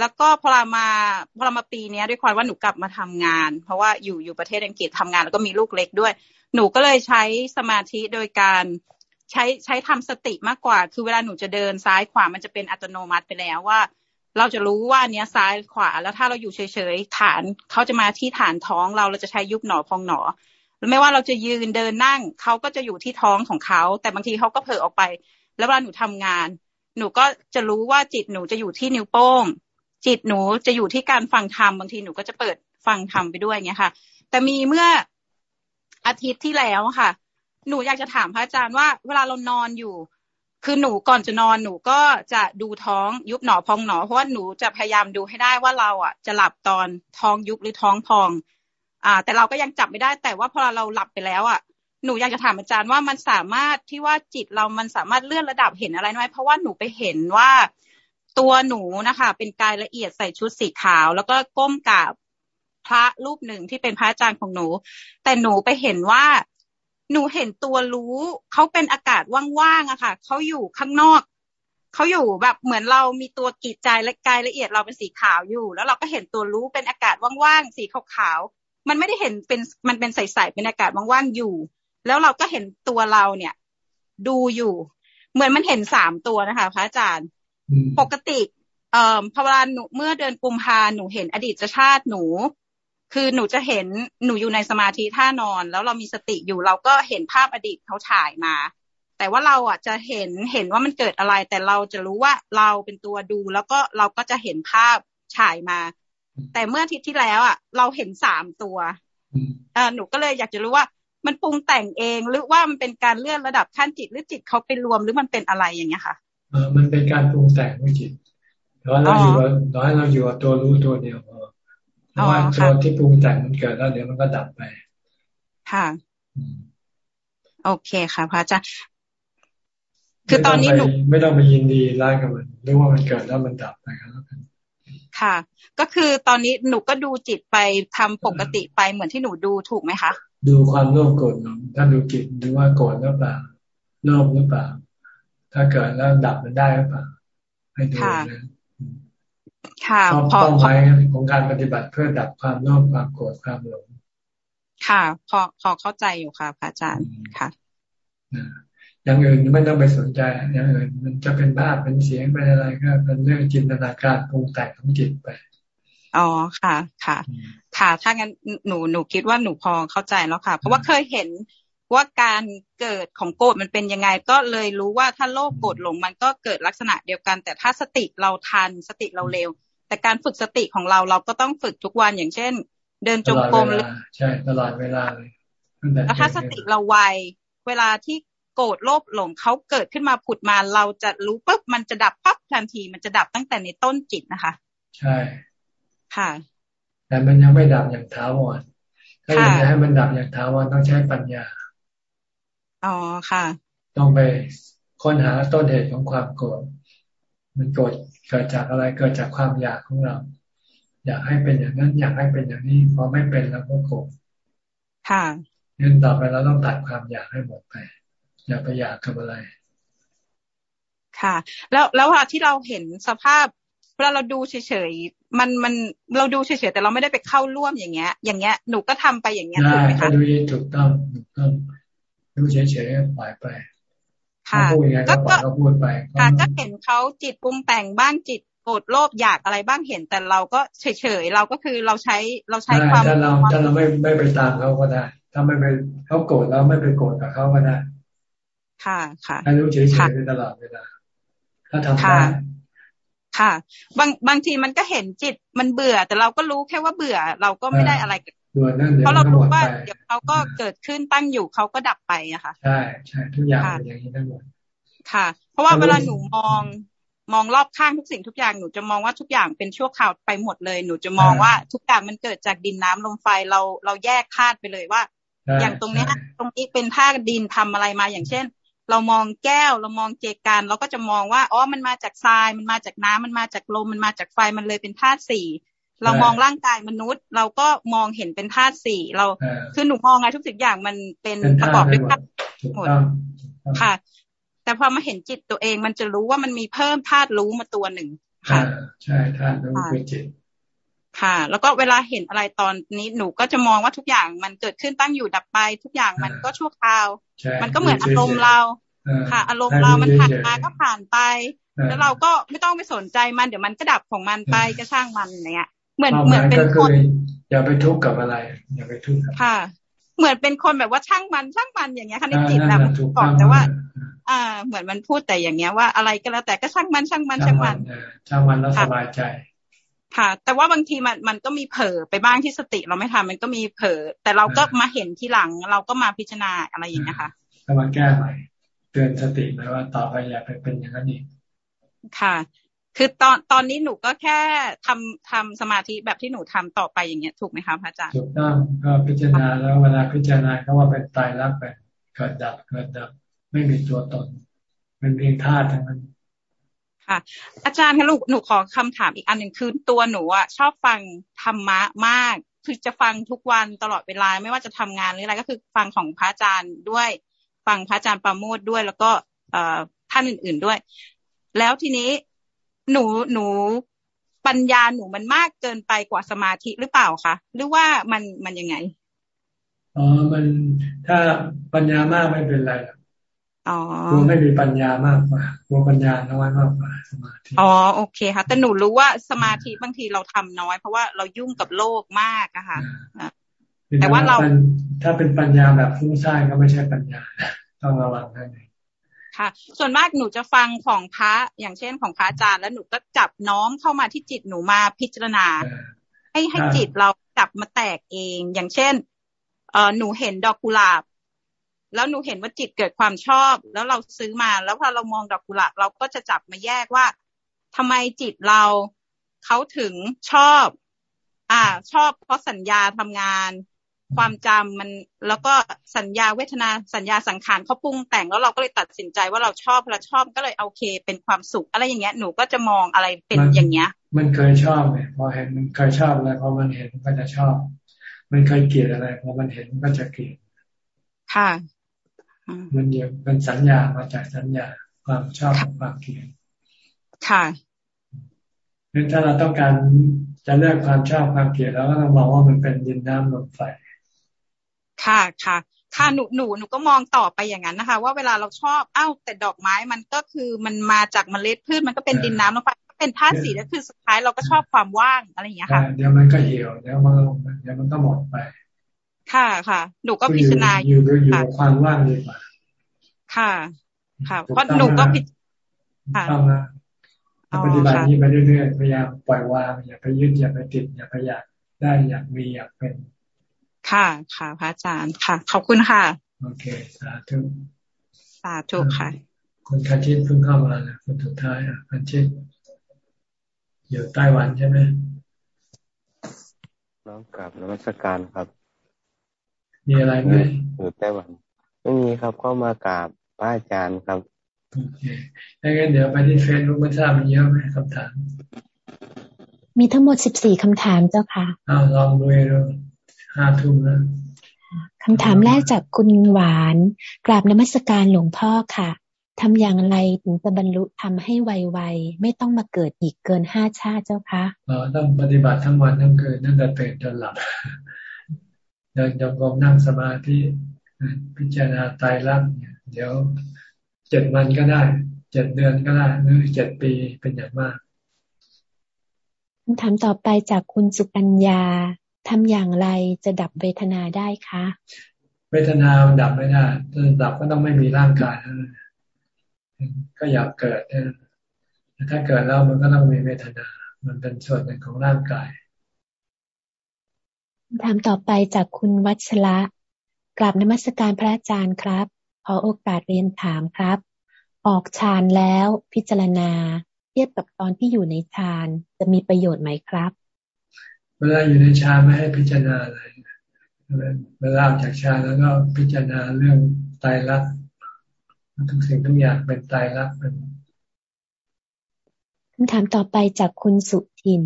แล้วก็พอเรามาพอเรามาปีนี้ด้วยความว่าหนูกลับมาทำงาน เพราะว่าอยู่อยู่ประเทศอังกฤษทำงานแล้วก็มีลูกเล็กด้วย หนูก็เลยใช้สมาธิโดยการใช้ใช้ทำสติมากกว่า คือเวลาหนูจะเดินซ้ายขวามันจะเป็นอัตโนมัติไปแล้วว่า เราจะรู้ว่าเนี้ยซ้ายขวา แล้วถ้าเราอยู่เฉยๆฐานเขาจะมาที่ฐานท้องเราเราจะใช้ยุบหนอพองหนอไม่ว่าเราจะยืนเดินนั่งเขาก็จะอยู่ที่ท้องของเขา แต่บางทีเขาก็เผลอออกไป แล้วเวลาหนูทำงาน หนูก็จะรู้ว่าจิตหนูจะอยู่ที่นิ้วโป้ง จิตหนูจะอยู่ที่การฟังธรรมบางทีหนูก็จะเปิดฟังธรรมไปด้วยเงี้ยค่ะ แต่มีเมื่ออาทิตย์ที่แล้วค่ะ หนูอยากจะถามพระอาจารย์ว่า เวลาเรานอนอยู่ คือหนูก่อนจะนอนหนูก็จะดูท้องยุบหนอพองหนอ เพราะว่าหนูจะพยายามดูให้ได้ว่าเราอะจะหลับตอนท้องยุบหรือท้องพอง อ่า แต่เราก็ยังจับไม่ได้ แต่ว่าพอเราหลับไปแล้วอะหนูอยากจะถามอาจารย์ว่ามันสามารถที่ว่าจิตเรามันสามารถเลื่อนระดับเห็นอะไรไหมเพราะว่าหนูไปเห็นว่าตัวหนูนะคะ เป็นกายละเอียดใส่ชุดสีขาว แล้วก็ก้มกราบพระรูปหนึ่งที่เป็นพระอาจารย์ของหนู แต่หนูไปเห็นว่า หนูเห็นตัวรู้เขาเป็นอากาศว่างๆอะค่ะเขาอยู่ข้างนอกเขาอยู่แบบเหมือนเรามีตัวกิจใจและกายละเอียดเราเป็นสีขาวอยู่ แล้วเราก็เห็นตัวรู้เป็นอากาศว่างๆสีขาวมันไม่ได้เห็นเป็นมันเป็นใสๆเป็นอากาศว่างๆอยู่ แล้วเราก็เห็นตัวเราเนี่ย ดูอยู่ เหมือนมันเห็นสามตัวนะคะ พระอาจารย์ปกติ เอ่อพอเวลาหนูเมื่อเดือนกุมภาหนูเห็นอดีตชาติหนู คือหนูจะเห็นหนูอยู่ในสมาธิท่านอน แล้วเรามีสติอยู่เราก็เห็นภาพอดีตเขาฉายมา แต่ว่าเราอะจะเห็นเห็นว่ามันเกิดอะไร แต่เราจะรู้ว่าเราเป็นตัวดู แล้วก็เราก็จะเห็นภาพฉายมา แต่เมื่ออาทิตย์ที่แล้วอะ เราเห็นสามตัวเออหนูก็เลยอยากจะรู้ว่ามันปรุงแต่งเองหรือว่ามันเป็นการเลื่อนระดับขั้นจิตหรือจิตเขาไปรวมหรือมันเป็นอะไรอย่างเงี้ยค่ะเออมันเป็นการปรุงแต่งของจิตแต่ว่าเราอยู่เราให้เราอยู่กับตัวรู้ตัวเดียวพอ เพราะว่าตัวที่ปรุงแต่งมันเกิดแล้วเดี๋ยวมันก็ดับไป ค่ะโอเคค่ะพระอาจารย์คือตอนนี้หนูไม่ต้องไปยินดีไล่กับมันรู้ว่ามันเกิดแล้วมันดับไปแล้วกันค่ะ ก็คือตอนนี้หนูก็ดูจิตไปทำปกติไปเหมือนที่หนูดูถูกไหมคะ ดูความโลภโกรธหนูถ้าดูจิตดูว่าโกรธหรือเปล่าโลภหรือเปล่า ถ้าเกิดแล้วดับมันได้หรือเปล่าให้ดูนะ ค่ะพอเป้าหมายของการปฏิบัติเพื่อดับความโลภความโกรธความหลงค่ะ พอพอเข้าใจอยู่ค่ะพระอาจารย์ค่ะอย่างอื่นไม่ต้องไปสนใจ อย่างอื่นมันจะเป็นภาพเป็นเสียงเป็นอะไรก็เป็นเรื่องจินตนาการปรุงแต่งของจิตไปอ๋อค่ะ ค่ะ ค่ะ ถ้างั้นหนูหนูคิดว่าหนูพอเข้าใจแล้วค่ะ เพราะว่าเคยเห็น ว่าการเกิดของโกรธมันเป็นยังไง ก็เลยรู้ว่าถ้าโลภโกรธหลงมันก็เกิดลักษณะเดียวกัน แต่ถ้าสติเราทันสติเราเร็ว แต่การฝึกสติของเราเราก็ต้องฝึกทุกวันอย่างเช่น เดินจงกรมใช่ตลอดเวลาเลยแล้วถ้าสติเราไวเวลาที่โกรธโลภหลงเขาเกิดขึ้นมาผุดมาเราจะรู้ปุ๊บมันจะดับปั๊บทันที มันจะดับตั้งแต่ในต้นจิตนะคะ ใช่ ค่ะ แต่มันยังไม่ดับอย่างท้าวรถ้าอยากจะให้มันดับอย่างท้าวรต้องใช้ปัญญา อ๋อค่ะ ต้องไปค้นหาต้นเหตุของความโกรธมันโกรธเกิดจากอะไรเกิดจากความอยากของเรา อยากให้เป็นอย่างนั้น อยากให้เป็นอย่างนี้พอไม่เป็นแล้วก็โกรธค่ะงั้นต่อไปเราต้องตัดความอยากให้หมดไปอย่าไปอยากกับอะไร ค่ะ แล้วแล้วเวลาที่เราเห็นสภาพเวลาเราดูเฉยๆ มันมันเราดูเฉยๆ แต่เราไม่ได้ไปเข้าร่วมอย่างเงี้ย อย่างเงี้ย หนูก็ทำไปอย่างเงี้ยถูกไหมคะดูถูกต้องถูกต้อง ดูเฉยๆปล่อยไปค่ะก็ก็พูดไปค่ะก็เห็นเขาจิตปรุงแต่งบ้างจิตโกรธโลภอยากอะไรบ้างเห็นแต่เราก็เฉยๆเราก็คือเราใช้เราใช้ความถ้าเราถ้าเราไม่ไม่ไปตามเขาก็ได้ ถ้าไม่ไปเขาโกรธแล้วไม่ไปโกรธกับเขาก็ได้ ค่ะค่ะให้รู้เฉยๆตลอดเวลาถ้าทำได้ค่ะ บางบางทีมันก็เห็นจิตมันเบื่อ แต่เราก็รู้แค่ว่าเบื่อ เราก็ไม่ได้อะไร เพราะเรารู้ว่าเดี๋ยวเขาก็เกิดขึ้นตั้งอยู่เขาก็ดับไปอะค่ะใช่ใช่ทุกอย่างเป็นอย่างนี้ทั้งหมดค่ะ เพราะว่าเวลาหนูมองมองรอบข้างทุกสิ่งทุกอย่างหนูจะมองว่าทุกอย่างเป็นชั่วคราวไปหมดเลย หนูจะมองว่าทุกอย่างมันเกิดจากดินน้ำลมไฟเราเราแยกธาตุไปเลยว่า อย่างตรงนี้ตรงนี้เป็นธาตุดินทำอะไรมาอย่างเช่น เรามองแก้วเรามองเจกันเราก็จะมองว่าอ๋อมันมาจากทรายมันมาจากน้ำมันมาจากลมมันมาจากไฟมันเลยเป็นธาตุสี่ เรามองร่างกายมนุษย์ เราก็มองเห็นเป็นธาตุสี่เราคือหนูมองไงทุกสิ่งอย่างมันเป็นประกอบด้วยธาตุหมดค่ะ แต่พอมาเห็นจิตตัวเองมันจะรู้ว่ามันมีเพิ่มธาตุรู้มาตัวหนึ่งค่ะใช่ธาตุรู้คือจิตค่ะ แล้วก็เวลาเห็นอะไรตอนนี้หนูก็จะมองว่าทุกอย่างมันเกิดขึ้นตั้งอยู่ดับไป ทุกอย่างมันก็ชั่วคราว มันก็เหมือนอารมณ์เราค่ะ อารมณ์เรามันผ่านมาก็ผ่านไป แล้วเราก็ไม่ต้องไปสนใจมันเดี๋ยวมันก็ดับของมันไปก็ช่างมันเนี้ย เหมือนเหมือนเป็นคนอย่าไปทุกข์กับอะไร อย่าไปทุกข์ค่ะ เหมือนเป็นคนแบบว่าช่างมันช่างมันอย่างเงี้ยค่ะในจิตแบบบอกแต่ว่า อ่า เหมือนมันพูดแต่อย่างเงี้ยว่าอะไรก็แล้วแต่ก็ช่างมันช่างมันช่างมันช่างมันแล้วสบายใจค่ะ แต่ว่าบางทีมันมันก็มีเผลอไปบ้างที่สติเราไม่ทำมันก็มีเผลอแต่เราก็มาเห็นทีหลัง เราก็มาพิจารณาอะไรอย่างนี้ค่ะก็มาแก้ใหม่เตือนสติไหมว่าต่อไปอย่าไปเป็นอย่างนั้นอีกค่ะ คือตอนตอนนี้หนูก็แค่ทำทำสมาธิแบบที่หนูทำต่อไปอย่างเงี้ยถูกไหมคะพระอาจารย์ถูกต้องก็พิจารณาแล้วเวลาพิจารณาเขาว่าเป็นตายรักไปเกิดดับเกิดดับ ไม่มีตัวตนเป็นเพียงธาตุทั้งนั้นค่ะ อาจารย์คะลูกหนูขอคำถามอีกอันหนึ่งคือตัวหนูอะชอบฟังธรรมะมากคือจะฟังทุกวันตลอดเวลาไม่ว่าจะทำงานหรืออะไรก็คือฟังของพระอาจารย์ด้วย ฟังพระอาจารย์ประโมทด้วย แล้วก็เอ่อท่านอื่น ๆด้วย แล้วทีนี้ หนูหนูปัญญาหนูมันมากเกินไปกว่าสมาธิหรือเปล่าคะหรือว่ามันมันยังไงอ๋อมันถ้าปัญญามากไม่เป็นไรอ๋อไม่มีปัญญามากกว่ากลัวปัญญาน้อยมากกว่าสมาธิอ๋อโอเคค่ะแต่หนูรู้ว่าสมาธิบางทีเราทำน้อย เพราะว่าเรายุ่งกับโลกมากอะค่ะแต่ว่าเราถ้าเป็นปัญญาแบบฟุ้งซ่านก็ไม่ใช่ปัญญาต้องระวังนั่นเอง ค่ะ ส่วนมากหนูจะฟังของพระอย่างเช่นของพระอาจารย์ แล้วหนูก็จับน้อมเข้ามาที่จิตหนูมาพิจารณา ให้ให้จิตเราจับมาแตกเอง อย่างเช่น เออหนูเห็นดอกกุหลาบ แล้วหนูเห็นว่าจิตเกิดความชอบ แล้วเราซื้อมา แล้วพอเรามองดอกกุหลาบ เราก็จะจับมาแยกว่าทำไมจิตเราเขาถึงชอบ อ่า ชอบเพราะสัญญาทำงาน ความจำมันแล้วก็สัญญาเวทนาสัญญาสังขารเขาปรุงแต่งแล้วเราก็เลยตัดสินใจว่าเราชอบเราชอบก็เลยโอเค เป็นความสุข อะไรอย่างเงี้ยหนูก็จะมองอะไรเป็นอย่างเงี้ย มันเคยชอบไงพอเห็นมันเคยชอบอะไรพอมันเห็นก็จะชอบ มันเคยเกลียดอะไรพอมันเห็นก็จะเกลียดค่ะมันเดียวเป็นสัญญามาจากสัญญาความชอบความเกลียดค่ะเพราะถ้าเราต้องการจะเลือกความชอบความเกลียดแล้วก็ต้องมองว่ามันเป็นดินน้ำลมไฟ ค่ะค่ะค่ะหนูหนูหนูก็มองต่อไปอย่างนั้นนะคะ ว่าเวลาเราชอบอ้าวแต่ดอกไม้มันก็คือมันมาจากเมล็ดพืชมันก็เป็นดินน้ำลงไปก็เป็นธาตุสีแล้วคือสุดท้ายเราก็ชอบความว่างอะไรอย่างเงี้ยค่ะเดี๋ยวมันก็เหี่ยวเดี๋ยวมันเดี๋ยวมันก็หมดไป ค่ะค่ะ หนูก็พิจารณาอยู่อยู่ความว่างดีกว่าค่ะ ค่ะเพราะหนูก็พิจต้องนะปฏิบัตินี้ไปเรื่อยๆพยายามปล่อยวางอย่าไปยึดอย่าไปติดอย่าไปอยากได้อยากมีอยากเป็น ค่ะ ค่ะ พระอาจารย์ค่ะ ขอบคุณค่ะ โอเค สาธุ สาธุค่ะ คุณคันชิตเพิ่งเข้ามานะคนสุดท้ายอะคันชิตอยู่ไต้หวันใช่ไหมน้องกลับนมัสการครับ มีอะไรไหมอยู่ไต้หวันไม่มีครับก็มากราบพระอาจารย์ครับโอเคถ้างั้นเดี๋ยวไปที่เฟซบุ๊กไม่ทราบมีเยอะไหมคำถาม มีทั้งหมดสิบสี่คำถามเจ้าค่ะอ้าวลองดูดู ห้าทุ่มแล้วคำถามแรกจากคุณหวาน กราบนมัสการหลวงพ่อค่ะทำอย่างไรถึงจะบรรลุทำให้ไวๆไม่ต้องมาเกิดอีกเกินห้าชาติเจ้าคะเราต้องปฏิบัติทั้งวันทั้งคืนนั่งแต่ตื่นจนหลับเดินจงกรมนั่งสมาธิพิจารณาตายรักเนี่ยเดี๋ยวเจ็ดวันก็ได้เจ็ดเดือนก็ได้หรือเจ็ดปีเป็นอย่างมากคำถามต่อไปจากคุณสุกัญญา ทำอย่างไรจะดับเวทนาได้คะ เวทนาดับไม่ได้ถ้าดับก็ต้องไม่มีร่างกายก็อยากเกิดถ้าเกิดแล้วมันก็ต้องมีเวทนา มันเป็นส่วนหนึ่งของร่างกายถามต่อไปจากคุณวัชระกราบนมัสการพระอาจารย์ครับ ขอโอกาสเรียนถามครับ ออกฌานแล้วพิจารณา เทียบกับตอนที่อยู่ในฌานจะมีประโยชน์ไหมครับ เวลาอยู่ในฌานไม่ให้พิจารณาอะไรเวลาออกจากฌานแล้วก็พิจารณาเรื่องตายรักทุกสิ่งทุกอย่างเป็นตายรักเป็นคำถามต่อไปจากคุณสุทิน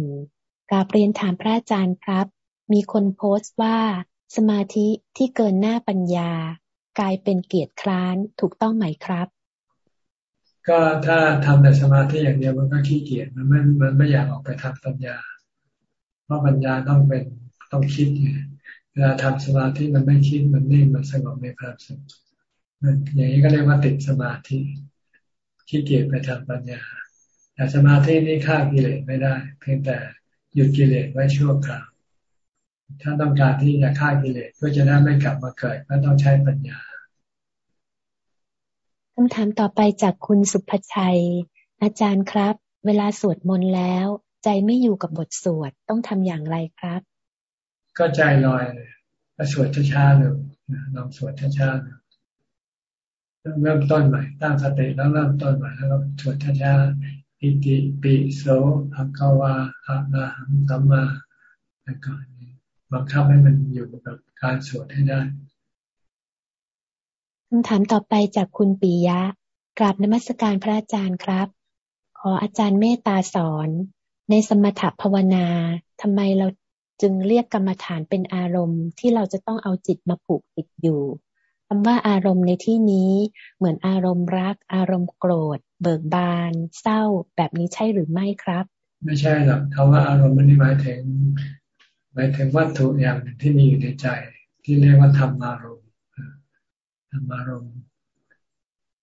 กาเรียนถามพระอาจารย์ครับ มีคนโพสต์ว่าสมาธิที่เกินหน้าปัญญา กลายเป็นเกียรติคร้านถูกต้องไหมครับ ก็ถ้าทำแต่สมาธิอย่างเดียวมันก็ขี้เกียจมันไม่มันไม่อยากออกไปทำปัญญา เพราะปัญญาต้องเป็นต้องคิดไงเวลาทำสมาธิมันไม่คิดมันนิ่งมันสงบในความสุขอย่างนี้ก็เรียกว่าติดสมาธิขี้เกียจไปทำปัญญาแต่สมาธินี่ฆ่ากิเลสไม่ได้ เพียงแต่หยุดกิเลสไว้ชั่วคราวถ้าต้องการที่จะฆ่ากิเลสเพื่อจะได้ไม่กลับมาเกิดก็ต้องใช้ปัญญาคำถามต่อไปจากคุณสุภชัย อาจารย์ครับ เวลาสวดมนต์แล้ว ใจไม่อยู่กับบทสวดต้องทำอย่างไรครับ ก็ใจลอยเลยสวดช้าๆหนึ่งลองสวดช้าๆหนึ่งเริ่มต้นใหม่ตั้งสติแล้วเริ่มต้นใหม่แล้วสวดช้าๆอิติปิโสภะคะวาอะระหังสัมมาแล้วก็บังคับให้มันอยู่กับการสวดให้ได้คำถามต่อไปจากคุณปิยะ กราบนมัสการพระอาจารย์ครับ ขออาจารย์เมตตาสอน ในสมถภาวนาทำไมเราจึงเรียกกรรมฐานเป็นอารมณ์ที่เราจะต้องเอาจิตมาผูกติดอยู่คำว่าอารมณ์ในที่นี้เหมือนอารมณ์รัก อารมณ์โกรธ เบิกบาน เศร้า แบบนี้ใช่หรือไม่ครับ ไม่ใช่หรอกคำว่าอารมณ์มันนี่หมายถึงหมายถึงวัตถุอย่างหนึ่งที่มีอยู่ในใจ ที่เรียกว่าธรรมอารมณ์ธรรมอารมณ์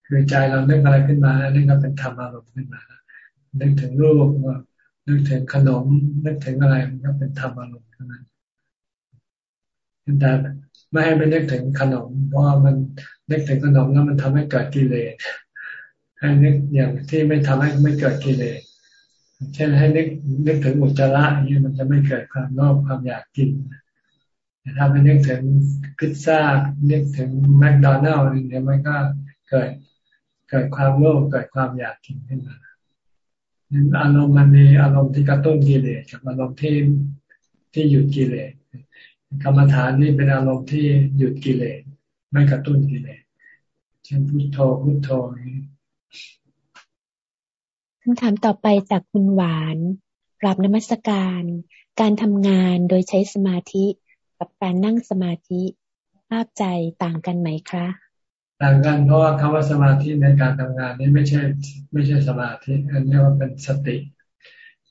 คือใจเราเนึกอะไรขึ้นมานี่ก็เป็นธรรมอารมณ์ขึ้นมานึกถึงรูปว่า นึกถึงขนมนึกถึงอะไรมันก็เป็นธรรมอารมณ์เท่านั้นแต่ไม่ให้ไปนึกถึงขนม เพราะมันนึกถึงขนมแล้วมันทำให้เกิดกิเลสให้นึกอย่างที่ไม่ทำให้ไม่เกิดกิเลสเช่นให้นึกนึกถึงอุจจาระอย่างนี้มันจะไม่เกิดความโลภความอยากกินแต่ถ้าไปนึกถึงพิซซ่านึกถึงแมคโดนัลล์เนี่ยมันก็เกิดเกิดความโลภเกิดความอยากกินขึ้นมา อารมณ์มันมีอารมณ์ที่กระตุ้นกิเลสกับอารมณ์ที่ที่หยุดกิเลสกรรมฐานนี่เป็นอารมณ์ที่หยุดกิเลสไม่กระตุ้นกิเลสเช่นพุทโธพุทโธนี้คำถามต่อไปจากคุณหวานกราบนมัสการ การทำงานโดยใช้สมาธิ กับการนั่งสมาธิ ภาพใจต่างกันไหมคะ ต่างกันเพราะว่าคำว่าสมาธิในการทำงานนี้ไม่ใช่ ไม่ใช่สมาธิ อันนี้ว่าเป็นสติ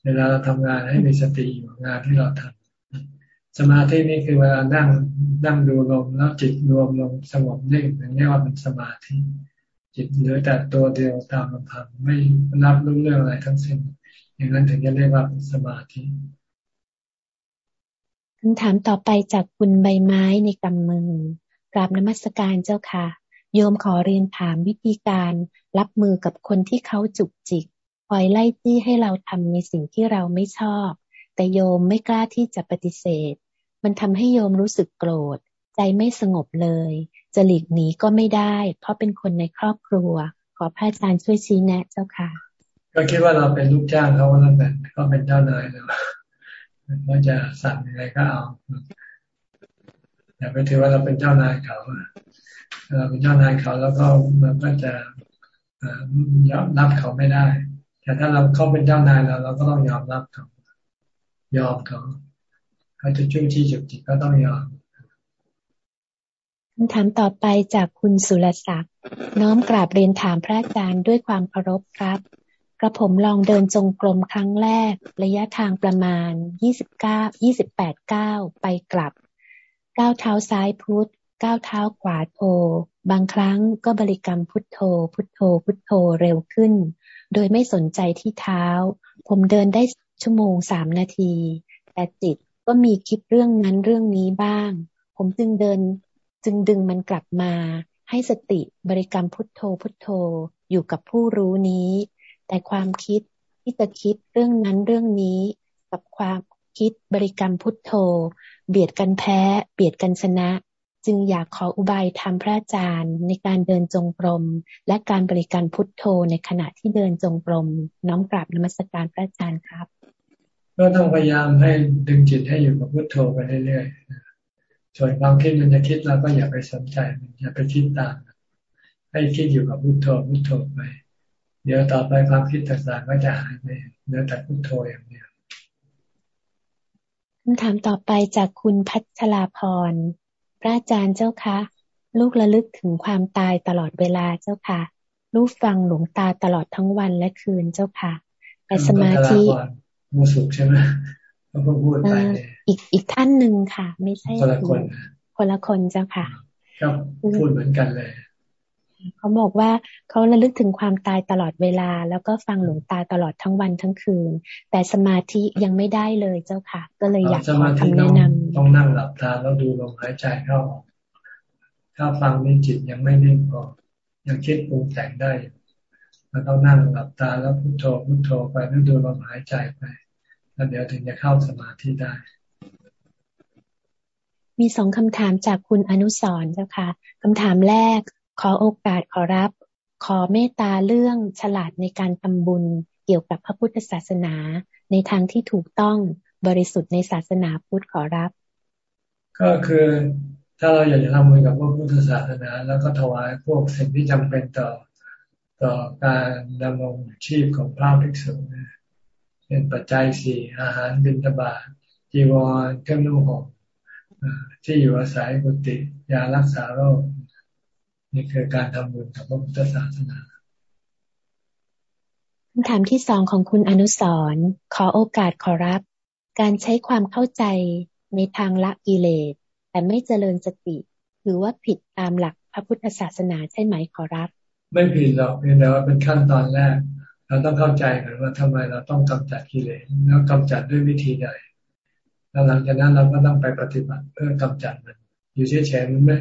เวลาเราทำงานให้มีสติอยู่งานที่เราทำสมาธินี่คือเวลานั่งนั่งดูลมแล้วจิตรวมลงสงบนิ่งอันนี้ว่าเป็นสมาธิ จิตเหลือแต่ตัวเดียวตามลำพังไม่รับรู้เรื่องอะไรทั้งสิ้นอย่างนั้นถึงจะเรียกว่าเป็นสมาธิคำถามต่อไปจากคุณใบไม้ในกำมือกราบนมัสการเจ้าค่ะ โยมขอเรียนถามวิธีการรับมือกับคนที่เขาจุกจิกคอยไล่จี้ให้เราทำในสิ่งที่เราไม่ชอบ แต่โยมไม่กล้าที่จะปฏิเสธ มันทำให้โยมรู้สึกโกรธ ใจไม่สงบเลย จะหลีกหนีก็ไม่ได้ เพราะเป็นคนในครอบครัว ขอพระอาจารย์ช่วยชี้แนะเจ้าค่ะ ก็คิดว่าเราเป็นลูกจ้างเขาแล้วกันเขาเป็นเจ้านายเราเขาจะสั่งอะไรก็เอาอย่าไปถือว่าเราเป็นเจ้านายเขา เราเป็นเจ้านายเขาแล้วก็มันก็จะยอมรับเขาไม่ได้ แต่ถ้าเราเขาเป็นเจ้านายเราเราก็ต้องยอมรับเขา ยอมเขาเขาจะจุ้งชี้จุกจิกก็ต้องยอมคำถามต่อไปจากคุณสุรศักดิ์น้อมกราบเรียนถามพระอาจารย์ด้วยความเคารพครับกระผมลองเดินจงกรมครั้งแรก ระยะทางประมาณ 29 28ก้าไปกลับ ก้าวเท้าซ้ายพุทธ ก้าวเท้าขวาโท บางครั้งก็บริกรรมพุทโธ พุทโธ พุทโธเร็วขึ้น โดยไม่สนใจที่เท้า ผมเดินได้ชั่วโมงสามนาที แต่จิตก็มีคิดเรื่องนั้นเรื่องนี้บ้าง ผมจึงเดินจึงดึงมันกลับมา ให้สติบริกรรมพุทโธพุทโธอยู่กับผู้รู้นี้ แต่ความคิดที่จะคิดเรื่องนั้นเรื่องนี้ กับความคิดบริกรรมพุทโธ เบียดกันแพ้ เบียดกันชนะ จึงอยากขออุบายธรรมพระอาจารย์ ในการเดินจงกรม และการบริการพุทโธในขณะที่เดินจงกรม น้อมกราบนมัสการพระอาจารย์ครับ ก็ต้องพยายามให้ดึงจิตให้อยู่กับพุทโธไปเรื่อยๆส่วนความคิดมันจะคิดเราก็อย่าไปสนใจอย่าไปคิดตามให้คิดอยู่กับพุทโธพุทโธไป เดี๋ยวต่อไปความคิดต่างๆก็จะหายไปเหลือแต่พุทโธอย่างเดียวคำถามต่อไปจากคุณพัชราพร ระอาจารย์เจ้าคะลูกระลึกถึงความตายตลอดเวลาเจ้าค่ะ ลูกฟังหลวงตาตลอดทั้งวันและคืนเจ้าค่ะแต่สมาธิมูสุขใช่ไหมเขาพูดไปอีกอีกท่านหนึ่งค่ะ ไม่ใช่คนละคนคนละคนเจ้าค่ะก็พูดเหมือนกันเลย เขาบอกว่าเขาระลึกถึงความตายตลอดเวลา แล้วก็ฟังหลวงตาตลอดทั้งวันทั้งคืน แต่สมาธิยังไม่ได้เลยเจ้าค่ะ ก็เลยอยากขอคำแนะนำต้องนั่งหลับตาแล้วดูลมหายใจเข้าออกถ้าฟังนี่จิตยังไม่นิ่งพอยังคิดปรุงแต่งได้เราต้องนั่งหลับตาแล้วพุโทโธพุโทโธไปแล้วดูลมหายใจไปแล้วเดี๋ยวถึงจะเข้าสมาธิได้มีสองคำถามจากคุณอนุสรเจ้าค่ะคำถามแรก ขอโอกาสขอรับ ขอเมตตาเรื่องฉลาดในการทำบุญเกี่ยวกับพระพุทธศาสนา ในทางที่ถูกต้องบริสุทธิ์ในศาสนาพุทธขอรับ ก็คือถ้าเราอยากจะทำบุญกับพระพุทธศาสนา แล้วก็ถวายพวกสิ่งที่จำเป็นต่อต่อการดำรงชีพของพระภิกษุเป็นปัจจัยสี่อาหารบิณฑบาตจีวรเครื่องนุ่งห่มที่อยู่อาศัยกุฏิยารักษาโรค นี่คือการทำบุญกับพระพุทธศาสนาคำถามที่สองของคุณอนุสรขอโอกาสขอรับ การใช้ความเข้าใจในทางละกิเลส แต่ไม่เจริญสติหรือว่าผิดตามหลักพระพุทธศาสนาใช่ไหมขอรับ ไม่ผิดหรอกเพียงแต่ว่าเป็นขั้นตอนแรก เราต้องเข้าใจก่อนว่าทำไมเราต้องกำจัดกิเลสแล้วกำจัดด้วยวิธีใดแล้วหลังจากนั้นเราก็ต้องไปปฏิบัติเพื่อกำจัดมัน อยู่เฉยๆมันไม่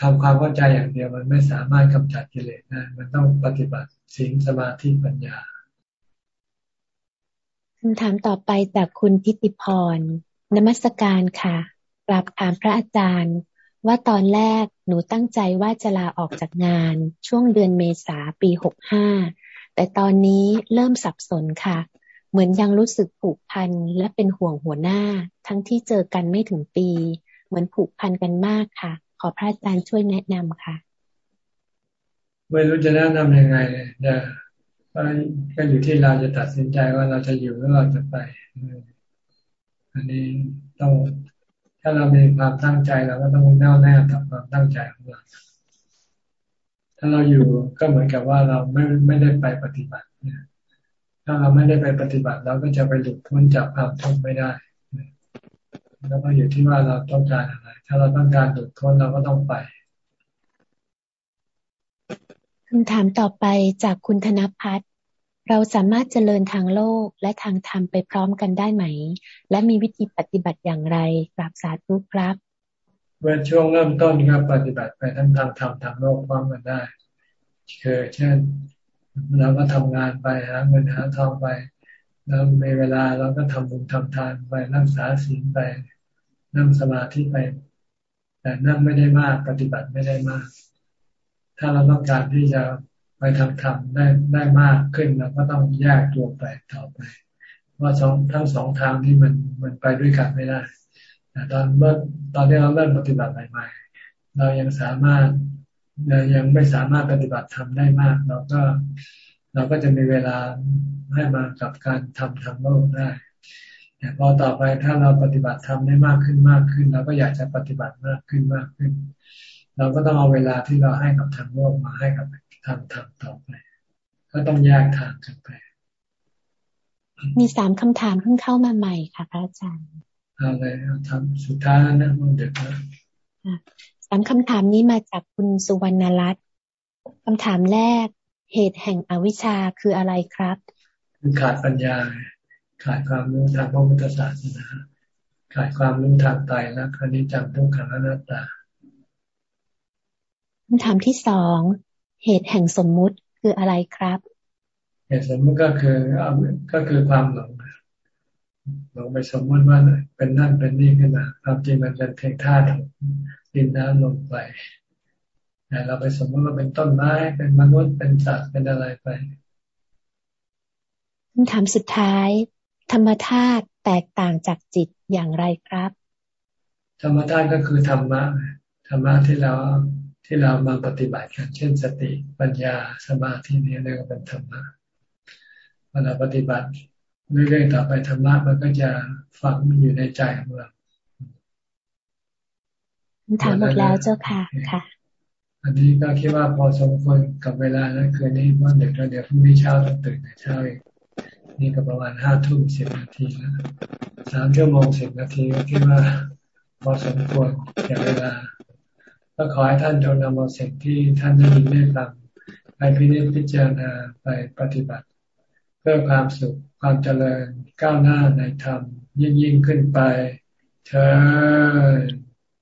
ทำความเข้าใจอย่างเดียวมันไม่สามารถกำจัดกิเลสได้มันต้องปฏิบัติสิงสมาธิปัญญาคำถามต่อไปจากคุณทิติพรนมัสการค่ะกราบถามพระอาจารย์ ว่าตอนแรกหนูตั้งใจว่าจะลาออกจากงาน ช่วงเดือนเมษาปีหกห้าแต่ตอนนี้เริ่มสับสนค่ะ เหมือนยังรู้สึกผูกพันและเป็นห่วงหัวหน้า ทั้งที่เจอกันไม่ถึงปี เหมือนผูกพันกันมากค่ะ ขอพระอาจารย์ช่วยแนะนำค่ะ ไม่รู้จะแนะนำยังไงเดี๋ยก็อยู่ที่เราจะตัดสินใจว่าเราจะอยู่หรือเราจะไป อันนี้ต้องถ้าเรามีความตั้งใจเราก็ต้องแน่วแน่ต่อความตั้งใจของเราถ้าเราอยู่ก็เหมือนกับว่าเราไม่ไม่ได้ไปปฏิบัติถ้าเราไม่ได้ไปปฏิบัติเราก็จะไปหลุดพ้นจากความทุกข์ไม่ได้ แล้วก็อยู่ที่ว่าเราต้องการอะไร ถ้าเราต้องการหลุดพ้นเราก็ต้องไปคำถามต่อไปจากคุณธนพัฒน์เราสามารถเจริญทางโลกและทางธรรมไปพร้อมกันได้ไหม และมีวิธีปฏิบัติอย่างไรกราบสาธุครับเมื่อช่วงเริ่มต้นก็ปฏิบัติไปทั้งทางธรรมทางโลกพร้อมกันได้คือเช่นเราก็ทำงานไปหาเงินหาทองไป แล้วในเวลาเราก็ทำบุญทำทานไปรักษาศีลไปนั่งสมาธิไป แต่นั่งไม่ได้มากปฏิบัติไม่ได้มาก ถ้าเราต้องการที่จะไปทำธรรมได้ได้มากขึ้นเราก็ต้องแยกตัวไปต่อไป ว่าสองทั้งสองทางนี้มันมันไปด้วยกันไม่ได้แต่ตอนเมื่อตอนที่เราเริ่มปฏิบัติใหม่ๆเรายังสามารถเรายังไม่สามารถปฏิบัติธรรมได้มาก เราก็ เราก็จะมีเวลาให้มากับการทำธรรมโลกได้แต่พอต่อไปถ้าเราปฏิบัติธรรมได้มากขึ้นมากขึ้น เราก็อยากจะปฏิบัติมากขึ้นมากขึ้น เราก็ต้องเอาเวลาที่เราให้กับทางโลกมาให้กับทางธรรมต่อไป ก็ต้องแยกทางกันไป มีสามคำถามเพิ่งเข้ามาใหม่ค่ะพระอาจารย์เอาเลยทำสุดท้ายนะมันเด็กนะสามคำถามนี้มาจากคุณสุวรรณรัตน์คำถามแรก เหตุแห่งอวิชชาคืออะไรครับ คือขาดปัญญา ขาดความรู้ทางพระพุทธศาสนา ขาดความรู้ทางใจและคณิจังทุกขังอนัตตาคำถามที่สองเหตุแห่งสมมุติคืออะไรครับ เหตุสมมุติก็คือก็คือความหลงหลงไปสมมุติว่าเป็นนั่นเป็นนี่ขึ้นมาความจริงมันเป็นเพียงธาตุดินน้ำลมไปแต่ เราไปสมมติว่าเป็นต้นไม้เป็นมนุษย์เป็นสัตว์เป็นอะไรไปคำถามสุดท้าย ธรรมธาตุแตกต่างจากจิตอย่างไรครับ ธรรมธาตุก็คือธรรมะธรรมะที่เราที่เรามาปฏิบัติกันเช่นสติปัญญาสมาธินี้เรียกว่าเป็นธรรมะเวลาปฏิบัติเรื่อยๆต่อไปธรรมะมันก็จะฝังมันอยู่ในใจของเราถามหมดแล้วเจ้าค่ะค่ะ อันนี้ก็คิดว่าพอสมควรกับเวลาแล้วคืนนี้วันเด็กเราเดี๋ยวพรุ่งนี้เช้าต้องตื่นแต่เช้าอีกนี่ก็ประมาณห้าทุ่มสิบนาทีแล้วสามชั่วโมงสิบนาทีก็คิดว่าพอสมควรแก่เวลา ก็ขอให้ท่านจงนำเอาสิ่งที่ท่านได้ยินได้ฟังไปพิจิตพิจารณาไปปฏิบัติ เพื่อความสุขความเจริญก้าวหน้าในธรรมยิ่งยิ่งขึ้นไปเธอ